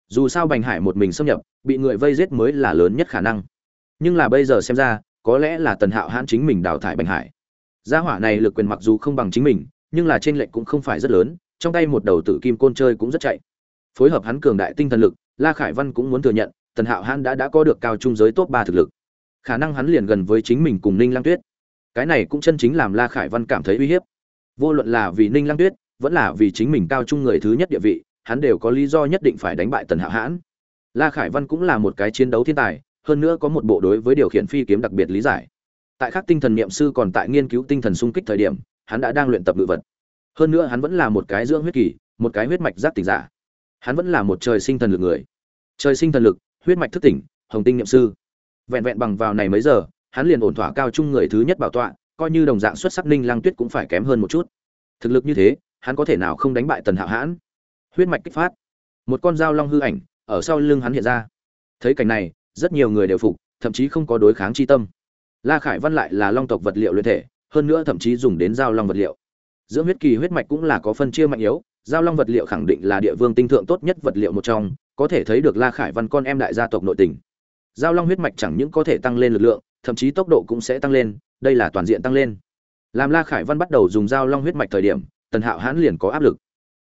Dù sao Bành Hải một mình xâm nhập, bị người vây giết mới là lớn nhất khả năng. Nhưng là bây giờ xem ra, có lẽ là Tần Hạo Hãn chính mình đào thải Bành Hải. Gia hỏa này lực quyền mặc dù không bằng chính mình, nhưng là trên lệnh cũng không phải rất lớn, trong tay một đầu tử kim côn chơi cũng rất chạy. Phối hợp hắn cường đại tinh thần lực, La Khải Văn cũng muốn thừa nhận, Tần Hạo Hãn đã đã có được cao trung giới top ba thực lực. Khả năng hắn liền gần với chính mình cùng Ninh lang Tuyết cái này cũng chân chính làm la khải văn cảm thấy uy hiếp vô luận là vì ninh lang tuyết vẫn là vì chính mình cao trung người thứ nhất địa vị hắn đều có lý do nhất định phải đánh bại tần hạo hãn la khải văn cũng là một cái chiến đấu thiên tài hơn nữa có một bộ đối với điều khiển phi kiếm đặc biệt lý giải tại khác tinh thần niệm sư còn tại nghiên cứu tinh thần sung kích thời điểm, hắn đã đang luyện tập ngự vật. Hơn nữa hắn vẫn là một cái dưỡng huyết kỳ, một cái huyết mạch giác tỉnh giả. Hắn vẫn là một trời sinh thần lực người. Trời sinh thần lực, huyết mạch thức tỉnh, hồng tinh niệm sư. Vẹn vẹn bằng vào này mấy giờ, hắn liền ổn thỏa cao trung người thứ nhất bảo tọa, coi như đồng dạng xuất sắc ninh lang tuyết cũng phải kém hơn một chút. Thực lực như thế, hắn có thể nào không đánh bại tần hạo hãn? Huyết mạch kích phát. Một con dao long hư ảnh, ở sau lưng hắn hiện ra. Thấy cảnh này, rất nhiều người đều phục, thậm chí không có đối kháng chi tâm la khải văn lại là long tộc vật liệu luyện thể, hơn nữa thậm chí dùng đến Giao long vật liệu. Dưỡng huyết kỳ huyết mạch cũng là có phân chia mạnh yếu, giao long vật liệu khẳng định là địa vương tinh thượng tốt nhất vật liệu một trong, có thể thấy được la khải văn con em đại gia tộc nội tình. Giao long huyết mạch chẳng những có thể tăng lên lực lượng, thậm chí tốc độ cũng sẽ tăng lên, đây là toàn diện tăng lên. Làm la khải văn bắt đầu dùng giao long huyết mạch thời điểm, tần hạo hãn liền có áp lực.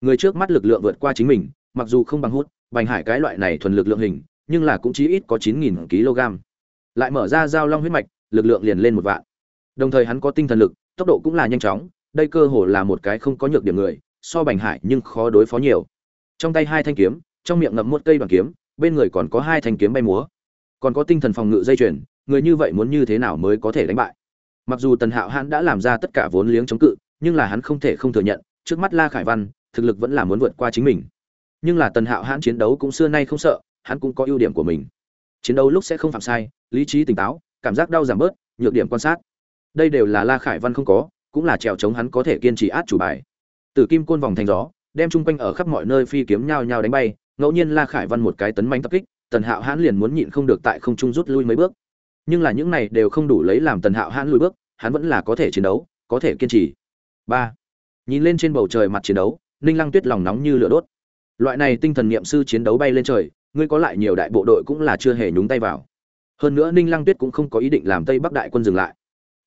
Người trước mắt lực lượng vượt qua chính mình, mặc dù không bằng hút, bành hải cái loại này thuần lực lượng hình, nhưng là cũng chí ít có chín nghìn kg. Lại mở ra giao long huyết mạch lực lượng liền lên một vạn. Đồng thời hắn có tinh thần lực, tốc độ cũng là nhanh chóng, đây cơ hồ là một cái không có nhược điểm người, so bành hải nhưng khó đối phó nhiều. Trong tay hai thanh kiếm, trong miệng ngậm một cây đoàn kiếm, bên người còn có hai thanh kiếm bay múa. Còn có tinh thần phòng ngự dây chuyền, người như vậy muốn như thế nào mới có thể đánh bại? Mặc dù tần hạo hãn đã làm ra tất cả vốn liếng chống cự, nhưng là hắn không thể không thừa nhận, trước mắt la khải văn, thực lực vẫn là muốn vượt qua chính mình. Nhưng là tần hạo hãn chiến đấu cũng xưa nay không sợ, hắn cũng có ưu điểm của mình. Chiến đấu lúc sẽ không phạm sai, lý trí tỉnh táo cảm giác đau giảm bớt nhược điểm quan sát đây đều là la khải văn không có cũng là trèo chống hắn có thể kiên trì át chủ bài Tử kim côn vòng thành gió, đem chung quanh ở khắp mọi nơi phi kiếm nhao nhao đánh bay, ngẫu nhiên La Khải Văn một cái tấn manh tập kích, Tần Hạo Hãn liền muốn nhịn không được tại không trung rút lui mấy bước. Nhưng là những này đều không đủ lấy làm Tần Hạo Hãn lùi bước, hắn vẫn là có thể chiến đấu, có thể kiên trì. Ba, Nhìn lên trên bầu trời mặt chiến đấu, Ninh Lăng Tuyết lòng nóng như lửa đốt. Loại này tinh thần niệm sư chiến đấu bay lên trời, ngươi có lại nhiều đại bộ đội cũng là chưa hề nhúng tay vào. Hơn nữa Ninh Lăng Tuyết cũng không có ý định làm Tây Bắc đại quân dừng lại.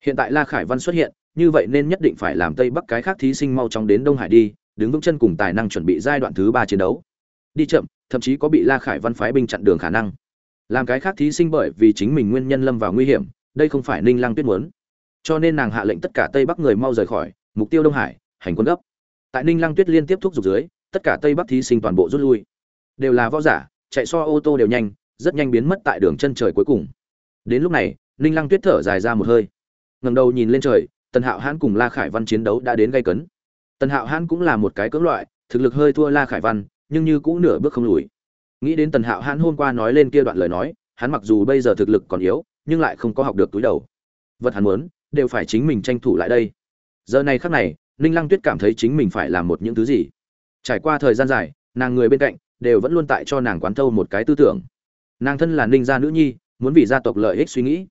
Hiện tại La Khải Văn xuất hiện, như vậy nên nhất định phải làm tây bắc cái khác thí sinh mau chóng đến đông hải đi đứng vững chân cùng tài năng chuẩn bị giai đoạn thứ ba chiến đấu. Đi chậm thậm chí có bị la khải văn phái binh chặn đường khả năng. Làm cái khác thí sinh bởi vì chính mình nguyên nhân lâm vào nguy hiểm đây không phải ninh lăng tuyết muốn. Cho nên nàng hạ lệnh tất cả tây bắc người mau rời khỏi mục tiêu đông hải hành quân gấp. Tại ninh lăng tuyết liên tiếp thúc giục dưới tất cả tây bắc thí sinh toàn bộ rút lui. Đều là võ giả chạy so ô tô đều nhanh rất nhanh biến mất tại đường chân trời cuối cùng. Đến lúc này, ninh lăng tuyết thở dài ra một hơi. Ngẩng đầu nhìn lên trời, tần hạo hãn cùng la khải văn chiến đấu đã đến gây cấn. Tần hạo hãn cũng là một cái cưỡng loại, thực lực hơi thua la khải văn, nhưng như cũng nửa bước không lùi. Nghĩ đến tần hạo hãn hôm qua nói lên kia đoạn lời nói, hắn mặc dù bây giờ thực lực còn yếu, nhưng lại không có học được túi đầu. Vật hắn muốn, đều phải chính mình tranh thủ lại đây. Giờ này khắc này, ninh lăng tuyết cảm thấy chính mình phải làm một những thứ gì. Trải qua thời gian dài, nàng người bên cạnh đều vẫn luôn tại cho nàng quán thâu một cái tư tưởng nàng thân là ninh gia nữ nhi, muốn vì gia tộc lợi ích suy nghĩ.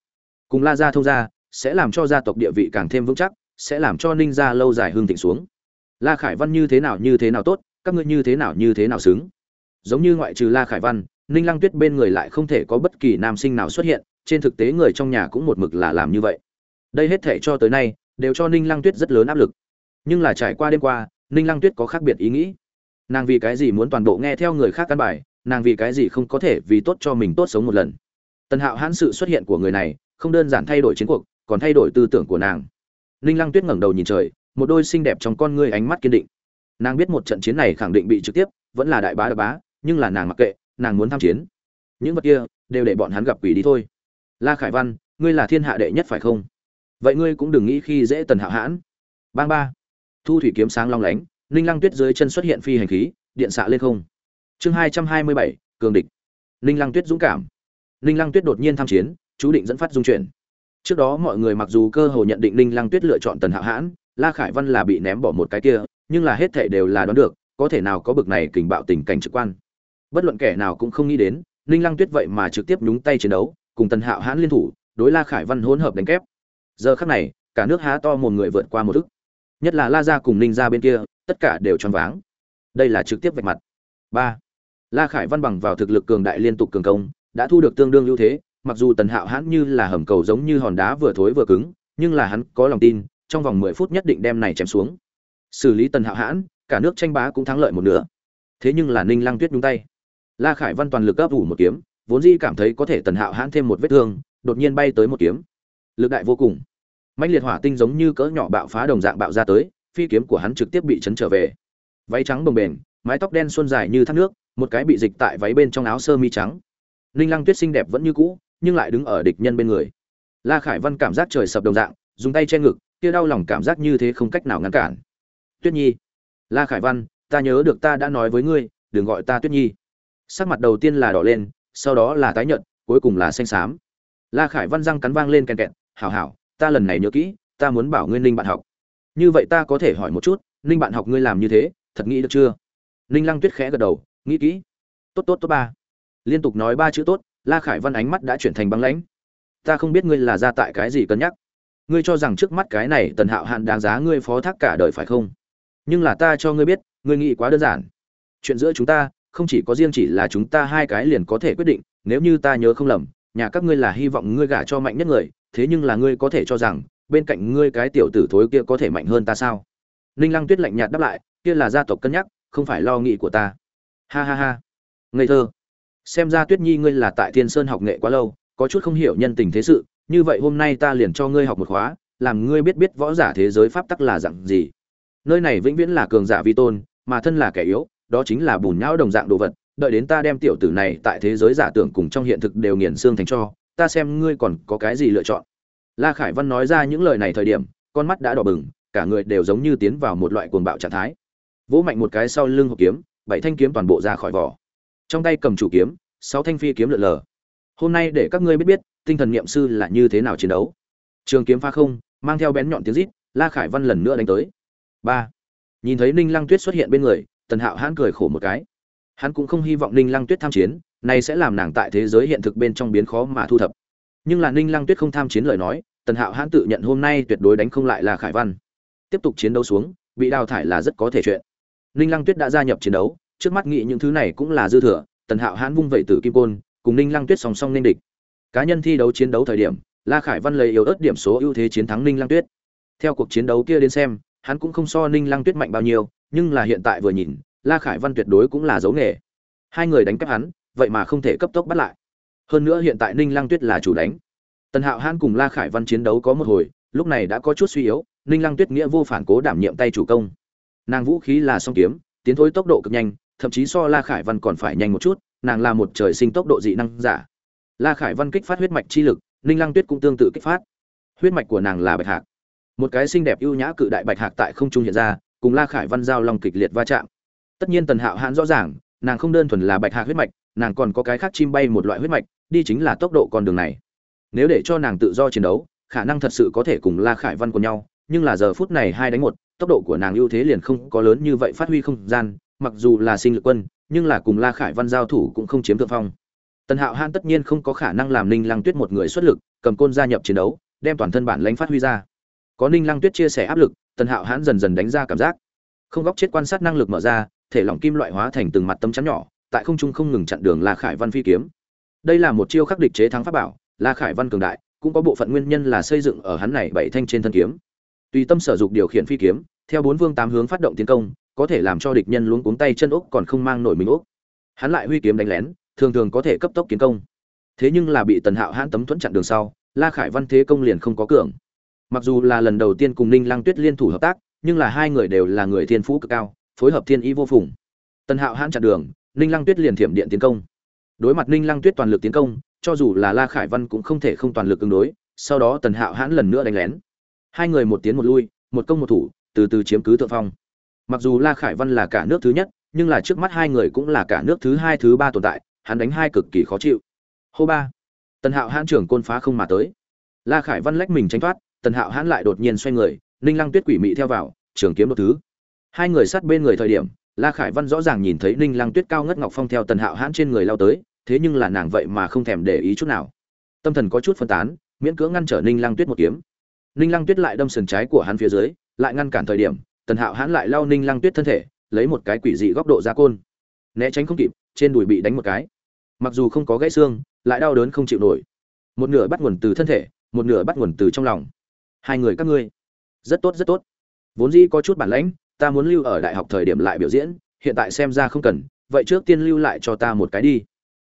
Cùng la gia thông gia, sẽ làm cho gia tộc địa vị càng thêm vững chắc, sẽ làm cho ninh gia lâu dài hương thịnh xuống. La khải văn như thế nào như thế nào tốt, các ngươi như thế nào như thế nào xứng. Giống như ngoại trừ la khải văn, ninh lăng tuyết bên người lại không thể có bất kỳ nam sinh nào xuất hiện, trên thực tế người trong nhà cũng một mực là làm như vậy. Đây hết thể cho tới nay, đều cho ninh lăng tuyết rất lớn áp lực. Nhưng là trải qua đêm qua, ninh lăng tuyết có khác biệt ý nghĩ. Nàng vì cái gì muốn toàn bộ nghe theo người khác căn bài nàng vì cái gì không có thể vì tốt cho mình tốt sống một lần. Tần hạo hãn sự xuất hiện của người này, không đơn giản thay đổi chiến cuộc, còn thay đổi tư tưởng của nàng. Ninh lăng tuyết ngẩng đầu nhìn trời, một đôi xinh đẹp trong con ngươi ánh mắt kiên định. Nàng biết một trận chiến này khẳng định bị trực tiếp, vẫn là đại bá đại bá, nhưng là nàng mặc kệ, nàng muốn tham chiến. Những vật kia, đều để bọn hắn gặp quỷ đi thôi. La khải văn, ngươi là thiên hạ đệ nhất phải không? Vậy ngươi cũng đừng nghĩ khi dễ tần hạo hãn. Bang ba. Thu thủy kiếm sáng long lánh ninh lăng tuyết dưới chân xuất hiện phi hành khí, điện xạ lên không chương hai trăm hai mươi bảy, cường địch. Ninh lăng tuyết dũng cảm. Ninh lăng tuyết đột nhiên tham chiến, chú định dẫn phát dung chuyển. Trước đó mọi người mặc dù cơ hồ nhận định ninh lăng tuyết lựa chọn tần hạo hãn, la khải văn là bị ném bỏ một cái kia, nhưng là hết thể đều là đoán được, có thể nào có bực này kình bạo tình cảnh trực quan. Bất luận kẻ nào cũng không nghĩ đến, ninh lăng tuyết vậy mà trực tiếp nhúng tay chiến đấu, cùng tần hạo hãn liên thủ, đối la khải văn hỗn hợp đánh kép. Giờ khắc này, cả nước há to một người vượt qua một ức. Nhất là la ra cùng ninh ra bên kia, tất cả đều choáng váng. Đây là trực tiếp vạch mặt. Ba la khải văn bằng vào thực lực cường đại liên tục cường công, đã thu được tương đương ưu thế, mặc dù tần hạo hãn như là hầm cầu giống như hòn đá vừa thối vừa cứng, nhưng là hắn có lòng tin, trong vòng mười phút nhất định đem này chém xuống. Xử lý tần hạo hãn, cả nước tranh bá cũng thắng lợi một nửa. Thế nhưng là ninh lăng tuyết nhúng tay. La khải văn toàn lực gấp ủ một kiếm, vốn dĩ cảm thấy có thể tần hạo hãn thêm một vết thương, đột nhiên bay tới một kiếm. Lực đại vô cùng. Mạnh liệt hỏa tinh giống như cỡ nhỏ bạo phá đồng dạng bạo ra tới, phi kiếm của hắn trực tiếp bị chấn trở về. Váy trắng bồng bềnh, mái tóc đen suôn dài như thác nước một cái bị dịch tại váy bên trong áo sơ mi trắng. Ninh lăng tuyết xinh đẹp vẫn như cũ, nhưng lại đứng ở địch nhân bên người. La khải văn cảm giác trời sập đồng dạng, dùng tay che ngực, kia đau lòng cảm giác như thế không cách nào ngăn cản. Tuyết nhi, la khải văn, ta nhớ được ta đã nói với ngươi, đừng gọi ta tuyết nhi. Sắc mặt đầu tiên là đỏ lên, sau đó là tái nhợt, cuối cùng là xanh xám. La khải văn răng cắn vang lên kèn kẹt, hảo hảo, ta lần này nhớ kỹ, ta muốn bảo ngươi ninh bạn học. Như vậy ta có thể hỏi một chút ninh bạn học ngươi làm như thế, thật nghĩ được chưa? Ninh lăng tuyết khẽ gật đầu nghĩ kỹ. Tốt tốt tốt, ba. Liên tục nói ba chữ tốt, la khải văn ánh mắt đã chuyển thành băng lãnh. Ta không biết ngươi là ra tại cái gì cân nhắc. Ngươi cho rằng trước mắt cái này tần hạo hạn đáng giá ngươi phó thác cả đời phải không? Nhưng là ta cho ngươi biết, ngươi nghĩ quá đơn giản. Chuyện giữa chúng ta, không chỉ có riêng chỉ là chúng ta hai cái liền có thể quyết định, nếu như ta nhớ không lầm, nhà các ngươi là hy vọng ngươi gả cho mạnh nhất người, thế nhưng là ngươi có thể cho rằng, bên cạnh ngươi cái tiểu tử thối kia có thể mạnh hơn ta sao? Ninh lăng tuyết lạnh nhạt đáp lại, kia là gia tộc cân nhắc, không phải lo nghĩ của ta ha ha ha. Ngây thơ. Xem ra tuyết nhi ngươi là tại thiên sơn học nghệ quá lâu, có chút không hiểu nhân tình thế sự, như vậy hôm nay ta liền cho ngươi học một khóa, làm ngươi biết biết võ giả thế giới pháp tắc là dạng gì. Nơi này vĩnh viễn là cường giả vi tôn, mà thân là kẻ yếu, đó chính là bùn nhão đồng dạng đồ vật. Đợi đến ta đem tiểu tử này tại thế giới giả tưởng cùng trong hiện thực đều nghiền xương thành cho, ta xem ngươi còn có cái gì lựa chọn. La khải văn nói ra những lời này thời điểm, con mắt đã đỏ bừng, cả người đều giống như tiến vào một loại cuồng bạo trạng thái. Vỗ mạnh một cái sau lưng hộp kiếm bảy thanh kiếm toàn bộ ra khỏi vỏ. Trong tay cầm chủ kiếm, sáu thanh phi kiếm lượn lờ. Hôm nay để các ngươi biết biết, tinh thần niệm sư là như thế nào chiến đấu. Trường kiếm pha không, mang theo bén nhọn tiếng rít, la khải văn lần nữa đánh tới. Ba. Nhìn thấy ninh lăng tuyết xuất hiện bên người, tần hạo hãn cười khổ một cái. Hắn cũng không hy vọng ninh lăng tuyết tham chiến, này sẽ làm nàng tại thế giới hiện thực bên trong biến khó mà thu thập. Nhưng là ninh lăng tuyết không tham chiến lời nói, tần hạo hãn tự nhận hôm nay tuyệt đối đánh không lại là khải văn. Tiếp tục chiến đấu xuống, bị đào thải là rất có thể chuyện ninh lăng tuyết đã gia nhập chiến đấu, trước mắt nghĩ những thứ này cũng là dư thừa, tần hạo hãn vung vẩy tử kim côn, cùng ninh lăng tuyết song song lên địch. Cá nhân thi đấu chiến đấu thời điểm, la khải văn lấy yếu ớt điểm số ưu thế chiến thắng ninh lăng tuyết. Theo cuộc chiến đấu kia đến xem, hắn cũng không so ninh lăng tuyết mạnh bao nhiêu, nhưng là hiện tại vừa nhìn, la khải văn tuyệt đối cũng là dấu nghề. Hai người đánh kép hắn, vậy mà không thể cấp tốc bắt lại. Hơn nữa hiện tại ninh lăng tuyết là chủ đánh. Tần hạo hãn cùng la khải văn chiến đấu có một hồi, lúc này đã có chút suy yếu, ninh lăng tuyết nghĩa vô phản cố đảm nhiệm tay chủ công nàng vũ khí là song kiếm, tiến thối tốc độ cực nhanh, thậm chí so la khải văn còn phải nhanh một chút, nàng là một trời sinh tốc độ dị năng giả. La khải văn kích phát huyết mạch chi lực, ninh lăng tuyết cũng tương tự kích phát. Huyết mạch của nàng là bạch hạc. Một cái xinh đẹp ưu nhã cự đại bạch hạc tại không trung hiện ra, cùng la khải văn giao long kịch liệt va chạm. Tất nhiên tần hạo hãn rõ ràng, nàng không đơn thuần là bạch hạc huyết mạch, nàng còn có cái khác chim bay một loại huyết mạch, đi chính là tốc độ con đường này. Nếu để cho nàng tự do chiến đấu, khả năng thật sự có thể cùng la khải văn của nhau, nhưng là giờ phút này hai đánh một tốc độ của nàng ưu thế liền không có lớn như vậy phát huy không gian, mặc dù là sinh lực quân, nhưng là cùng la khải văn giao thủ cũng không chiếm thượng phong. Tần hạo han tất nhiên không có khả năng làm ninh lăng tuyết một người xuất lực, cầm côn gia nhập chiến đấu, đem toàn thân bản lãnh phát huy ra. Có ninh lăng tuyết chia sẻ áp lực, tần hạo hãn dần dần đánh ra cảm giác. Không góc chết quan sát năng lực mở ra, thể lỏng kim loại hóa thành từng mặt tấm chắn nhỏ, tại không trung không ngừng chặn đường la khải văn phi kiếm. Đây là một chiêu khắc địch chế thắng pháp bảo, la khải văn cường đại, cũng có bộ phận nguyên nhân là xây dựng ở hắn này bảy thanh trên thân kiếm tùy tâm sở dục điều khiển phi kiếm, theo bốn vương tám hướng phát động tiến công, có thể làm cho địch nhân luống cuống tay chân ốc còn không mang nổi mình ốc. Hắn lại huy kiếm đánh lén, thường thường có thể cấp tốc kiến công. Thế nhưng là bị tần hạo hãn tấm thuẫn chặn đường sau, la khải văn thế công liền không có cường. Mặc dù là lần đầu tiên cùng ninh lăng tuyết liên thủ hợp tác, nhưng là hai người đều là người thiên phú cực cao, phối hợp thiên ý vô phùng. Tần hạo hãn chặn đường, ninh lăng tuyết liền thiểm điện tiến công. Đối mặt ninh lăng tuyết toàn lực tiến công, cho dù là la khải văn cũng không thể không toàn lực ứng đối, sau đó tần hạo hãn lần nữa đánh lén hai người một tiến một lui, một công một thủ, từ từ chiếm cứ thượng phong. Mặc dù la khải văn là cả nước thứ nhất, nhưng là trước mắt hai người cũng là cả nước thứ hai, thứ ba tồn tại, hắn đánh hai cực kỳ khó chịu. Hô ba. Tần hạo hãn trưởng côn phá không mà tới. La khải văn lách mình tránh thoát, tần hạo hãn lại đột nhiên xoay người, ninh lăng tuyết quỷ mị theo vào, trường kiếm đột thứ. Hai người sát bên người thời điểm, la khải văn rõ ràng nhìn thấy ninh lăng tuyết cao ngất ngọc phong theo tần hạo hãn trên người lao tới, thế nhưng là nàng vậy mà không thèm để ý chút nào. Tâm thần có chút phân tán, miễn cưỡng ngăn trở ninh lăng tuyết một kiếm ninh lăng tuyết lại đâm sườn trái của hắn phía dưới, lại ngăn cản thời điểm, tần hạo hãn lại lao ninh lăng tuyết thân thể, lấy một cái quỷ dị góc độ ra côn. Né tránh không kịp, trên đùi bị đánh một cái. Mặc dù không có gãy xương, lại đau đớn không chịu nổi. Một nửa bắt nguồn từ thân thể, một nửa bắt nguồn từ trong lòng. Hai người các ngươi, rất tốt rất tốt. Vốn dĩ có chút bản lãnh, ta muốn lưu ở đại học thời điểm lại biểu diễn, hiện tại xem ra không cần, vậy trước tiên lưu lại cho ta một cái đi.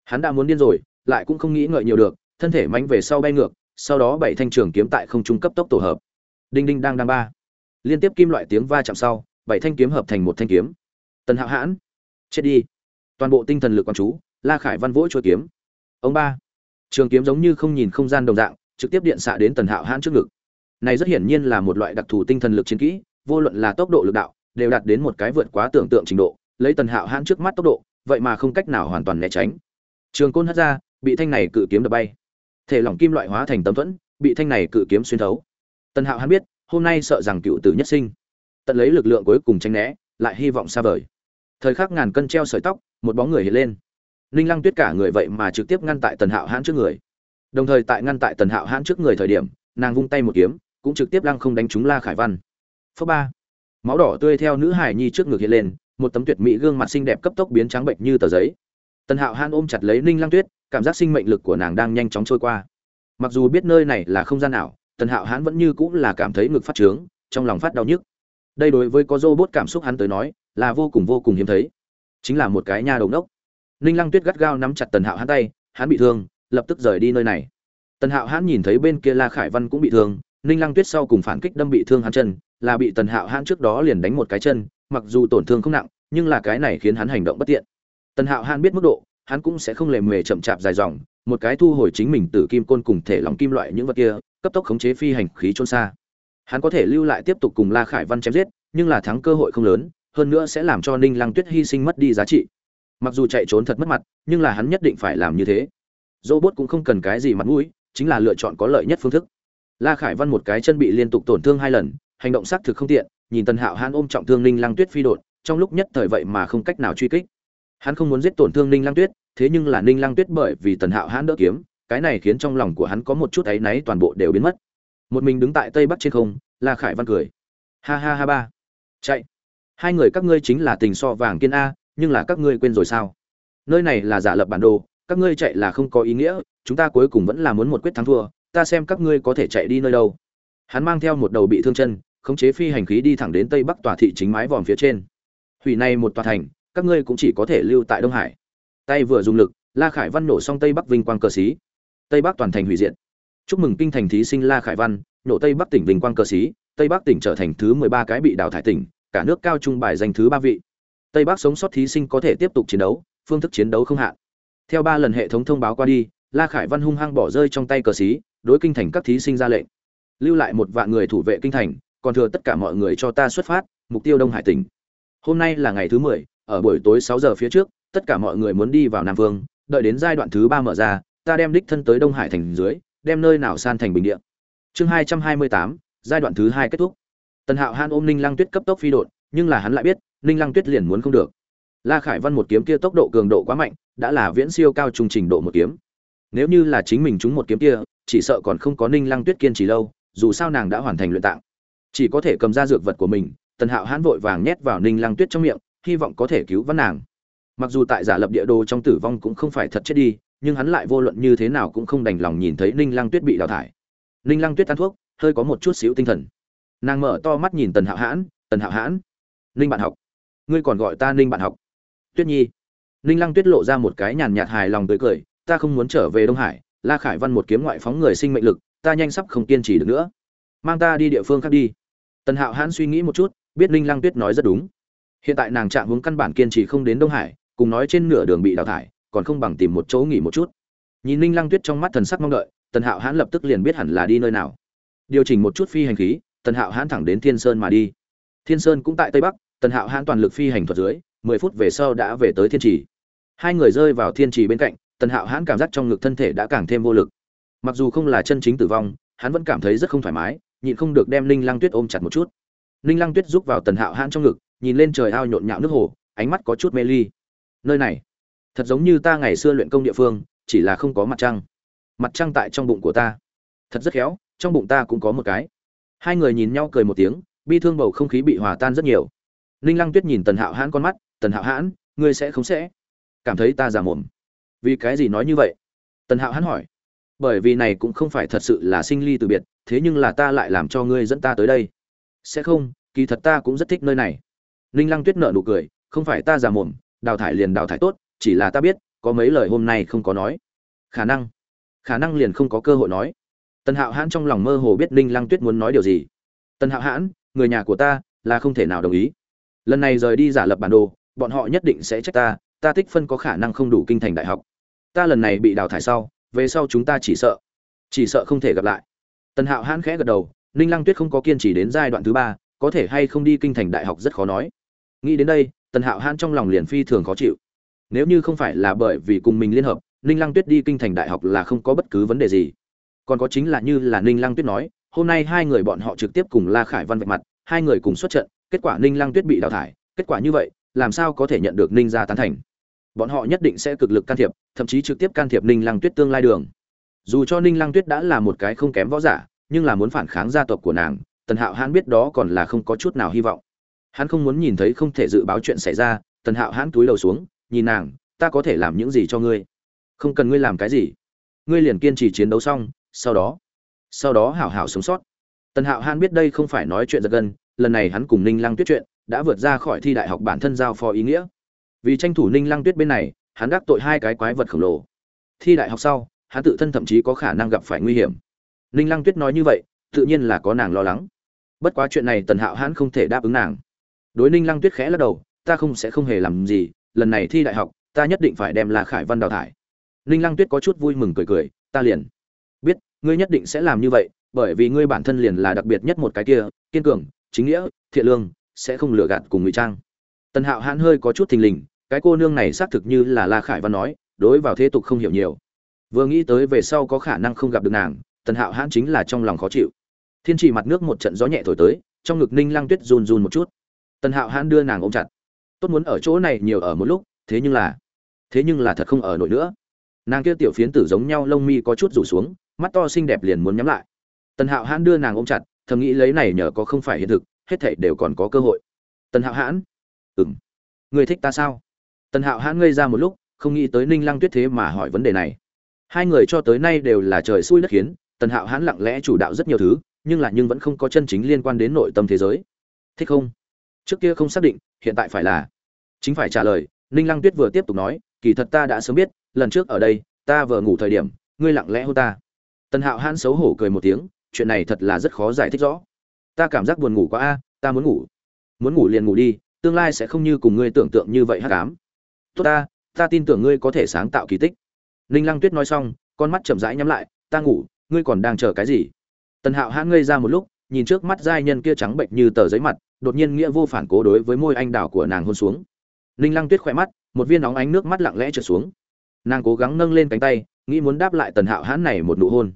Hắn đã muốn điên rồi, lại cũng không nghĩ ngợi nhiều được, thân thể mánh về sau bay ngược sau đó bảy thanh trường kiếm tại không trung cấp tốc tổ hợp. Đinh đinh đang đang ba. Liên tiếp kim loại tiếng va chạm sau, bảy thanh kiếm hợp thành một thanh kiếm. Tần hạo hãn, chết đi. Toàn bộ tinh thần lực quan chú, la khải văn vỗ chuôi kiếm. Ông ba. Trường kiếm giống như không nhìn không gian đồng dạng, trực tiếp điện xạ đến tần hạo hãn trước ngực. Này rất hiển nhiên là một loại đặc thù tinh thần lực chiến kỹ, vô luận là tốc độ lực đạo, đều đạt đến một cái vượt quá tưởng tượng trình độ, lấy tần hạo hãn trước mắt tốc độ, vậy mà không cách nào hoàn toàn né tránh. Trường côn hất ra, bị thanh này cự kiếm đập bay thể lỏng kim loại hóa thành tấm thuẫn, bị thanh này cự kiếm xuyên thấu. Tần hạo hắn biết, hôm nay sợ rằng cựu tử nhất sinh. Tận lấy lực lượng cuối cùng tranh né, lại hy vọng xa vời. Thời khắc ngàn cân treo sợi tóc, một bóng người hiện lên. Ninh lăng tuyết cả người vậy mà trực tiếp ngăn tại tần hạo hãn trước người. Đồng thời tại ngăn tại tần hạo hãn trước người thời điểm, nàng vung tay một kiếm, cũng trực tiếp lăng không đánh trúng la khải văn. Phớ ba. Máu đỏ tươi theo nữ hải nhi trước ngực hiện lên, một tấm tuyệt mỹ gương mặt xinh đẹp cấp tốc biến trắng bệnh như tờ giấy. Tần hạo hãn ôm chặt lấy ninh lăng tuyết cảm giác sinh mệnh lực của nàng đang nhanh chóng trôi qua. Mặc dù biết nơi này là không gian nào tần hạo hãn vẫn như cũng là cảm thấy ngực phát trướng, trong lòng phát đau nhức. Đây đối với có robot cảm xúc hắn tới nói, là vô cùng vô cùng hiếm thấy. Chính là một cái nha đầu đốc ninh lăng tuyết gắt gao nắm chặt tần hạo hãn tay, hắn bị thương, lập tức rời đi nơi này. Tần hạo hãn nhìn thấy bên kia la khải văn cũng bị thương, ninh lăng tuyết sau cùng phản kích đâm bị thương hắn chân, là bị tần hạo hãn trước đó liền đánh một cái chân, mặc dù tổn thương không nặng, nhưng là cái này khiến hắn hành động bất tiện. Tần hạo hãn biết mức độ hắn cũng sẽ không lề mề chậm chạp dài dòng, một cái thu hồi chính mình từ kim côn cùng thể lòng kim loại những vật kia, cấp tốc khống chế phi hành khí trôn xa. Hắn có thể lưu lại tiếp tục cùng la khải văn chém giết, nhưng là thắng cơ hội không lớn, hơn nữa sẽ làm cho ninh lăng tuyết hy sinh mất đi giá trị. Mặc dù chạy trốn thật mất mặt, nhưng là hắn nhất định phải làm như thế. Robot cũng không cần cái gì mặt mũi, chính là lựa chọn có lợi nhất phương thức. La khải văn một cái chân bị liên tục tổn thương hai lần, hành động xác thực không tiện, nhìn tần hạo hắn ôm trọng thương ninh lăng tuyết phi đột, trong lúc nhất thời vậy mà không cách nào truy kích hắn không muốn giết tổn thương ninh lăng tuyết, thế nhưng là ninh lăng tuyết bởi vì tần hạo hắn đỡ kiếm, cái này khiến trong lòng của hắn có một chút áy náy toàn bộ đều biến mất. Một mình đứng tại tây bắc trên không, la khải văn cười. Ha ha ha ba. Chạy. Hai người các ngươi chính là tình so vàng kiên a, nhưng là các ngươi quên rồi sao? Nơi này là giả lập bản đồ, các ngươi chạy là không có ý nghĩa, chúng ta cuối cùng vẫn là muốn một quyết thắng thua, ta xem các ngươi có thể chạy đi nơi đâu. Hắn mang theo một đầu bị thương chân, khống chế phi hành khí đi thẳng đến tây bắc tòa thị chính mái vòm phía trên. Hủy này một tòa thành các ngươi cũng chỉ có thể lưu tại đông hải. Tay vừa dùng lực, la khải văn nổ xong tây bắc vinh quang cờ xí. Tây bắc toàn thành hủy diệt. Chúc mừng kinh thành thí sinh la khải văn, nổ tây bắc tỉnh vinh quang cờ xí, tây bắc tỉnh trở thành thứ mười ba cái bị đào thải tỉnh, cả nước cao trung bài danh thứ ba vị. Tây bắc sống sót thí sinh có thể tiếp tục chiến đấu, phương thức chiến đấu không hạn. Theo ba lần hệ thống thông báo qua đi, la khải văn hung hăng bỏ rơi trong tay cờ xí, đối kinh thành các thí sinh ra lệnh. Lưu lại một vạn người thủ vệ kinh thành, còn thừa tất cả mọi người cho ta xuất phát, mục tiêu đông hải tỉnh. Hôm nay là ngày thứ mười ở buổi tối sáu giờ phía trước tất cả mọi người muốn đi vào nam vương đợi đến giai đoạn thứ ba mở ra ta đem đích thân tới đông hải thành dưới đem nơi nào san thành bình địa. Chương hai trăm hai mươi tám giai đoạn thứ hai kết thúc. Tần hạo han ôm ninh lăng tuyết cấp tốc phi độn, nhưng là hắn lại biết ninh lăng tuyết liền muốn không được. La khải văn một kiếm kia tốc độ cường độ quá mạnh đã là viễn siêu cao trung trình độ một kiếm. Nếu như là chính mình trúng một kiếm kia chỉ sợ còn không có ninh lăng tuyết kiên trì lâu dù sao nàng đã hoàn thành luyện tạng. Chỉ có thể cầm ra dược vật của mình tần hạo hãn vội vàng nhét vào ninh lăng tuyết trong miệng hy vọng có thể cứu vãn nàng. Mặc dù tại giả lập địa đồ trong tử vong cũng không phải thật chết đi, nhưng hắn lại vô luận như thế nào cũng không đành lòng nhìn thấy ninh lăng tuyết bị đào thải. Ninh lăng tuyết ăn thuốc, hơi có một chút xíu tinh thần. Nàng mở to mắt nhìn tần hạo hãn, tần hạo hãn, ninh bạn học, ngươi còn gọi ta ninh bạn học? Tuyết nhi. Ninh lăng tuyết lộ ra một cái nhàn nhạt hài lòng tới cười, ta không muốn trở về đông hải, la khải văn một kiếm ngoại phóng người sinh mệnh lực, ta nhanh sắp không kiên trì được nữa. Mang ta đi địa phương khác đi. Tần hạo hãn suy nghĩ một chút, biết ninh lăng tuyết nói rất đúng hiện tại nàng trạng hướng căn bản kiên trì không đến đông hải, cùng nói trên nửa đường bị đào thải, còn không bằng tìm một chỗ nghỉ một chút. Nhìn ninh lăng tuyết trong mắt thần sắc mong đợi, tần hạo hãn lập tức liền biết hẳn là đi nơi nào. Điều chỉnh một chút phi hành khí, tần hạo hãn thẳng đến thiên sơn mà đi. Thiên sơn cũng tại tây bắc, tần hạo hãn toàn lực phi hành thuật dưới, mười phút về sau đã về tới thiên trì. Hai người rơi vào thiên trì bên cạnh, tần hạo hãn cảm giác trong ngực thân thể đã càng thêm vô lực. Mặc dù không là chân chính tử vong, hắn vẫn cảm thấy rất không thoải mái, nhịn không được đem ninh lăng tuyết ôm chặt một chút. Ninh lăng tuyết giúp vào tần hạo hãn trong ngực nhìn lên trời ao nhộn nhạo nước hồ, ánh mắt có chút mê ly. Nơi này, thật giống như ta ngày xưa luyện công địa phương, chỉ là không có mặt trăng. Mặt trăng tại trong bụng của ta. Thật rất khéo, trong bụng ta cũng có một cái. Hai người nhìn nhau cười một tiếng, bi thương bầu không khí bị hòa tan rất nhiều. Ninh lăng tuyết nhìn tần hạo hãn con mắt, tần hạo hãn, ngươi sẽ không sẽ cảm thấy ta già mồm? Vì cái gì nói như vậy? Tần hạo hãn hỏi. Bởi vì này cũng không phải thật sự là sinh ly từ biệt, thế nhưng là ta lại làm cho ngươi dẫn ta tới đây. Sẽ không, kỳ thật ta cũng rất thích nơi này ninh lăng tuyết nợ nụ cười, không phải ta già mồm, đào thải liền đào thải tốt, chỉ là ta biết, có mấy lời hôm nay không có nói. Khả năng khả năng liền không có cơ hội nói. Tần hạo hãn trong lòng mơ hồ biết ninh lăng tuyết muốn nói điều gì. Tần hạo hãn, người nhà của ta là không thể nào đồng ý. Lần này rời đi giả lập bản đồ, bọn họ nhất định sẽ trách ta ta tích phân có khả năng không đủ kinh thành đại học. Ta lần này bị đào thải sau, về sau chúng ta chỉ sợ chỉ sợ không thể gặp lại. Tần hạo hãn khẽ gật đầu, ninh lăng tuyết không có kiên trì đến giai đoạn thứ ba, có thể hay không đi kinh thành đại học rất khó nói nghĩ đến đây, tần hạo hãn trong lòng liền phi thường khó chịu. Nếu như không phải là bởi vì cùng mình liên hợp, ninh lăng tuyết đi kinh thành đại học là không có bất cứ vấn đề gì. Còn có chính là như là ninh lăng tuyết nói, hôm nay hai người bọn họ trực tiếp cùng la khải văn vạch mặt, hai người cùng xuất trận, kết quả ninh lăng tuyết bị đào thải, kết quả như vậy, làm sao có thể nhận được ninh gia tán thành? Bọn họ nhất định sẽ cực lực can thiệp, thậm chí trực tiếp can thiệp ninh lăng tuyết tương lai đường. Dù cho ninh lăng tuyết đã là một cái không kém võ giả, nhưng là muốn phản kháng gia tộc của nàng, tần hạo hãn biết đó còn là không có chút nào hy vọng hắn không muốn nhìn thấy không thể dự báo chuyện xảy ra, tần hạo hãn túi đầu xuống, nhìn nàng, ta có thể làm những gì cho ngươi? Không cần ngươi làm cái gì. Ngươi liền kiên trì chiến đấu xong, sau đó sau đó hảo hảo sống sót. Tần hạo hãn biết đây không phải nói chuyện giật gân, lần này hắn cùng ninh lăng tuyết chuyện đã vượt ra khỏi thi đại học bản thân giao phó ý nghĩa. Vì tranh thủ ninh lăng tuyết bên này, hắn đắc tội hai cái quái vật khổng lồ. Thi đại học sau, hắn tự thân thậm chí có khả năng gặp phải nguy hiểm. Ninh lăng tuyết nói như vậy, tự nhiên là có nàng lo lắng. Bất quá chuyện này tần hạo hãn không thể đáp ứng nàng đối ninh lăng tuyết khẽ lắc đầu, ta không sẽ không hề làm gì, lần này thi đại học, ta nhất định phải đem là khải văn đào thải. Ninh lăng tuyết có chút vui mừng cười cười, ta liền biết, ngươi nhất định sẽ làm như vậy, bởi vì ngươi bản thân liền là đặc biệt nhất một cái kia, kiên cường, chính nghĩa, thiện lương, sẽ không lừa gạt cùng ngụy trang. Tần hạo hãn hơi có chút thình lình, cái cô nương này xác thực như là la khải văn nói, đối vào thế tục không hiểu nhiều. Vừa nghĩ tới về sau có khả năng không gặp được nàng, tần hạo hãn chính là trong lòng khó chịu. Thiên trì mặt nước một trận gió nhẹ thổi tới, trong ngực ninh lăng tuyết run run một chút tần hạo hãn đưa nàng ôm chặt. Tốt muốn ở chỗ này nhiều ở một lúc, thế nhưng là, thế nhưng là thật không ở nổi nữa. Nàng kia tiểu phiến tử giống nhau lông mi có chút rủ xuống, mắt to xinh đẹp liền muốn nhắm lại. Tần hạo hãn đưa nàng ôm chặt, thầm nghĩ lấy này nhờ có không phải hiện thực, hết thảy đều còn có cơ hội. Tần hạo hãn, ừm người thích ta sao? Tần hạo hãn ngây ra một lúc, không nghĩ tới ninh lăng tuyết thế mà hỏi vấn đề này. Hai người cho tới nay đều là trời xui đất khiến, tần hạo hãn lặng lẽ chủ đạo rất nhiều thứ, nhưng là nhưng vẫn không có chân chính liên quan đến nội tâm thế giới. Thích không? Trước kia không xác định, hiện tại phải là. Chính phải trả lời, ninh lăng tuyết vừa tiếp tục nói, kỳ thật ta đã sớm biết, lần trước ở đây, ta vừa ngủ thời điểm, ngươi lặng lẽ hôn ta. Tần hạo hãn xấu hổ cười một tiếng, chuyện này thật là rất khó giải thích rõ. Ta cảm giác buồn ngủ quá a, ta muốn ngủ. Muốn ngủ liền ngủ đi, tương lai sẽ không như cùng ngươi tưởng tượng như vậy hát cám tốt ta ta tin tưởng ngươi có thể sáng tạo kỳ tích. Ninh lăng tuyết nói xong, con mắt chậm rãi nhắm lại, ta ngủ, ngươi còn đang chờ cái gì? Tần hạo hãn ngây ra một lúc, nhìn trước mắt giai nhân kia trắng bệnh như tờ giấy mặt đột nhiên nghĩa vô phản cố đối với môi anh đào của nàng hôn xuống. Ninh lăng tuyết khỏe mắt, một viên nóng ánh nước mắt lặng lẽ trượt xuống. Nàng cố gắng nâng lên cánh tay, nghĩ muốn đáp lại tần hạo hãn này một nụ hôn.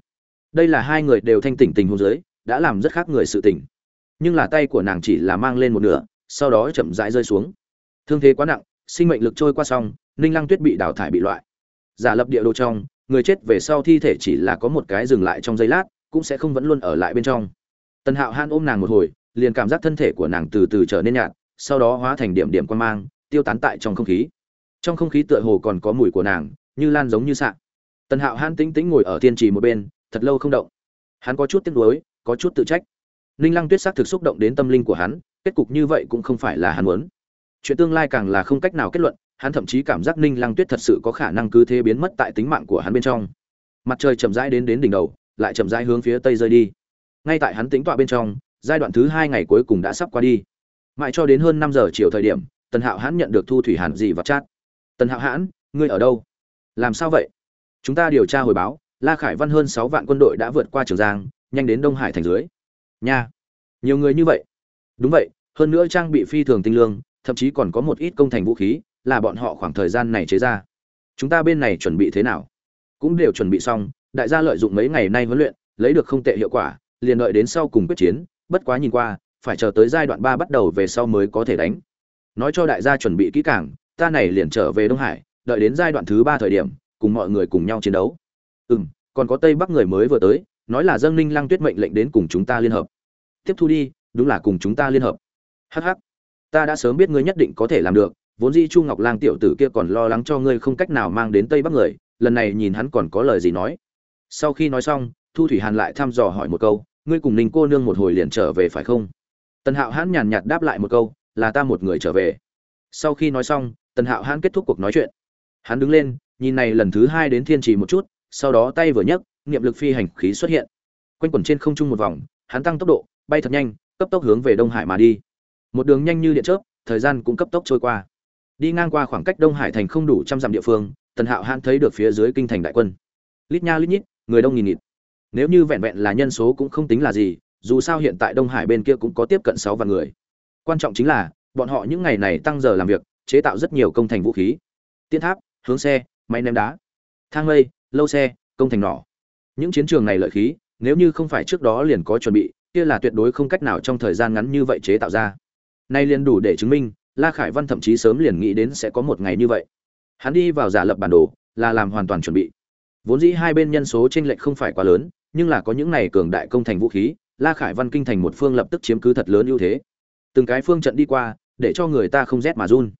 Đây là hai người đều thanh tỉnh tình hôn giới, đã làm rất khác người sự tỉnh nhưng là tay của nàng chỉ là mang lên một nửa, sau đó chậm rãi rơi xuống. Thương thế quá nặng, sinh mệnh lực trôi qua xong, ninh lăng tuyết bị đào thải bị loại. Giả lập địa đồ trong, người chết về sau thi thể chỉ là có một cái dừng lại trong giây lát, cũng sẽ không vẫn luôn ở lại bên trong. Tần hạo han ôm nàng một hồi liền cảm giác thân thể của nàng từ từ trở nên nhạt, sau đó hóa thành điểm điểm quan mang, tiêu tán tại trong không khí. Trong không khí tựa hồ còn có mùi của nàng, như lan giống như sạn tần hạo han tĩnh tĩnh ngồi ở thiên trì một bên, thật lâu không động. Hắn có chút tiếc nuối, có chút tự trách. Ninh lăng tuyết sắc thực xúc động đến tâm linh của hắn, kết cục như vậy cũng không phải là hắn muốn. Chuyện tương lai càng là không cách nào kết luận, hắn thậm chí cảm giác ninh lăng tuyết thật sự có khả năng cứ thế biến mất tại tính mạng của hắn bên trong. Mặt trời chậm rãi đến đến đỉnh đầu, lại chậm rãi hướng phía tây rơi đi. Ngay tại hắn tính tọa bên trong giai đoạn thứ hai ngày cuối cùng đã sắp qua đi. Mãi cho đến hơn năm giờ chiều thời điểm, tần hạo hãn nhận được thu thủy hàn dị và chat tần hạo hãn, ngươi ở đâu? Làm sao vậy? Chúng ta điều tra hồi báo, la khải văn hơn sáu vạn quân đội đã vượt qua trường giang, nhanh đến đông hải thành dưới. Nha, nhiều người như vậy? Đúng vậy, hơn nữa trang bị phi thường tinh lương, thậm chí còn có một ít công thành vũ khí, là bọn họ khoảng thời gian này chế ra. Chúng ta bên này chuẩn bị thế nào? Cũng đều chuẩn bị xong, đại gia lợi dụng mấy ngày nay huấn luyện, lấy được không tệ hiệu quả, liền đợi đến sau cùng quyết chiến bất quá nhìn qua, phải chờ tới giai đoạn ba bắt đầu về sau mới có thể đánh. Nói cho đại gia chuẩn bị kỹ càng, ta này liền trở về đông hải, đợi đến giai đoạn thứ ba thời điểm, cùng mọi người cùng nhau chiến đấu. Ừ m còn có tây bắc người mới vừa tới, nói là dâng ninh lăng tuyết mệnh lệnh đến cùng chúng ta liên hợp. Tiếp thu đi, đúng là cùng chúng ta liên hợp. Hh ta đã sớm biết ngươi nhất định có thể làm được, vốn dĩ chu ngọc lang tiểu tử kia còn lo lắng cho ngươi không cách nào mang đến tây bắc người, lần này nhìn hắn còn có lời gì nói. Sau khi nói xong, thu thủy hàn lại thăm dò hỏi một câu ngươi cùng ninh cô nương một hồi liền trở về phải không? Tần hạo hãn nhàn nhạt đáp lại một câu, là ta một người trở về. Sau khi nói xong, tần hạo hãn kết thúc cuộc nói chuyện. Hắn đứng lên, nhìn này lần thứ hai đến thiên trì một chút, sau đó tay vừa nhấc, niệm lực phi hành khí xuất hiện. Quanh quẩn trên không trung một vòng, hắn tăng tốc độ, bay thật nhanh, cấp tốc hướng về đông hải mà đi. Một đường nhanh như điện chớp, thời gian cũng cấp tốc trôi qua. Đi ngang qua khoảng cách đông hải thành không đủ trăm dặm địa phương, tần hạo hãn thấy được phía dưới kinh thành đại quân. Lít nha lít nhít, người đông nghìn nghịt nếu như vẹn vẹn là nhân số cũng không tính là gì dù sao hiện tại đông hải bên kia cũng có tiếp cận sáu vạn người. Quan trọng chính là bọn họ những ngày này tăng giờ làm việc chế tạo rất nhiều công thành vũ khí. Tiên tháp hướng xe máy ném đá. Thang lây, lâu xe công thành nỏ. Những chiến trường này lợi khí nếu như không phải trước đó liền có chuẩn bị kia là tuyệt đối không cách nào trong thời gian ngắn như vậy chế tạo ra. Nay liền đủ để chứng minh la khải văn thậm chí sớm liền nghĩ đến sẽ có một ngày như vậy. Hắn đi vào giả lập bản đồ là làm hoàn toàn chuẩn bị. Vốn dĩ hai bên nhân số chênh lệch không phải quá lớn nhưng là có những này cường đại công thành vũ khí, la khải văn kinh thành một phương lập tức chiếm cứ thật lớn ưu thế. Từng cái phương trận đi qua, để cho người ta không rét mà run.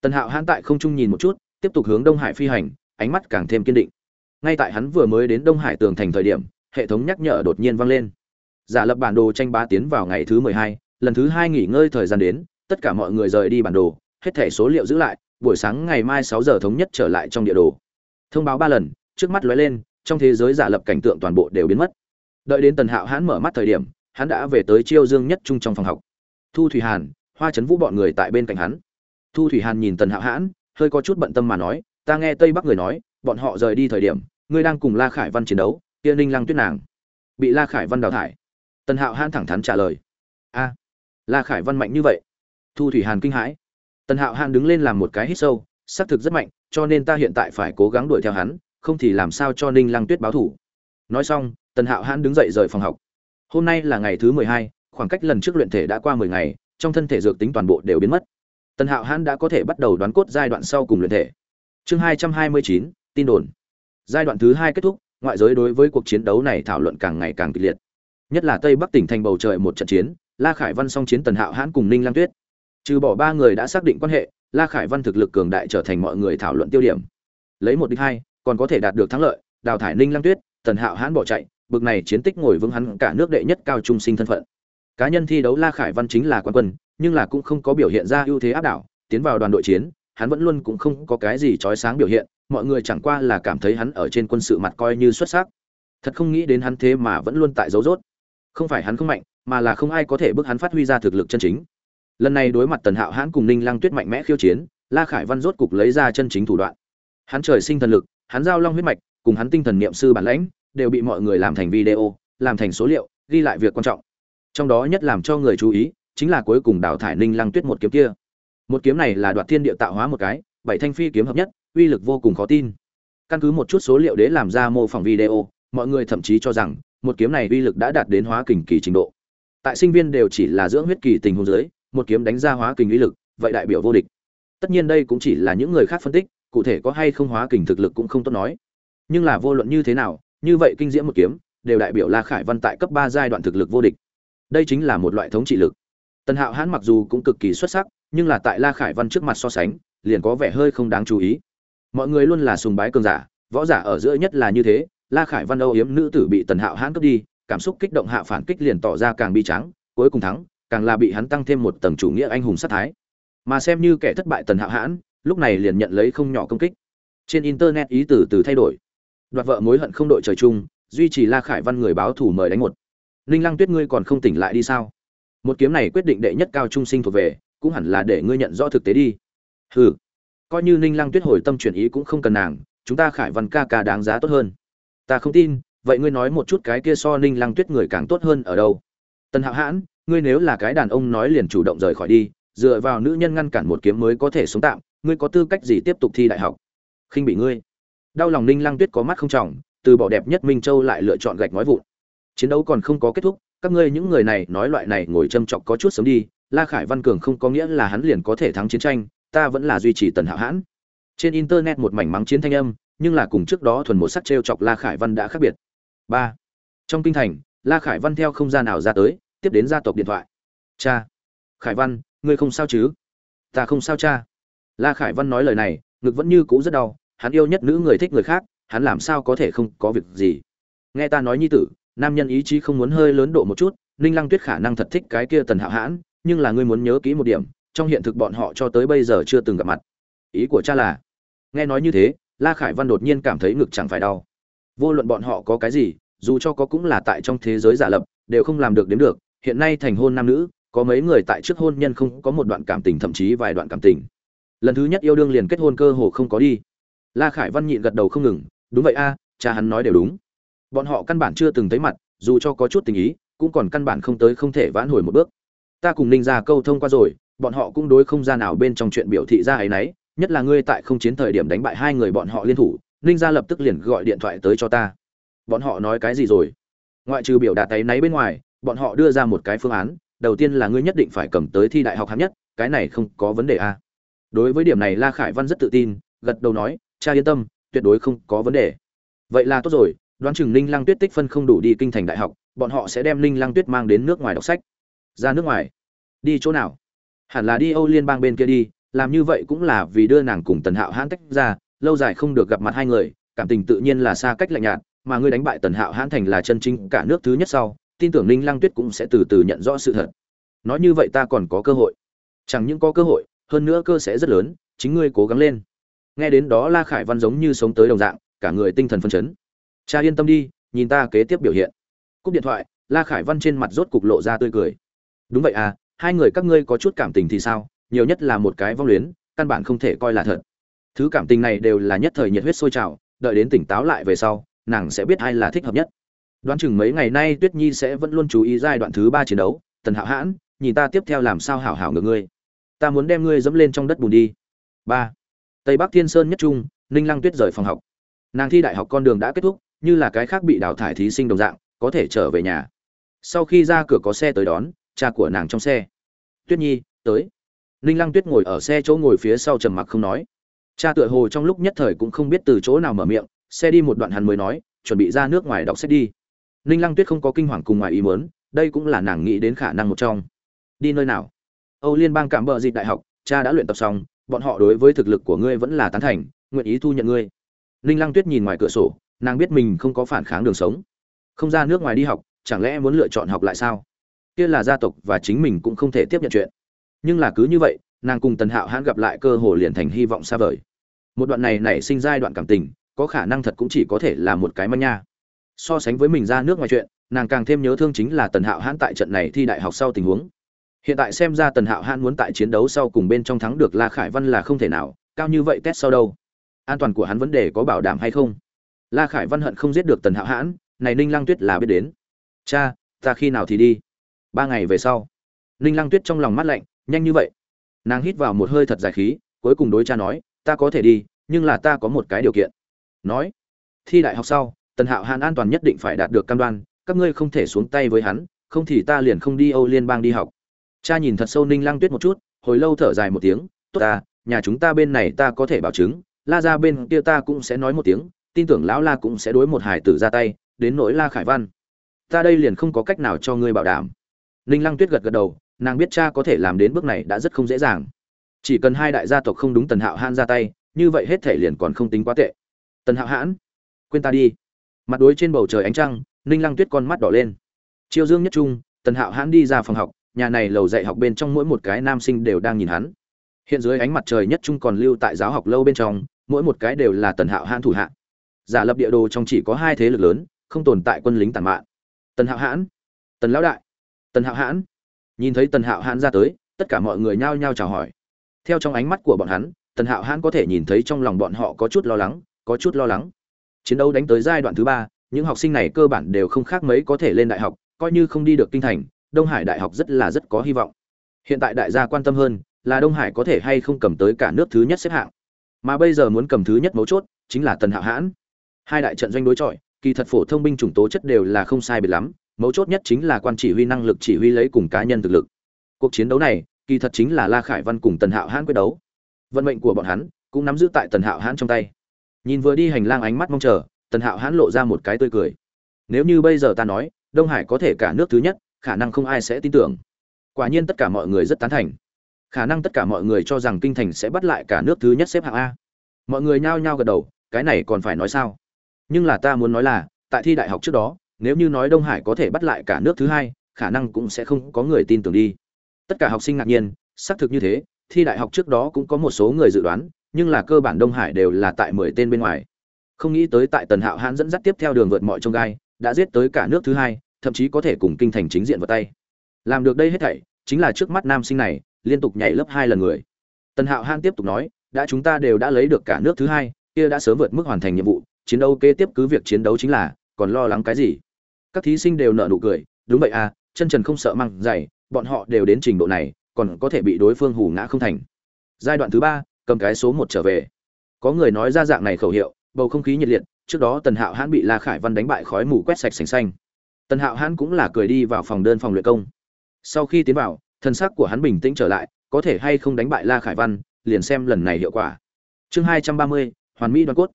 Tần hạo hãn tại không trung nhìn một chút, tiếp tục hướng đông hải phi hành, ánh mắt càng thêm kiên định. Ngay tại hắn vừa mới đến đông hải tường thành thời điểm, hệ thống nhắc nhở đột nhiên vang lên. Giả lập bản đồ tranh bá tiến vào ngày thứ mười hai, lần thứ hai nghỉ ngơi thời gian đến, tất cả mọi người rời đi bản đồ, hết thẻ số liệu giữ lại, buổi sáng ngày mai sáu giờ thống nhất trở lại trong địa đồ. Thông báo ba lần, trước mắt lóe lên trong thế giới giả lập cảnh tượng toàn bộ đều biến mất. Đợi đến tần hạo hãn mở mắt thời điểm, hắn đã về tới chiêu dương nhất trung trong phòng học. Thu thủy hàn, hoa chấn vũ bọn người tại bên cạnh hắn. Thu thủy hàn nhìn tần hạo hãn, hơi có chút bận tâm mà nói, ta nghe tây bắc người nói, bọn họ rời đi thời điểm, ngươi đang cùng la khải văn chiến đấu kia ninh lăng tuyết nàng. Bị la khải văn đào thải. Tần hạo hãn thẳng thắn trả lời, a, la khải văn mạnh như vậy. Thu thủy hàn kinh hãi. Tần hạo hãn đứng lên làm một cái hít sâu xác thực rất mạnh, cho nên ta hiện tại phải cố gắng đuổi theo hắn không thì làm sao cho ninh lăng tuyết báo thủ. Nói xong, tần hạo hãn đứng dậy rời phòng học. Hôm nay là ngày thứ mười hai, khoảng cách lần trước luyện thể đã qua mười ngày, trong thân thể dược tính toàn bộ đều biến mất. Tần hạo hãn đã có thể bắt đầu đoán cốt giai đoạn sau cùng luyện thể. Chương hai trăm hai mươi chín, tin đồn. Giai đoạn thứ hai kết thúc, ngoại giới đối với cuộc chiến đấu này thảo luận càng ngày càng kịch liệt. Nhất là tây bắc tỉnh thành bầu trời một trận chiến, la khải văn song chiến tần hạo hãn cùng ninh lam tuyết. Trừ bỏ ba người đã xác định quan hệ, la khải văn thực lực cường đại trở thành mọi người thảo luận tiêu điểm. Lấy một đích hai còn có thể đạt được thắng lợi, đào thải ninh Lăng tuyết, tần hạo hãn bỏ chạy, bực này chiến tích ngồi vững hắn cả nước đệ nhất cao trung sinh thân phận. Cá nhân thi đấu la khải văn chính là quán quân, nhưng là cũng không có biểu hiện ra ưu thế áp đảo, tiến vào đoàn đội chiến, hắn vẫn luôn cũng không có cái gì trói sáng biểu hiện, mọi người chẳng qua là cảm thấy hắn ở trên quân sự mặt coi như xuất sắc. Thật không nghĩ đến hắn thế mà vẫn luôn tại dấu rốt không phải hắn không mạnh, mà là không ai có thể bức hắn phát huy ra thực lực chân chính. Lần này đối mặt tần hạo hãn cùng ninh lăng tuyết mạnh mẽ khiêu chiến, la khải văn rốt cục lấy ra chân chính thủ đoạn. Hắn trời sinh thần lực hắn giao long huyết mạch, cùng hắn tinh thần niệm sư bản lãnh, đều bị mọi người làm thành video, làm thành số liệu, ghi lại việc quan trọng. Trong đó nhất làm cho người chú ý, chính là cuối cùng đào thải ninh lăng tuyết một kiếm kia. Một kiếm này là đoạt thiên địa tạo hóa một cái, bảy thanh phi kiếm hợp nhất, uy lực vô cùng khó tin. Căn cứ một chút số liệu để làm ra mô phỏng video, mọi người thậm chí cho rằng, một kiếm này uy lực đã đạt đến hóa kình kỳ trình độ. Tại sinh viên đều chỉ là dưỡng huyết kỳ tình huống dưới, một kiếm đánh ra hóa kình uy lực, vậy đại biểu vô địch. Tất nhiên đây cũng chỉ là những người khác phân tích cụ thể có hay không hóa kình thực lực cũng không tốt nói. Nhưng là vô luận như thế nào, như vậy kinh diễm một kiếm, đều đại biểu la khải văn tại cấp ba giai đoạn thực lực vô địch. Đây chính là một loại thống trị lực. Tần hạo hãn mặc dù cũng cực kỳ xuất sắc, nhưng là tại la khải văn trước mặt so sánh, liền có vẻ hơi không đáng chú ý. Mọi người luôn là sùng bái cường giả, võ giả ở giữa nhất là như thế, la khải văn âu yếm nữ tử bị tần hạo hãn cướp đi, cảm xúc kích động hạ phản kích liền tỏ ra càng bi trắng cuối cùng thắng, càng là bị hắn tăng thêm một tầng chủ nghĩa anh hùng sát thái. Mà xem như kẻ thất bại tần hạo hãn lúc này liền nhận lấy không nhỏ công kích. Trên internet ý từ từ thay đổi. Đoạt vợ mối hận không đội trời chung, duy trì la khải văn người báo thủ mời đánh một. Ninh lăng tuyết ngươi còn không tỉnh lại đi sao? Một kiếm này quyết định đệ nhất cao trung sinh thuộc về, cũng hẳn là để ngươi nhận rõ thực tế đi. Hừ. Coi như ninh lăng tuyết hồi tâm chuyển ý cũng không cần nàng, chúng ta khải văn ca ca đáng giá tốt hơn. Ta không tin, vậy ngươi nói một chút cái kia so ninh lăng tuyết người càng tốt hơn ở đâu? Tần hạo hãn, ngươi nếu là cái đàn ông nói liền chủ động rời khỏi đi, dựa vào nữ nhân ngăn cản một kiếm mới có thể sống tạm ngươi có tư cách gì tiếp tục thi đại học? Khinh bị ngươi. Đau lòng ninh lăng tuyết có mắt không trọng, từ bỏ đẹp nhất minh châu lại lựa chọn gạch nói vụn. Chiến đấu còn không có kết thúc, các ngươi những người này nói loại này ngồi châm chọc có chút sớm đi, la khải văn cường không có nghĩa là hắn liền có thể thắng chiến tranh, ta vẫn là duy trì tần hạo hãn. Trên internet một mảnh mắng chiến thanh âm, nhưng là cùng trước đó thuần một sắc t r e o chọc la khải văn đã khác biệt. Ba. Trong kinh thành, la khải văn theo không gian nào ra tới, tiếp đến gia tộc điện thoại. Cha. Khải văn, ngươi không sao chứ? Ta không sao cha la khải văn nói lời này, ngực vẫn như cũ rất đau, hắn yêu nhất nữ người thích người khác, hắn làm sao có thể không có việc gì? Nghe ta nói nhi tử, nam nhân ý chí không muốn hơi lớn độ một chút, ninh lăng tuyết khả năng thật thích cái kia tần hạo hãn, nhưng là ngươi muốn nhớ kỹ một điểm, trong hiện thực bọn họ cho tới bây giờ chưa từng gặp mặt. Ý của cha là, nghe nói như thế, la khải văn đột nhiên cảm thấy ngực chẳng phải đau. Vô luận bọn họ có cái gì, dù cho có cũng là tại trong thế giới giả lập, đều không làm được đến được. Hiện nay thành hôn nam nữ, có mấy người tại trước hôn nhân không có một đoạn cảm tình, thậm chí vài đoạn cảm tình lần thứ nhất yêu đương liền kết hôn cơ hồ không có đi. La khải văn nhịn gật đầu không ngừng, đúng vậy a, cha hắn nói đều đúng. Bọn họ căn bản chưa từng thấy mặt, dù cho có chút tình ý, cũng còn căn bản không tới không thể vãn hồi một bước. Ta cùng ninh ra câu thông qua rồi, bọn họ cũng đối không ra nào bên trong chuyện biểu thị ra ấy nấy, nhất là ngươi tại không chiến thời điểm đánh bại hai người bọn họ liên thủ, ninh ra lập tức liền gọi điện thoại tới cho ta. Bọn họ nói cái gì rồi? Ngoại trừ biểu đạt tay náy bên ngoài, bọn họ đưa ra một cái phương án, đầu tiên là ngươi nhất định phải cầm tới thi đại học hạng nhất, cái này không có vấn đề a. à đối với điểm này la khải văn rất tự tin, gật đầu nói, cha yên tâm, tuyệt đối không có vấn đề. Vậy là tốt rồi, đoán chừng ninh lăng tuyết tích phân không đủ đi kinh thành đại học, bọn họ sẽ đem ninh lăng tuyết mang đến nước ngoài đọc sách. Ra nước ngoài? Đi chỗ nào? Hẳn là đi âu liên bang bên kia đi, làm như vậy cũng là vì đưa nàng cùng tần hạo hãn tách ra, lâu dài không được gặp mặt hai người, cảm tình tự nhiên là xa cách lạnh nhạt, mà ngươi đánh bại tần hạo hãn thành là chân chính cả nước thứ nhất sau, tin tưởng ninh lăng tuyết cũng sẽ từ từ nhận rõ sự thật. Nói như vậy ta còn có cơ hội. Chẳng những có cơ hội hơn nữa cơ sẽ rất lớn, chính ngươi cố gắng lên. Nghe đến đó la khải văn giống như sống tới đồng dạng, cả người tinh thần phân chấn. Cha yên tâm đi, nhìn ta kế tiếp biểu hiện. Cúp điện thoại, la khải văn trên mặt rốt cục lộ ra tươi cười. Đúng vậy à hai người các ngươi có chút cảm tình thì sao? Nhiều nhất là một cái vong luyến, căn bản không thể coi là thật. Thứ cảm tình này đều là nhất thời nhiệt huyết sôi trào, đợi đến tỉnh táo lại về sau, nàng sẽ biết ai là thích hợp nhất. Đoán chừng mấy ngày nay tuyết nhi sẽ vẫn luôn chú ý giai đoạn thứ ba chiến đấu, tần hạo hãn, nhìn ta tiếp theo làm sao hảo hảo ngược ngươi ta muốn đem ngươi dẫm lên trong đất bùn đi. Ba. Tây bắc thiên sơn nhất trung, ninh lăng tuyết rời phòng học. Nàng thi đại học con đường đã kết thúc, như là cái khác bị đào thải thí sinh đồng dạng, có thể trở về nhà. Sau khi ra cửa có xe tới đón, cha của nàng trong xe. Tuyết nhi, tới. Ninh lăng tuyết ngồi ở xe chỗ ngồi phía sau trầm mặc không nói. Cha tựa hồ trong lúc nhất thời cũng không biết từ chỗ nào mở miệng, xe đi một đoạn hắn mới nói, chuẩn bị ra nước ngoài đọc sách đi. Ninh lăng tuyết không có kinh hoàng cùng ngoài ý mớn đây cũng là nàng nghĩ đến khả năng một trong. Đi nơi nào? Âu liên bang cảm bờ dịch đại học, cha đã luyện tập xong, bọn họ đối với thực lực của ngươi vẫn là tán thành, nguyện ý thu nhận ngươi. Ninh lăng tuyết nhìn ngoài cửa sổ, nàng biết mình không có phản kháng đường sống. Không ra nước ngoài đi học, chẳng lẽ muốn lựa chọn học lại sao? Kia là gia tộc và chính mình cũng không thể tiếp nhận chuyện. Nhưng là cứ như vậy, nàng cùng tần hạo hãn gặp lại cơ hồ liền thành hy vọng xa vời. Một đoạn này nảy sinh giai đoạn cảm tình, có khả năng thật cũng chỉ có thể là một cái manh nha. So sánh với mình ra nước ngoài chuyện, nàng càng thêm nhớ thương chính là tần hạo hãn tại trận này thi đại học sau tình huống hiện tại xem ra tần hạo hãn muốn tại chiến đấu sau cùng bên trong thắng được la khải văn là không thể nào, cao như vậy test sau đâu? An toàn của hắn vấn đề có bảo đảm hay không? La khải văn hận không giết được tần hạo hãn, này ninh lăng tuyết là biết đến. Cha, ta khi nào thì đi? Ba ngày về sau. Ninh lăng tuyết trong lòng mắt lạnh, nhanh như vậy. Nàng hít vào một hơi thật dài khí, cuối cùng đối cha nói, ta có thể đi, nhưng là ta có một cái điều kiện. Nói, thi đại học sau, tần hạo hàn an toàn nhất định phải đạt được cam đoan, các ngươi không thể xuống tay với hắn, không thì ta liền không đi âu liên bang đi học cha nhìn thật sâu ninh lăng tuyết một chút, hồi lâu thở dài một tiếng, tốt ta, nhà chúng ta bên này ta có thể bảo chứng, la ra bên kia ta cũng sẽ nói một tiếng, tin tưởng lão la cũng sẽ đối một hải tử ra tay, đến nỗi la khải văn. Ta đây liền không có cách nào cho ngươi bảo đảm. Ninh lăng tuyết gật gật đầu, nàng biết cha có thể làm đến bước này đã rất không dễ dàng. Chỉ cần hai đại gia tộc không đúng tần hạo hãn ra tay, như vậy hết thể liền còn không tính quá tệ. Tần hạo hãn, quên ta đi. Mặt đối trên bầu trời ánh trăng, ninh lăng tuyết con mắt đỏ lên. Chiêu dương nhất trung, tần hạo hãn đi ra phòng học nhà này lầu dạy học bên trong mỗi một cái nam sinh đều đang nhìn hắn. Hiện dưới ánh mặt trời nhất trung còn lưu tại giáo học lâu bên trong, mỗi một cái đều là tần hạo hãn thủ hạ. Giả lập địa đồ trong chỉ có hai thế lực lớn, không tồn tại quân lính tàn mạn. Tần hạo hãn, tần lão đại, tần hạo hãn. Nhìn thấy tần hạo hãn ra tới, tất cả mọi người nhao nhao chào hỏi. Theo trong ánh mắt của bọn hắn, tần hạo hãn có thể nhìn thấy trong lòng bọn họ có chút lo lắng, có chút lo lắng. Chiến đấu đánh tới giai đoạn thứ ba, những học sinh này cơ bản đều không khác mấy có thể lên đại học, coi như không đi được kinh thành đông hải đại học rất là rất có hy vọng. Hiện tại đại gia quan tâm hơn là đông hải có thể hay không cầm tới cả nước thứ nhất xếp hạng. Mà bây giờ muốn cầm thứ nhất mấu chốt chính là tần hạo hãn. Hai đại trận doanh đối chọi, kỳ thật phổ thông binh chủng tố chất đều là không sai biệt lắm, mấu chốt nhất chính là quan chỉ huy năng lực chỉ huy lấy cùng cá nhân thực lực. Cuộc chiến đấu này, kỳ thật chính là la khải văn cùng tần hạo hãn quyết đấu. Vận mệnh của bọn hắn cũng nắm giữ tại tần hạo hãn trong tay. Nhìn vừa đi hành lang ánh mắt mong chờ, tần hạo hãn lộ ra một cái tươi cười. Nếu như bây giờ ta nói, đông hải có thể cả nước thứ nhất khả năng không ai sẽ tin tưởng. Quả nhiên tất cả mọi người rất tán thành. Khả năng tất cả mọi người cho rằng kinh thành sẽ bắt lại cả nước thứ nhất xếp hạng a. Mọi người nhao nhao gật đầu, cái này còn phải nói sao? Nhưng là ta muốn nói là, tại thi đại học trước đó, nếu như nói đông hải có thể bắt lại cả nước thứ hai, khả năng cũng sẽ không có người tin tưởng đi. Tất cả học sinh ngạc nhiên, xác thực như thế, thi đại học trước đó cũng có một số người dự đoán, nhưng là cơ bản đông hải đều là tại mười tên bên ngoài. Không nghĩ tới tại tần hạo hãn dẫn dắt tiếp theo đường vượt mọi trông gai, đã giết tới cả nước thứ hai thậm chí có thể cùng kinh thành chính diện vào tay. Làm được đây hết thảy, chính là trước mắt nam sinh này, liên tục nhảy lớp hai lần người. Tần hạo hãn tiếp tục nói, đã chúng ta đều đã lấy được cả nước thứ hai, kia đã sớm vượt mức hoàn thành nhiệm vụ, chiến đấu kế tiếp cứ việc chiến đấu chính là, còn lo lắng cái gì? Các thí sinh đều nở nụ cười, đúng vậy à chân trần không sợ măng dày, bọn họ đều đến trình độ này, còn có thể bị đối phương hù ngã không thành. Giai đoạn thứ ba, cầm cái số một trở về. Có người nói ra dạng này khẩu hiệu, bầu không khí nhiệt liệt, trước đó tần hạo hãn bị la khải văn đánh bại khói mù quét sạch sành xanh tần hạo hãn cũng là cười đi vào phòng đơn phòng luyện công. Sau khi tiến vào, thân xác của hắn bình tĩnh trở lại, có thể hay không đánh bại la khải văn, liền xem lần này hiệu quả. Chương hai trăm ba mươi, hoàn mỹ đoàn cốt.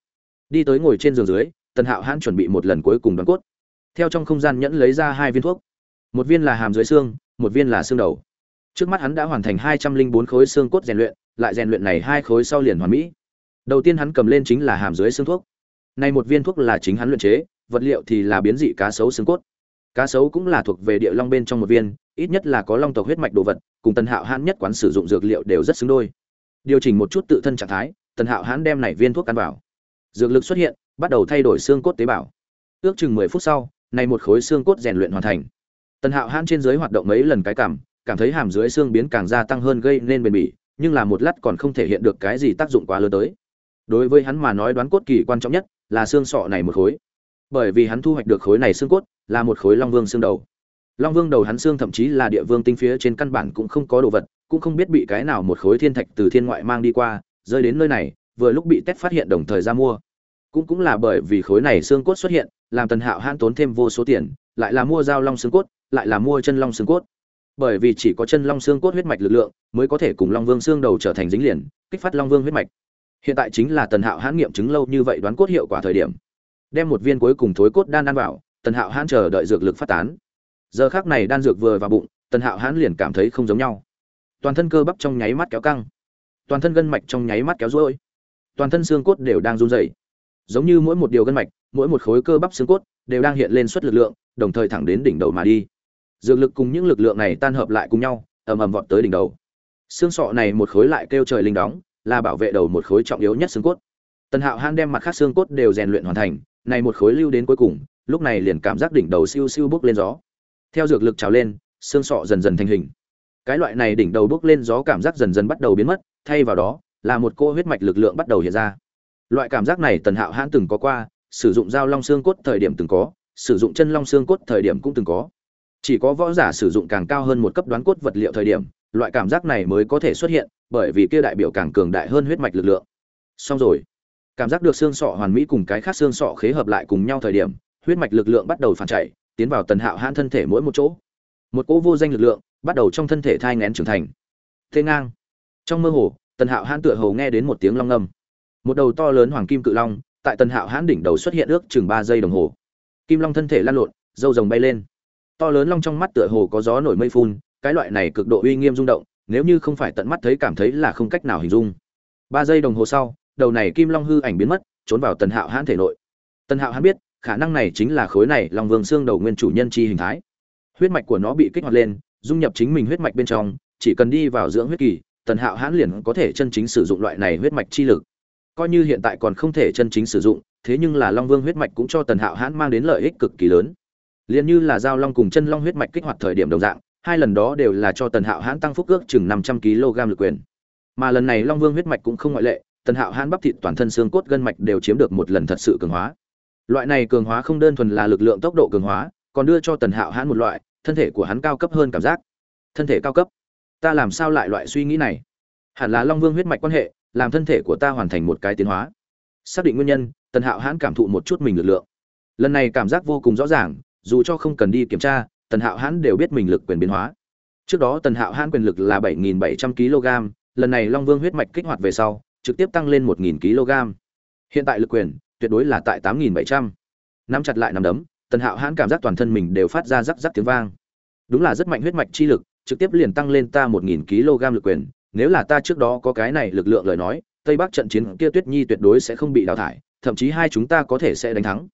Đi tới ngồi trên giường dưới, tần hạo hãn chuẩn bị một lần cuối cùng đoàn cốt. Theo trong không gian nhẫn lấy ra hai viên thuốc. Một viên là hàm dưới xương, một viên là xương đầu. Trước mắt hắn đã hoàn thành hai trăm linh bốn khối xương cốt rèn luyện, lại rèn luyện này hai khối sau liền hoàn mỹ. Đầu tiên hắn cầm lên chính là hàm dưới xương thuốc. Này một viên thuốc là chính hắn luyện chế, vật liệu thì là biến dị cá sấu xương cốt cá sấu cũng là thuộc về địa long bên trong một viên, ít nhất là có long tộc huyết mạch đồ vật, cùng tần hạo hãn nhất quán sử dụng dược liệu đều rất xứng đôi. Điều chỉnh một chút tự thân trạng thái, tần hạo hãn đem này viên thuốc ăn vào. Dược lực xuất hiện, bắt đầu thay đổi xương cốt tế bào. Ước chừng mười phút sau, này một khối xương cốt rèn luyện hoàn thành. Tần hạo hãn trên dưới hoạt động mấy lần cái cảm cảm thấy hàm dưới xương biến càng gia tăng hơn gây nên bền bỉ, nhưng là một lát còn không thể hiện được cái gì tác dụng quá lớn tới. Đối với hắn mà nói đoán cốt kỳ quan trọng nhất là xương sọ này một khối bởi vì hắn thu hoạch được khối này xương cốt, là một khối long vương xương đầu. Long vương đầu hắn xương thậm chí là địa vương tinh phía trên căn bản cũng không có đồ vật, cũng không biết bị cái nào một khối thiên thạch từ thiên ngoại mang đi qua, rơi đến nơi này, vừa lúc bị tét phát hiện đồng thời ra mua. Cũng cũng là bởi vì khối này xương cốt xuất hiện, làm tần hạo hãn tốn thêm vô số tiền, lại là mua dao long xương cốt, lại là mua chân long xương cốt. Bởi vì chỉ có chân long xương cốt huyết mạch lực lượng, mới có thể cùng long vương xương đầu trở thành dính liền, kích phát long vương huyết mạch. Hiện tại chính là tần hạo hãn nghiệm chứng lâu như vậy đoán cốt hiệu quả thời điểm đem một viên cuối cùng thối cốt đan ăn vào, tần hạo hãn chờ đợi dược lực phát tán. Giờ khác này đan dược vừa vào bụng, tần hạo hãn liền cảm thấy không giống nhau. Toàn thân cơ bắp trong nháy mắt kéo căng. Toàn thân gân mạch trong nháy mắt kéo rối. Toàn thân xương cốt đều đang run rẩy. Giống như mỗi một điều gân mạch, mỗi một khối cơ bắp xương cốt đều đang hiện lên suất lực lượng, đồng thời thẳng đến đỉnh đầu mà đi. Dược lực cùng những lực lượng này tan hợp lại cùng nhau, ầm ầm vọt tới đỉnh đầu. Xương sọ này một khối lại kêu trời linh đóng, là bảo vệ đầu một khối trọng yếu nhất xương cốt. Tần hạo hãn đem mặt khác xương cốt đều rèn luyện hoàn thành này một khối lưu đến cuối cùng, lúc này liền cảm giác đỉnh đầu siêu siêu bốc lên gió. Theo dược lực trào lên, xương sọ dần dần thành hình. Cái loại này đỉnh đầu bốc lên gió cảm giác dần dần bắt đầu biến mất, thay vào đó, là một cô huyết mạch lực lượng bắt đầu hiện ra. Loại cảm giác này tần hạo hãn từng có qua, sử dụng dao long xương cốt thời điểm từng có, sử dụng chân long xương cốt thời điểm cũng từng có. Chỉ có võ giả sử dụng càng cao hơn một cấp đoán cốt vật liệu thời điểm, loại cảm giác này mới có thể xuất hiện, bởi vì kia đại biểu càng cường đại hơn huyết mạch lực lượng. Xong rồi cảm giác được xương sọ hoàn mỹ cùng cái khác xương sọ khế hợp lại cùng nhau thời điểm, huyết mạch lực lượng bắt đầu phản chạy, tiến vào tần hạo hãn thân thể mỗi một chỗ. Một cỗ vô danh lực lượng bắt đầu trong thân thể thai ngén trưởng thành. Thế ngang. Trong mơ hồ, tần hạo hãn tựa hồ nghe đến một tiếng long ngâm. Một đầu to lớn hoàng kim cự long tại tần hạo hãn đỉnh đầu xuất hiện ước chừng ba giây đồng hồ. Kim long thân thể lăn lộn dâu rồng bay lên. To lớn long trong mắt tựa hồ có gió nổi mây phun, cái loại này cực độ uy nghiêm rung động, nếu như không phải tận mắt thấy cảm thấy là không cách nào hình dung. Ba giây đồng hồ sau đầu này kim long hư ảnh biến mất, trốn vào tần hạo hãn thể nội. Tần hạo hãn biết, khả năng này chính là khối này long vương xương đầu nguyên chủ nhân chi hình thái. Huyết mạch của nó bị kích hoạt lên, dung nhập chính mình huyết mạch bên trong, chỉ cần đi vào dưỡng huyết kỳ, tần hạo hãn liền có thể chân chính sử dụng loại này huyết mạch chi lực. Coi như hiện tại còn không thể chân chính sử dụng, thế nhưng là long vương huyết mạch cũng cho tần hạo hãn mang đến lợi ích cực kỳ lớn. Liền như là giao long cùng chân long huyết mạch kích hoạt thời điểm đồng dạng, hai lần đó đều là cho tần hạo hãn tăng phúc ước chừng năm trăm kg lực quyền. Mà lần này long vương huyết mạch cũng không ngoại lệ tần hạo hãn bắp thịt toàn thân xương cốt gân mạch đều chiếm được một lần thật sự cường hóa. Loại này cường hóa không đơn thuần là lực lượng tốc độ cường hóa, còn đưa cho tần hạo hãn một loại, thân thể của hắn cao cấp hơn cảm giác. Thân thể cao cấp? Ta làm sao lại loại suy nghĩ này? Hẳn là long vương huyết mạch quan hệ, làm thân thể của ta hoàn thành một cái tiến hóa. Xác định nguyên nhân, tần hạo hãn cảm thụ một chút mình lực lượng. Lần này cảm giác vô cùng rõ ràng, dù cho không cần đi kiểm tra, tần hạo hãn đều biết mình lực quyền biến hóa. Trước đó tần hạo hãn quyền lực là bảy nghìn bảy trăm kg lần này long vương huyết mạch kích hoạt về sau trực tiếp tăng lên một nghìn kg. Hiện tại lực quyền, tuyệt đối là tại tám nghìn bảy trăm. Nắm chặt lại nắm đấm, tần hạo hãn cảm giác toàn thân mình đều phát ra rắc rắc tiếng vang. Đúng là rất mạnh huyết mạch chi lực, trực tiếp liền tăng lên ta một nghìn kg lực quyền. Nếu là ta trước đó có cái này lực lượng lời nói, tây bắc trận chiến kia tuyết nhi tuyệt đối sẽ không bị đào thải, thậm chí hai chúng ta có thể sẽ đánh thắng.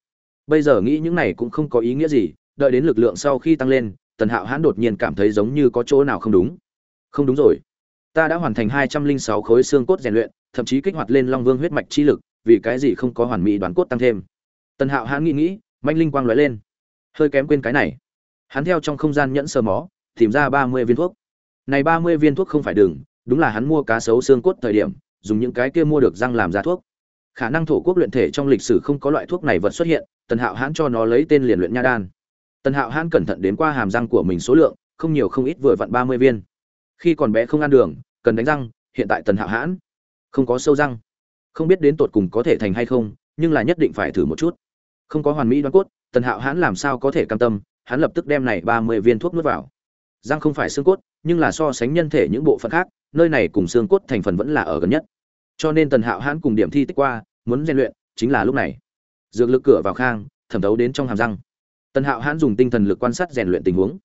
Bây giờ nghĩ những này cũng không có ý nghĩa gì, đợi đến lực lượng sau khi tăng lên, tần hạo hãn đột nhiên cảm thấy giống như có chỗ nào không đúng. Không đúng rồi. Ta đã hoàn thành hai trăm linh sáu khối xương cốt rèn luyện thậm chí kích hoạt lên long vương huyết mạch chi lực vì cái gì không có hoàn mỹ đoán cốt tăng thêm. Tần hạo hãn nghĩ nghĩ manh linh quang lóe lên. Hơi kém quên cái này. Hắn theo trong không gian nhẫn sơ mó tìm ra ba mươi viên thuốc. Này ba mươi viên thuốc không phải đường, đúng là hắn mua cá sấu xương cốt thời điểm dùng những cái kia mua được răng làm ra thuốc. Khả năng thổ quốc luyện thể trong lịch sử không có loại thuốc này vật xuất hiện tần hạo hãn cho nó lấy tên liền luyện nha đan. Tần hạo hãn cẩn thận đến qua hàm răng của mình số lượng không nhiều không ít vừa vặn ba mươi viên. Khi còn bé không ăn đường cần đánh răng hiện tại tần hạo hãn không có sâu răng. Không biết đến tột cùng có thể thành hay không, nhưng là nhất định phải thử một chút. Không có hoàn mỹ đoán cốt, tần hạo hãn làm sao có thể cam tâm, hắn lập tức đem này ba mươi viên thuốc nuốt vào. Răng không phải xương cốt, nhưng là so sánh nhân thể những bộ phận khác, nơi này cùng xương cốt thành phần vẫn là ở gần nhất. Cho nên tần hạo hãn cùng điểm thi tích qua, muốn rèn luyện, chính là lúc này. Dược lực cửa vào khang, thẩm thấu đến trong hàm răng. Tần hạo hãn dùng tinh thần lực quan sát rèn luyện tình huống.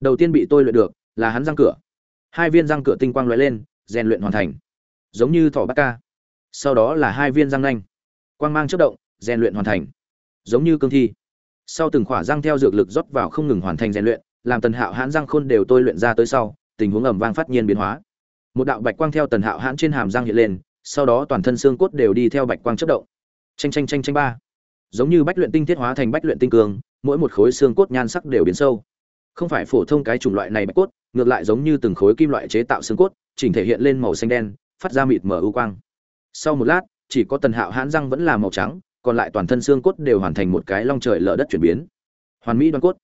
Đầu tiên bị tôi luyện được, là hắn răng cửa. Hai viên răng cửa tinh quang lóe lên, rèn luyện hoàn thành giống như thỏ bát ca. Sau đó là hai viên răng nanh. Quang mang chất động, rèn luyện hoàn thành. Giống như cương thi. Sau từng khỏa răng theo dược lực rót vào không ngừng hoàn thành rèn luyện, làm tần hạo hãn răng khôn đều tôi luyện ra tới sau, tình huống ẩm vang phát nhiên biến hóa. Một đạo bạch quang theo tần hạo hãn trên hàm răng hiện lên, sau đó toàn thân xương cốt đều đi theo bạch quang chất động. Tranh tranh tranh tranh ba. Giống như bách luyện tinh thiết hóa thành bách luyện tinh cường, mỗi một khối xương cốt nhan sắc đều biến sâu. Không phải phổ thông cái chủng loại này bạch cốt, ngược lại giống như từng khối kim loại chế tạo xương cốt, chỉnh thể hiện lên màu xanh đen phát ra mịt mờ ưu quang. Sau một lát, chỉ có tần hạo hãn răng vẫn là màu trắng, còn lại toàn thân xương cốt đều hoàn thành một cái long trời lở đất chuyển biến. Hoàn mỹ đoan cốt.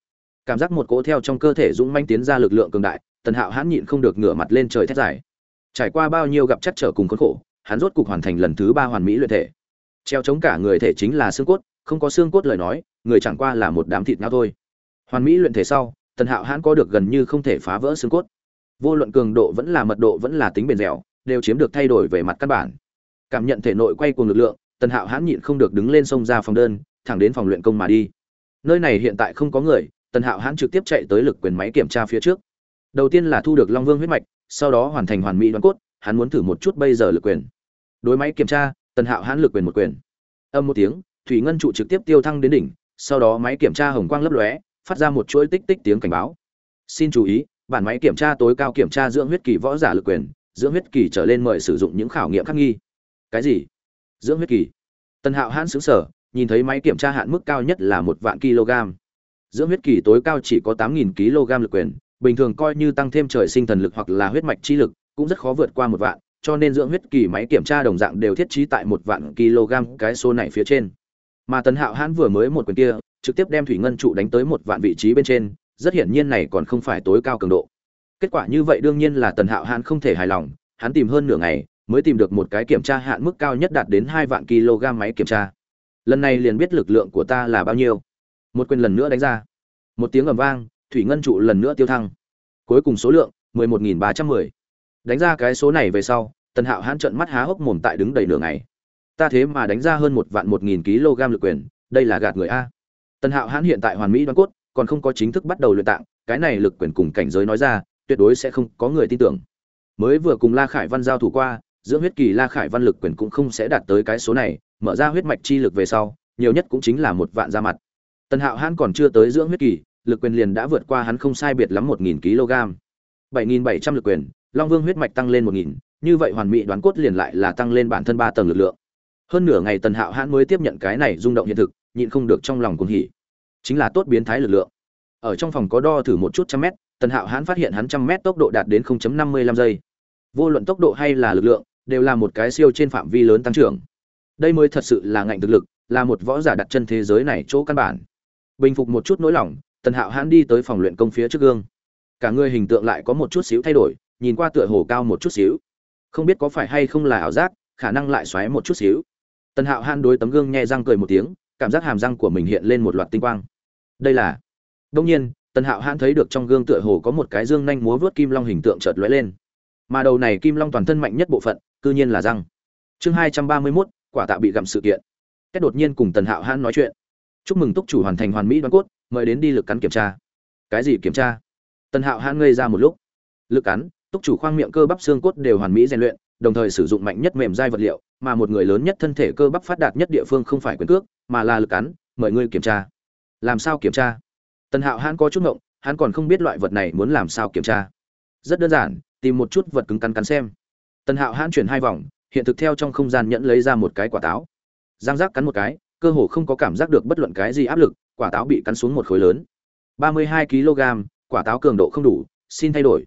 Cảm giác một cỗ theo trong cơ thể dũng manh tiến ra lực lượng cường đại, tần hạo hãn nhịn không được ngửa mặt lên trời thét dài. Trải qua bao nhiêu gặp chắc trở cùng khốn khổ, hắn rốt cục hoàn thành lần thứ ba hoàn mỹ luyện thể. Treo chống cả người thể chính là xương cốt, không có xương cốt lời nói, người chẳng qua là một đám thịt nhau thôi. Hoàn mỹ luyện thể sau, tần hạo hãn có được gần như không thể phá vỡ xương cốt. Vô luận cường độ vẫn là mật độ vẫn là tính bền dẻo đều chiếm được thay đổi về mặt căn bản. Cảm nhận thể nội quay cuồng lực lượng, tần hạo hãn nhịn không được đứng lên sông ra phòng đơn, thẳng đến phòng luyện công mà đi. Nơi này hiện tại không có người, tần hạo hãn trực tiếp chạy tới lực quyền máy kiểm tra phía trước. Đầu tiên là thu được long vương huyết mạch, sau đó hoàn thành hoàn mỹ đoán cốt, hắn muốn thử một chút bây giờ lực quyền. Đối máy kiểm tra, tần hạo hãn lực quyền một quyền. Âm một tiếng, thủy ngân trụ trực tiếp tiêu thăng đến đỉnh, sau đó máy kiểm tra hồng quang lấp lóe, phát ra một chuỗi tích tích tiếng cảnh báo. Xin chú ý, bản máy kiểm tra tối cao kiểm tra dưỡng huyết kỳ võ giả lực quyền dưỡng huyết kỳ trở lên mời sử dụng những khảo nghiệm khắc nghi. Cái gì? Dưỡng huyết kỳ? Tần hạo hãn xứng sở nhìn thấy máy kiểm tra hạn mức cao nhất là một vạn kg. Dưỡng huyết kỳ tối cao chỉ có tám nghìn kg lực quyền, bình thường coi như tăng thêm trời sinh thần lực hoặc là huyết mạch chi lực, cũng rất khó vượt qua một vạn, cho nên dưỡng huyết kỳ máy kiểm tra đồng dạng đều thiết trí tại một vạn kg cái số này phía trên. Mà tần hạo hãn vừa mới một quyền kia, trực tiếp đem thủy ngân trụ đánh tới một vạn vị trí bên trên, rất hiển nhiên này còn không phải tối cao cường độ kết quả như vậy đương nhiên là tần hạo hãn không thể hài lòng, hắn tìm hơn nửa ngày mới tìm được một cái kiểm tra hạn mức cao nhất đạt đến hai vạn kg máy kiểm tra. Lần này liền biết lực lượng của ta là bao nhiêu. Một quyền lần nữa đánh ra. Một tiếng ầm vang, thủy ngân trụ lần nữa tiêu thăng. Cuối cùng số lượng, mười một nghìn ba trăm mười. Đánh ra cái số này về sau, tần hạo hãn trận mắt há hốc mồm tại đứng đầy nửa ngày. Ta thế mà đánh ra hơn một vạn một nghìn kg lực quyền, đây là gạt người a. Tần hạo hãn hiện tại hoàn mỹ đoan cốt, còn không có chính thức bắt đầu luyện tạng, cái này lực quyền cùng cảnh giới nói ra tuyệt đối sẽ không có người tin tưởng. Mới vừa cùng la khải văn giao thủ qua, dưỡng huyết kỳ la khải văn lực quyền cũng không sẽ đạt tới cái số này, mở ra huyết mạch chi lực về sau, nhiều nhất cũng chính là một vạn ra mặt. Tần hạo hãn còn chưa tới dưỡng huyết kỳ, lực quyền liền đã vượt qua hắn không sai biệt lắm một nghìn kg. Bảy nghìn bảy trăm lực quyền, long vương huyết mạch tăng lên một nghìn, như vậy hoàn mỹ đoán cốt liền lại là tăng lên bản thân ba tầng lực lượng. Hơn nửa ngày tần hạo hãn mới tiếp nhận cái này rung động hiện thực, nhịn không được trong lòng cuồng hỉ. Chính là tốt biến thái lực lượng ở trong phòng có đo thử một chút trăm mét, tần hạo hãn phát hiện hắn trăm mét tốc độ đạt đến 0.55 giây. Vô luận tốc độ hay là lực lượng, đều là một cái siêu trên phạm vi lớn tăng trưởng. Đây mới thật sự là ngạnh thực lực, là một võ giả đặt chân thế giới này chỗ căn bản. Bình phục một chút nỗi lòng, tần hạo hãn đi tới phòng luyện công phía trước gương. Cả người hình tượng lại có một chút xíu thay đổi, nhìn qua tựa hồ cao một chút xíu. Không biết có phải hay không là ảo giác, khả năng lại xoáy một chút xíu. Tần hạo hãn đối tấm gương nhẹ răng cười một tiếng, cảm giác hàm răng của mình hiện lên một loạt tinh quang. Đây là đông nhiên, tần hạo hãn thấy được trong gương tựa hồ có một cái dương nhanh múa vuốt kim long hình tượng chợt lóe lên. Mà đầu này kim long toàn thân mạnh nhất bộ phận, cư nhiên là răng. Chương hai trăm ba mươi mốt, quả tạ bị gặm sự kiện. Kết đột nhiên cùng tần hạo hãn nói chuyện. Chúc mừng túc chủ hoàn thành hoàn mỹ đoán cốt, mời đến đi lực cắn kiểm tra. Cái gì kiểm tra? Tần hạo hãn ngây ra một lúc. Lực cắn, túc chủ khoang miệng cơ bắp xương cốt đều hoàn mỹ rèn luyện, đồng thời sử dụng mạnh nhất mềm dai vật liệu, mà một người lớn nhất thân thể cơ bắp phát đạt nhất địa phương không phải quyền cước, mà là lực cắn, mời ngươi kiểm tra. Làm sao kiểm tra? Tần hạo hãn có chút ngộng, hắn còn không biết loại vật này muốn làm sao kiểm tra. Rất đơn giản, tìm một chút vật cứng cắn cắn xem. Tần hạo hãn chuyển hai vòng, hiện thực theo trong không gian nhẫn lấy ra một cái quả táo. Giang giác cắn một cái, cơ hồ không có cảm giác được bất luận cái gì áp lực, quả táo bị cắn xuống một khối lớn. Ba mươi hai kg, quả táo cường độ không đủ, xin thay đổi.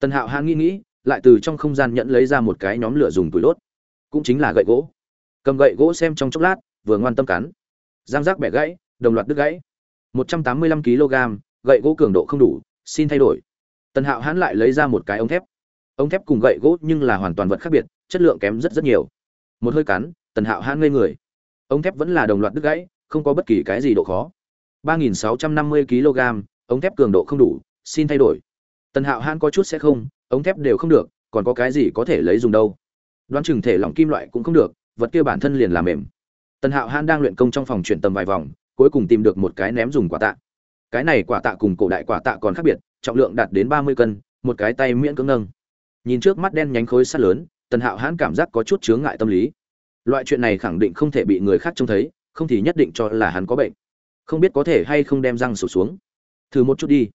Tần hạo hãn nghĩ nghĩ, lại từ trong không gian nhẫn lấy ra một cái nhóm lửa dùng túi đốt cũng chính là gậy gỗ. Cầm gậy gỗ xem trong chốc lát, vừa ngoan tâm cắn. Giang giác bẻ gãy, đồng loạt đứt gãy. 185 kg, gậy gỗ cường độ không đủ, xin thay đổi. Tần hạo hãn lại lấy ra một cái ống thép. Ống thép cùng gậy gỗ nhưng là hoàn toàn vật khác biệt, chất lượng kém rất rất nhiều. Một hơi cắn, tần hạo hãn ngây người. Ống thép vẫn là đồng loạt đứt gãy, không có bất kỳ cái gì độ khó. 3650 kg, ống thép cường độ không đủ, xin thay đổi. Tần hạo hãn có chút sẽ không, ống thép đều không được, còn có cái gì có thể lấy dùng đâu. Đoán chừng thể lỏng kim loại cũng không được, vật kia bản thân liền làm mềm. Tần hạo hãn đang luyện công trong phòng chuyển tầm vài vòng cuối cùng tìm được một cái ném dùng quả tạ. Cái này quả tạ cùng cổ đại quả tạ còn khác biệt, trọng lượng đạt đến ba mươi cân, một cái tay miễn cưỡng nâng. Nhìn trước mắt đen nhánh khối sắt lớn, tần hạo hãn cảm giác có chút chướng ngại tâm lý. Loại chuyện này khẳng định không thể bị người khác trông thấy, không thì nhất định cho là hắn có bệnh. Không biết có thể hay không đem răng sụt xuống. Thử một chút đi.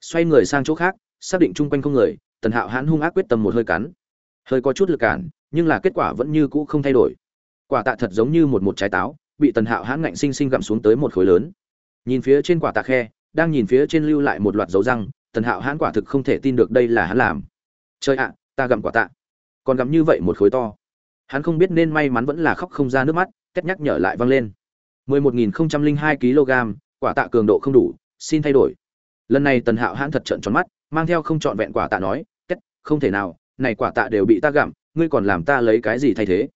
Xoay người sang chỗ khác, xác định chung quanh không người, tần hạo hãn hung ác quyết tâm một hơi cắn. Hơi có chút lực cản, nhưng là kết quả vẫn như cũ không thay đổi. Quả tạ thật giống như một một trái táo bị tần hạo hãn ngạnh sinh sinh gặm xuống tới một khối lớn. Nhìn phía trên quả tạ khe, đang nhìn phía trên lưu lại một loạt dấu răng, tần hạo hãn quả thực không thể tin được đây là hắn làm. Chơi ạ, ta gặm quả tạ. Còn gặm như vậy một khối to. Hắn không biết nên may mắn vẫn là khóc không ra nước mắt kết nhắc nhở lại vang lên. 11.002 kg, quả tạ cường độ không đủ, xin thay đổi. Lần này tần hạo hãn thật trận tròn mắt, mang theo không trọn vẹn quả tạ nói kết không thể nào, này quả tạ đều bị ta gặm, ngươi còn làm ta lấy cái gì thay thế?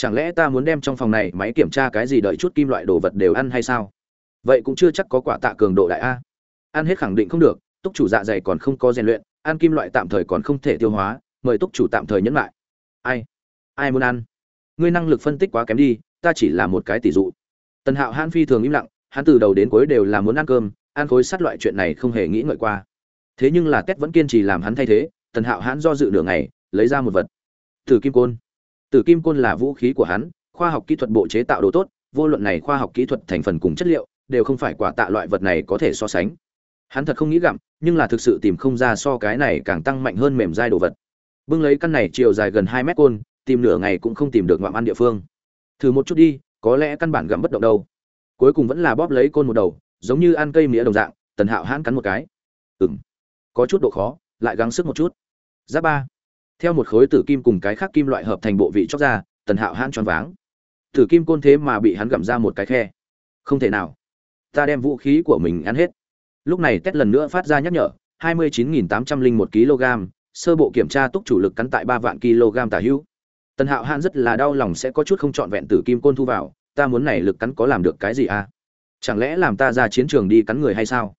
Chẳng lẽ ta muốn đem trong phòng này máy kiểm tra cái gì đợi chút kim loại đồ vật đều ăn hay sao? Vậy cũng chưa chắc có quả tạ cường độ đại a. Ăn hết khẳng định không được, túc chủ dạ dày còn không có rèn luyện, ăn kim loại tạm thời còn không thể tiêu hóa, mời túc chủ tạm thời nhẫn lại. Ai? Ai muốn ăn? Ngươi năng lực phân tích quá kém đi, ta chỉ là một cái tỷ dụ. Tần hạo hãn phi thường im lặng, hắn từ đầu đến cuối đều là muốn ăn cơm, ăn khối sắt loại chuyện này không hề nghĩ ngợi qua. Thế nhưng là tét vẫn kiên trì làm hắn thay thế, tần hạo hãn do dự nửa ngày, lấy ra một vật. Thử kim côn tử kim côn là vũ khí của hắn khoa học kỹ thuật bộ chế tạo đồ tốt vô luận này khoa học kỹ thuật thành phần cùng chất liệu đều không phải quả tạ loại vật này có thể so sánh. Hắn thật không nghĩ gặm nhưng là thực sự tìm không ra so cái này càng tăng mạnh hơn mềm dai đồ vật. Bưng lấy căn này chiều dài gần hai mét côn tìm nửa ngày cũng không tìm được ngoạm ăn địa phương. Thử một chút đi có lẽ căn bản gặm bất động đâu. Cuối cùng vẫn là bóp lấy côn một đầu giống như ăn cây mía đồng dạng tần hạo hãn cắn một cái. Ừm, có chút độ khó lại gắng sức một chút. Giáp ba theo một khối tử kim cùng cái khác kim loại hợp thành bộ vị chóc ra, tần hạo hãn choáng váng. Tử kim côn thế mà bị hắn gặm ra một cái khe. Không thể nào. Ta đem vũ khí của mình ăn hết. Lúc này tét lần nữa phát ra nhắc nhở, hai mươi chín nghìn tám trăm linh một kg, sơ bộ kiểm tra túc chủ lực cắn tại ba vạn kg tả hữu. Tần hạo hãn rất là đau lòng sẽ có chút không trọn vẹn tử kim côn thu vào, ta muốn này lực cắn có làm được cái gì à? Chẳng lẽ làm ta ra chiến trường đi cắn người hay sao?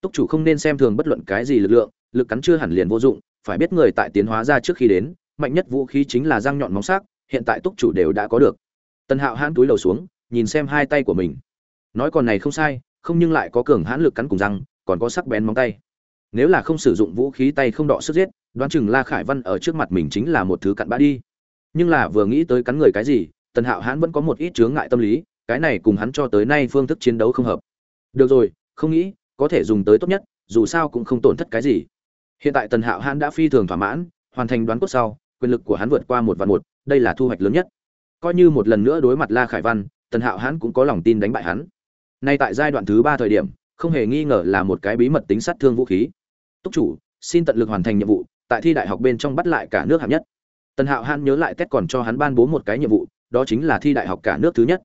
Túc chủ không nên xem thường bất luận cái gì lực lượng, lực cắn chưa hẳn liền vô dụng phải biết người tại tiến hóa ra trước khi đến, mạnh nhất vũ khí chính là răng nhọn móng sắc, hiện tại túc chủ đều đã có được. Tần hạo hãn túi lầu xuống, nhìn xem hai tay của mình. Nói còn này không sai, không nhưng lại có cường hãn lực cắn cùng răng, còn có sắc bén móng tay. Nếu là không sử dụng vũ khí tay không đọ sức giết, đoán chừng la khải văn ở trước mặt mình chính là một thứ cặn bã đi. Nhưng là vừa nghĩ tới cắn người cái gì, tần hạo hãn vẫn có một ít chướng ngại tâm lý, cái này cùng hắn cho tới nay phương thức chiến đấu không hợp. Được rồi, không nghĩ, có thể dùng tới tốt nhất, dù sao cũng không tổn thất cái gì hiện tại tần hạo hãn đã phi thường thỏa mãn, hoàn thành đoán cốt sau, quyền lực của hắn vượt qua một vạn một, đây là thu hoạch lớn nhất. Coi như một lần nữa đối mặt la khải văn, tần hạo hãn cũng có lòng tin đánh bại hắn. Nay tại giai đoạn thứ ba thời điểm, không hề nghi ngờ là một cái bí mật tính sát thương vũ khí. Túc chủ, xin tận lực hoàn thành nhiệm vụ, tại thi đại học bên trong bắt lại cả nước hạng nhất. Tần hạo hãn nhớ lại tết còn cho hắn ban bố một cái nhiệm vụ, đó chính là thi đại học cả nước thứ nhất.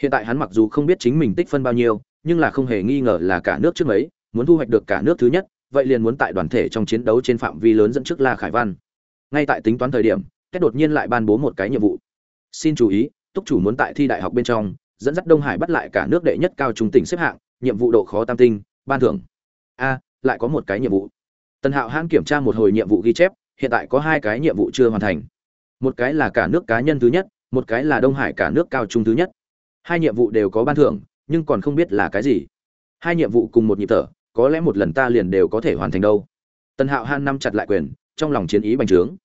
Hiện tại hắn mặc dù không biết chính mình tích phân bao nhiêu, nhưng là không hề nghi ngờ là cả nước trước mấy, muốn thu hoạch được cả nước thứ nhất vậy liền muốn tại đoàn thể trong chiến đấu trên phạm vi lớn dẫn trước la khải văn. Ngay tại tính toán thời điểm kết đột nhiên lại ban bố một cái nhiệm vụ. Xin chú ý, túc chủ muốn tại thi đại học bên trong, dẫn dắt đông hải bắt lại cả nước đệ nhất cao trung tỉnh xếp hạng, nhiệm vụ độ khó tam tinh, ban thưởng. A, lại có một cái nhiệm vụ. Tần hạo hãn kiểm tra một hồi nhiệm vụ ghi chép, hiện tại có hai cái nhiệm vụ chưa hoàn thành. Một cái là cả nước cá nhân thứ nhất, một cái là đông hải cả nước cao trung thứ nhất. Hai nhiệm vụ đều có ban thưởng, nhưng còn không biết là cái gì. Hai nhiệm vụ cùng một nhịp thở có lẽ một lần ta liền đều có thể hoàn thành đâu. Tần hạo han nắm chặt lại quyền, trong lòng chiến ý bành trướng.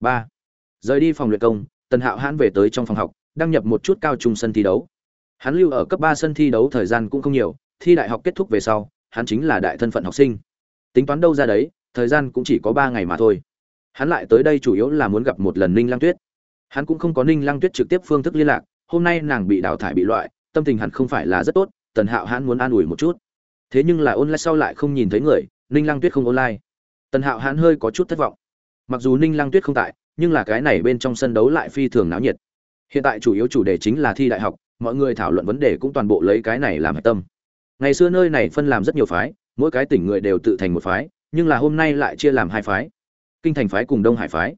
Ba. Rời đi phòng luyện công, tần hạo hãn về tới trong phòng học, đăng nhập một chút cao trung sân thi đấu. Hắn lưu ở cấp ba sân thi đấu thời gian cũng không nhiều, thi đại học kết thúc về sau, hắn chính là đại thân phận học sinh. Tính toán đâu ra đấy, thời gian cũng chỉ có ba ngày mà thôi. Hắn lại tới đây chủ yếu là muốn gặp một lần ninh lang tuyết. Hắn cũng không có ninh lang tuyết trực tiếp phương thức liên lạc, hôm nay nàng bị đào thải bị loại, tâm tình hẳn không phải là rất tốt, tần hạo hãn muốn an ủi một chút thế nhưng là online sau lại không nhìn thấy người, ninh lăng tuyết không online. Tần hạo hãn hơi có chút thất vọng. Mặc dù ninh lăng tuyết không tại, nhưng là cái này bên trong sân đấu lại phi thường náo nhiệt. Hiện tại chủ yếu chủ đề chính là thi đại học, mọi người thảo luận vấn đề cũng toàn bộ lấy cái này làm hạch tâm. Ngày xưa nơi này phân làm rất nhiều phái, mỗi cái tỉnh người đều tự thành một phái, nhưng là hôm nay lại chia làm hai phái. Kinh thành phái cùng đông hải phái.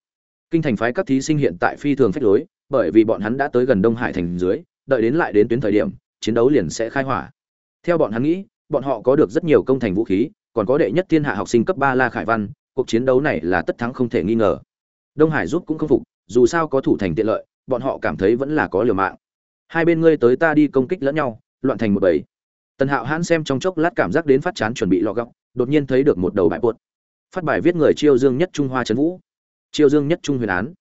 Kinh thành phái các thí sinh hiện tại phi thường phách lối, bởi vì bọn hắn đã tới gần đông hải thành dưới, đợi đến lại đến tuyến thời điểm, chiến đấu liền sẽ khai hỏa. Theo bọn hắn nghĩ bọn họ có được rất nhiều công thành vũ khí, còn có đệ nhất thiên hạ học sinh cấp ba la khải văn, cuộc chiến đấu này là tất thắng không thể nghi ngờ. Đông hải giúp cũng không phục, dù sao có thủ thành tiện lợi, bọn họ cảm thấy vẫn là có liều mạng. Hai bên ngươi tới ta đi công kích lẫn nhau, loạn thành một bầy. Tần hạo hãn xem trong chốc lát cảm giác đến phát chán chuẩn bị lọ góc đột nhiên thấy được một đầu bài buột phát bài viết người chiêu dương nhất trung hoa trấn vũ. Chiêu dương nhất trung huyền án.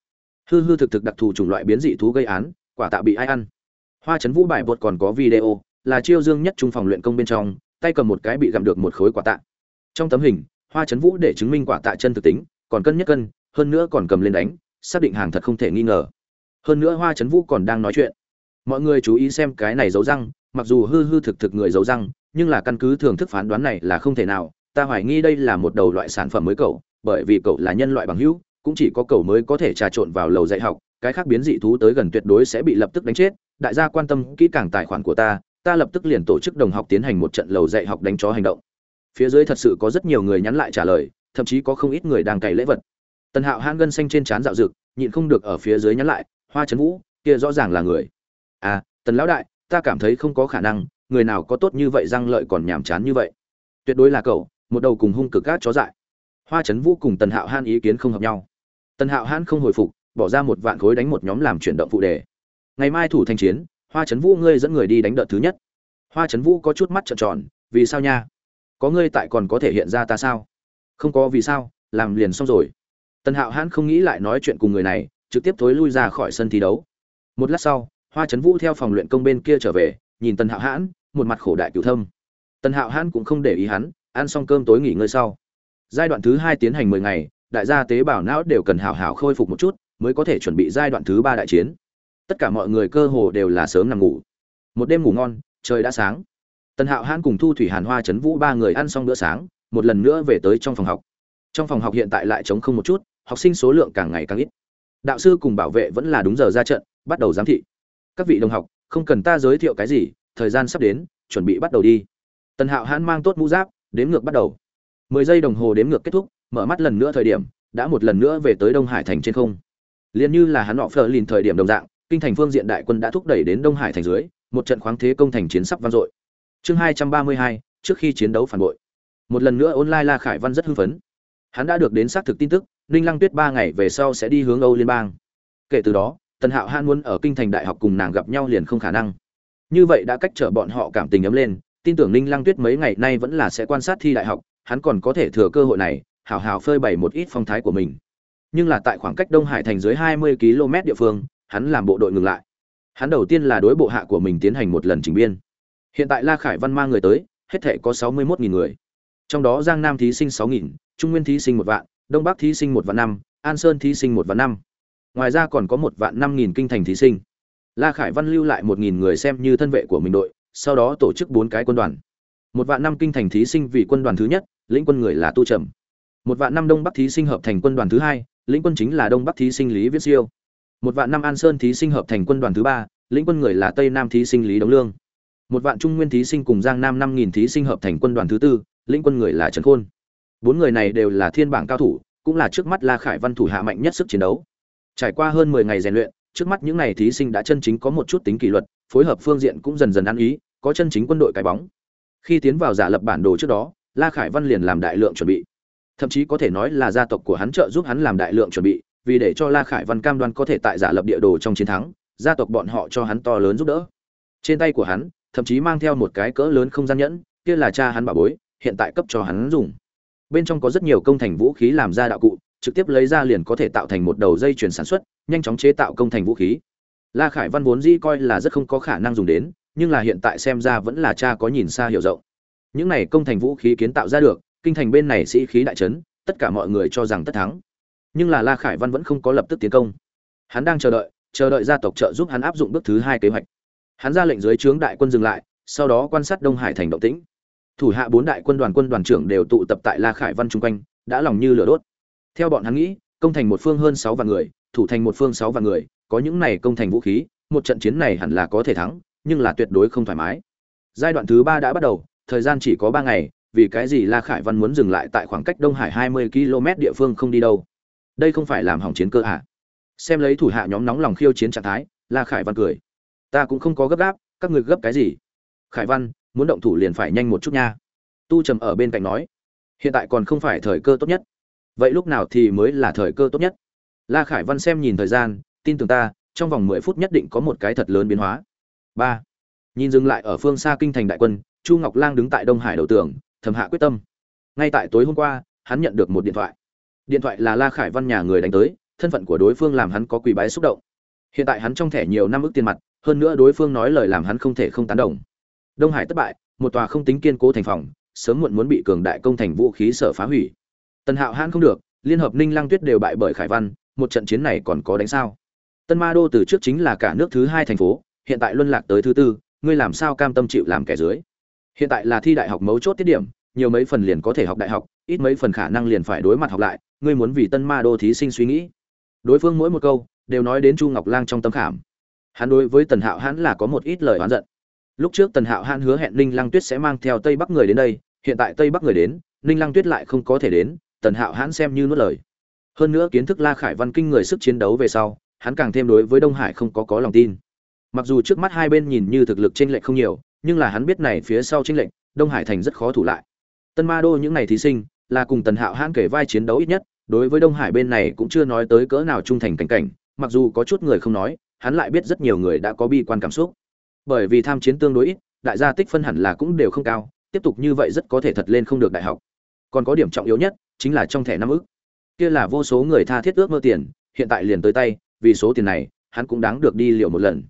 Hư hư thực thực đặc thù chủng loại biến dị thú gây án, quả tạ bị ai ăn. Hoa trấn vũ bài buột còn có video, là chiêu dương nhất trung phòng luyện công bên trong tay cầm một cái bị gặm được một khối quả tạ. Trong tấm hình, hoa trấn vũ để chứng minh quả tạ chân thực tính, còn cân nhất cân, hơn nữa còn cầm lên đánh, xác định hàng thật không thể nghi ngờ. Hơn nữa hoa trấn vũ còn đang nói chuyện. Mọi người chú ý xem cái này dấu răng, mặc dù hư hư thực thực người dấu răng, nhưng là căn cứ thưởng thức phán đoán này là không thể nào, ta hoài nghi đây là một đầu loại sản phẩm mới cậu, bởi vì cậu là nhân loại bằng hữu, cũng chỉ có cậu mới có thể trà trộn vào lầu dạy học, cái khác biến dị thú tới gần tuyệt đối sẽ bị lập tức đánh chết, đại gia quan tâm kỹ càng tài khoản của ta ta lập tức liền tổ chức đồng học tiến hành một trận lầu dạy học đánh chó hành động. Phía dưới thật sự có rất nhiều người nhắn lại trả lời, thậm chí có không ít người đang cày lễ vật. Tần hạo hãn gân xanh trên trán dạo rực nhịn không được ở phía dưới nhắn lại, hoa trấn vũ, kia rõ ràng là người. À tần lão đại, ta cảm thấy không có khả năng, người nào có tốt như vậy răng lợi còn nhàm chán như vậy. Tuyệt đối là cậu, một đầu cùng hung cực gác chó dại. Hoa trấn vũ cùng tần hạo han ý kiến không hợp nhau. Tần hạo han không hồi phục, bỏ ra một vạn khối đánh một nhóm làm chuyển động phụ đề. Ngày mai thủ thành chiến hoa trấn vũ, ngươi dẫn người đi đánh đợt thứ nhất. Hoa trấn vũ có chút mắt trợn tròn, vì sao nha? Có ngươi tại còn có thể hiện ra ta sao? Không có vì sao, làm liền xong rồi. Tần hạo hãn không nghĩ lại nói chuyện cùng người này, trực tiếp thối lui ra khỏi sân thi đấu. Một lát sau, hoa trấn vũ theo phòng luyện công bên kia trở về, nhìn tần hạo hãn, một mặt khổ đại cựu thâm. Tần hạo hãn cũng không để ý hắn, ăn xong cơm tối nghỉ ngơi sau. Giai đoạn thứ hai tiến hành mười ngày, đại gia tế bào não đều cần hảo hảo khôi phục một chút, mới có thể chuẩn bị giai đoạn thứ ba đại chiến tất cả mọi người cơ hồ đều là sớm nằm ngủ. Một đêm ngủ ngon, trời đã sáng. Tần hạo hãn cùng thu thủy hàn hoa trấn vũ ba người ăn xong bữa sáng, một lần nữa về tới trong phòng học. Trong phòng học hiện tại lại trống không một chút, học sinh số lượng càng ngày càng ít. Đạo sư cùng bảo vệ vẫn là đúng giờ ra trận, bắt đầu giám thị. Các vị đồng học, không cần ta giới thiệu cái gì, thời gian sắp đến, chuẩn bị bắt đầu đi. Tần hạo hãn mang tốt mũ giáp đếm ngược bắt đầu. Mười giây đồng hồ đếm ngược kết thúc, mở mắt lần nữa thời điểm, đã một lần nữa về tới đông hải thành trên không. Liền như là hắn họ phờ lìn thời điểm đồng dạng kinh thành phương diện đại quân đã thúc đẩy đến đông hải thành dưới, một trận khoáng thế công thành chiến sắp vang dội. Chương hai trăm ba mươi hai, trước khi chiến đấu phản bội. Một lần nữa online la khải văn rất hưng phấn. Hắn đã được đến xác thực tin tức, ninh lăng tuyết ba ngày về sau sẽ đi hướng âu liên bang. Kể từ đó, tần hạo han muốn ở kinh thành đại học cùng nàng gặp nhau liền không khả năng. Như vậy đã cách trở bọn họ cảm tình ấm lên, tin tưởng ninh lăng tuyết mấy ngày nay vẫn là sẽ quan sát thi đại học, hắn còn có thể thừa cơ hội này, hào hào phơi bày một ít phong thái của mình. Nhưng là tại khoảng cách đông hải thành dưới 20 km địa phương hắn làm bộ đội ngừng lại. Hắn đầu tiên là đối bộ hạ của mình tiến hành một lần chỉnh biên. Hiện tại la khải văn mang người tới hết thể có 61.000 người. Trong đó giang nam thí sinh 6.000, trung nguyên thí sinh một vạn đông bắc thí sinh một vạn năm an sơn thí sinh một vạn năm. Ngoài ra còn có một vạn năm nghìn kinh thành thí sinh. La khải văn lưu lại một nghìn người xem như thân vệ của mình đội sau đó tổ chức bốn cái quân đoàn. Một vạn năm kinh thành thí sinh vì quân đoàn thứ nhất lĩnh quân người là tu trầm. Một vạn năm đông bắc thí sinh hợp thành quân đoàn thứ hai lĩnh quân chính là đông bắc thí sinh lý viết siêu một vạn năm an sơn thí sinh hợp thành quân đoàn thứ ba, lĩnh quân người là tây nam thí sinh lý đống lương. Một vạn trung nguyên thí sinh cùng giang nam năm nghìn thí sinh hợp thành quân đoàn thứ tư, lĩnh quân người là trần khôn. Bốn người này đều là thiên bảng cao thủ, cũng là trước mắt la khải văn thủ hạ mạnh nhất sức chiến đấu. Trải qua hơn mười ngày rèn luyện, trước mắt những này thí sinh đã chân chính có một chút tính kỷ luật, phối hợp phương diện cũng dần dần ăn ý, có chân chính quân đội cái bóng. Khi tiến vào giả lập bản đồ trước đó, la khải văn liền làm đại lượng chuẩn bị. Thậm chí có thể nói là gia tộc của hắn trợ giúp hắn làm đại lượng chuẩn bị vì để cho la khải văn cam đoan có thể tại giả lập địa đồ trong chiến thắng, gia tộc bọn họ cho hắn to lớn giúp đỡ. Trên tay của hắn, thậm chí mang theo một cái cỡ lớn không gian nhẫn, kia là cha hắn bảo bối, hiện tại cấp cho hắn dùng. Bên trong có rất nhiều công thành vũ khí làm ra đạo cụ, trực tiếp lấy ra liền có thể tạo thành một đầu dây chuyển sản xuất, nhanh chóng chế tạo công thành vũ khí. La khải văn vốn dĩ coi là rất không có khả năng dùng đến, nhưng là hiện tại xem ra vẫn là cha có nhìn xa hiểu rộng. Những này công thành vũ khí kiến tạo ra được, kinh thành bên này sĩ khí đại trấn, tất cả mọi người cho rằng tất thắng nhưng là la khải văn vẫn không có lập tức tiến công. Hắn đang chờ đợi chờ đợi gia tộc trợ giúp hắn áp dụng bước thứ hai kế hoạch. Hắn ra lệnh dưới trướng đại quân dừng lại, sau đó quan sát đông hải thành động tĩnh. Thủ hạ bốn đại quân đoàn quân đoàn trưởng đều tụ tập tại la khải văn chung quanh, đã lòng như lửa đốt. Theo bọn hắn nghĩ, công thành một phương hơn sáu vạn người, thủ thành một phương sáu vạn người, có những này công thành vũ khí, một trận chiến này hẳn là có thể thắng, nhưng là tuyệt đối không thoải mái. Giai đoạn thứ ba đã bắt đầu, thời gian chỉ có ba ngày, vì cái gì la khải văn muốn dừng lại tại khoảng cách đông hải hai mươi km địa phương không đi đâu? Đây không phải làm hỏng chiến cơ à? xem lấy thủ hạ nhóm nóng lòng khiêu chiến trạng thái, la khải văn cười. Ta cũng không có gấp gáp, các người gấp cái gì? Khải văn, muốn động thủ liền phải nhanh một chút nha. Tu trầm ở bên cạnh nói. Hiện tại còn không phải thời cơ tốt nhất. Vậy lúc nào thì mới là thời cơ tốt nhất? La khải văn xem nhìn thời gian, tin tưởng ta, trong vòng mười phút nhất định có một cái thật lớn biến hóa. Ba. Nhìn dừng lại ở phương xa kinh thành đại quân, chu ngọc lang đứng tại đông hải đầu tường, thầm hạ quyết tâm. Ngay tại tối hôm qua, hắn nhận được một điện thoại điện thoại là la khải văn nhà người đánh tới, thân phận của đối phương làm hắn có quỳ bái xúc động. Hiện tại hắn trong thẻ nhiều năm ước tiền mặt, hơn nữa đối phương nói lời làm hắn không thể không tán đồng. Đông hải thất bại, một tòa không tính kiên cố thành phòng, sớm muộn muốn bị cường đại công thành vũ khí sở phá hủy. Tần hạo hãn không được, liên hợp ninh Lang tuyết đều bại bởi khải văn, một trận chiến này còn có đánh sao? Tân ma đô từ trước chính là cả nước thứ hai thành phố, hiện tại luân lạc tới thứ tư, ngươi làm sao cam tâm chịu làm kẻ dưới? Hiện tại là thi đại học mấu chốt tiết điểm nhiều mấy phần liền có thể học đại học, ít mấy phần khả năng liền phải đối mặt học lại, ngươi muốn vì tân ma đô thí sinh suy nghĩ. Đối phương mỗi một câu, đều nói đến chu ngọc lang trong tâm khảm. Hắn đối với tần hạo hãn là có một ít lời oán giận. Lúc trước tần hạo hãn hứa hẹn ninh lăng tuyết sẽ mang theo tây bắc người đến đây, hiện tại tây bắc người đến, ninh lăng tuyết lại không có thể đến, tần hạo hãn xem như nuốt lời. Hơn nữa kiến thức la khải văn kinh người sức chiến đấu về sau, hắn càng thêm đối với đông hải không có có lòng tin. Mặc dù trước mắt hai bên nhìn như thực lực chênh lệch không nhiều, nhưng là hắn biết này phía sau chênh lệch, đông hải thành rất khó thủ lại tân ma đô những ngày thí sinh là cùng tần hạo hãn kể vai chiến đấu ít nhất, đối với đông hải bên này cũng chưa nói tới cỡ nào trung thành cảnh cảnh, mặc dù có chút người không nói, hắn lại biết rất nhiều người đã có bi quan cảm xúc. Bởi vì tham chiến tương đối ít, đại gia tích phân hẳn là cũng đều không cao, tiếp tục như vậy rất có thể thật lên không được đại học. Còn có điểm trọng yếu nhất, chính là trong thẻ năm ức. Kia là vô số người tha thiết ước mơ tiền, hiện tại liền tới tay, vì số tiền này, hắn cũng đáng được đi liều một lần.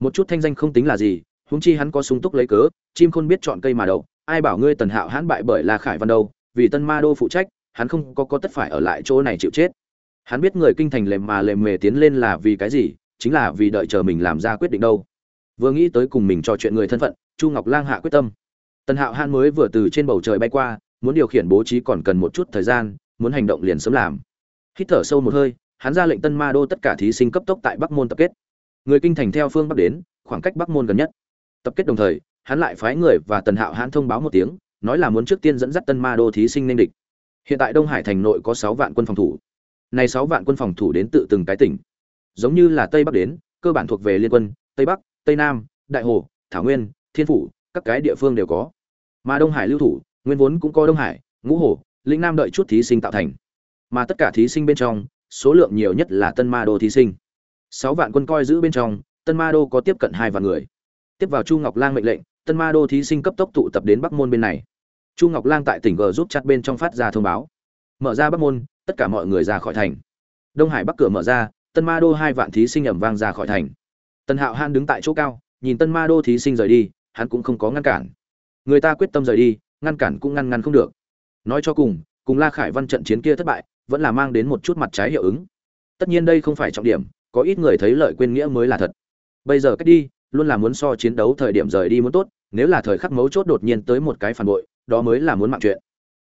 Một chút thanh danh không tính là gì, huống chi hắn có sung túc lấy cớ, chim khôn biết chọn cây mà đậu ai bảo ngươi tần hạo hãn bại bởi là khải văn đâu, vì tân ma đô phụ trách, hắn không có có tất phải ở lại chỗ này chịu chết. Hắn biết người kinh thành lềm mà lềm mề tiến lên là vì cái gì, chính là vì đợi chờ mình làm ra quyết định đâu. Vừa nghĩ tới cùng mình trò chuyện người thân phận, chu ngọc lang hạ quyết tâm. Tần hạo hãn mới vừa từ trên bầu trời bay qua, muốn điều khiển bố trí còn cần một chút thời gian, muốn hành động liền sớm làm. Hít thở sâu một hơi, hắn ra lệnh tân ma đô tất cả thí sinh cấp tốc tại bắc môn tập kết. Người kinh thành theo phương bắc đến, khoảng cách bắc môn gần nhất. Tập kết đồng thời hắn lại phái người và tần hạo hãn thông báo một tiếng, nói là muốn trước tiên dẫn dắt tân ma đô thí sinh nên địch. Hiện tại đông hải thành nội có sáu vạn quân phòng thủ. Này sáu vạn quân phòng thủ đến tự từng cái tỉnh. Giống như là tây bắc đến, cơ bản thuộc về liên quân, tây bắc, tây nam, đại hồ, thảo nguyên, thiên phủ, các cái địa phương đều có. Mà đông hải lưu thủ, nguyên vốn cũng có đông hải, ngũ hồ lĩnh nam đợi chút thí sinh tạo thành. Mà tất cả thí sinh bên trong, số lượng nhiều nhất là tân ma đô thí sinh. Sáu vạn quân coi giữ bên trong, tân ma đô có tiếp cận hai vạn người. Tiếp vào chu ngọc lang mệnh lệnh tân ma đô thí sinh cấp tốc tụ tập đến bắc môn bên này. Chu ngọc lang tại tỉnh g giúp chặt bên trong phát ra thông báo. Mở ra bắc môn, tất cả mọi người ra khỏi thành. Đông hải bắc cửa mở ra, tân ma đô hai vạn thí sinh ẩm vang ra khỏi thành. Tân hạo han đứng tại chỗ cao, nhìn tân ma đô thí sinh rời đi, hắn cũng không có ngăn cản. Người ta quyết tâm rời đi, ngăn cản cũng ngăn ngăn không được. Nói cho cùng cùng la khải văn trận chiến kia thất bại, vẫn là mang đến một chút mặt trái hiệu ứng. Tất nhiên đây không phải trọng điểm, có ít người thấy lợi quên nghĩa mới là thật. Bây giờ cách đi, luôn là muốn so chiến đấu thời điểm rời đi muốn tốt nếu là thời khắc mấu chốt đột nhiên tới một cái phản bội, đó mới là muốn mạng chuyện.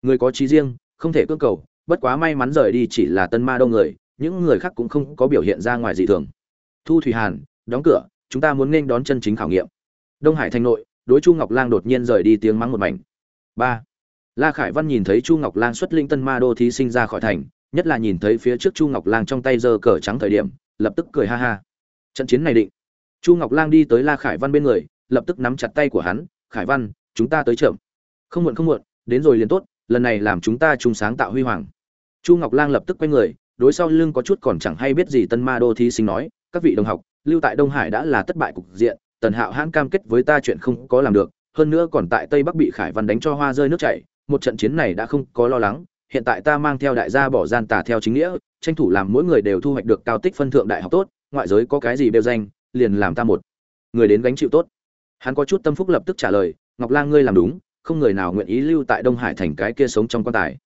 Người có trí riêng, không thể cưỡng cầu, bất quá may mắn rời đi chỉ là tân ma đông người, những người khác cũng không có biểu hiện ra ngoài dị thường. Thu thủy hàn, đóng cửa, chúng ta muốn nên đón chân chính khảo nghiệm. Đông hải thành nội, đối chu ngọc lang đột nhiên rời đi tiếng mắng một mảnh. Ba, la khải văn nhìn thấy chu ngọc lang xuất linh tân ma đô thí sinh ra khỏi thành, nhất là nhìn thấy phía trước chu ngọc lang trong tay giơ cờ trắng thời điểm, lập tức cười ha ha. Trận chiến này định. Chu ngọc lang đi tới la khải văn bên người lập tức nắm chặt tay của hắn, khải văn, chúng ta tới chậm. Không muộn không muộn, đến rồi liền tốt, lần này làm chúng ta chung sáng tạo huy hoàng. Chu ngọc lang lập tức quay người, đối sau lưng có chút còn chẳng hay biết gì tân ma đô thí sinh nói, các vị đồng học, lưu tại đông hải đã là thất bại cục diện, tần hạo hãn cam kết với ta chuyện không có làm được, hơn nữa còn tại tây bắc bị khải văn đánh cho hoa rơi nước chảy, một trận chiến này đã không có lo lắng, hiện tại ta mang theo đại gia bỏ gian tà theo chính nghĩa, tranh thủ làm mỗi người đều thu hoạch được cao tích phân thượng đại học tốt, ngoại giới có cái gì đều danh, liền làm ta một người đến gánh chịu tốt hắn có chút tâm phúc lập tức trả lời, ngọc lang ngươi làm đúng, không người nào nguyện ý lưu tại đông hải thành cái kia sống trong quan tài.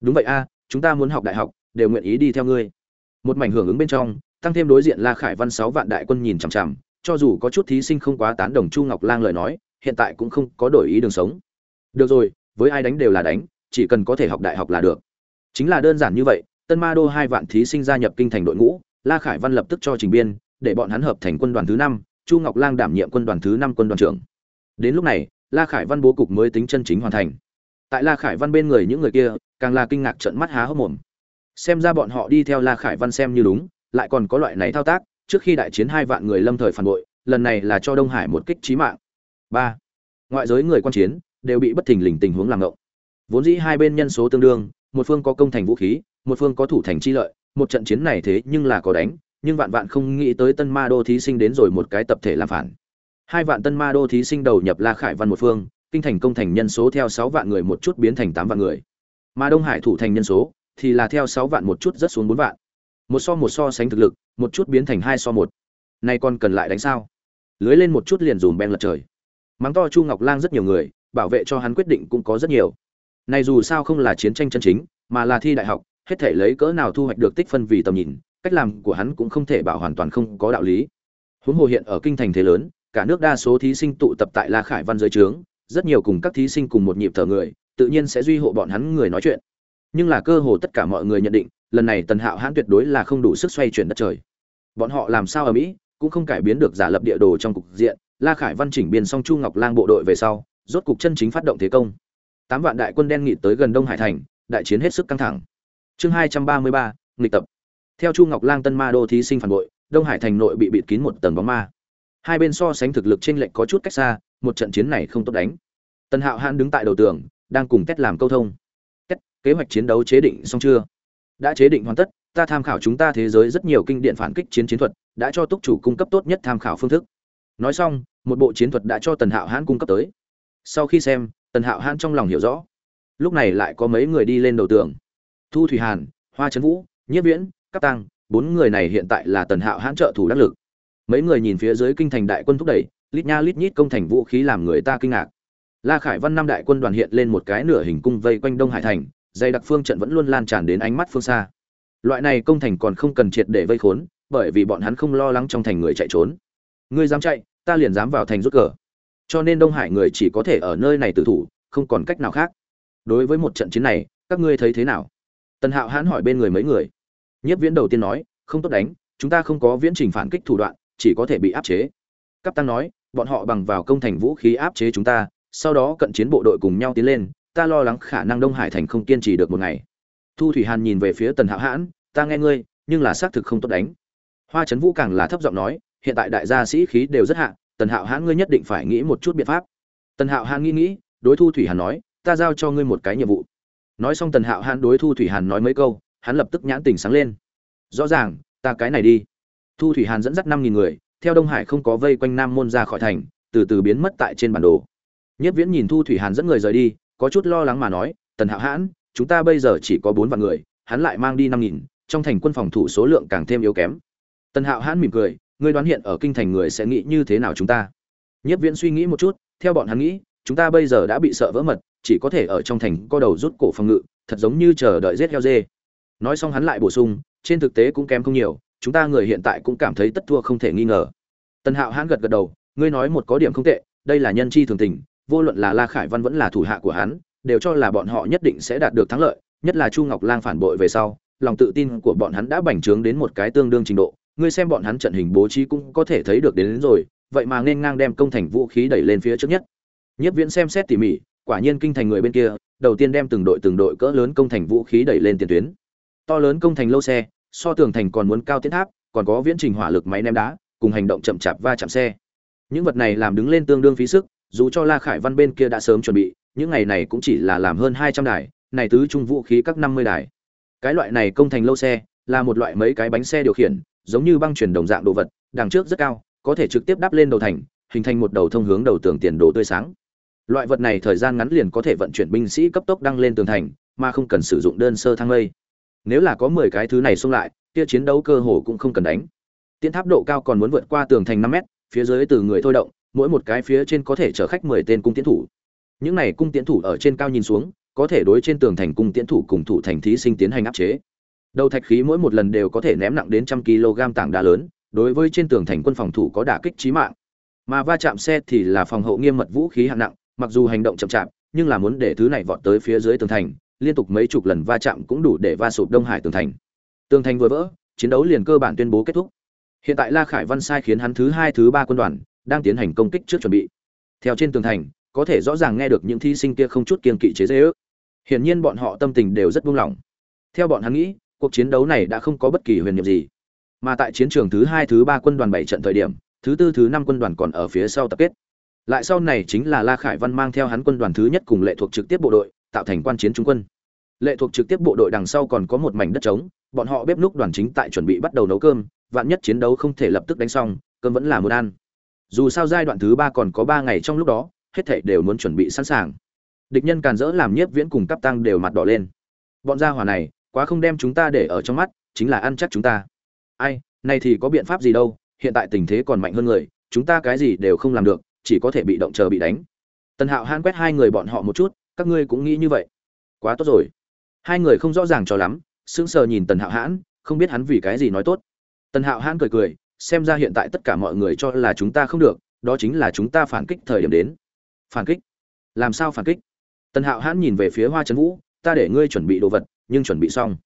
Đúng vậy a, chúng ta muốn học đại học, đều nguyện ý đi theo ngươi. Một mảnh hưởng ứng bên trong, tăng thêm đối diện la khải văn sáu vạn đại quân nhìn chằm chằm, cho dù có chút thí sinh không quá tán đồng chu ngọc lang lời nói, hiện tại cũng không có đổi ý đường sống. Được rồi, với ai đánh đều là đánh, chỉ cần có thể học đại học là được. Chính là đơn giản như vậy, tân ma đô hai vạn thí sinh gia nhập kinh thành đội ngũ, la khải văn lập tức cho trình biên, để bọn hắn hợp thành quân đoàn thứ năm chu ngọc lang đảm nhiệm quân đoàn thứ năm quân đoàn trưởng. Đến lúc này, la khải văn bố cục mới tính chân chính hoàn thành. Tại la khải văn bên người những người kia, càng là kinh ngạc trận mắt há hốc mồm. Xem ra bọn họ đi theo la khải văn xem như đúng, lại còn có loại này thao tác, trước khi đại chiến hai vạn người lâm thời phản bội, lần này là cho đông hải một kích trí mạng. Ba, ngoại giới người quan chiến, đều bị bất thình lình tình huống làm ngộng. Vốn dĩ hai bên nhân số tương đương, một phương có công thành vũ khí, một phương có thủ thành chi lợi, một trận chiến này thế nhưng là có đánh nhưng vạn vạn không nghĩ tới tân ma đô thí sinh đến rồi một cái tập thể làm phản. Hai vạn tân ma đô thí sinh đầu nhập la khải văn một phương, kinh thành công thành nhân số theo sáu vạn người một chút biến thành tám vạn người. Mà đông hải thủ thành nhân số thì là theo sáu vạn một chút rất xuống bốn vạn. Một so một so sánh thực lực, một chút biến thành hai so một. Nay còn cần lại đánh sao? Lưới lên một chút liền dùm ben lật trời. Mắng to chu ngọc lang rất nhiều người, bảo vệ cho hắn quyết định cũng có rất nhiều. Này dù sao không là chiến tranh chân chính, mà là thi đại học, hết thể lấy cỡ nào thu hoạch được tích phân vì tầm nhìn cách làm của hắn cũng không thể bảo hoàn toàn không có đạo lý. Huống hồ hiện ở kinh thành thế lớn, cả nước đa số thí sinh tụ tập tại la khải văn dưới trướng, rất nhiều cùng các thí sinh cùng một nhịp thở người, tự nhiên sẽ duy hộ bọn hắn người nói chuyện. Nhưng là cơ hồ tất cả mọi người nhận định, lần này tần hạo hãn tuyệt đối là không đủ sức xoay chuyển đất trời. Bọn họ làm sao ở mỹ, cũng không cải biến được giả lập địa đồ trong cục diện, la khải văn chỉnh biên xong chu ngọc lang bộ đội về sau, rốt cục chân chính phát động thế công. Tám vạn đại quân đen nghị tới gần đông hải thành, đại chiến hết sức căng thẳng. Chương hai trăm ba mươi ba, nghịch tập theo chu ngọc lang tân ma đô thí sinh phản bội đông hải thành nội bị bịt kín một tầng bóng ma. Hai bên so sánh thực lực trên lệnh có chút cách xa một trận chiến này không tốt đánh. Tần hạo hãn đứng tại đầu tường đang cùng kết làm câu thông. Tết, kế hoạch chiến đấu chế định xong chưa? Đã chế định hoàn tất ta tham khảo chúng ta thế giới rất nhiều kinh điện phản kích chiến chiến thuật đã cho túc chủ cung cấp tốt nhất tham khảo phương thức. Nói xong một bộ chiến thuật đã cho tần hạo hãn cung cấp tới. Sau khi xem tần hạo hãn trong lòng hiểu rõ. Lúc này lại có mấy người đi lên đầu tường. Thu thủy hàn hoa trấn vũ nhiếp viễn cắp tăng bốn người này hiện tại là tần hạo hãn trợ thủ đắc lực. Mấy người nhìn phía dưới kinh thành đại quân thúc đẩy, lít nha lít nhít công thành vũ khí làm người ta kinh ngạc. La khải văn năm đại quân đoàn hiện lên một cái nửa hình cung vây quanh đông hải thành dày đặc phương trận vẫn luôn lan tràn đến ánh mắt phương xa. Loại này công thành còn không cần triệt để vây khốn, bởi vì bọn hắn không lo lắng trong thành người chạy trốn. Ngươi dám chạy, ta liền dám vào thành rút cờ. Cho nên đông hải người chỉ có thể ở nơi này tự thủ, không còn cách nào khác. Đối với một trận chiến này, các ngươi thấy thế nào? Tần hạo hãn hỏi bên người mấy người. Nhiếp viễn đầu tiên nói, không tốt đánh, chúng ta không có viễn trình phản kích thủ đoạn, chỉ có thể bị áp chế. Cấp tăng nói, bọn họ bằng vào công thành vũ khí áp chế chúng ta, sau đó cận chiến bộ đội cùng nhau tiến lên, ta lo lắng khả năng đông hải thành không kiên trì được một ngày. Thu thủy hàn nhìn về phía tần hạo hãn, ta nghe ngươi, nhưng là xác thực không tốt đánh. Hoa trấn vũ càng là thấp giọng nói, hiện tại đại gia sĩ khí đều rất hạ, tần hạo hãn ngươi nhất định phải nghĩ một chút biện pháp. Tần hạo hãn nghĩ nghĩ, đối thu thủy hàn nói, ta giao cho ngươi một cái nhiệm vụ. Nói xong tần hạo hãn đối thu thủy hàn nói mấy câu hắn lập tức nhãn tình sáng lên. Rõ ràng, ta cái này đi. Thu thủy hàn dẫn dắt năm nghìn người, theo đông hải không có vây quanh nam môn ra khỏi thành, từ từ biến mất tại trên bản đồ. Nhất viễn nhìn thu thủy hàn dẫn người rời đi, có chút lo lắng mà nói, tần hạo hãn, chúng ta bây giờ chỉ có bốn vạn người, hắn lại mang đi năm nghìn, trong thành quân phòng thủ số lượng càng thêm yếu kém. Tần hạo hãn mỉm cười, ngươi đoán hiện ở kinh thành người sẽ nghĩ như thế nào chúng ta? Nhất viễn suy nghĩ một chút, theo bọn hắn nghĩ, chúng ta bây giờ đã bị sợ vỡ mật, chỉ có thể ở trong thành co đầu rút cổ phòng ngự, thật giống như chờ đợi rết heo dê nói xong hắn lại bổ sung trên thực tế cũng kém không nhiều chúng ta người hiện tại cũng cảm thấy tất thua không thể nghi ngờ. Tần hạo hãn gật gật đầu ngươi nói một có điểm không tệ đây là nhân chi thường tình vô luận là la khải văn vẫn là thủ hạ của hắn đều cho là bọn họ nhất định sẽ đạt được thắng lợi nhất là chu ngọc lang phản bội về sau lòng tự tin của bọn hắn đã bành trướng đến một cái tương đương trình độ ngươi xem bọn hắn trận hình bố trí cũng có thể thấy được đến, đến rồi vậy mà nên ngang đem công thành vũ khí đẩy lên phía trước nhất. Nhất viễn xem xét tỉ mỉ quả nhiên kinh thành người bên kia đầu tiên đem từng đội từng đội cỡ lớn công thành vũ khí đẩy lên tiền tuyến to lớn công thành lâu xe, so tường thành còn muốn cao tiến tháp, còn có viễn trình hỏa lực máy ném đá, cùng hành động chậm chạp va chạm xe. Những vật này làm đứng lên tương đương phí sức, dù cho la khải văn bên kia đã sớm chuẩn bị, những ngày này cũng chỉ là làm hơn hai trăm đài, này tứ trung vũ khí các năm mươi đài. Cái loại này công thành lâu xe, là một loại mấy cái bánh xe điều khiển, giống như băng chuyển đồng dạng đồ vật, đằng trước rất cao, có thể trực tiếp đắp lên đầu thành, hình thành một đầu thông hướng đầu tường tiền đồ tươi sáng. Loại vật này thời gian ngắn liền có thể vận chuyển binh sĩ cấp tốc đăng lên tường thành, mà không cần sử dụng đơn sơ thang lây nếu là có mười cái thứ này xung lại, kia chiến đấu cơ hồ cũng không cần đánh. Tiến tháp độ cao còn muốn vượt qua tường thành năm mét, phía dưới từ người thôi động, mỗi một cái phía trên có thể chở khách mười tên cung tiến thủ. Những này cung tiến thủ ở trên cao nhìn xuống, có thể đối trên tường thành cung tiến thủ cùng thủ thành thí sinh tiến hành áp chế. Đầu thạch khí mỗi một lần đều có thể ném nặng đến trăm kg tảng đá lớn, đối với trên tường thành quân phòng thủ có đả kích chí mạng. Mà va chạm xe thì là phòng hậu nghiêm mật vũ khí hạng nặng, mặc dù hành động chậm chạp, nhưng là muốn để thứ này vọt tới phía dưới tường thành liên tục mấy chục lần va chạm cũng đủ để va sụp đông hải tường thành. Tường thành vừa vỡ, chiến đấu liền cơ bản tuyên bố kết thúc. Hiện tại la khải văn sai khiến hắn thứ hai, thứ ba quân đoàn đang tiến hành công kích trước chuẩn bị. Theo trên tường thành, có thể rõ ràng nghe được những thí sinh kia không chút kiên kỵ chế giễu. hiển nhiên bọn họ tâm tình đều rất buông lỏng. Theo bọn hắn nghĩ, cuộc chiến đấu này đã không có bất kỳ huyền niệm gì. Mà tại chiến trường thứ hai, thứ ba quân đoàn bảy trận thời điểm, thứ tư, thứ năm quân đoàn còn ở phía sau tập kết. Lại sau này chính là la khải văn mang theo hắn quân đoàn thứ nhất cùng lệ thuộc trực tiếp bộ đội tạo thành quan chiến trung quân. Lệ thuộc trực tiếp bộ đội đằng sau còn có một mảnh đất trống, bọn họ bếp núc đoàn chính tại chuẩn bị bắt đầu nấu cơm, vạn nhất chiến đấu không thể lập tức đánh xong, cơm vẫn là muốn ăn. Dù sao giai đoạn thứ ba còn có ba ngày trong lúc đó, hết thảy đều muốn chuẩn bị sẵn sàng. Địch nhân càn rỡ làm nhiếp viễn cùng cấp tăng đều mặt đỏ lên. Bọn gia hỏa này, quá không đem chúng ta để ở trong mắt, chính là ăn chắc chúng ta. Ai này thì có biện pháp gì đâu, hiện tại tình thế còn mạnh hơn người, chúng ta cái gì đều không làm được, chỉ có thể bị động chờ bị đánh. Tần hạo han quét hai người bọn họ một chút các ngươi cũng nghĩ như vậy. Quá tốt rồi. Hai người không rõ ràng cho lắm, sững sờ nhìn tần hạo hãn, không biết hắn vì cái gì nói tốt. Tần hạo hãn cười cười, xem ra hiện tại tất cả mọi người cho là chúng ta không được, đó chính là chúng ta phản kích thời điểm đến. Phản kích? Làm sao phản kích? Tần hạo hãn nhìn về phía hoa trấn vũ, ta để ngươi chuẩn bị đồ vật, nhưng chuẩn bị xong.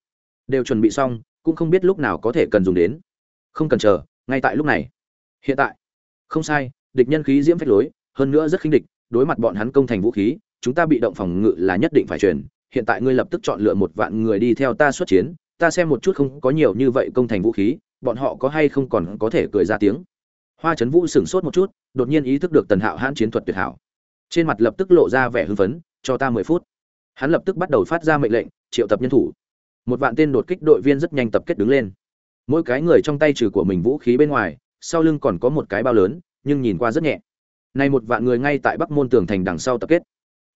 Đều chuẩn bị xong, cũng không biết lúc nào có thể cần dùng đến. Không cần chờ, ngay tại lúc này. Hiện tại. Không sai, địch nhân khí diễm phách lối, hơn nữa rất khinh địch, đối mặt bọn hắn công thành vũ khí chúng ta bị động phòng ngự là nhất định phải truyền, hiện tại ngươi lập tức chọn lựa một vạn người đi theo ta xuất chiến, ta xem một chút không có nhiều như vậy công thành vũ khí, bọn họ có hay không còn có thể cười ra tiếng. Hoa trấn vũ sửng sốt một chút, đột nhiên ý thức được tần hạo hãn chiến thuật tuyệt hảo. Trên mặt lập tức lộ ra vẻ hưng phấn, cho ta mười phút. Hắn lập tức bắt đầu phát ra mệnh lệnh, triệu tập nhân thủ. Một vạn tên đột kích đội viên rất nhanh tập kết đứng lên. Mỗi cái người trong tay trừ của mình vũ khí bên ngoài, sau lưng còn có một cái bao lớn, nhưng nhìn qua rất nhẹ. Nay một vạn người ngay tại bắc môn tường thành đằng sau tập kết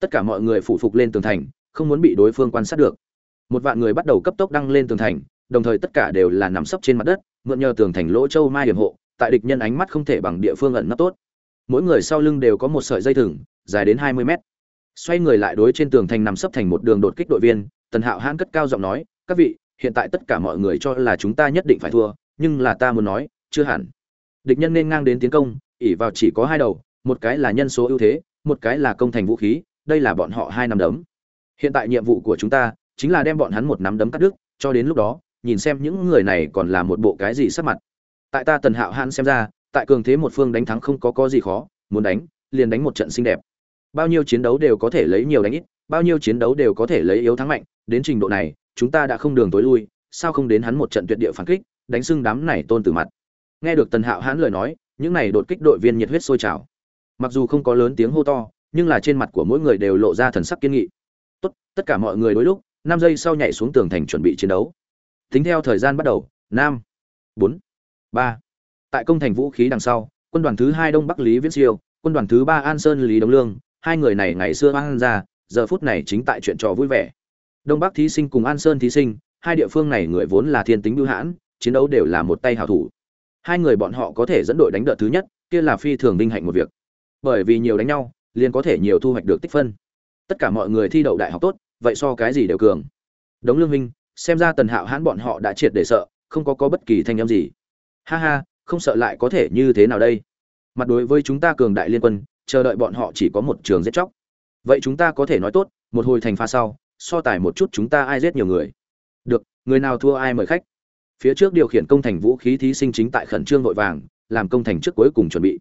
tất cả mọi người phụ phục lên tường thành, không muốn bị đối phương quan sát được. Một vạn người bắt đầu cấp tốc đăng lên tường thành, đồng thời tất cả đều là nằm sấp trên mặt đất, mượn nhờ tường thành lỗ châu mai hiểm hộ, tại địch nhân ánh mắt không thể bằng địa phương ẩn nấp tốt. Mỗi người sau lưng đều có một sợi dây thừng, dài đến hai mươi mét. Xoay người lại đối trên tường thành nằm sấp thành một đường đột kích đội viên, tần hạo hãn cất cao giọng nói, các vị, hiện tại tất cả mọi người cho là chúng ta nhất định phải thua, nhưng là ta muốn nói, chưa hẳn. Địch nhân nên ngang đến tiến công ỉ vào chỉ có hai đầu, một cái là nhân số ưu thế, một cái là công thành vũ khí đây là bọn họ hai nắm đấm. Hiện tại nhiệm vụ của chúng ta chính là đem bọn hắn một nắm đấm cắt đứt, cho đến lúc đó, nhìn xem những người này còn là một bộ cái gì sắc mặt. Tại ta tần hạo hãn xem ra, tại cường thế một phương đánh thắng không có có gì khó, muốn đánh, liền đánh một trận xinh đẹp. Bao nhiêu chiến đấu đều có thể lấy nhiều đánh ít, bao nhiêu chiến đấu đều có thể lấy yếu thắng mạnh, đến trình độ này, chúng ta đã không đường tối lui, sao không đến hắn một trận tuyệt địa phản kích, đánh sưng đám này tôn tử mặt. Nghe được tần hạo hãn lời nói, những này đột kích đội viên nhiệt huyết sôi trào. Mặc dù không có lớn tiếng hô to nhưng là trên mặt của mỗi người đều lộ ra thần sắc kiên nghị. Tốt, tất cả mọi người đối lúc, năm giây sau nhảy xuống tường thành chuẩn bị chiến đấu. Tính theo thời gian bắt đầu năm bốn, ba. Tại công thành vũ khí đằng sau, quân đoàn thứ hai đông bắc lý viễn siêu, quân đoàn thứ ba an sơn lý đông lương, hai người này ngày xưa an ra, giờ phút này chính tại chuyện trò vui vẻ. Đông bắc thí sinh cùng an sơn thí sinh, hai địa phương này người vốn là thiên tính bưu hãn, chiến đấu đều là một tay hảo thủ. Hai người bọn họ có thể dẫn đội đánh đợt thứ nhất, kia là phi thường vinh hạnh một việc. Bởi vì nhiều đánh nhau liền có thể nhiều thu hoạch được tích phân. Tất cả mọi người thi đậu đại học tốt, vậy so cái gì đều cường. Đống lương minh, xem ra tần hạo hãn bọn họ đã triệt để sợ, không có có bất kỳ thanh âm gì. Ha ha, không sợ lại có thể như thế nào đây? Mặt đối với chúng ta cường đại liên quân, chờ đợi bọn họ chỉ có một trường giết chóc. Vậy chúng ta có thể nói tốt, một hồi thành pha sau, so tài một chút chúng ta ai giết nhiều người. Được, người nào thua ai mời khách. Phía trước điều khiển công thành vũ khí thí sinh chính tại khẩn trương vội vàng, làm công thành trước cuối cùng chuẩn bị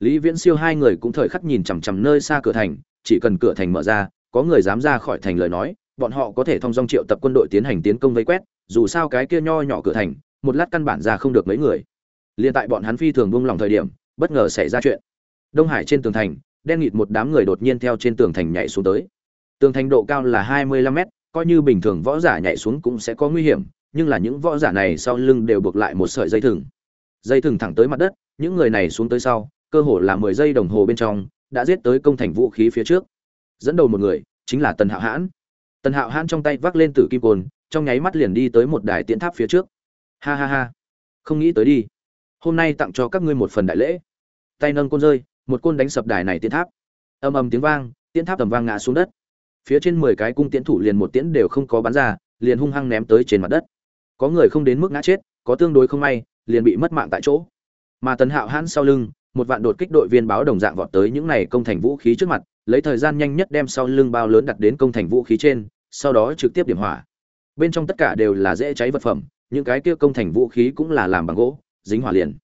lý viễn siêu hai người cũng thời khắc nhìn chằm chằm nơi xa cửa thành, chỉ cần cửa thành mở ra, có người dám ra khỏi thành lời nói, bọn họ có thể thông dong triệu tập quân đội tiến hành tiến công vây quét, dù sao cái kia nho nhỏ cửa thành, một lát căn bản ra không được mấy người. Liên tại bọn hắn phi thường buông lòng thời điểm, bất ngờ xảy ra chuyện. Đông hải trên tường thành, đen nghịt một đám người đột nhiên theo trên tường thành nhảy xuống tới. Tường thành độ cao là hai mươi lăm mét, coi như bình thường võ giả nhảy xuống cũng sẽ có nguy hiểm, nhưng là những võ giả này sau lưng đều buộc lại một sợi dây thừng. Dây thừng thẳng tới mặt đất, những người này xuống tới sau cơ hồ là mười giây đồng hồ bên trong, đã giết tới công thành vũ khí phía trước. Dẫn đầu một người, chính là tần hạo hãn. Tần hạo hãn trong tay vác lên tử kim côn, trong nháy mắt liền đi tới một đài tiễn tháp phía trước. Ha ha ha. Không nghĩ tới đi. Hôm nay tặng cho các ngươi một phần đại lễ. Tay nâng côn rơi, một côn đánh sập đài này tiễn tháp. Ầm ầm tiếng vang, tiễn tháp tầm vang ngã xuống đất. Phía trên mười cái cung tiễn thủ liền một tiễn đều không có bắn ra, liền hung hăng ném tới trên mặt đất. Có người không đến mức ngã chết, có tương đối không may, liền bị mất mạng tại chỗ. Mà tần hạo hãn sau lưng một vạn đột kích đội viên báo đồng dạng vọt tới những này công thành vũ khí trước mặt, lấy thời gian nhanh nhất đem sau lưng bao lớn đặt đến công thành vũ khí trên, sau đó trực tiếp điểm hỏa. Bên trong tất cả đều là dễ cháy vật phẩm, những cái kia công thành vũ khí cũng là làm bằng gỗ, dính hỏa liền.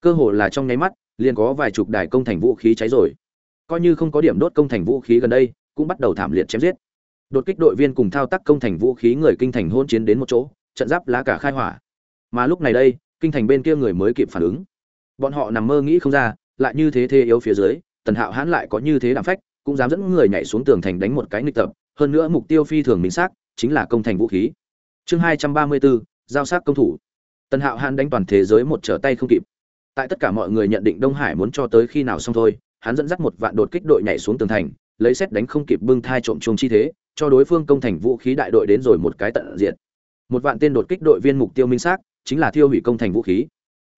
Cơ hồ là trong nháy mắt, liền có vài chục đài công thành vũ khí cháy rồi. Coi như không có điểm đốt công thành vũ khí gần đây, cũng bắt đầu thảm liệt chém giết. Đột kích đội viên cùng thao tác công thành vũ khí người kinh thành hôn chiến đến một chỗ, trận giáp lá cả khai hỏa. Mà lúc này đây, kinh thành bên kia người mới kịp phản ứng bọn họ nằm mơ nghĩ không ra, lại như thế thế yếu phía dưới, tần hạo hãn lại có như thế đảm phách, cũng dám dẫn người nhảy xuống tường thành đánh một cái nghịch tập. Hơn nữa mục tiêu phi thường minh xác, chính là công thành vũ khí. Chương hai trăm ba mươi bốn, giao sát công thủ. Tần hạo hãn đánh toàn thế giới một trở tay không kịp. Tại tất cả mọi người nhận định đông hải muốn cho tới khi nào xong thôi, hắn dẫn dắt một vạn đột kích đội nhảy xuống tường thành, lấy xét đánh không kịp bưng thai trộm chuông chi thế, cho đối phương công thành vũ khí đại đội đến rồi một cái tận diện một vạn tên đột kích đội viên mục tiêu minh xác, chính là thiêu hủy công thành vũ khí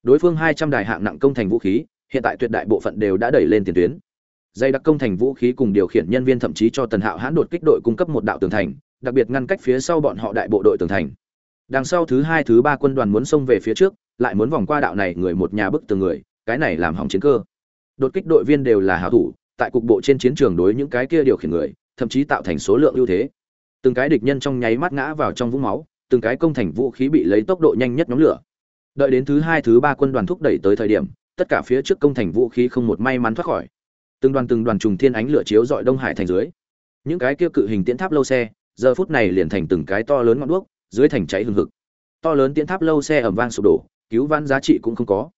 đối phương hai trăm đài hạng nặng công thành vũ khí, hiện tại tuyệt đại bộ phận đều đã đẩy lên tiền tuyến. Dây đặc công thành vũ khí cùng điều khiển nhân viên thậm chí cho tần hạo hãn đột kích đội cung cấp một đạo tường thành, đặc biệt ngăn cách phía sau bọn họ đại bộ đội tường thành. Đằng sau thứ hai, thứ ba quân đoàn muốn xông về phía trước, lại muốn vòng qua đạo này người một nhà bức từng người, cái này làm hỏng chiến cơ. Đột kích đội viên đều là hảo thủ, tại cục bộ trên chiến trường đối những cái kia điều khiển người, thậm chí tạo thành số lượng ưu thế. Từng cái địch nhân trong nháy mắt ngã vào trong vũng máu, từng cái công thành vũ khí bị lấy tốc độ nhanh nhất nhóm lửa đợi đến thứ hai, thứ ba quân đoàn thúc đẩy tới thời điểm, tất cả phía trước công thành vũ khí không một may mắn thoát khỏi. Từng đoàn từng đoàn trùng thiên ánh lửa chiếu dọi đông hải thành dưới. Những cái kia cự hình tiễn tháp lâu xe, giờ phút này liền thành từng cái to lớn ngọn đuốc, dưới thành cháy hừng hực. To lớn tiễn tháp lâu xe ẩm vang sụp đổ, cứu vãn giá trị cũng không có.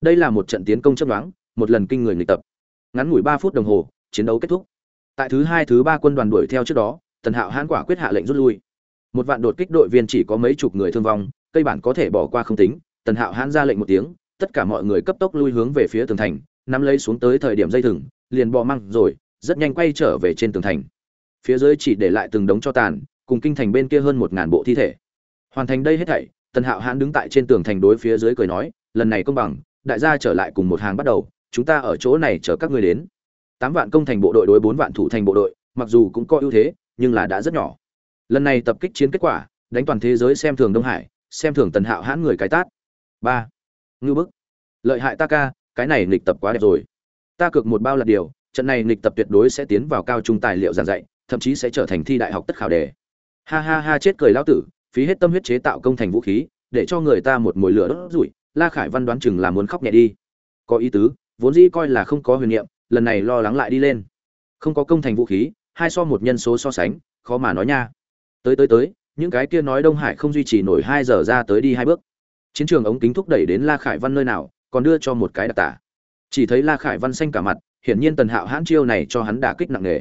Đây là một trận tiến công chấp đoán một lần kinh người nghịch tập. Ngắn ngủi ba phút đồng hồ, chiến đấu kết thúc. Tại thứ hai, thứ ba quân đoàn đuổi theo trước đó, tần hạo hãn quả quyết hạ lệnh rút lui. Một vạn đột kích đội viên chỉ có mấy chục người thương vong, cây bản có thể bỏ qua không tính tần hạo hãn ra lệnh một tiếng, tất cả mọi người cấp tốc lui hướng về phía tường thành, nắm lấy xuống tới thời điểm dây thừng, liền bò măng rồi, rất nhanh quay trở về trên tường thành. Phía dưới chỉ để lại từng đống cho tàn, cùng kinh thành bên kia hơn một ngàn bộ thi thể. Hoàn thành đây hết thảy, tần hạo hãn đứng tại trên tường thành đối phía dưới cười nói, lần này công bằng, đại gia trở lại cùng một hàng bắt đầu, chúng ta ở chỗ này chờ các ngươi đến. Tám vạn công thành bộ đội đối bốn vạn thủ thành bộ đội, mặc dù cũng có ưu thế, nhưng là đã rất nhỏ. Lần này tập kích chiến kết quả, đánh toàn thế giới xem thường đông hải, xem thường tần hạo hãn người cái tát ba. Ngư bức. Lợi hại ta ca, cái này nghịch tập quá đẹp rồi. Ta cược một bao là điều, trận này nghịch tập tuyệt đối sẽ tiến vào cao trung tài liệu giảng dạy, thậm chí sẽ trở thành thi đại học tất khảo đề. Ha ha ha, chết cười lão tử, phí hết tâm huyết chế tạo công thành vũ khí, để cho người ta một mồi lửa đốt rủi, la khải văn đoán chừng là muốn khóc nhẹ đi. Có ý tứ, vốn dĩ coi là không có huyền niệm, lần này lo lắng lại đi lên. Không có công thành vũ khí, hai so một nhân số so sánh, khó mà nói nha. Tới tới tới, những cái kia nói đông hải không duy trì nổi hai giờ ra tới đi hai bước chiến trường ống kính thúc đẩy đến la khải văn nơi nào, còn đưa cho một cái đặc tả. Chỉ thấy la khải văn xanh cả mặt, hiển nhiên tần hạo hãn chiêu này cho hắn đả kích nặng nề.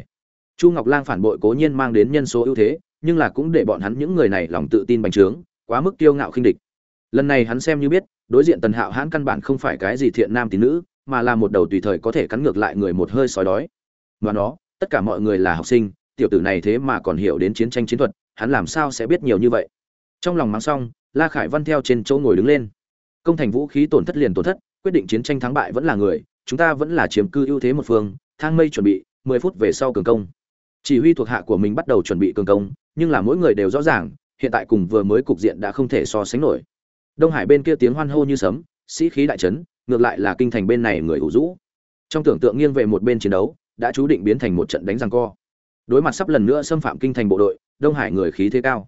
Chu ngọc lang phản bội cố nhiên mang đến nhân số ưu thế, nhưng là cũng để bọn hắn những người này lòng tự tin bành trướng, quá mức tiêu ngạo khinh địch. Lần này hắn xem như biết, đối diện tần hạo hãn căn bản không phải cái gì thiện nam tín nữ, mà là một đầu tùy thời có thể cắn ngược lại người một hơi sói đói. Và nó, tất cả mọi người là học sinh, tiểu tử này thế mà còn hiểu đến chiến tranh chiến thuật, hắn làm sao sẽ biết nhiều như vậy? Trong lòng mắng xong la khải văn theo trên chỗ ngồi đứng lên. Công thành vũ khí tổn thất liền tổn thất, quyết định chiến tranh thắng bại vẫn là người, chúng ta vẫn là chiếm cư ưu thế một phương, thang mây chuẩn bị, mười phút về sau cường công. Chỉ huy thuộc hạ của mình bắt đầu chuẩn bị cường công, nhưng là mỗi người đều rõ ràng, hiện tại cùng vừa mới cục diện đã không thể so sánh nổi. Đông hải bên kia tiếng hoan hô như sấm, sĩ khí đại trấn ngược lại là kinh thành bên này người ủ rũ. Trong tưởng tượng nghiêng về một bên chiến đấu, đã chú định biến thành một trận đánh răng co. Đối mặt sắp lần nữa xâm phạm kinh thành bộ đội, đông hải người khí thế cao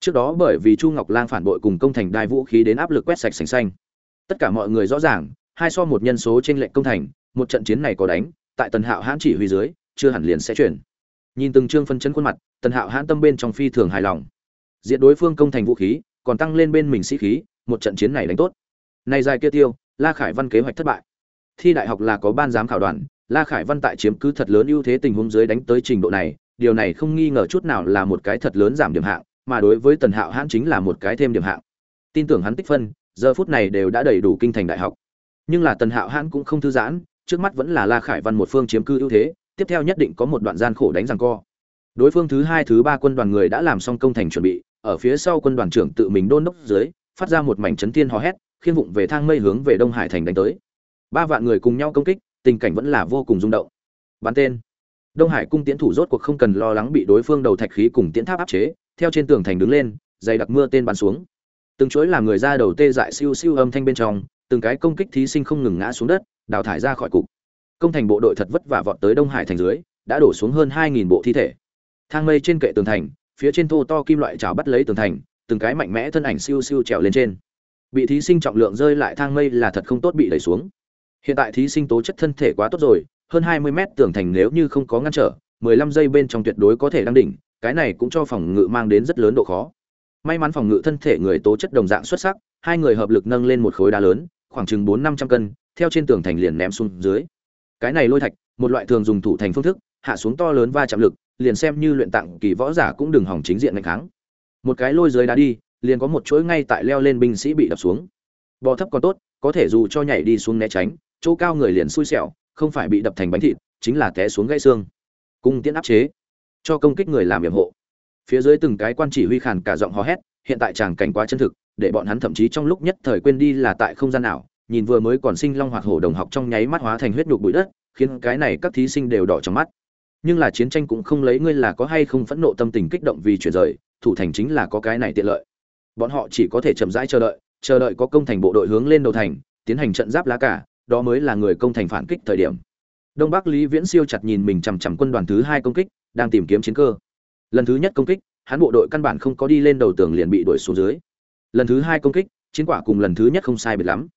trước đó bởi vì chu ngọc lang phản bội cùng công thành đai vũ khí đến áp lực quét sạch sành xanh. Tất cả mọi người rõ ràng, hai so một nhân số trên lệnh công thành, một trận chiến này có đánh, tại tần hạo hãn chỉ huy dưới, chưa hẳn liền sẽ chuyển. Nhìn từng chương phân chấn khuôn mặt, tần hạo hãn tâm bên trong phi thường hài lòng. Diện đối phương công thành vũ khí, còn tăng lên bên mình sĩ khí, một trận chiến này đánh tốt. Này dài kia tiêu, la khải văn kế hoạch thất bại. Thi đại học là có ban giám khảo đoàn, la khải văn tại chiếm cứ thật lớn ưu thế tình huống dưới đánh tới trình độ này, điều này không nghi ngờ chút nào là một cái thật lớn giảm điểm hạng mà đối với tần hạo hãn chính là một cái thêm điểm hạng. Tin tưởng hắn tích phân, giờ phút này đều đã đầy đủ kinh thành đại học. Nhưng là tần hạo hãn cũng không thư giãn, trước mắt vẫn là la khải văn một phương chiếm cư ưu thế, tiếp theo nhất định có một đoạn gian khổ đánh rằng co. Đối phương thứ hai, thứ ba quân đoàn người đã làm xong công thành chuẩn bị, ở phía sau quân đoàn trưởng tự mình đôn đốc dưới, phát ra một mảnh chấn thiên hò hét khiên vụng về thang mây hướng về đông hải thành đánh tới. Ba vạn người cùng nhau công kích, tình cảnh vẫn là vô cùng rung động. Bắn tên. Đông hải cung tiến thủ rốt cuộc không cần lo lắng bị đối phương đầu thạch khí cùng tiến tháp áp chế theo trên tường thành đứng lên, dày đặc mưa tên bắn xuống. Từng chuỗi làm người ra đầu tê dại siêu siêu âm thanh bên trong, từng cái công kích thí sinh không ngừng ngã xuống đất, đào thải ra khỏi cục. Công thành bộ đội thật vất vả vọt tới đông hải thành dưới, đã đổ xuống hơn hai nghìn bộ thi thể. Thang mây trên kệ tường thành, phía trên thô to kim loại chảo bắt lấy tường thành, từng cái mạnh mẽ thân ảnh siêu siêu trèo lên trên. Bị thí sinh trọng lượng rơi lại thang mây là thật không tốt bị đẩy xuống. Hiện tại thí sinh tố chất thân thể quá tốt rồi, hơn 20 mét tường thành nếu như không có ngăn trở 15 giây bên trong tuyệt đối có thể đăng đỉnh cái này cũng cho phòng ngự mang đến rất lớn độ khó. May mắn phòng ngự thân thể người tố chất đồng dạng xuất sắc, hai người hợp lực nâng lên một khối đá lớn, khoảng chừng bốn năm trăm cân, theo trên tường thành liền ném xuống dưới. Cái này lôi thạch, một loại thường dùng thủ thành phương thức, hạ xuống to lớn va chạm lực, liền xem như luyện tặng kỳ võ giả cũng đừng hỏng chính diện nghênh kháng. Một cái lôi dưới đá đi, liền có một chuỗi ngay tại leo lên binh sĩ bị đập xuống. Bò thấp còn tốt, có thể dù cho nhảy đi xuống né tránh, chỗ cao người liền xui xẻo, không phải bị đập thành bánh thịt, chính là té xuống gãy xương. Cung tiễn áp chế cho công kích người làm nhiệm hộ. Phía dưới từng cái quan chỉ huy khàn cả giọng hò hét, hiện tại tràng cảnh quá chân thực, để bọn hắn thậm chí trong lúc nhất thời quên đi là tại không gian nào, nhìn vừa mới còn sinh long hoạt hổ đồng học trong nháy mắt hóa thành huyết nhục bụi đất, khiến cái này các thí sinh đều đỏ trong mắt. Nhưng là chiến tranh cũng không lấy ngươi là có hay không phẫn nộ tâm tình kích động vì chuyển rời, thủ thành chính là có cái này tiện lợi. Bọn họ chỉ có thể chậm rãi chờ đợi chờ đợi có công thành bộ đội hướng lên đầu thành, tiến hành trận giáp lá cả, đó mới là người công thành phản kích thời điểm. Đông bắc lý viễn siêu chặt nhìn mình chằm chằm quân đoàn thứ hai công kích đang tìm kiếm chiến cơ. Lần thứ nhất công kích, hắn bộ đội căn bản không có đi lên đầu tường liền bị đuổi xuống dưới. Lần thứ hai công kích, chiến quả cùng lần thứ nhất không sai biệt lắm.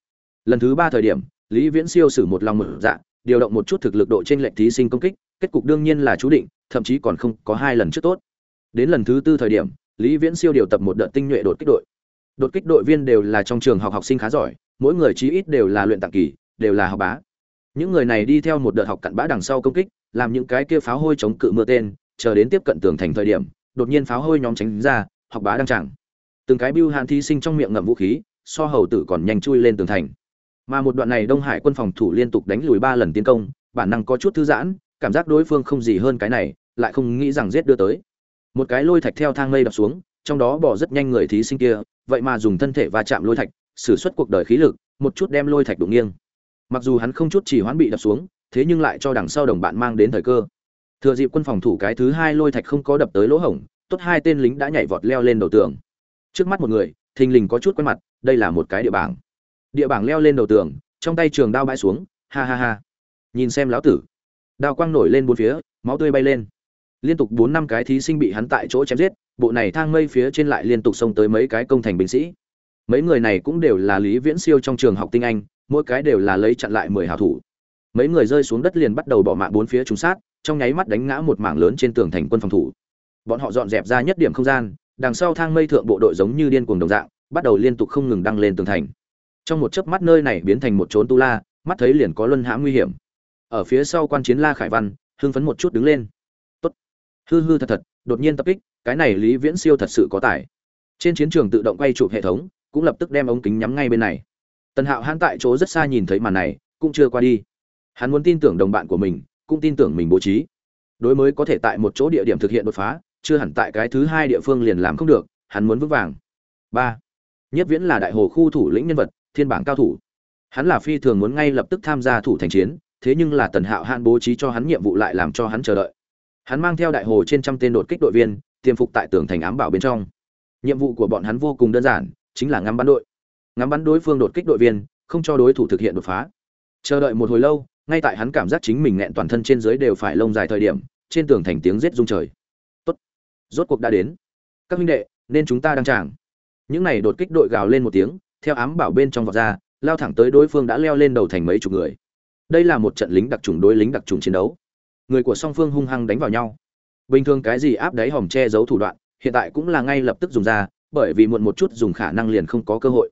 Lần thứ ba thời điểm, lý viễn siêu sử một lòng mở dạ điều động một chút thực lực độ trên lệnh thí sinh công kích, kết cục đương nhiên là chú định, thậm chí còn không có hai lần trước tốt. Đến lần thứ tư thời điểm, lý viễn siêu điều tập một đợt tinh nhuệ đột kích đội. Đột kích đội viên đều là trong trường học học sinh khá giỏi, mỗi người chí ít đều là luyện tặng kỳ, đều là học bá. Những người này đi theo một đợt học cặn bã đằng sau công kích làm những cái kia pháo hôi chống cự mưa tên, chờ đến tiếp cận tường thành thời điểm, đột nhiên pháo hôi nhóm tránh ra học bá đang chẳng từng cái bưu hạn thí sinh trong miệng ngậm vũ khí, so hầu tử còn nhanh chui lên tường thành. Mà một đoạn này đông hải quân phòng thủ liên tục đánh lùi ba lần tiến công, bản năng có chút thư giãn, cảm giác đối phương không gì hơn cái này, lại không nghĩ rằng giết đưa tới. Một cái lôi thạch theo thang mây đập xuống, trong đó bỏ rất nhanh người thí sinh kia, vậy mà dùng thân thể va chạm lôi thạch, sử xuất cuộc đời khí lực, một chút đem lôi thạch đụng nghiêng. Mặc dù hắn không chút chỉ hoán bị đập xuống thế nhưng lại cho đằng sau đồng bạn mang đến thời cơ. Thừa dịp quân phòng thủ cái thứ hai lôi thạch không có đập tới lỗ hổng, tốt hai tên lính đã nhảy vọt leo lên đầu tường. Trước mắt một người, thình lình có chút quen mặt, đây là một cái địa bảng. Địa bảng leo lên đầu tường, trong tay trường đao bãi xuống, ha ha ha. Nhìn xem lão tử. Đao quang nổi lên bốn phía, máu tươi bay lên. Liên tục bốn năm cái thí sinh bị hắn tại chỗ chém giết, bộ này thang mây phía trên lại liên tục xông tới mấy cái công thành binh sĩ. Mấy người này cũng đều là lý viễn siêu trong trường học tinh anh, mỗi cái đều là lấy chặn lại mười hảo thủ mấy người rơi xuống đất liền bắt đầu bỏ mạng bốn phía trúng sát, trong nháy mắt đánh ngã một mảng lớn trên tường thành quân phòng thủ. Bọn họ dọn dẹp ra nhất điểm không gian, đằng sau thang mây thượng bộ đội giống như điên cuồng đồng dạng, bắt đầu liên tục không ngừng đăng lên tường thành. Trong một chớp mắt nơi này biến thành một trốn tu la, mắt thấy liền có luân hãm nguy hiểm. Ở phía sau quan chiến la khải văn, hưng phấn một chút đứng lên. Tốt. Hư hư thật thật, đột nhiên tập kích, cái này lý viễn siêu thật sự có tài. Trên chiến trường tự động quay chụp hệ thống, cũng lập tức đem ống kính nhắm ngay bên này. Tần hạo hãn tại chỗ rất xa nhìn thấy màn này, cũng chưa qua đi hắn muốn tin tưởng đồng bạn của mình, cũng tin tưởng mình bố trí. Đối mới có thể tại một chỗ địa điểm thực hiện đột phá, chưa hẳn tại cái thứ hai địa phương liền làm không được, hắn muốn vững vàng. Ba. Nhất viễn là đại hồ khu thủ lĩnh nhân vật, thiên bảng cao thủ. Hắn là phi thường muốn ngay lập tức tham gia thủ thành chiến, thế nhưng là tần hạo hạn bố trí cho hắn nhiệm vụ lại làm cho hắn chờ đợi. Hắn mang theo đại hồ trên trăm tên đột kích đội viên, tiềm phục tại tường thành ám bảo bên trong. Nhiệm vụ của bọn hắn vô cùng đơn giản, chính là ngắm bắn đội. Ngắm bắn đối phương đột kích đội viên, không cho đối thủ thực hiện đột phá. Chờ đợi một hồi lâu ngay tại hắn cảm giác chính mình nghẹn toàn thân trên dưới đều phải lông dài thời điểm, trên tường thành tiếng rết rung trời. Tốt, rốt cuộc đã đến. Các huynh đệ, nên chúng ta đang tràng. Những này đột kích đội gào lên một tiếng, theo ám bảo bên trong vọt ra, lao thẳng tới đối phương đã leo lên đầu thành mấy chục người. Đây là một trận lính đặc trùng đối lính đặc trùng chiến đấu. Người của song phương hung hăng đánh vào nhau. Bình thường cái gì áp đáy hòm che giấu thủ đoạn, hiện tại cũng là ngay lập tức dùng ra, bởi vì muộn một chút dùng khả năng liền không có cơ hội.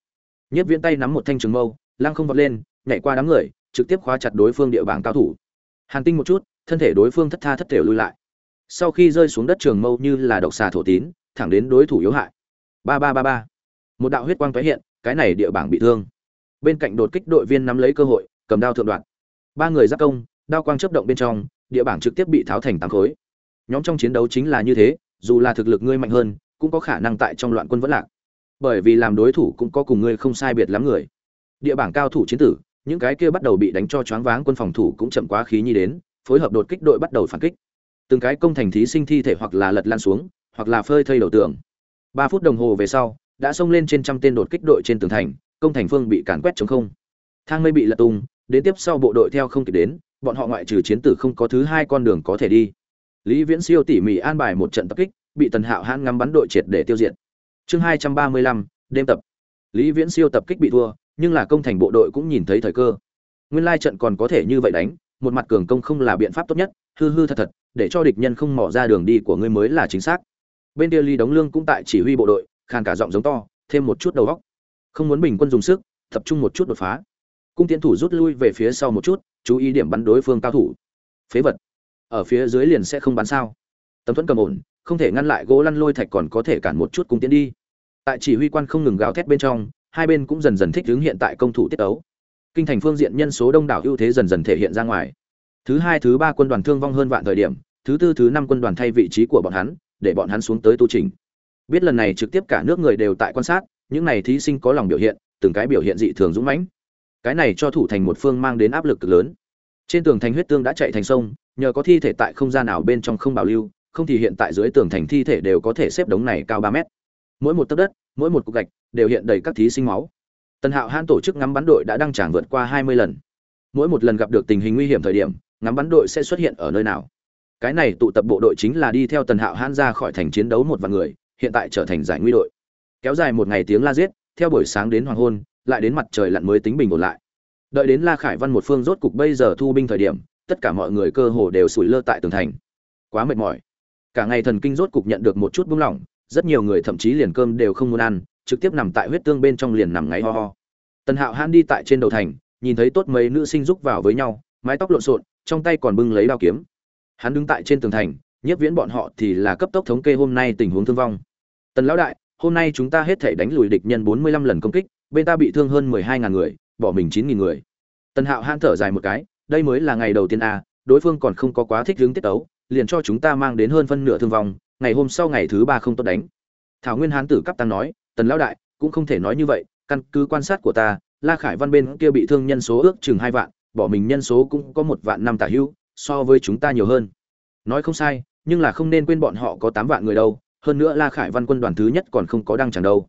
Nhất viễn tay nắm một thanh trường mâu, lăng không vọt lên, nhảy qua đám người trực tiếp khóa chặt đối phương địa bảng cao thủ. Hàn tinh một chút, thân thể đối phương thất tha thất thể lui lại. Sau khi rơi xuống đất trường mâu như là độc xà thổ tín, thẳng đến đối thủ yếu hại. Ba ba ba ba. Một đạo huyết quang tái hiện, cái này địa bảng bị thương. Bên cạnh đột kích đội viên nắm lấy cơ hội, cầm đao thượng đoạn. Ba người giáp công, đao quang chấp động bên trong, địa bảng trực tiếp bị tháo thành tám khối. Nhóm trong chiến đấu chính là như thế, dù là thực lực ngươi mạnh hơn, cũng có khả năng tại trong loạn quân vẫn lạc. Bởi vì làm đối thủ cũng có cùng ngươi không sai biệt lắm người. Địa bảng cao thủ chiến tử những cái kia bắt đầu bị đánh cho choáng váng quân phòng thủ cũng chậm quá khí nhi đến, phối hợp đột kích đội bắt đầu phản kích. Từng cái công thành thí sinh thi thể hoặc là lật lan xuống, hoặc là phơi thây đầu tường. Ba phút đồng hồ về sau, đã xông lên trên trăm tên đột kích đội trên tường thành, công thành phương bị càn quét chống không. Thang mây bị lật tung, đến tiếp sau bộ đội theo không kịp đến, bọn họ ngoại trừ chiến tử không có thứ hai con đường có thể đi. Lý viễn siêu tỉ mỉ an bài một trận tập kích, bị tần hạo hãn ngắm bắn đội triệt để tiêu diệt. Chương hai trăm ba mươi lăm, đêm tập. Lý viễn siêu tập kích bị thua nhưng là công thành bộ đội cũng nhìn thấy thời cơ. Nguyên lai trận còn có thể như vậy đánh, một mặt cường công không là biện pháp tốt nhất, hư hư thật thật, để cho địch nhân không mò ra đường đi của ngươi mới là chính xác. Bên kia ly đống lương cũng tại chỉ huy bộ đội, khàn cả giọng giống to, thêm một chút đầu góc không muốn bình quân dùng sức, tập trung một chút đột phá. Cung tiến thủ rút lui về phía sau một chút, chú ý điểm bắn đối phương cao thủ. Phế vật. Ở phía dưới liền sẽ không bắn sao? Tấm thuẫn cầm ổn, không thể ngăn lại gỗ lăn lôi thạch còn có thể cản một chút cung tiến đi. Tại chỉ huy quan không ngừng gào thét bên trong hai bên cũng dần dần thích ứng hiện tại công thủ tiết ấu. Kinh thành phương diện nhân số đông đảo ưu thế dần dần thể hiện ra ngoài. Thứ hai, thứ ba quân đoàn thương vong hơn vạn thời điểm, thứ tư, thứ năm quân đoàn thay vị trí của bọn hắn, để bọn hắn xuống tới tu trình. Biết lần này trực tiếp cả nước người đều tại quan sát, những này thí sinh có lòng biểu hiện, từng cái biểu hiện dị thường dũng mãnh. Cái này cho thủ thành một phương mang đến áp lực cực lớn. Trên tường thành huyết tương đã chạy thành sông, nhờ có thi thể tại không gian nào bên trong không bảo lưu, không thì hiện tại dưới tường thành thi thể đều có thể xếp đống này cao ba mét. Mỗi một tấc đất mỗi một cục gạch đều hiện đầy các thí sinh máu. Tần hạo hãn tổ chức ngắm bắn đội đã đăng tràng vượt qua hai mươi lần. Mỗi một lần gặp được tình hình nguy hiểm thời điểm, ngắm bắn đội sẽ xuất hiện ở nơi nào? Cái này tụ tập bộ đội chính là đi theo tần hạo hãn ra khỏi thành chiến đấu một vài người, hiện tại trở thành giải nguy đội. Kéo dài một ngày tiếng la giết, theo buổi sáng đến hoàng hôn, lại đến mặt trời lặn mới tính bình ổn lại. Đợi đến la khải văn một phương rốt cục bây giờ thu binh thời điểm, tất cả mọi người cơ hồ đều sủi lơ tại tường thành. Quá mệt mỏi. Cả ngày thần kinh rốt cục nhận được một chút buông lỏng rất nhiều người thậm chí liền cơm đều không muốn ăn, trực tiếp nằm tại huyết tương bên trong liền nằm ngáy ho ho. Tần hạo hãn đi tại trên đầu thành, nhìn thấy tốt mấy nữ sinh rúc vào với nhau, mái tóc lộn xộn, trong tay còn bưng lấy đao kiếm. Hắn đứng tại trên tường thành, nhiếp viễn bọn họ thì là cấp tốc thống kê hôm nay tình huống thương vong. Tần lão đại, hôm nay chúng ta hết thể đánh lùi địch nhân bốn mươi lăm lần công kích, bên ta bị thương hơn mười hai ngàn người, bỏ mình chín nghìn người. Tần hạo hãn thở dài một cái, đây mới là ngày đầu tiên a, đối phương còn không có quá thích hướng tiết tấu, liền cho chúng ta mang đến hơn phân nửa thương vong ngày hôm sau ngày thứ ba không tốt đánh. Thảo nguyên hán tử cấp tăng nói, tần lão đại, cũng không thể nói như vậy, căn cứ quan sát của ta, la khải văn bên kia bị thương nhân số ước chừng hai vạn, bỏ mình nhân số cũng có một vạn năm tả hữu so với chúng ta nhiều hơn. Nói không sai, nhưng là không nên quên bọn họ có tám vạn người đâu, hơn nữa la khải văn quân đoàn thứ nhất còn không có đăng chẳng đâu.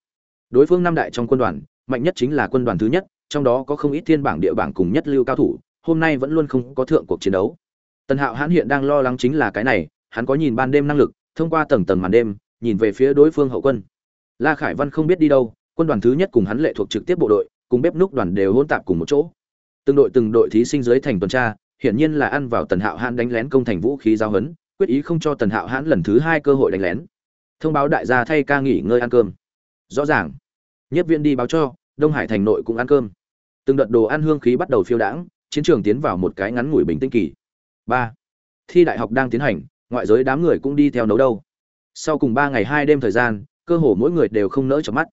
Đối phương năm đại trong quân đoàn, mạnh nhất chính là quân đoàn thứ nhất, trong đó có không ít thiên bảng địa bảng cùng nhất lưu cao thủ, hôm nay vẫn luôn không có thượng cuộc chiến đấu. Tần hạo hãn hiện đang lo lắng chính là cái này, hắn có nhìn ban đêm năng lực thông qua tầng tầng màn đêm, nhìn về phía đối phương hậu quân. La khải văn không biết đi đâu, quân đoàn thứ nhất cùng hắn lệ thuộc trực tiếp bộ đội, cùng bếp núc đoàn đều hỗn tạp cùng một chỗ. Từng đội từng đội thí sinh dưới thành tuần tra, hiển nhiên là ăn vào tần hạo hãn đánh lén công thành vũ khí giao hấn quyết ý không cho tần hạo hãn lần thứ hai cơ hội đánh lén. Thông báo đại gia thay ca nghỉ ngơi ăn cơm. Rõ ràng, nhất viên đi báo cho, đông hải thành nội cũng ăn cơm. Từng đợt đồ ăn hương khí bắt đầu phiêu đãng, chiến trường tiến vào một cái ngắn ngủi bình tĩnh kỳ. Ba, thi đại học đang tiến hành ngoại giới đám người cũng đi theo nấu đâu. Sau cùng ba ngày hai đêm thời gian, cơ hồ mỗi người đều không nỡ chợp mắt.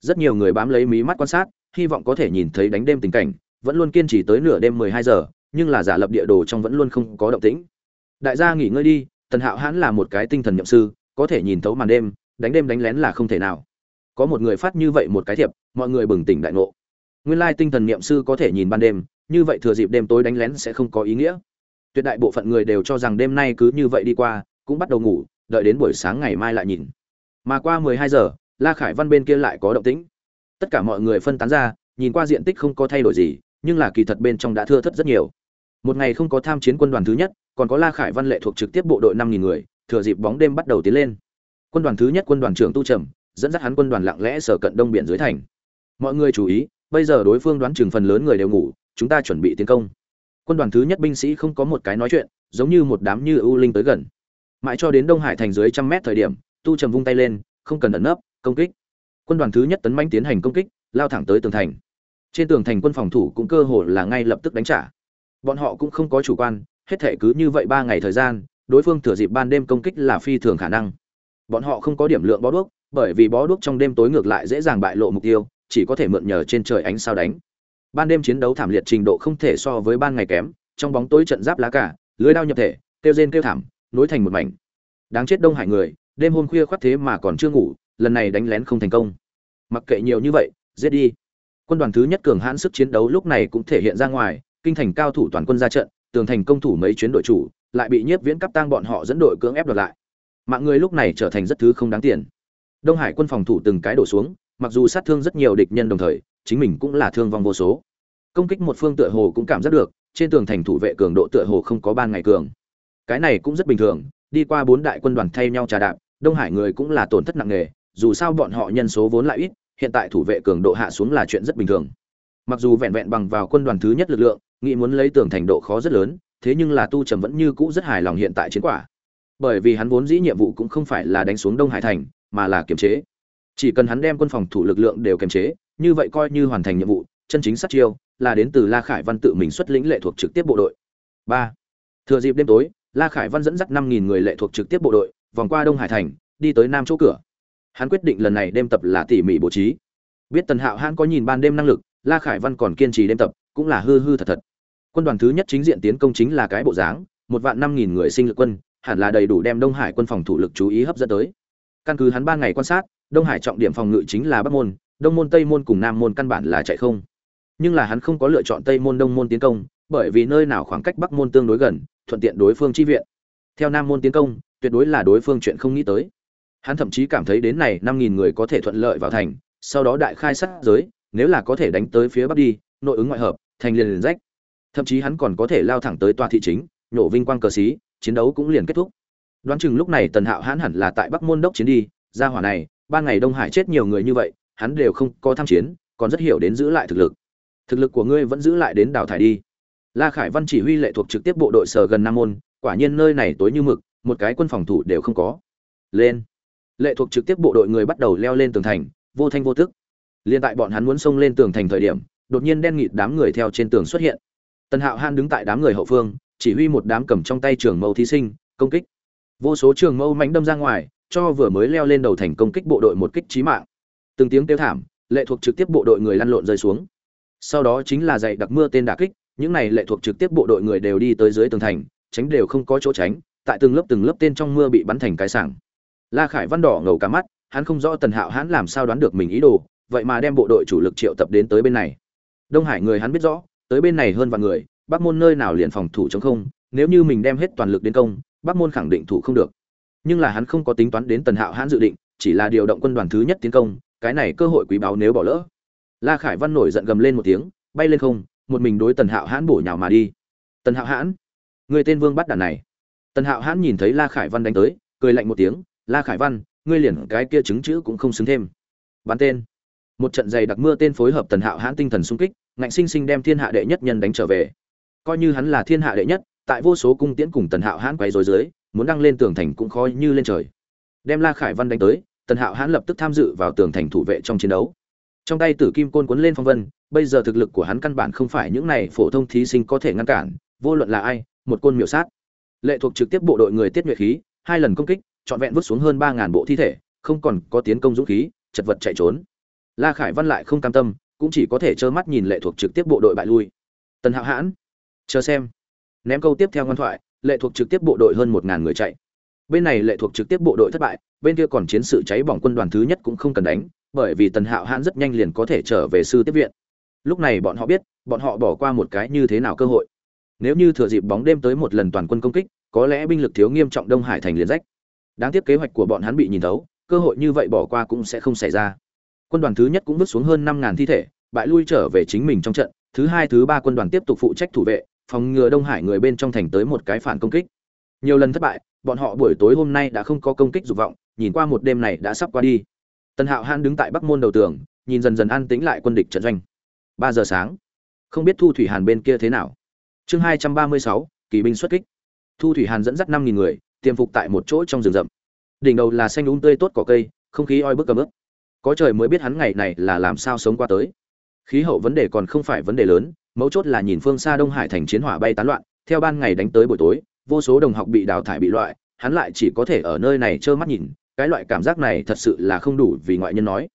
Rất nhiều người bám lấy mí mắt quan sát, hy vọng có thể nhìn thấy đánh đêm tình cảnh, vẫn luôn kiên trì tới nửa đêm mười hai giờ, nhưng là giả lập địa đồ trong vẫn luôn không có động tĩnh. Đại gia nghỉ ngơi đi, tần hạo hãn là một cái tinh thần nhậm sư, có thể nhìn thấu màn đêm, đánh đêm đánh lén là không thể nào. Có một người phát như vậy một cái thiệp, mọi người bừng tỉnh đại ngộ. Nguyên lai tinh thần niệm sư có thể nhìn ban đêm, như vậy thừa dịp đêm tối đánh lén sẽ không có ý nghĩa tuyệt đại bộ phận người đều cho rằng đêm nay cứ như vậy đi qua, cũng bắt đầu ngủ, đợi đến buổi sáng ngày mai lại nhìn. Mà qua mười hai giờ, la khải văn bên kia lại có động tĩnh. Tất cả mọi người phân tán ra, nhìn qua diện tích không có thay đổi gì, nhưng là kỳ thật bên trong đã thưa thất rất nhiều. Một ngày không có tham chiến quân đoàn thứ nhất, còn có la khải văn lệ thuộc trực tiếp bộ đội năm nghìn người, thừa dịp bóng đêm bắt đầu tiến lên. Quân đoàn thứ nhất quân đoàn trưởng tu trầm, dẫn dắt hắn quân đoàn lặng lẽ sở cận đông biển dưới thành. Mọi người chú ý, bây giờ đối phương đoán chừng phần lớn người đều ngủ, chúng ta chuẩn bị tiến công quân đoàn thứ nhất binh sĩ không có một cái nói chuyện, giống như một đám như ưu linh tới gần. Mãi cho đến đông hải thành dưới trăm mét thời điểm, tu trầm vung tay lên, không cần ẩn nấp, công kích. Quân đoàn thứ nhất tấn manh tiến hành công kích, lao thẳng tới tường thành. Trên tường thành quân phòng thủ cũng cơ hồ là ngay lập tức đánh trả. Bọn họ cũng không có chủ quan, hết thể cứ như vậy ba ngày thời gian, đối phương thừa dịp ban đêm công kích là phi thường khả năng. Bọn họ không có điểm lượng bó đuốc, bởi vì bó đuốc trong đêm tối ngược lại dễ dàng bại lộ mục tiêu, chỉ có thể mượn nhờ trên trời ánh sao đánh ban đêm chiến đấu thảm liệt trình độ không thể so với ban ngày kém, trong bóng tối trận giáp lá cả lưới đao nhập thể, kêu rên kêu thảm, nối thành một mảnh. Đáng chết đông hải người, đêm hôm khuya khoắt thế mà còn chưa ngủ, lần này đánh lén không thành công. Mặc kệ nhiều như vậy, giết đi. Quân đoàn thứ nhất cường hãn sức chiến đấu lúc này cũng thể hiện ra ngoài, kinh thành cao thủ toàn quân ra trận, tường thành công thủ mấy chuyến đội chủ, lại bị nhiếp viễn cấp tang bọn họ dẫn đội cưỡng ép đoạt lại. Mạng người lúc này trở thành rất thứ không đáng tiền. Đông hải quân phòng thủ từng cái đổ xuống mặc dù sát thương rất nhiều địch nhân đồng thời, chính mình cũng là thương vong vô số. Công kích một phương tựa hồ cũng cảm giác được, trên tường thành thủ vệ cường độ tựa hồ không có ban ngày cường. Cái này cũng rất bình thường, đi qua bốn đại quân đoàn thay nhau trà đạp, đông hải người cũng là tổn thất nặng nề, dù sao bọn họ nhân số vốn lại ít, hiện tại thủ vệ cường độ hạ xuống là chuyện rất bình thường. Mặc dù vẹn vẹn bằng vào quân đoàn thứ nhất lực lượng, nghĩ muốn lấy tường thành độ khó rất lớn, thế nhưng là tu trầm vẫn như cũ rất hài lòng hiện tại chiến quả. Bởi vì hắn vốn dĩ nhiệm vụ cũng không phải là đánh xuống đông hải thành, mà là kiềm chế chỉ cần hắn đem quân phòng thủ lực lượng đều kiềm chế, như vậy coi như hoàn thành nhiệm vụ, chân chính sát chiêu là đến từ la khải văn tự mình xuất lĩnh lệ thuộc trực tiếp bộ đội. Ba. Thừa dịp đêm tối, la khải văn dẫn dắt năm nghìn người lệ thuộc trực tiếp bộ đội, vòng qua đông hải thành, đi tới nam chỗ cửa. Hắn quyết định lần này đêm tập là tỉ mỉ bố trí. Biết tần hạo hãn có nhìn ban đêm năng lực, la khải văn còn kiên trì đêm tập, cũng là hư hư thật thật. Quân đoàn thứ nhất chính diện tiến công chính là cái bộ dáng, một vạn năm nghìn người sinh lực quân, hẳn là đầy đủ đem đông hải quân phòng thủ lực chú ý hấp dẫn tới. Căn cứ hắn ba ngày quan sát đông hải trọng điểm phòng ngự chính là bắc môn, đông môn, tây môn cùng nam môn căn bản là chạy không. Nhưng là hắn không có lựa chọn tây môn, đông môn tiến công, bởi vì nơi nào khoảng cách bắc môn tương đối gần, thuận tiện đối phương chi viện. Theo nam môn tiến công, tuyệt đối là đối phương chuyện không nghĩ tới. Hắn thậm chí cảm thấy đến này năm nghìn người có thể thuận lợi vào thành, sau đó đại khai sát giới, nếu là có thể đánh tới phía bắc đi, nội ứng ngoại hợp, thành liền liền rách. Thậm chí hắn còn có thể lao thẳng tới tòa thị chính, nhổ vinh quang cờ xí, chiến đấu cũng liền kết thúc. Đoán chừng lúc này tần hạo hãn hẳn là tại bắc môn đốc chiến đi ra hỏa này ban ngày đông hải chết nhiều người như vậy, hắn đều không có tham chiến, còn rất hiểu đến giữ lại thực lực. Thực lực của ngươi vẫn giữ lại đến đào thải đi. La khải văn chỉ huy lệ thuộc trực tiếp bộ đội sở gần nam môn, quả nhiên nơi này tối như mực, một cái quân phòng thủ đều không có. Lên. Lệ thuộc trực tiếp bộ đội người bắt đầu leo lên tường thành, vô thanh vô tức. Liên tại bọn hắn muốn xông lên tường thành thời điểm, đột nhiên đen nghịt đám người theo trên tường xuất hiện. Tần hạo han đứng tại đám người hậu phương, chỉ huy một đám cầm trong tay trường mâu thí sinh, công kích. Vô số trường mâu mánh đâm ra ngoài cho vừa mới leo lên đầu thành công kích bộ đội một kích trí mạng. Từng tiếng kêu thảm, lệ thuộc trực tiếp bộ đội người lăn lộn rơi xuống. Sau đó chính là dạy đặc mưa tên đả kích, những này lệ thuộc trực tiếp bộ đội người đều đi tới dưới tường thành, tránh đều không có chỗ tránh, tại từng lớp từng lớp tên trong mưa bị bắn thành cái sảng. La khải văn đỏ ngầu cả mắt, hắn không rõ tần hạo hắn làm sao đoán được mình ý đồ, vậy mà đem bộ đội chủ lực triệu tập đến tới bên này. Đông hải người hắn biết rõ, tới bên này hơn vạn người, bắc môn nơi nào liền phòng thủ chống không, nếu như mình đem hết toàn lực đến công, bắc môn khẳng định thủ không được nhưng là hắn không có tính toán đến tần hạo hãn dự định, chỉ là điều động quân đoàn thứ nhất tiến công, cái này cơ hội quý báu nếu bỏ lỡ. La khải văn nổi giận gầm lên một tiếng, bay lên không, một mình đối tần hạo hãn bổ nhào mà đi. Tần hạo hãn, người tên vương bắt đàn này. Tần hạo hãn nhìn thấy la khải văn đánh tới, cười lạnh một tiếng, la khải văn, ngươi liền cái kia chứng chữ cũng không xứng thêm. Bắn tên. Một trận dày đặc mưa tên phối hợp tần hạo hãn tinh thần sung kích, ngạnh sinh sinh đem thiên hạ đệ nhất nhân đánh trở về. Coi như hắn là thiên hạ đệ nhất, tại vô số cung tiễn cùng tần hạo hãn quay rối dưới muốn đăng lên tường thành cũng khó như lên trời. Đem la khải văn đánh tới, tần hạo hãn lập tức tham dự vào tường thành thủ vệ trong chiến đấu. Trong tay tử kim côn cuốn lên phong vân, bây giờ thực lực của hắn căn bản không phải những này phổ thông thí sinh có thể ngăn cản, vô luận là ai, một côn miểu sát. Lệ thuộc trực tiếp bộ đội người tiết nhuệ khí, hai lần công kích, trọn vẹn vứt xuống hơn ba ngàn bộ thi thể, không còn có tiến công dũng khí, chật vật chạy trốn. La khải văn lại không cam tâm, cũng chỉ có thể trơ mắt nhìn lệ thuộc trực tiếp bộ đội bại lui. Tần hạo hãn, chờ xem. Ném câu tiếp theo ngoan thoại lệ thuộc trực tiếp bộ đội hơn một ngàn người chạy. Bên này lệ thuộc trực tiếp bộ đội thất bại, bên kia còn chiến sự cháy bỏng quân đoàn thứ nhất cũng không cần đánh, bởi vì tần hạo hãn rất nhanh liền có thể trở về sư tiếp viện. Lúc này bọn họ biết, bọn họ bỏ qua một cái như thế nào cơ hội. Nếu như thừa dịp bóng đêm tới một lần toàn quân công kích, có lẽ binh lực thiếu nghiêm trọng đông hải thành liền rách. Đáng tiếc kế hoạch của bọn hắn bị nhìn thấu, cơ hội như vậy bỏ qua cũng sẽ không xảy ra. Quân đoàn thứ nhất cũng vứt xuống hơn năm ngàn thi thể, bại lui trở về chính mình trong trận, thứ hai, thứ ba quân đoàn tiếp tục phụ trách thủ vệ phòng ngừa đông hải người bên trong thành tới một cái phản công kích. Nhiều lần thất bại, bọn họ buổi tối hôm nay đã không có công kích dục vọng, nhìn qua một đêm này đã sắp qua đi. Tần hạo han đứng tại bắc môn đầu tường, nhìn dần dần an tĩnh lại quân địch trận doanh. Ba giờ sáng, không biết thu thủy hàn bên kia thế nào. Chương hai trăm ba mươi sáu, kỳ binh xuất kích. Thu thủy hàn dẫn dắt năm nghìn người, tiềm phục tại một chỗ trong rừng rậm. Đỉnh đầu là xanh úng um tươi tốt cỏ cây, không khí oi bức cầm ướp có trời mới biết hắn ngày này là làm sao sống qua tới. Khí hậu vấn đề còn không phải vấn đề lớn mấu chốt là nhìn phương xa đông hải thành chiến hỏa bay tán loạn, theo ban ngày đánh tới buổi tối, vô số đồng học bị đào thải bị loại, hắn lại chỉ có thể ở nơi này trơ mắt nhìn, cái loại cảm giác này thật sự là không đủ vì ngoại nhân nói.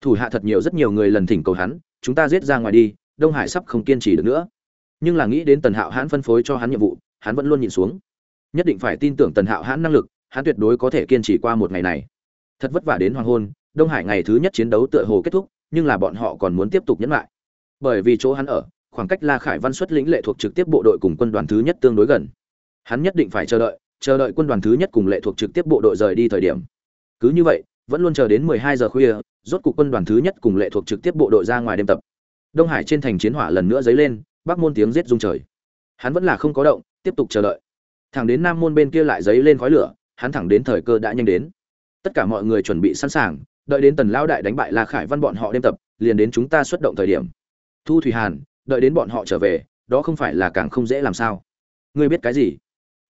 Thủ hạ thật nhiều, rất nhiều người lần thỉnh cầu hắn, chúng ta giết ra ngoài đi, đông hải sắp không kiên trì được nữa. Nhưng là nghĩ đến tần hạo hãn phân phối cho hắn nhiệm vụ, hắn vẫn luôn nhìn xuống. Nhất định phải tin tưởng tần hạo hãn năng lực, hắn tuyệt đối có thể kiên trì qua một ngày này. Thật vất vả đến hoàng hôn, đông hải ngày thứ nhất chiến đấu tựa hồ kết thúc, nhưng là bọn họ còn muốn tiếp tục nhẫn lại. Bởi vì chỗ hắn ở khoảng cách la khải văn xuất lĩnh lệ thuộc trực tiếp bộ đội cùng quân đoàn thứ nhất tương đối gần. Hắn nhất định phải chờ đợi chờ đợi quân đoàn thứ nhất cùng lệ thuộc trực tiếp bộ đội rời đi thời điểm. Cứ như vậy, vẫn luôn chờ đến 12 giờ khuya, rốt cục quân đoàn thứ nhất cùng lệ thuộc trực tiếp bộ đội ra ngoài đêm tập. Đông hải trên thành chiến hỏa lần nữa dấy lên, bắc môn tiếng giết rung trời. Hắn vẫn là không có động, tiếp tục chờ đợi. Thẳng đến nam môn bên kia lại dấy lên khói lửa, hắn thẳng đến thời cơ đã nhanh đến. Tất cả mọi người chuẩn bị sẵn sàng, đợi đến tần lão đại đánh bại la khải văn bọn họ đêm tập, liền đến chúng ta xuất động thời điểm. Thu thủy hàn đợi đến bọn họ trở về, đó không phải là càng không dễ làm sao. Ngươi biết cái gì?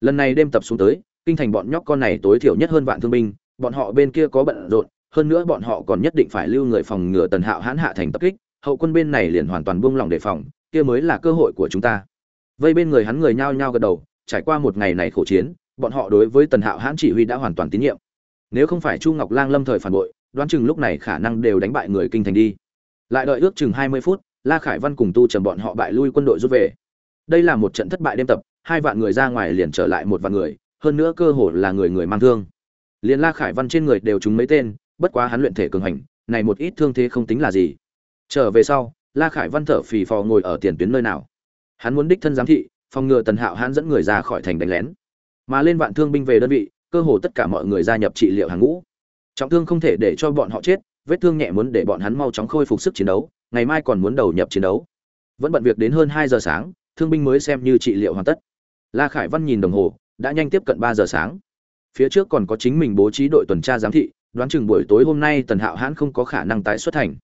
Lần này đêm tập xuống tới, kinh thành bọn nhóc con này tối thiểu nhất hơn vạn thương binh, bọn họ bên kia có bận rộn, hơn nữa bọn họ còn nhất định phải lưu người phòng ngừa tần hạo hãn hạ thành tập kích, hậu quân bên này liền hoàn toàn buông lỏng đề phòng, kia mới là cơ hội của chúng ta. Vây bên người hắn người nhao nhao gật đầu, trải qua một ngày này khổ chiến, bọn họ đối với tần hạo hãn chỉ huy đã hoàn toàn tín nhiệm. Nếu không phải chu ngọc lang lâm thời phản bội, đoán chừng lúc này khả năng đều đánh bại người kinh thành đi. Lại đợi ước chừng hai mươi phút la khải văn cùng tu trầm bọn họ bại lui quân đội rút về. Đây là một trận thất bại đêm tập, hai vạn người ra ngoài liền trở lại một vạn người, hơn nữa cơ hồ là người người mang thương. Liên la khải văn trên người đều trúng mấy tên, bất quá hắn luyện thể cường hành, này một ít thương thế không tính là gì. Trở về sau, la khải văn thở phì phò ngồi ở tiền tuyến nơi nào. Hắn muốn đích thân giám thị, phòng ngừa tần hạo hắn dẫn người ra khỏi thành đánh lén. Mà lên vạn thương binh về đơn vị, cơ hồ tất cả mọi người gia nhập trị liệu hàng ngũ. Trọng thương không thể để cho bọn họ chết vết thương nhẹ muốn để bọn hắn mau chóng khôi phục sức chiến đấu, ngày mai còn muốn đầu nhập chiến đấu. Vẫn bận việc đến hơn hai giờ sáng, thương binh mới xem như trị liệu hoàn tất. La khải văn nhìn đồng hồ, đã nhanh tiếp cận ba giờ sáng. Phía trước còn có chính mình bố trí đội tuần tra giám thị, đoán chừng buổi tối hôm nay tần hạo hãn không có khả năng tái xuất thành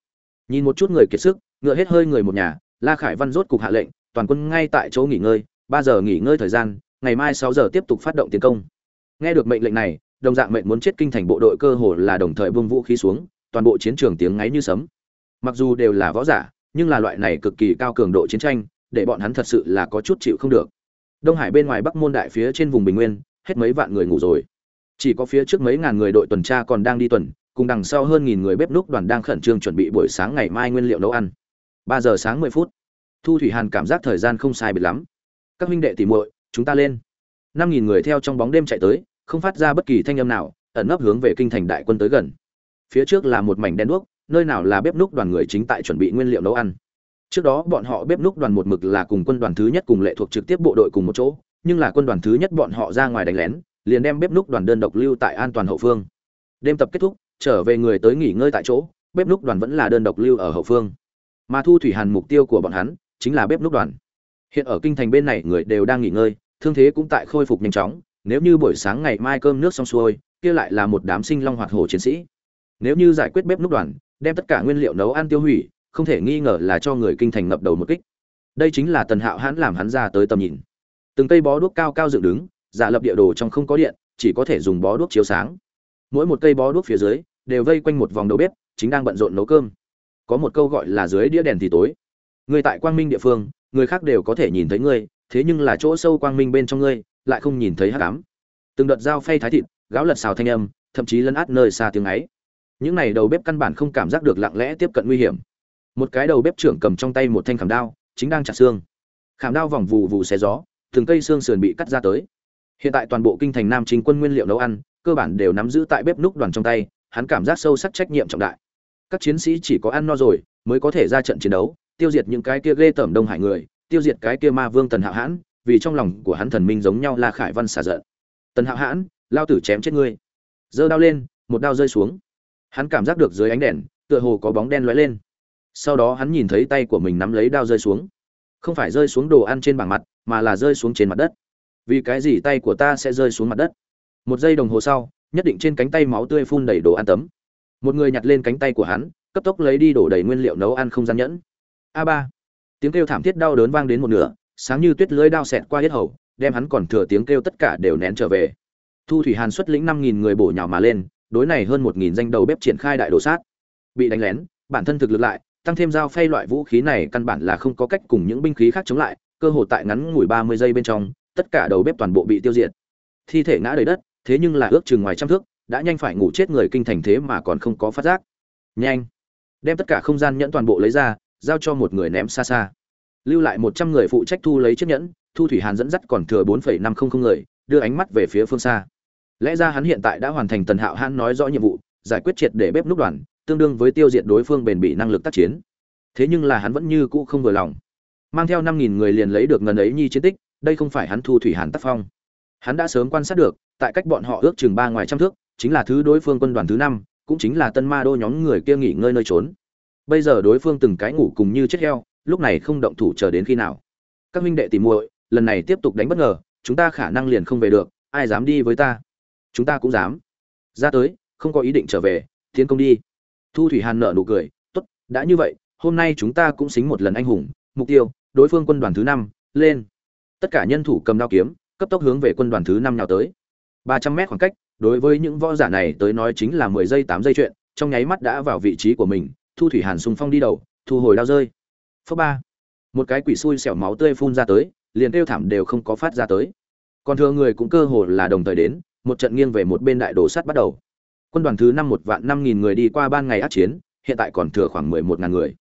nhìn một chút người kiệt sức, ngựa hết hơi người một nhà, la khải văn rốt cục hạ lệnh, toàn quân ngay tại chỗ nghỉ ngơi, ba giờ nghỉ ngơi thời gian, ngày mai sáu giờ tiếp tục phát động tiến công. Nghe được mệnh lệnh này, đồng dạng mệnh muốn chết kinh thành bộ đội cơ hồ là đồng thời buông vũ khí xuống toàn bộ chiến trường tiếng ngáy như sấm. Mặc dù đều là võ giả, nhưng là loại này cực kỳ cao cường độ chiến tranh, để bọn hắn thật sự là có chút chịu không được. Đông hải bên ngoài bắc môn đại phía trên vùng bình nguyên, hết mấy vạn người ngủ rồi. Chỉ có phía trước mấy ngàn người đội tuần tra còn đang đi tuần, cùng đằng sau hơn nghìn người bếp núc đoàn đang khẩn trương chuẩn bị buổi sáng ngày mai nguyên liệu nấu ăn. Ba giờ sáng mười phút. Thu thủy hàn cảm giác thời gian không sai biệt lắm. Các huynh đệ tỉ muội, chúng ta lên. Năm nghìn người theo trong bóng đêm chạy tới, không phát ra bất kỳ thanh âm nào, ẩn nấp hướng về kinh thành đại quân tới gần phía trước là một mảnh đen đuốc, nơi nào là bếp núc đoàn người chính tại chuẩn bị nguyên liệu nấu ăn. Trước đó, bọn họ bếp núc đoàn một mực là cùng quân đoàn thứ nhất cùng lệ thuộc trực tiếp bộ đội cùng một chỗ, nhưng là quân đoàn thứ nhất bọn họ ra ngoài đánh lén, liền đem bếp núc đoàn đơn độc lưu tại an toàn hậu phương. Đêm tập kết thúc, trở về người tới nghỉ ngơi tại chỗ, bếp núc đoàn vẫn là đơn độc lưu ở hậu phương. Mà thu thủy hàn mục tiêu của bọn hắn, chính là bếp núc đoàn. Hiện ở kinh thành bên này người đều đang nghỉ ngơi, thương thế cũng tại khôi phục nhanh chóng, nếu như buổi sáng ngày mai cơm nước xong xuôi, kia lại là một đám sinh long hoạt hổ chiến sĩ nếu như giải quyết bếp núc đoàn, đem tất cả nguyên liệu nấu ăn tiêu hủy, không thể nghi ngờ là cho người kinh thành ngập đầu một kích. Đây chính là tần hạo hãn làm hắn ra tới tầm nhìn. Từng cây bó đuốc cao cao dựng đứng, giả lập địa đồ trong không có điện, chỉ có thể dùng bó đuốc chiếu sáng. Mỗi một cây bó đuốc phía dưới, đều vây quanh một vòng đầu bếp, chính đang bận rộn nấu cơm. Có một câu gọi là dưới đĩa đèn thì tối. Người tại quang minh địa phương, người khác đều có thể nhìn thấy ngươi, thế nhưng là chỗ sâu quang minh bên trong ngươi, lại không nhìn thấy hát ám. Từng đợt dao phay thái thịt, gáo lật xào thanh âm, thậm chí lấn át nơi xa tiếng ấy những này đầu bếp căn bản không cảm giác được lặng lẽ tiếp cận nguy hiểm. Một cái đầu bếp trưởng cầm trong tay một thanh khảm đao, chính đang chặt xương. Khảm đao vòng vù vù xé gió, từng cây xương sườn bị cắt ra tới. Hiện tại toàn bộ kinh thành nam chính quân nguyên liệu nấu ăn, cơ bản đều nắm giữ tại bếp núc đoàn trong tay, hắn cảm giác sâu sắc trách nhiệm trọng đại. Các chiến sĩ chỉ có ăn no rồi, mới có thể ra trận chiến đấu, tiêu diệt những cái kia ghê tởm đông hải người, tiêu diệt cái kia ma vương tần hạo hãn, vì trong lòng của hắn thần minh giống nhau la khải văn xả giận. Tần hạo hãn, lao tử chém chết ngươi. Giơ đao lên, một đao rơi xuống hắn cảm giác được dưới ánh đèn, tựa hồ có bóng đen lóe lên. Sau đó hắn nhìn thấy tay của mình nắm lấy đao rơi xuống. Không phải rơi xuống đồ ăn trên bảng mặt, mà là rơi xuống trên mặt đất. Vì cái gì tay của ta sẽ rơi xuống mặt đất? Một giây đồng hồ sau, nhất định trên cánh tay máu tươi phun đầy đồ ăn tấm. Một người nhặt lên cánh tay của hắn, cấp tốc lấy đi đổ đầy nguyên liệu nấu ăn không gian nhẫn. A ba. Tiếng kêu thảm thiết đau đớn vang đến một nửa, sáng như tuyết lưới đao xẹt qua hết hầu, đem hắn còn thừa tiếng kêu tất cả đều nén trở về. Thu thủy hàn xuất lĩnh năm nghìn người bổ nhào mà lên đối này hơn một nghìn danh đầu bếp triển khai đại đồ sát. Bị đánh lén, bản thân thực lực lại, tăng thêm dao phay loại vũ khí này căn bản là không có cách cùng những binh khí khác chống lại, cơ hội tại ngắn ngủi ba mươi giây bên trong, tất cả đầu bếp toàn bộ bị tiêu diệt. Thi thể ngã đầy đất, thế nhưng là ước chừng ngoài trăm thước, đã nhanh phải ngủ chết người kinh thành thế mà còn không có phát giác. Nhanh! Đem tất cả không gian nhẫn toàn bộ lấy ra, giao cho một người ném xa xa. Lưu lại một trăm người phụ trách thu lấy chiếc nhẫn, thu thủy hàn dẫn dắt còn thừa bốn phẩy năm không không người, đưa ánh mắt về phía phương xa lẽ ra hắn hiện tại đã hoàn thành tần hạo hãn nói rõ nhiệm vụ, giải quyết triệt để bếp núc đoàn, tương đương với tiêu diệt đối phương bền bỉ năng lực tác chiến. Thế nhưng là hắn vẫn như cũ không vừa lòng. Mang theo năm nghìn người liền lấy được ngần ấy nhi chiến tích, đây không phải hắn thu thủy hàn tác phong. Hắn đã sớm quan sát được, tại cách bọn họ ước chừng ba ngoài trăm thước, chính là thứ đối phương quân đoàn thứ năm, cũng chính là tân ma đô nhóm người kia nghỉ ngơi nơi trốn. Bây giờ đối phương từng cái ngủ cùng như chết heo, lúc này không động thủ chờ đến khi nào. Các minh đệ tìm muội, lần này tiếp tục đánh bất ngờ, chúng ta khả năng liền không về được, ai dám đi với ta? Chúng ta cũng dám. Ra tới, không có ý định trở về, tiến công đi. Thu thủy hàn nở nụ cười, tốt, đã như vậy, hôm nay chúng ta cũng xính một lần anh hùng, mục tiêu, đối phương quân đoàn thứ năm, lên. Tất cả nhân thủ cầm đao kiếm, cấp tốc hướng về quân đoàn thứ năm nào tới. Ba trăm mét khoảng cách, đối với những võ giả này tới nói chính là mười giây, tám giây chuyện, trong nháy mắt đã vào vị trí của mình, thu thủy hàn xung phong đi đầu, thu hồi đao rơi. Phớ ba, một cái quỷ xui xẻo máu tươi phun ra tới, liền kêu thảm đều không có phát ra tới. Còn thừa người cũng cơ hồ là đồng thời đến một trận nghiêng về một bên đại đồ sắt bắt đầu. Quân đoàn thứ năm một vạn năm nghìn người đi qua ban ngày át chiến, hiện tại còn thừa khoảng mười một ngàn người.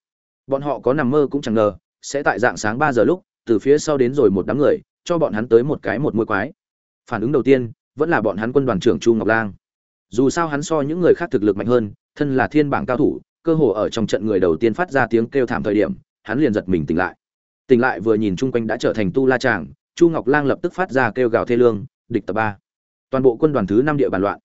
Bọn họ có nằm mơ cũng chẳng ngờ, sẽ tại dạng sáng ba giờ lúc, từ phía sau đến rồi một đám người, cho bọn hắn tới một cái một môi quái. Phản ứng đầu tiên, vẫn là bọn hắn quân đoàn trưởng chu ngọc lang. Dù sao hắn so những người khác thực lực mạnh hơn, thân là thiên bảng cao thủ, cơ hồ ở trong trận người đầu tiên phát ra tiếng kêu thảm thời điểm, hắn liền giật mình tỉnh lại. Tỉnh lại vừa nhìn chung quanh đã trở thành tu la tràng chu ngọc lang lập tức phát ra kêu gào thê lương, địch tập ba! Toàn bộ quân đoàn thứ năm địa bàn loạn.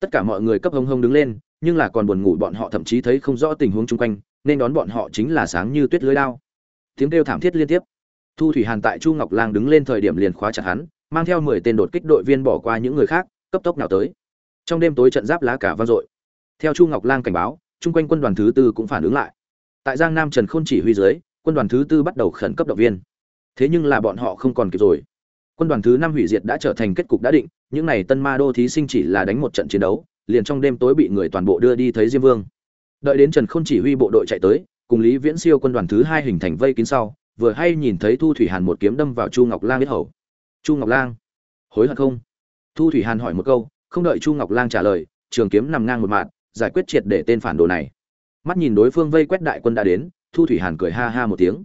Tất cả mọi người cấp hông hông đứng lên, nhưng là còn buồn ngủ bọn họ thậm chí thấy không rõ tình huống chung quanh, nên đón bọn họ chính là sáng như tuyết lưới đao tiếng kêu thảm thiết liên tiếp. Thu thủy hàn tại chu ngọc lang đứng lên thời điểm liền khóa chặt hắn, mang theo mười tên đột kích đội viên bỏ qua những người khác, cấp tốc nào tới. Trong đêm tối trận giáp lá cả vang dội. Theo chu ngọc lang cảnh báo, chung quanh quân đoàn thứ tư cũng phản ứng lại. Tại giang nam trần khôn chỉ huy dưới, quân đoàn thứ tư bắt đầu khẩn cấp động viên. Thế nhưng là bọn họ không còn kịp rồi quân đoàn thứ năm hủy diệt đã trở thành kết cục đã định, những này tân ma đô thí sinh chỉ là đánh một trận chiến đấu, liền trong đêm tối bị người toàn bộ đưa đi thấy diêm vương. Đợi đến trần khôn chỉ huy bộ đội chạy tới, cùng lý viễn siêu quân đoàn thứ hai hình thành vây kín sau, vừa hay nhìn thấy thu thủy hàn một kiếm đâm vào chu ngọc lang biết hầu. Chu ngọc lang, hối hận không? Thu thủy hàn hỏi một câu, không đợi chu ngọc lang trả lời, trường kiếm nằm ngang một mạng giải quyết triệt để tên phản đồ này. Mắt nhìn đối phương vây quét đại quân đã đến, thu thủy hàn cười ha ha một tiếng.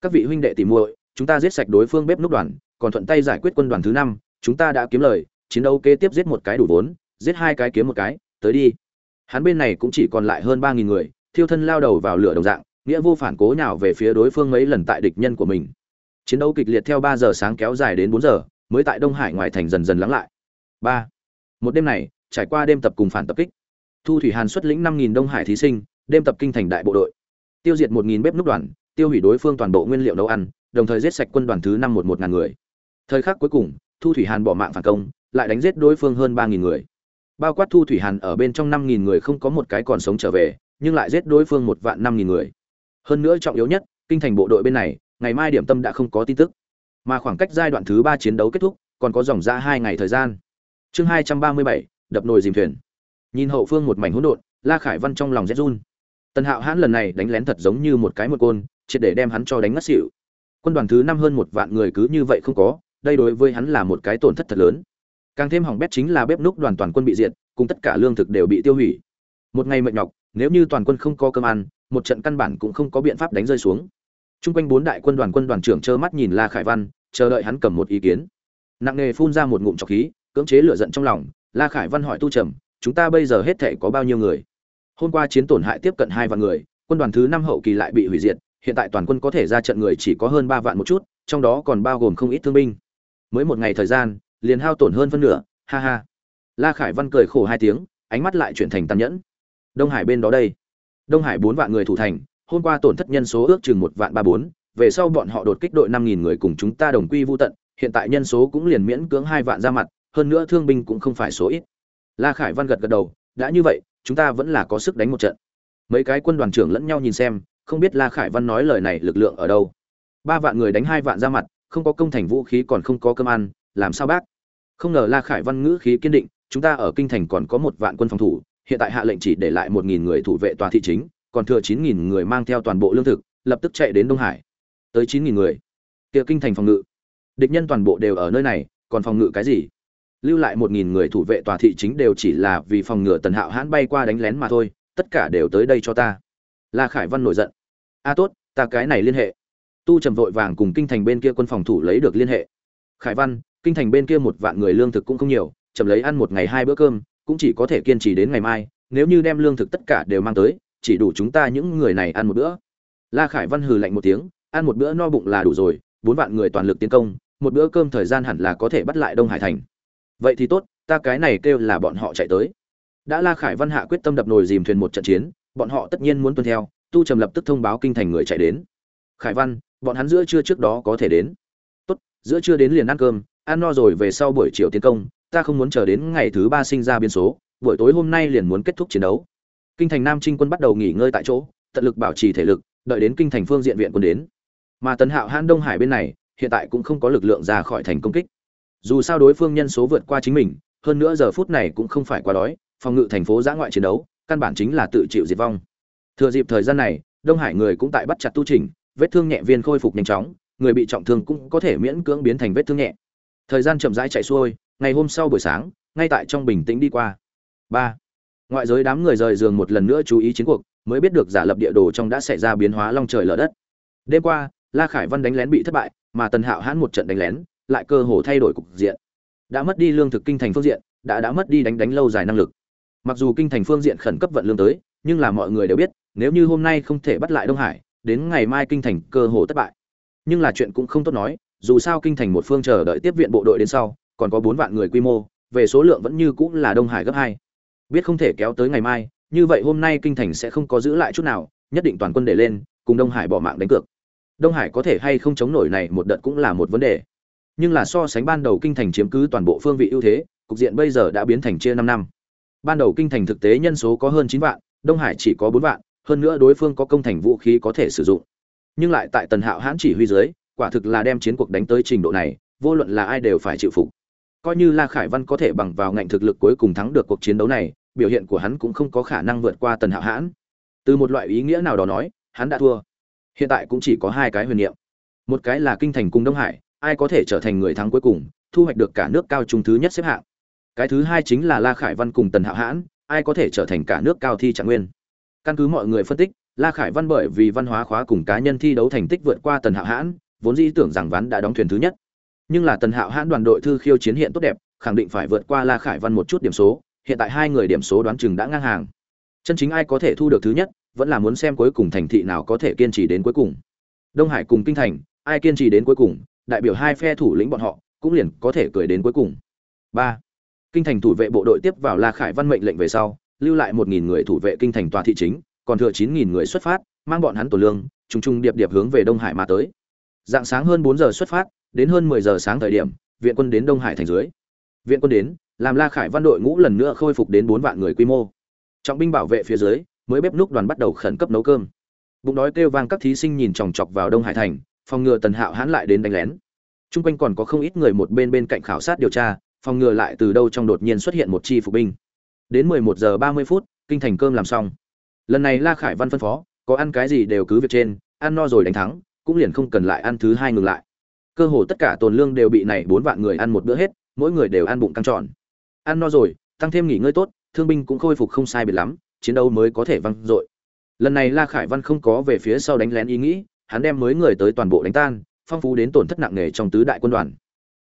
Các vị huynh đệ tìm muội, chúng ta giết sạch đối phương bếp núc đoàn còn thuận tay giải quyết quân đoàn thứ năm, chúng ta đã kiếm lời, chiến đấu kế tiếp giết một cái đủ vốn, giết hai cái kiếm một cái, tới đi. Hắn bên này cũng chỉ còn lại hơn ba nghìn người, thiêu thân lao đầu vào lửa đồng dạng, nghĩa vô phản cố nào về phía đối phương mấy lần tại địch nhân của mình. Chiến đấu kịch liệt theo ba giờ sáng kéo dài đến bốn giờ, mới tại đông hải ngoài thành dần dần lắng lại. Ba. Một đêm này, trải qua đêm tập cùng phản tập kích, thu thủy hàn xuất lĩnh năm nghìn đông hải thí sinh, đêm tập kinh thành đại bộ đội. Tiêu diệt một nghìn bếp núc đoàn, tiêu hủy đối phương toàn bộ nguyên liệu nấu ăn, đồng thời giết sạch quân đoàn thứ năm một một ngàn người thời khắc cuối cùng, thu thủy hàn bỏ mạng phản công, lại đánh giết đối phương hơn ba nghìn người. Bao quát thu thủy hàn ở bên trong năm nghìn người không có một cái còn sống trở về, nhưng lại giết đối phương một vạn năm nghìn người. Hơn nữa trọng yếu nhất, kinh thành bộ đội bên này, ngày mai điểm tâm đã không có tin tức. Mà khoảng cách giai đoạn thứ ba chiến đấu kết thúc, còn có dòng ra hai ngày thời gian. Chương hai trăm ba mươi bảy, đập nồi dìm thuyền. Nhìn hậu phương một mảnh hỗn độn, la khải văn trong lòng rét run. Tần hạo hãn lần này đánh lén thật giống như một cái một côn, triệt để đem hắn cho đánh ngất xỉu. Quân đoàn thứ năm hơn một vạn người cứ như vậy không có đây đối với hắn là một cái tổn thất thật lớn càng thêm hỏng bét chính là bếp núc đoàn toàn quân bị diệt cùng tất cả lương thực đều bị tiêu hủy một ngày mệt nhọc nếu như toàn quân không có cơm ăn một trận căn bản cũng không có biện pháp đánh rơi xuống Trung quanh bốn đại quân đoàn quân đoàn trưởng trơ mắt nhìn La Khải Văn, chờ đợi hắn cầm một ý kiến. Nặng nề phun ra một ngụm trọc khí, cưỡng chế lửa giận trong lòng, La Khải Văn hỏi Tu Trầm, chúng ta bây giờ hết thể có bao nhiêu người? Hôm qua chiến tổn hại tiếp cận hai vạn người, quân đoàn thứ năm hậu kỳ lại bị hủy diệt, hiện tại toàn quân có thể ra trận người chỉ có hơn ba vạn một chút, trong đó còn bao gồm không ít thương binh. Mới một ngày thời gian, liền hao tổn hơn phân nửa, ha ha. La Khải Văn cười khổ hai tiếng, ánh mắt lại chuyển thành tàn nhẫn. Đông Hải bên đó đây. Đông Hải bốn vạn người thủ thành, hôm qua tổn thất nhân số ước chừng một vạn ba bốn về sau bọn họ đột kích đội năm nghìn người cùng chúng ta đồng quy vô tận hiện tại nhân số cũng liền miễn cưỡng hai vạn ra mặt hơn nữa thương binh cũng không phải số ít la khải văn gật gật đầu đã như vậy chúng ta vẫn là có sức đánh một trận mấy cái quân đoàn trưởng lẫn nhau nhìn xem không biết la khải văn nói lời này lực lượng ở đâu ba vạn người đánh hai vạn ra mặt không có công thành vũ khí còn không có cơm ăn làm sao bác không ngờ la khải văn ngữ khí kiên định chúng ta ở kinh thành còn có một vạn quân phòng thủ hiện tại hạ lệnh chỉ để lại một nghìn người thủ vệ tòa thị chính còn thừa 9000 người mang theo toàn bộ lương thực, lập tức chạy đến Đông Hải. Tới 9000 người. Kia kinh thành phòng ngự. Địch nhân toàn bộ đều ở nơi này, còn phòng ngự cái gì? Lưu lại 1000 người thủ vệ tòa thị chính đều chỉ là vì phòng ngừa Tần Hạo hãn bay qua đánh lén mà thôi, tất cả đều tới đây cho ta. La Khải Văn nổi giận. A tốt, ta cái này liên hệ. Tu trầm vội vàng cùng kinh thành bên kia quân phòng thủ lấy được liên hệ. Khải Văn, kinh thành bên kia một vạn người lương thực cũng không nhiều, trầm lấy ăn một ngày hai bữa cơm, cũng chỉ có thể kiên trì đến ngày mai, nếu như đem lương thực tất cả đều mang tới, chỉ đủ chúng ta những người này ăn một bữa. La khải văn hừ lạnh một tiếng ăn một bữa no bụng là đủ rồi bốn vạn người toàn lực tiến công một bữa cơm thời gian hẳn là có thể bắt lại đông hải thành. Vậy thì tốt ta cái này kêu là bọn họ chạy tới. Đã la khải văn hạ quyết tâm đập nồi dìm thuyền một trận chiến bọn họ tất nhiên muốn tuân theo tu trầm lập tức thông báo kinh thành người chạy đến. Khải văn bọn hắn giữa trưa trước đó có thể đến. Tốt, giữa trưa đến liền ăn cơm, ăn no rồi về sau buổi chiều tiến công, ta không muốn chờ đến ngày thứ ba sinh ra biến số, buổi tối hôm nay liền muốn kết thúc chiến đấu. Kinh thành nam trinh quân bắt đầu nghỉ ngơi tại chỗ, tận lực bảo trì thể lực, đợi đến kinh thành phương diện viện quân đến. Mà tấn hạo hãn đông hải bên này, hiện tại cũng không có lực lượng ra khỏi thành công kích. Dù sao đối phương nhân số vượt qua chính mình, hơn nữa giờ phút này cũng không phải quá đói, phòng ngự thành phố giã ngoại chiến đấu, căn bản chính là tự chịu diệt vong. Thừa dịp thời gian này, đông hải người cũng tại bắt chặt tu trình vết thương nhẹ viên khôi phục nhanh chóng, người bị trọng thương cũng có thể miễn cưỡng biến thành vết thương nhẹ. Thời gian chậm rãi chạy xuôi, ngày hôm sau buổi sáng, ngay tại trong bình tĩnh đi qua. Ba. Ngoại giới đám người rời giường một lần nữa chú ý chiến cuộc, mới biết được giả lập địa đồ trong đã xảy ra biến hóa long trời lở đất. Đêm qua, la khải văn đánh lén bị thất bại, mà tần hạo hãn một trận đánh lén, lại cơ hồ thay đổi cục diện. Đã mất đi lương thực kinh thành phương diện, đã đã mất đi đánh đánh lâu dài năng lực. Mặc dù kinh thành phương diện khẩn cấp vận lương tới, nhưng là mọi người đều biết, nếu như hôm nay không thể bắt lại đông hải đến ngày mai kinh thành cơ hồ thất bại. Nhưng là chuyện cũng không tốt nói, dù sao kinh thành một phương chờ đợi tiếp viện bộ đội đến sau, còn có bốn vạn người quy mô, về số lượng vẫn như cũng là đông hải gấp hai. Biết không thể kéo tới ngày mai, như vậy hôm nay kinh thành sẽ không có giữ lại chút nào, nhất định toàn quân để lên, cùng đông hải bỏ mạng đánh cược. Đông hải có thể hay không chống nổi này một đợt cũng là một vấn đề. Nhưng là so sánh ban đầu kinh thành chiếm cứ toàn bộ phương vị ưu thế, cục diện bây giờ đã biến thành chia năm năm. Ban đầu kinh thành thực tế nhân số có hơn chín vạn, đông hải chỉ có bốn vạn hơn nữa đối phương có công thành vũ khí có thể sử dụng. Nhưng lại tại tần hạo hãn chỉ huy dưới, quả thực là đem chiến cuộc đánh tới trình độ này, vô luận là ai đều phải chịu phục. Coi như la khải văn có thể bằng vào ngạnh thực lực cuối cùng thắng được cuộc chiến đấu này, biểu hiện của hắn cũng không có khả năng vượt qua tần hạo hãn. Từ một loại ý nghĩa nào đó nói, hắn đã thua. Hiện tại cũng chỉ có hai cái huyền niệm. Một cái là kinh thành cùng đông hải, ai có thể trở thành người thắng cuối cùng, thu hoạch được cả nước cao trung thứ nhất xếp hạng. Cái thứ hai chính là la khải văn cùng tần hạo hãn, ai có thể trở thành cả nước cao thi trạng nguyên căn cứ mọi người phân tích, la khải văn bởi vì văn hóa khóa cùng cá nhân thi đấu thành tích vượt qua tần hạo hãn, vốn dĩ tưởng rằng ván đã đóng thuyền thứ nhất. Nhưng là tần hạo hãn đoàn đội thư khiêu chiến hiện tốt đẹp, khẳng định phải vượt qua la khải văn một chút điểm số, hiện tại hai người điểm số đoán chừng đã ngang hàng. Chân chính ai có thể thu được thứ nhất, vẫn là muốn xem cuối cùng thành thị nào có thể kiên trì đến cuối cùng. Đông hải cùng kinh thành, ai kiên trì đến cuối cùng, đại biểu hai phe thủ lĩnh bọn họ, cũng liền có thể cười đến cuối cùng. Ba. Kinh thành thủ vệ bộ đội tiếp vào la khải văn mệnh lệnh về sau lưu lại một nghìn người thủ vệ kinh thành tòa thị chính, còn thừa chín nghìn người xuất phát, mang bọn hắn tổ lương, trùng trùng điệp điệp hướng về đông hải mà tới. Dạng sáng hơn bốn giờ xuất phát, đến hơn mười giờ sáng thời điểm, viện quân đến đông hải thành dưới. Viện quân đến, làm la khải văn đội ngũ lần nữa khôi phục đến bốn vạn người quy mô. Trọng binh bảo vệ phía dưới, mới bếp núc đoàn bắt đầu khẩn cấp nấu cơm. Bụng đói kêu vang các thí sinh nhìn chòng chọc vào đông hải thành, phòng ngừa tần hạo hãn lại đến đánh lén. Trung quanh còn có không ít người một bên bên cạnh khảo sát điều tra, phòng ngừa lại từ đâu trong đột nhiên xuất hiện một chi phục binh đến mười một giờ ba mươi phút, kinh thành cơm làm xong. Lần này la khải văn phân phó, có ăn cái gì đều cứ việc trên, ăn no rồi đánh thắng, cũng liền không cần lại ăn thứ hai ngừng lại. Cơ hồ tất cả tồn lương đều bị này bốn vạn người ăn một bữa hết, mỗi người đều ăn bụng căng tròn. Ăn no rồi, tăng thêm nghỉ ngơi tốt, thương binh cũng khôi phục không sai biệt lắm, chiến đấu mới có thể văng dội. Lần này la khải văn không có về phía sau đánh lén ý nghĩ, hắn đem mới người tới toàn bộ đánh tan, phong phú đến tổn thất nặng nề trong tứ đại quân đoàn.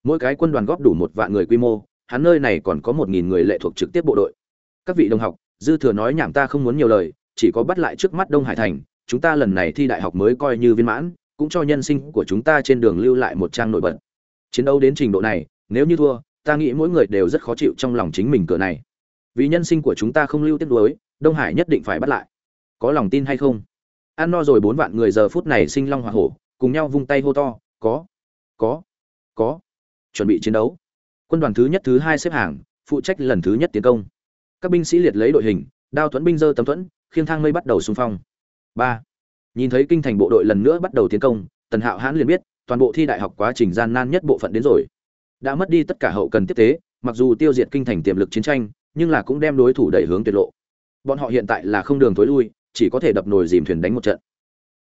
Mỗi cái quân đoàn góp đủ một vạn người quy mô, hắn nơi này còn có một nghìn người lệ thuộc trực tiếp bộ đội các vị đồng học, dư thừa nói nhảm ta không muốn nhiều lời, chỉ có bắt lại trước mắt đông hải thành, chúng ta lần này thi đại học mới coi như viên mãn, cũng cho nhân sinh của chúng ta trên đường lưu lại một trang nổi bật. Chiến đấu đến trình độ này, nếu như thua, ta nghĩ mỗi người đều rất khó chịu trong lòng chính mình cửa này. Vì nhân sinh của chúng ta không lưu tiết đối đông hải nhất định phải bắt lại. Có lòng tin hay không? Ăn no rồi bốn vạn người giờ phút này sinh long hoa hổ, cùng nhau vung tay hô to, có có có, chuẩn bị chiến đấu. Quân đoàn thứ nhất thứ hai xếp hàng, phụ trách lần thứ nhất tiến công các binh sĩ liệt lấy đội hình, đao thuẫn binh dơ tấm thuẫn, khiêng thang mây bắt đầu xung phong. Ba. Nhìn thấy kinh thành bộ đội lần nữa bắt đầu tiến công, tần hạo hãn liền biết, toàn bộ thi đại học quá trình gian nan nhất bộ phận đến rồi. Đã mất đi tất cả hậu cần tiếp tế, mặc dù tiêu diệt kinh thành tiềm lực chiến tranh, nhưng là cũng đem đối thủ đẩy hướng tuyệt lộ. Bọn họ hiện tại là không đường tối lui, chỉ có thể đập nồi dìm thuyền đánh một trận.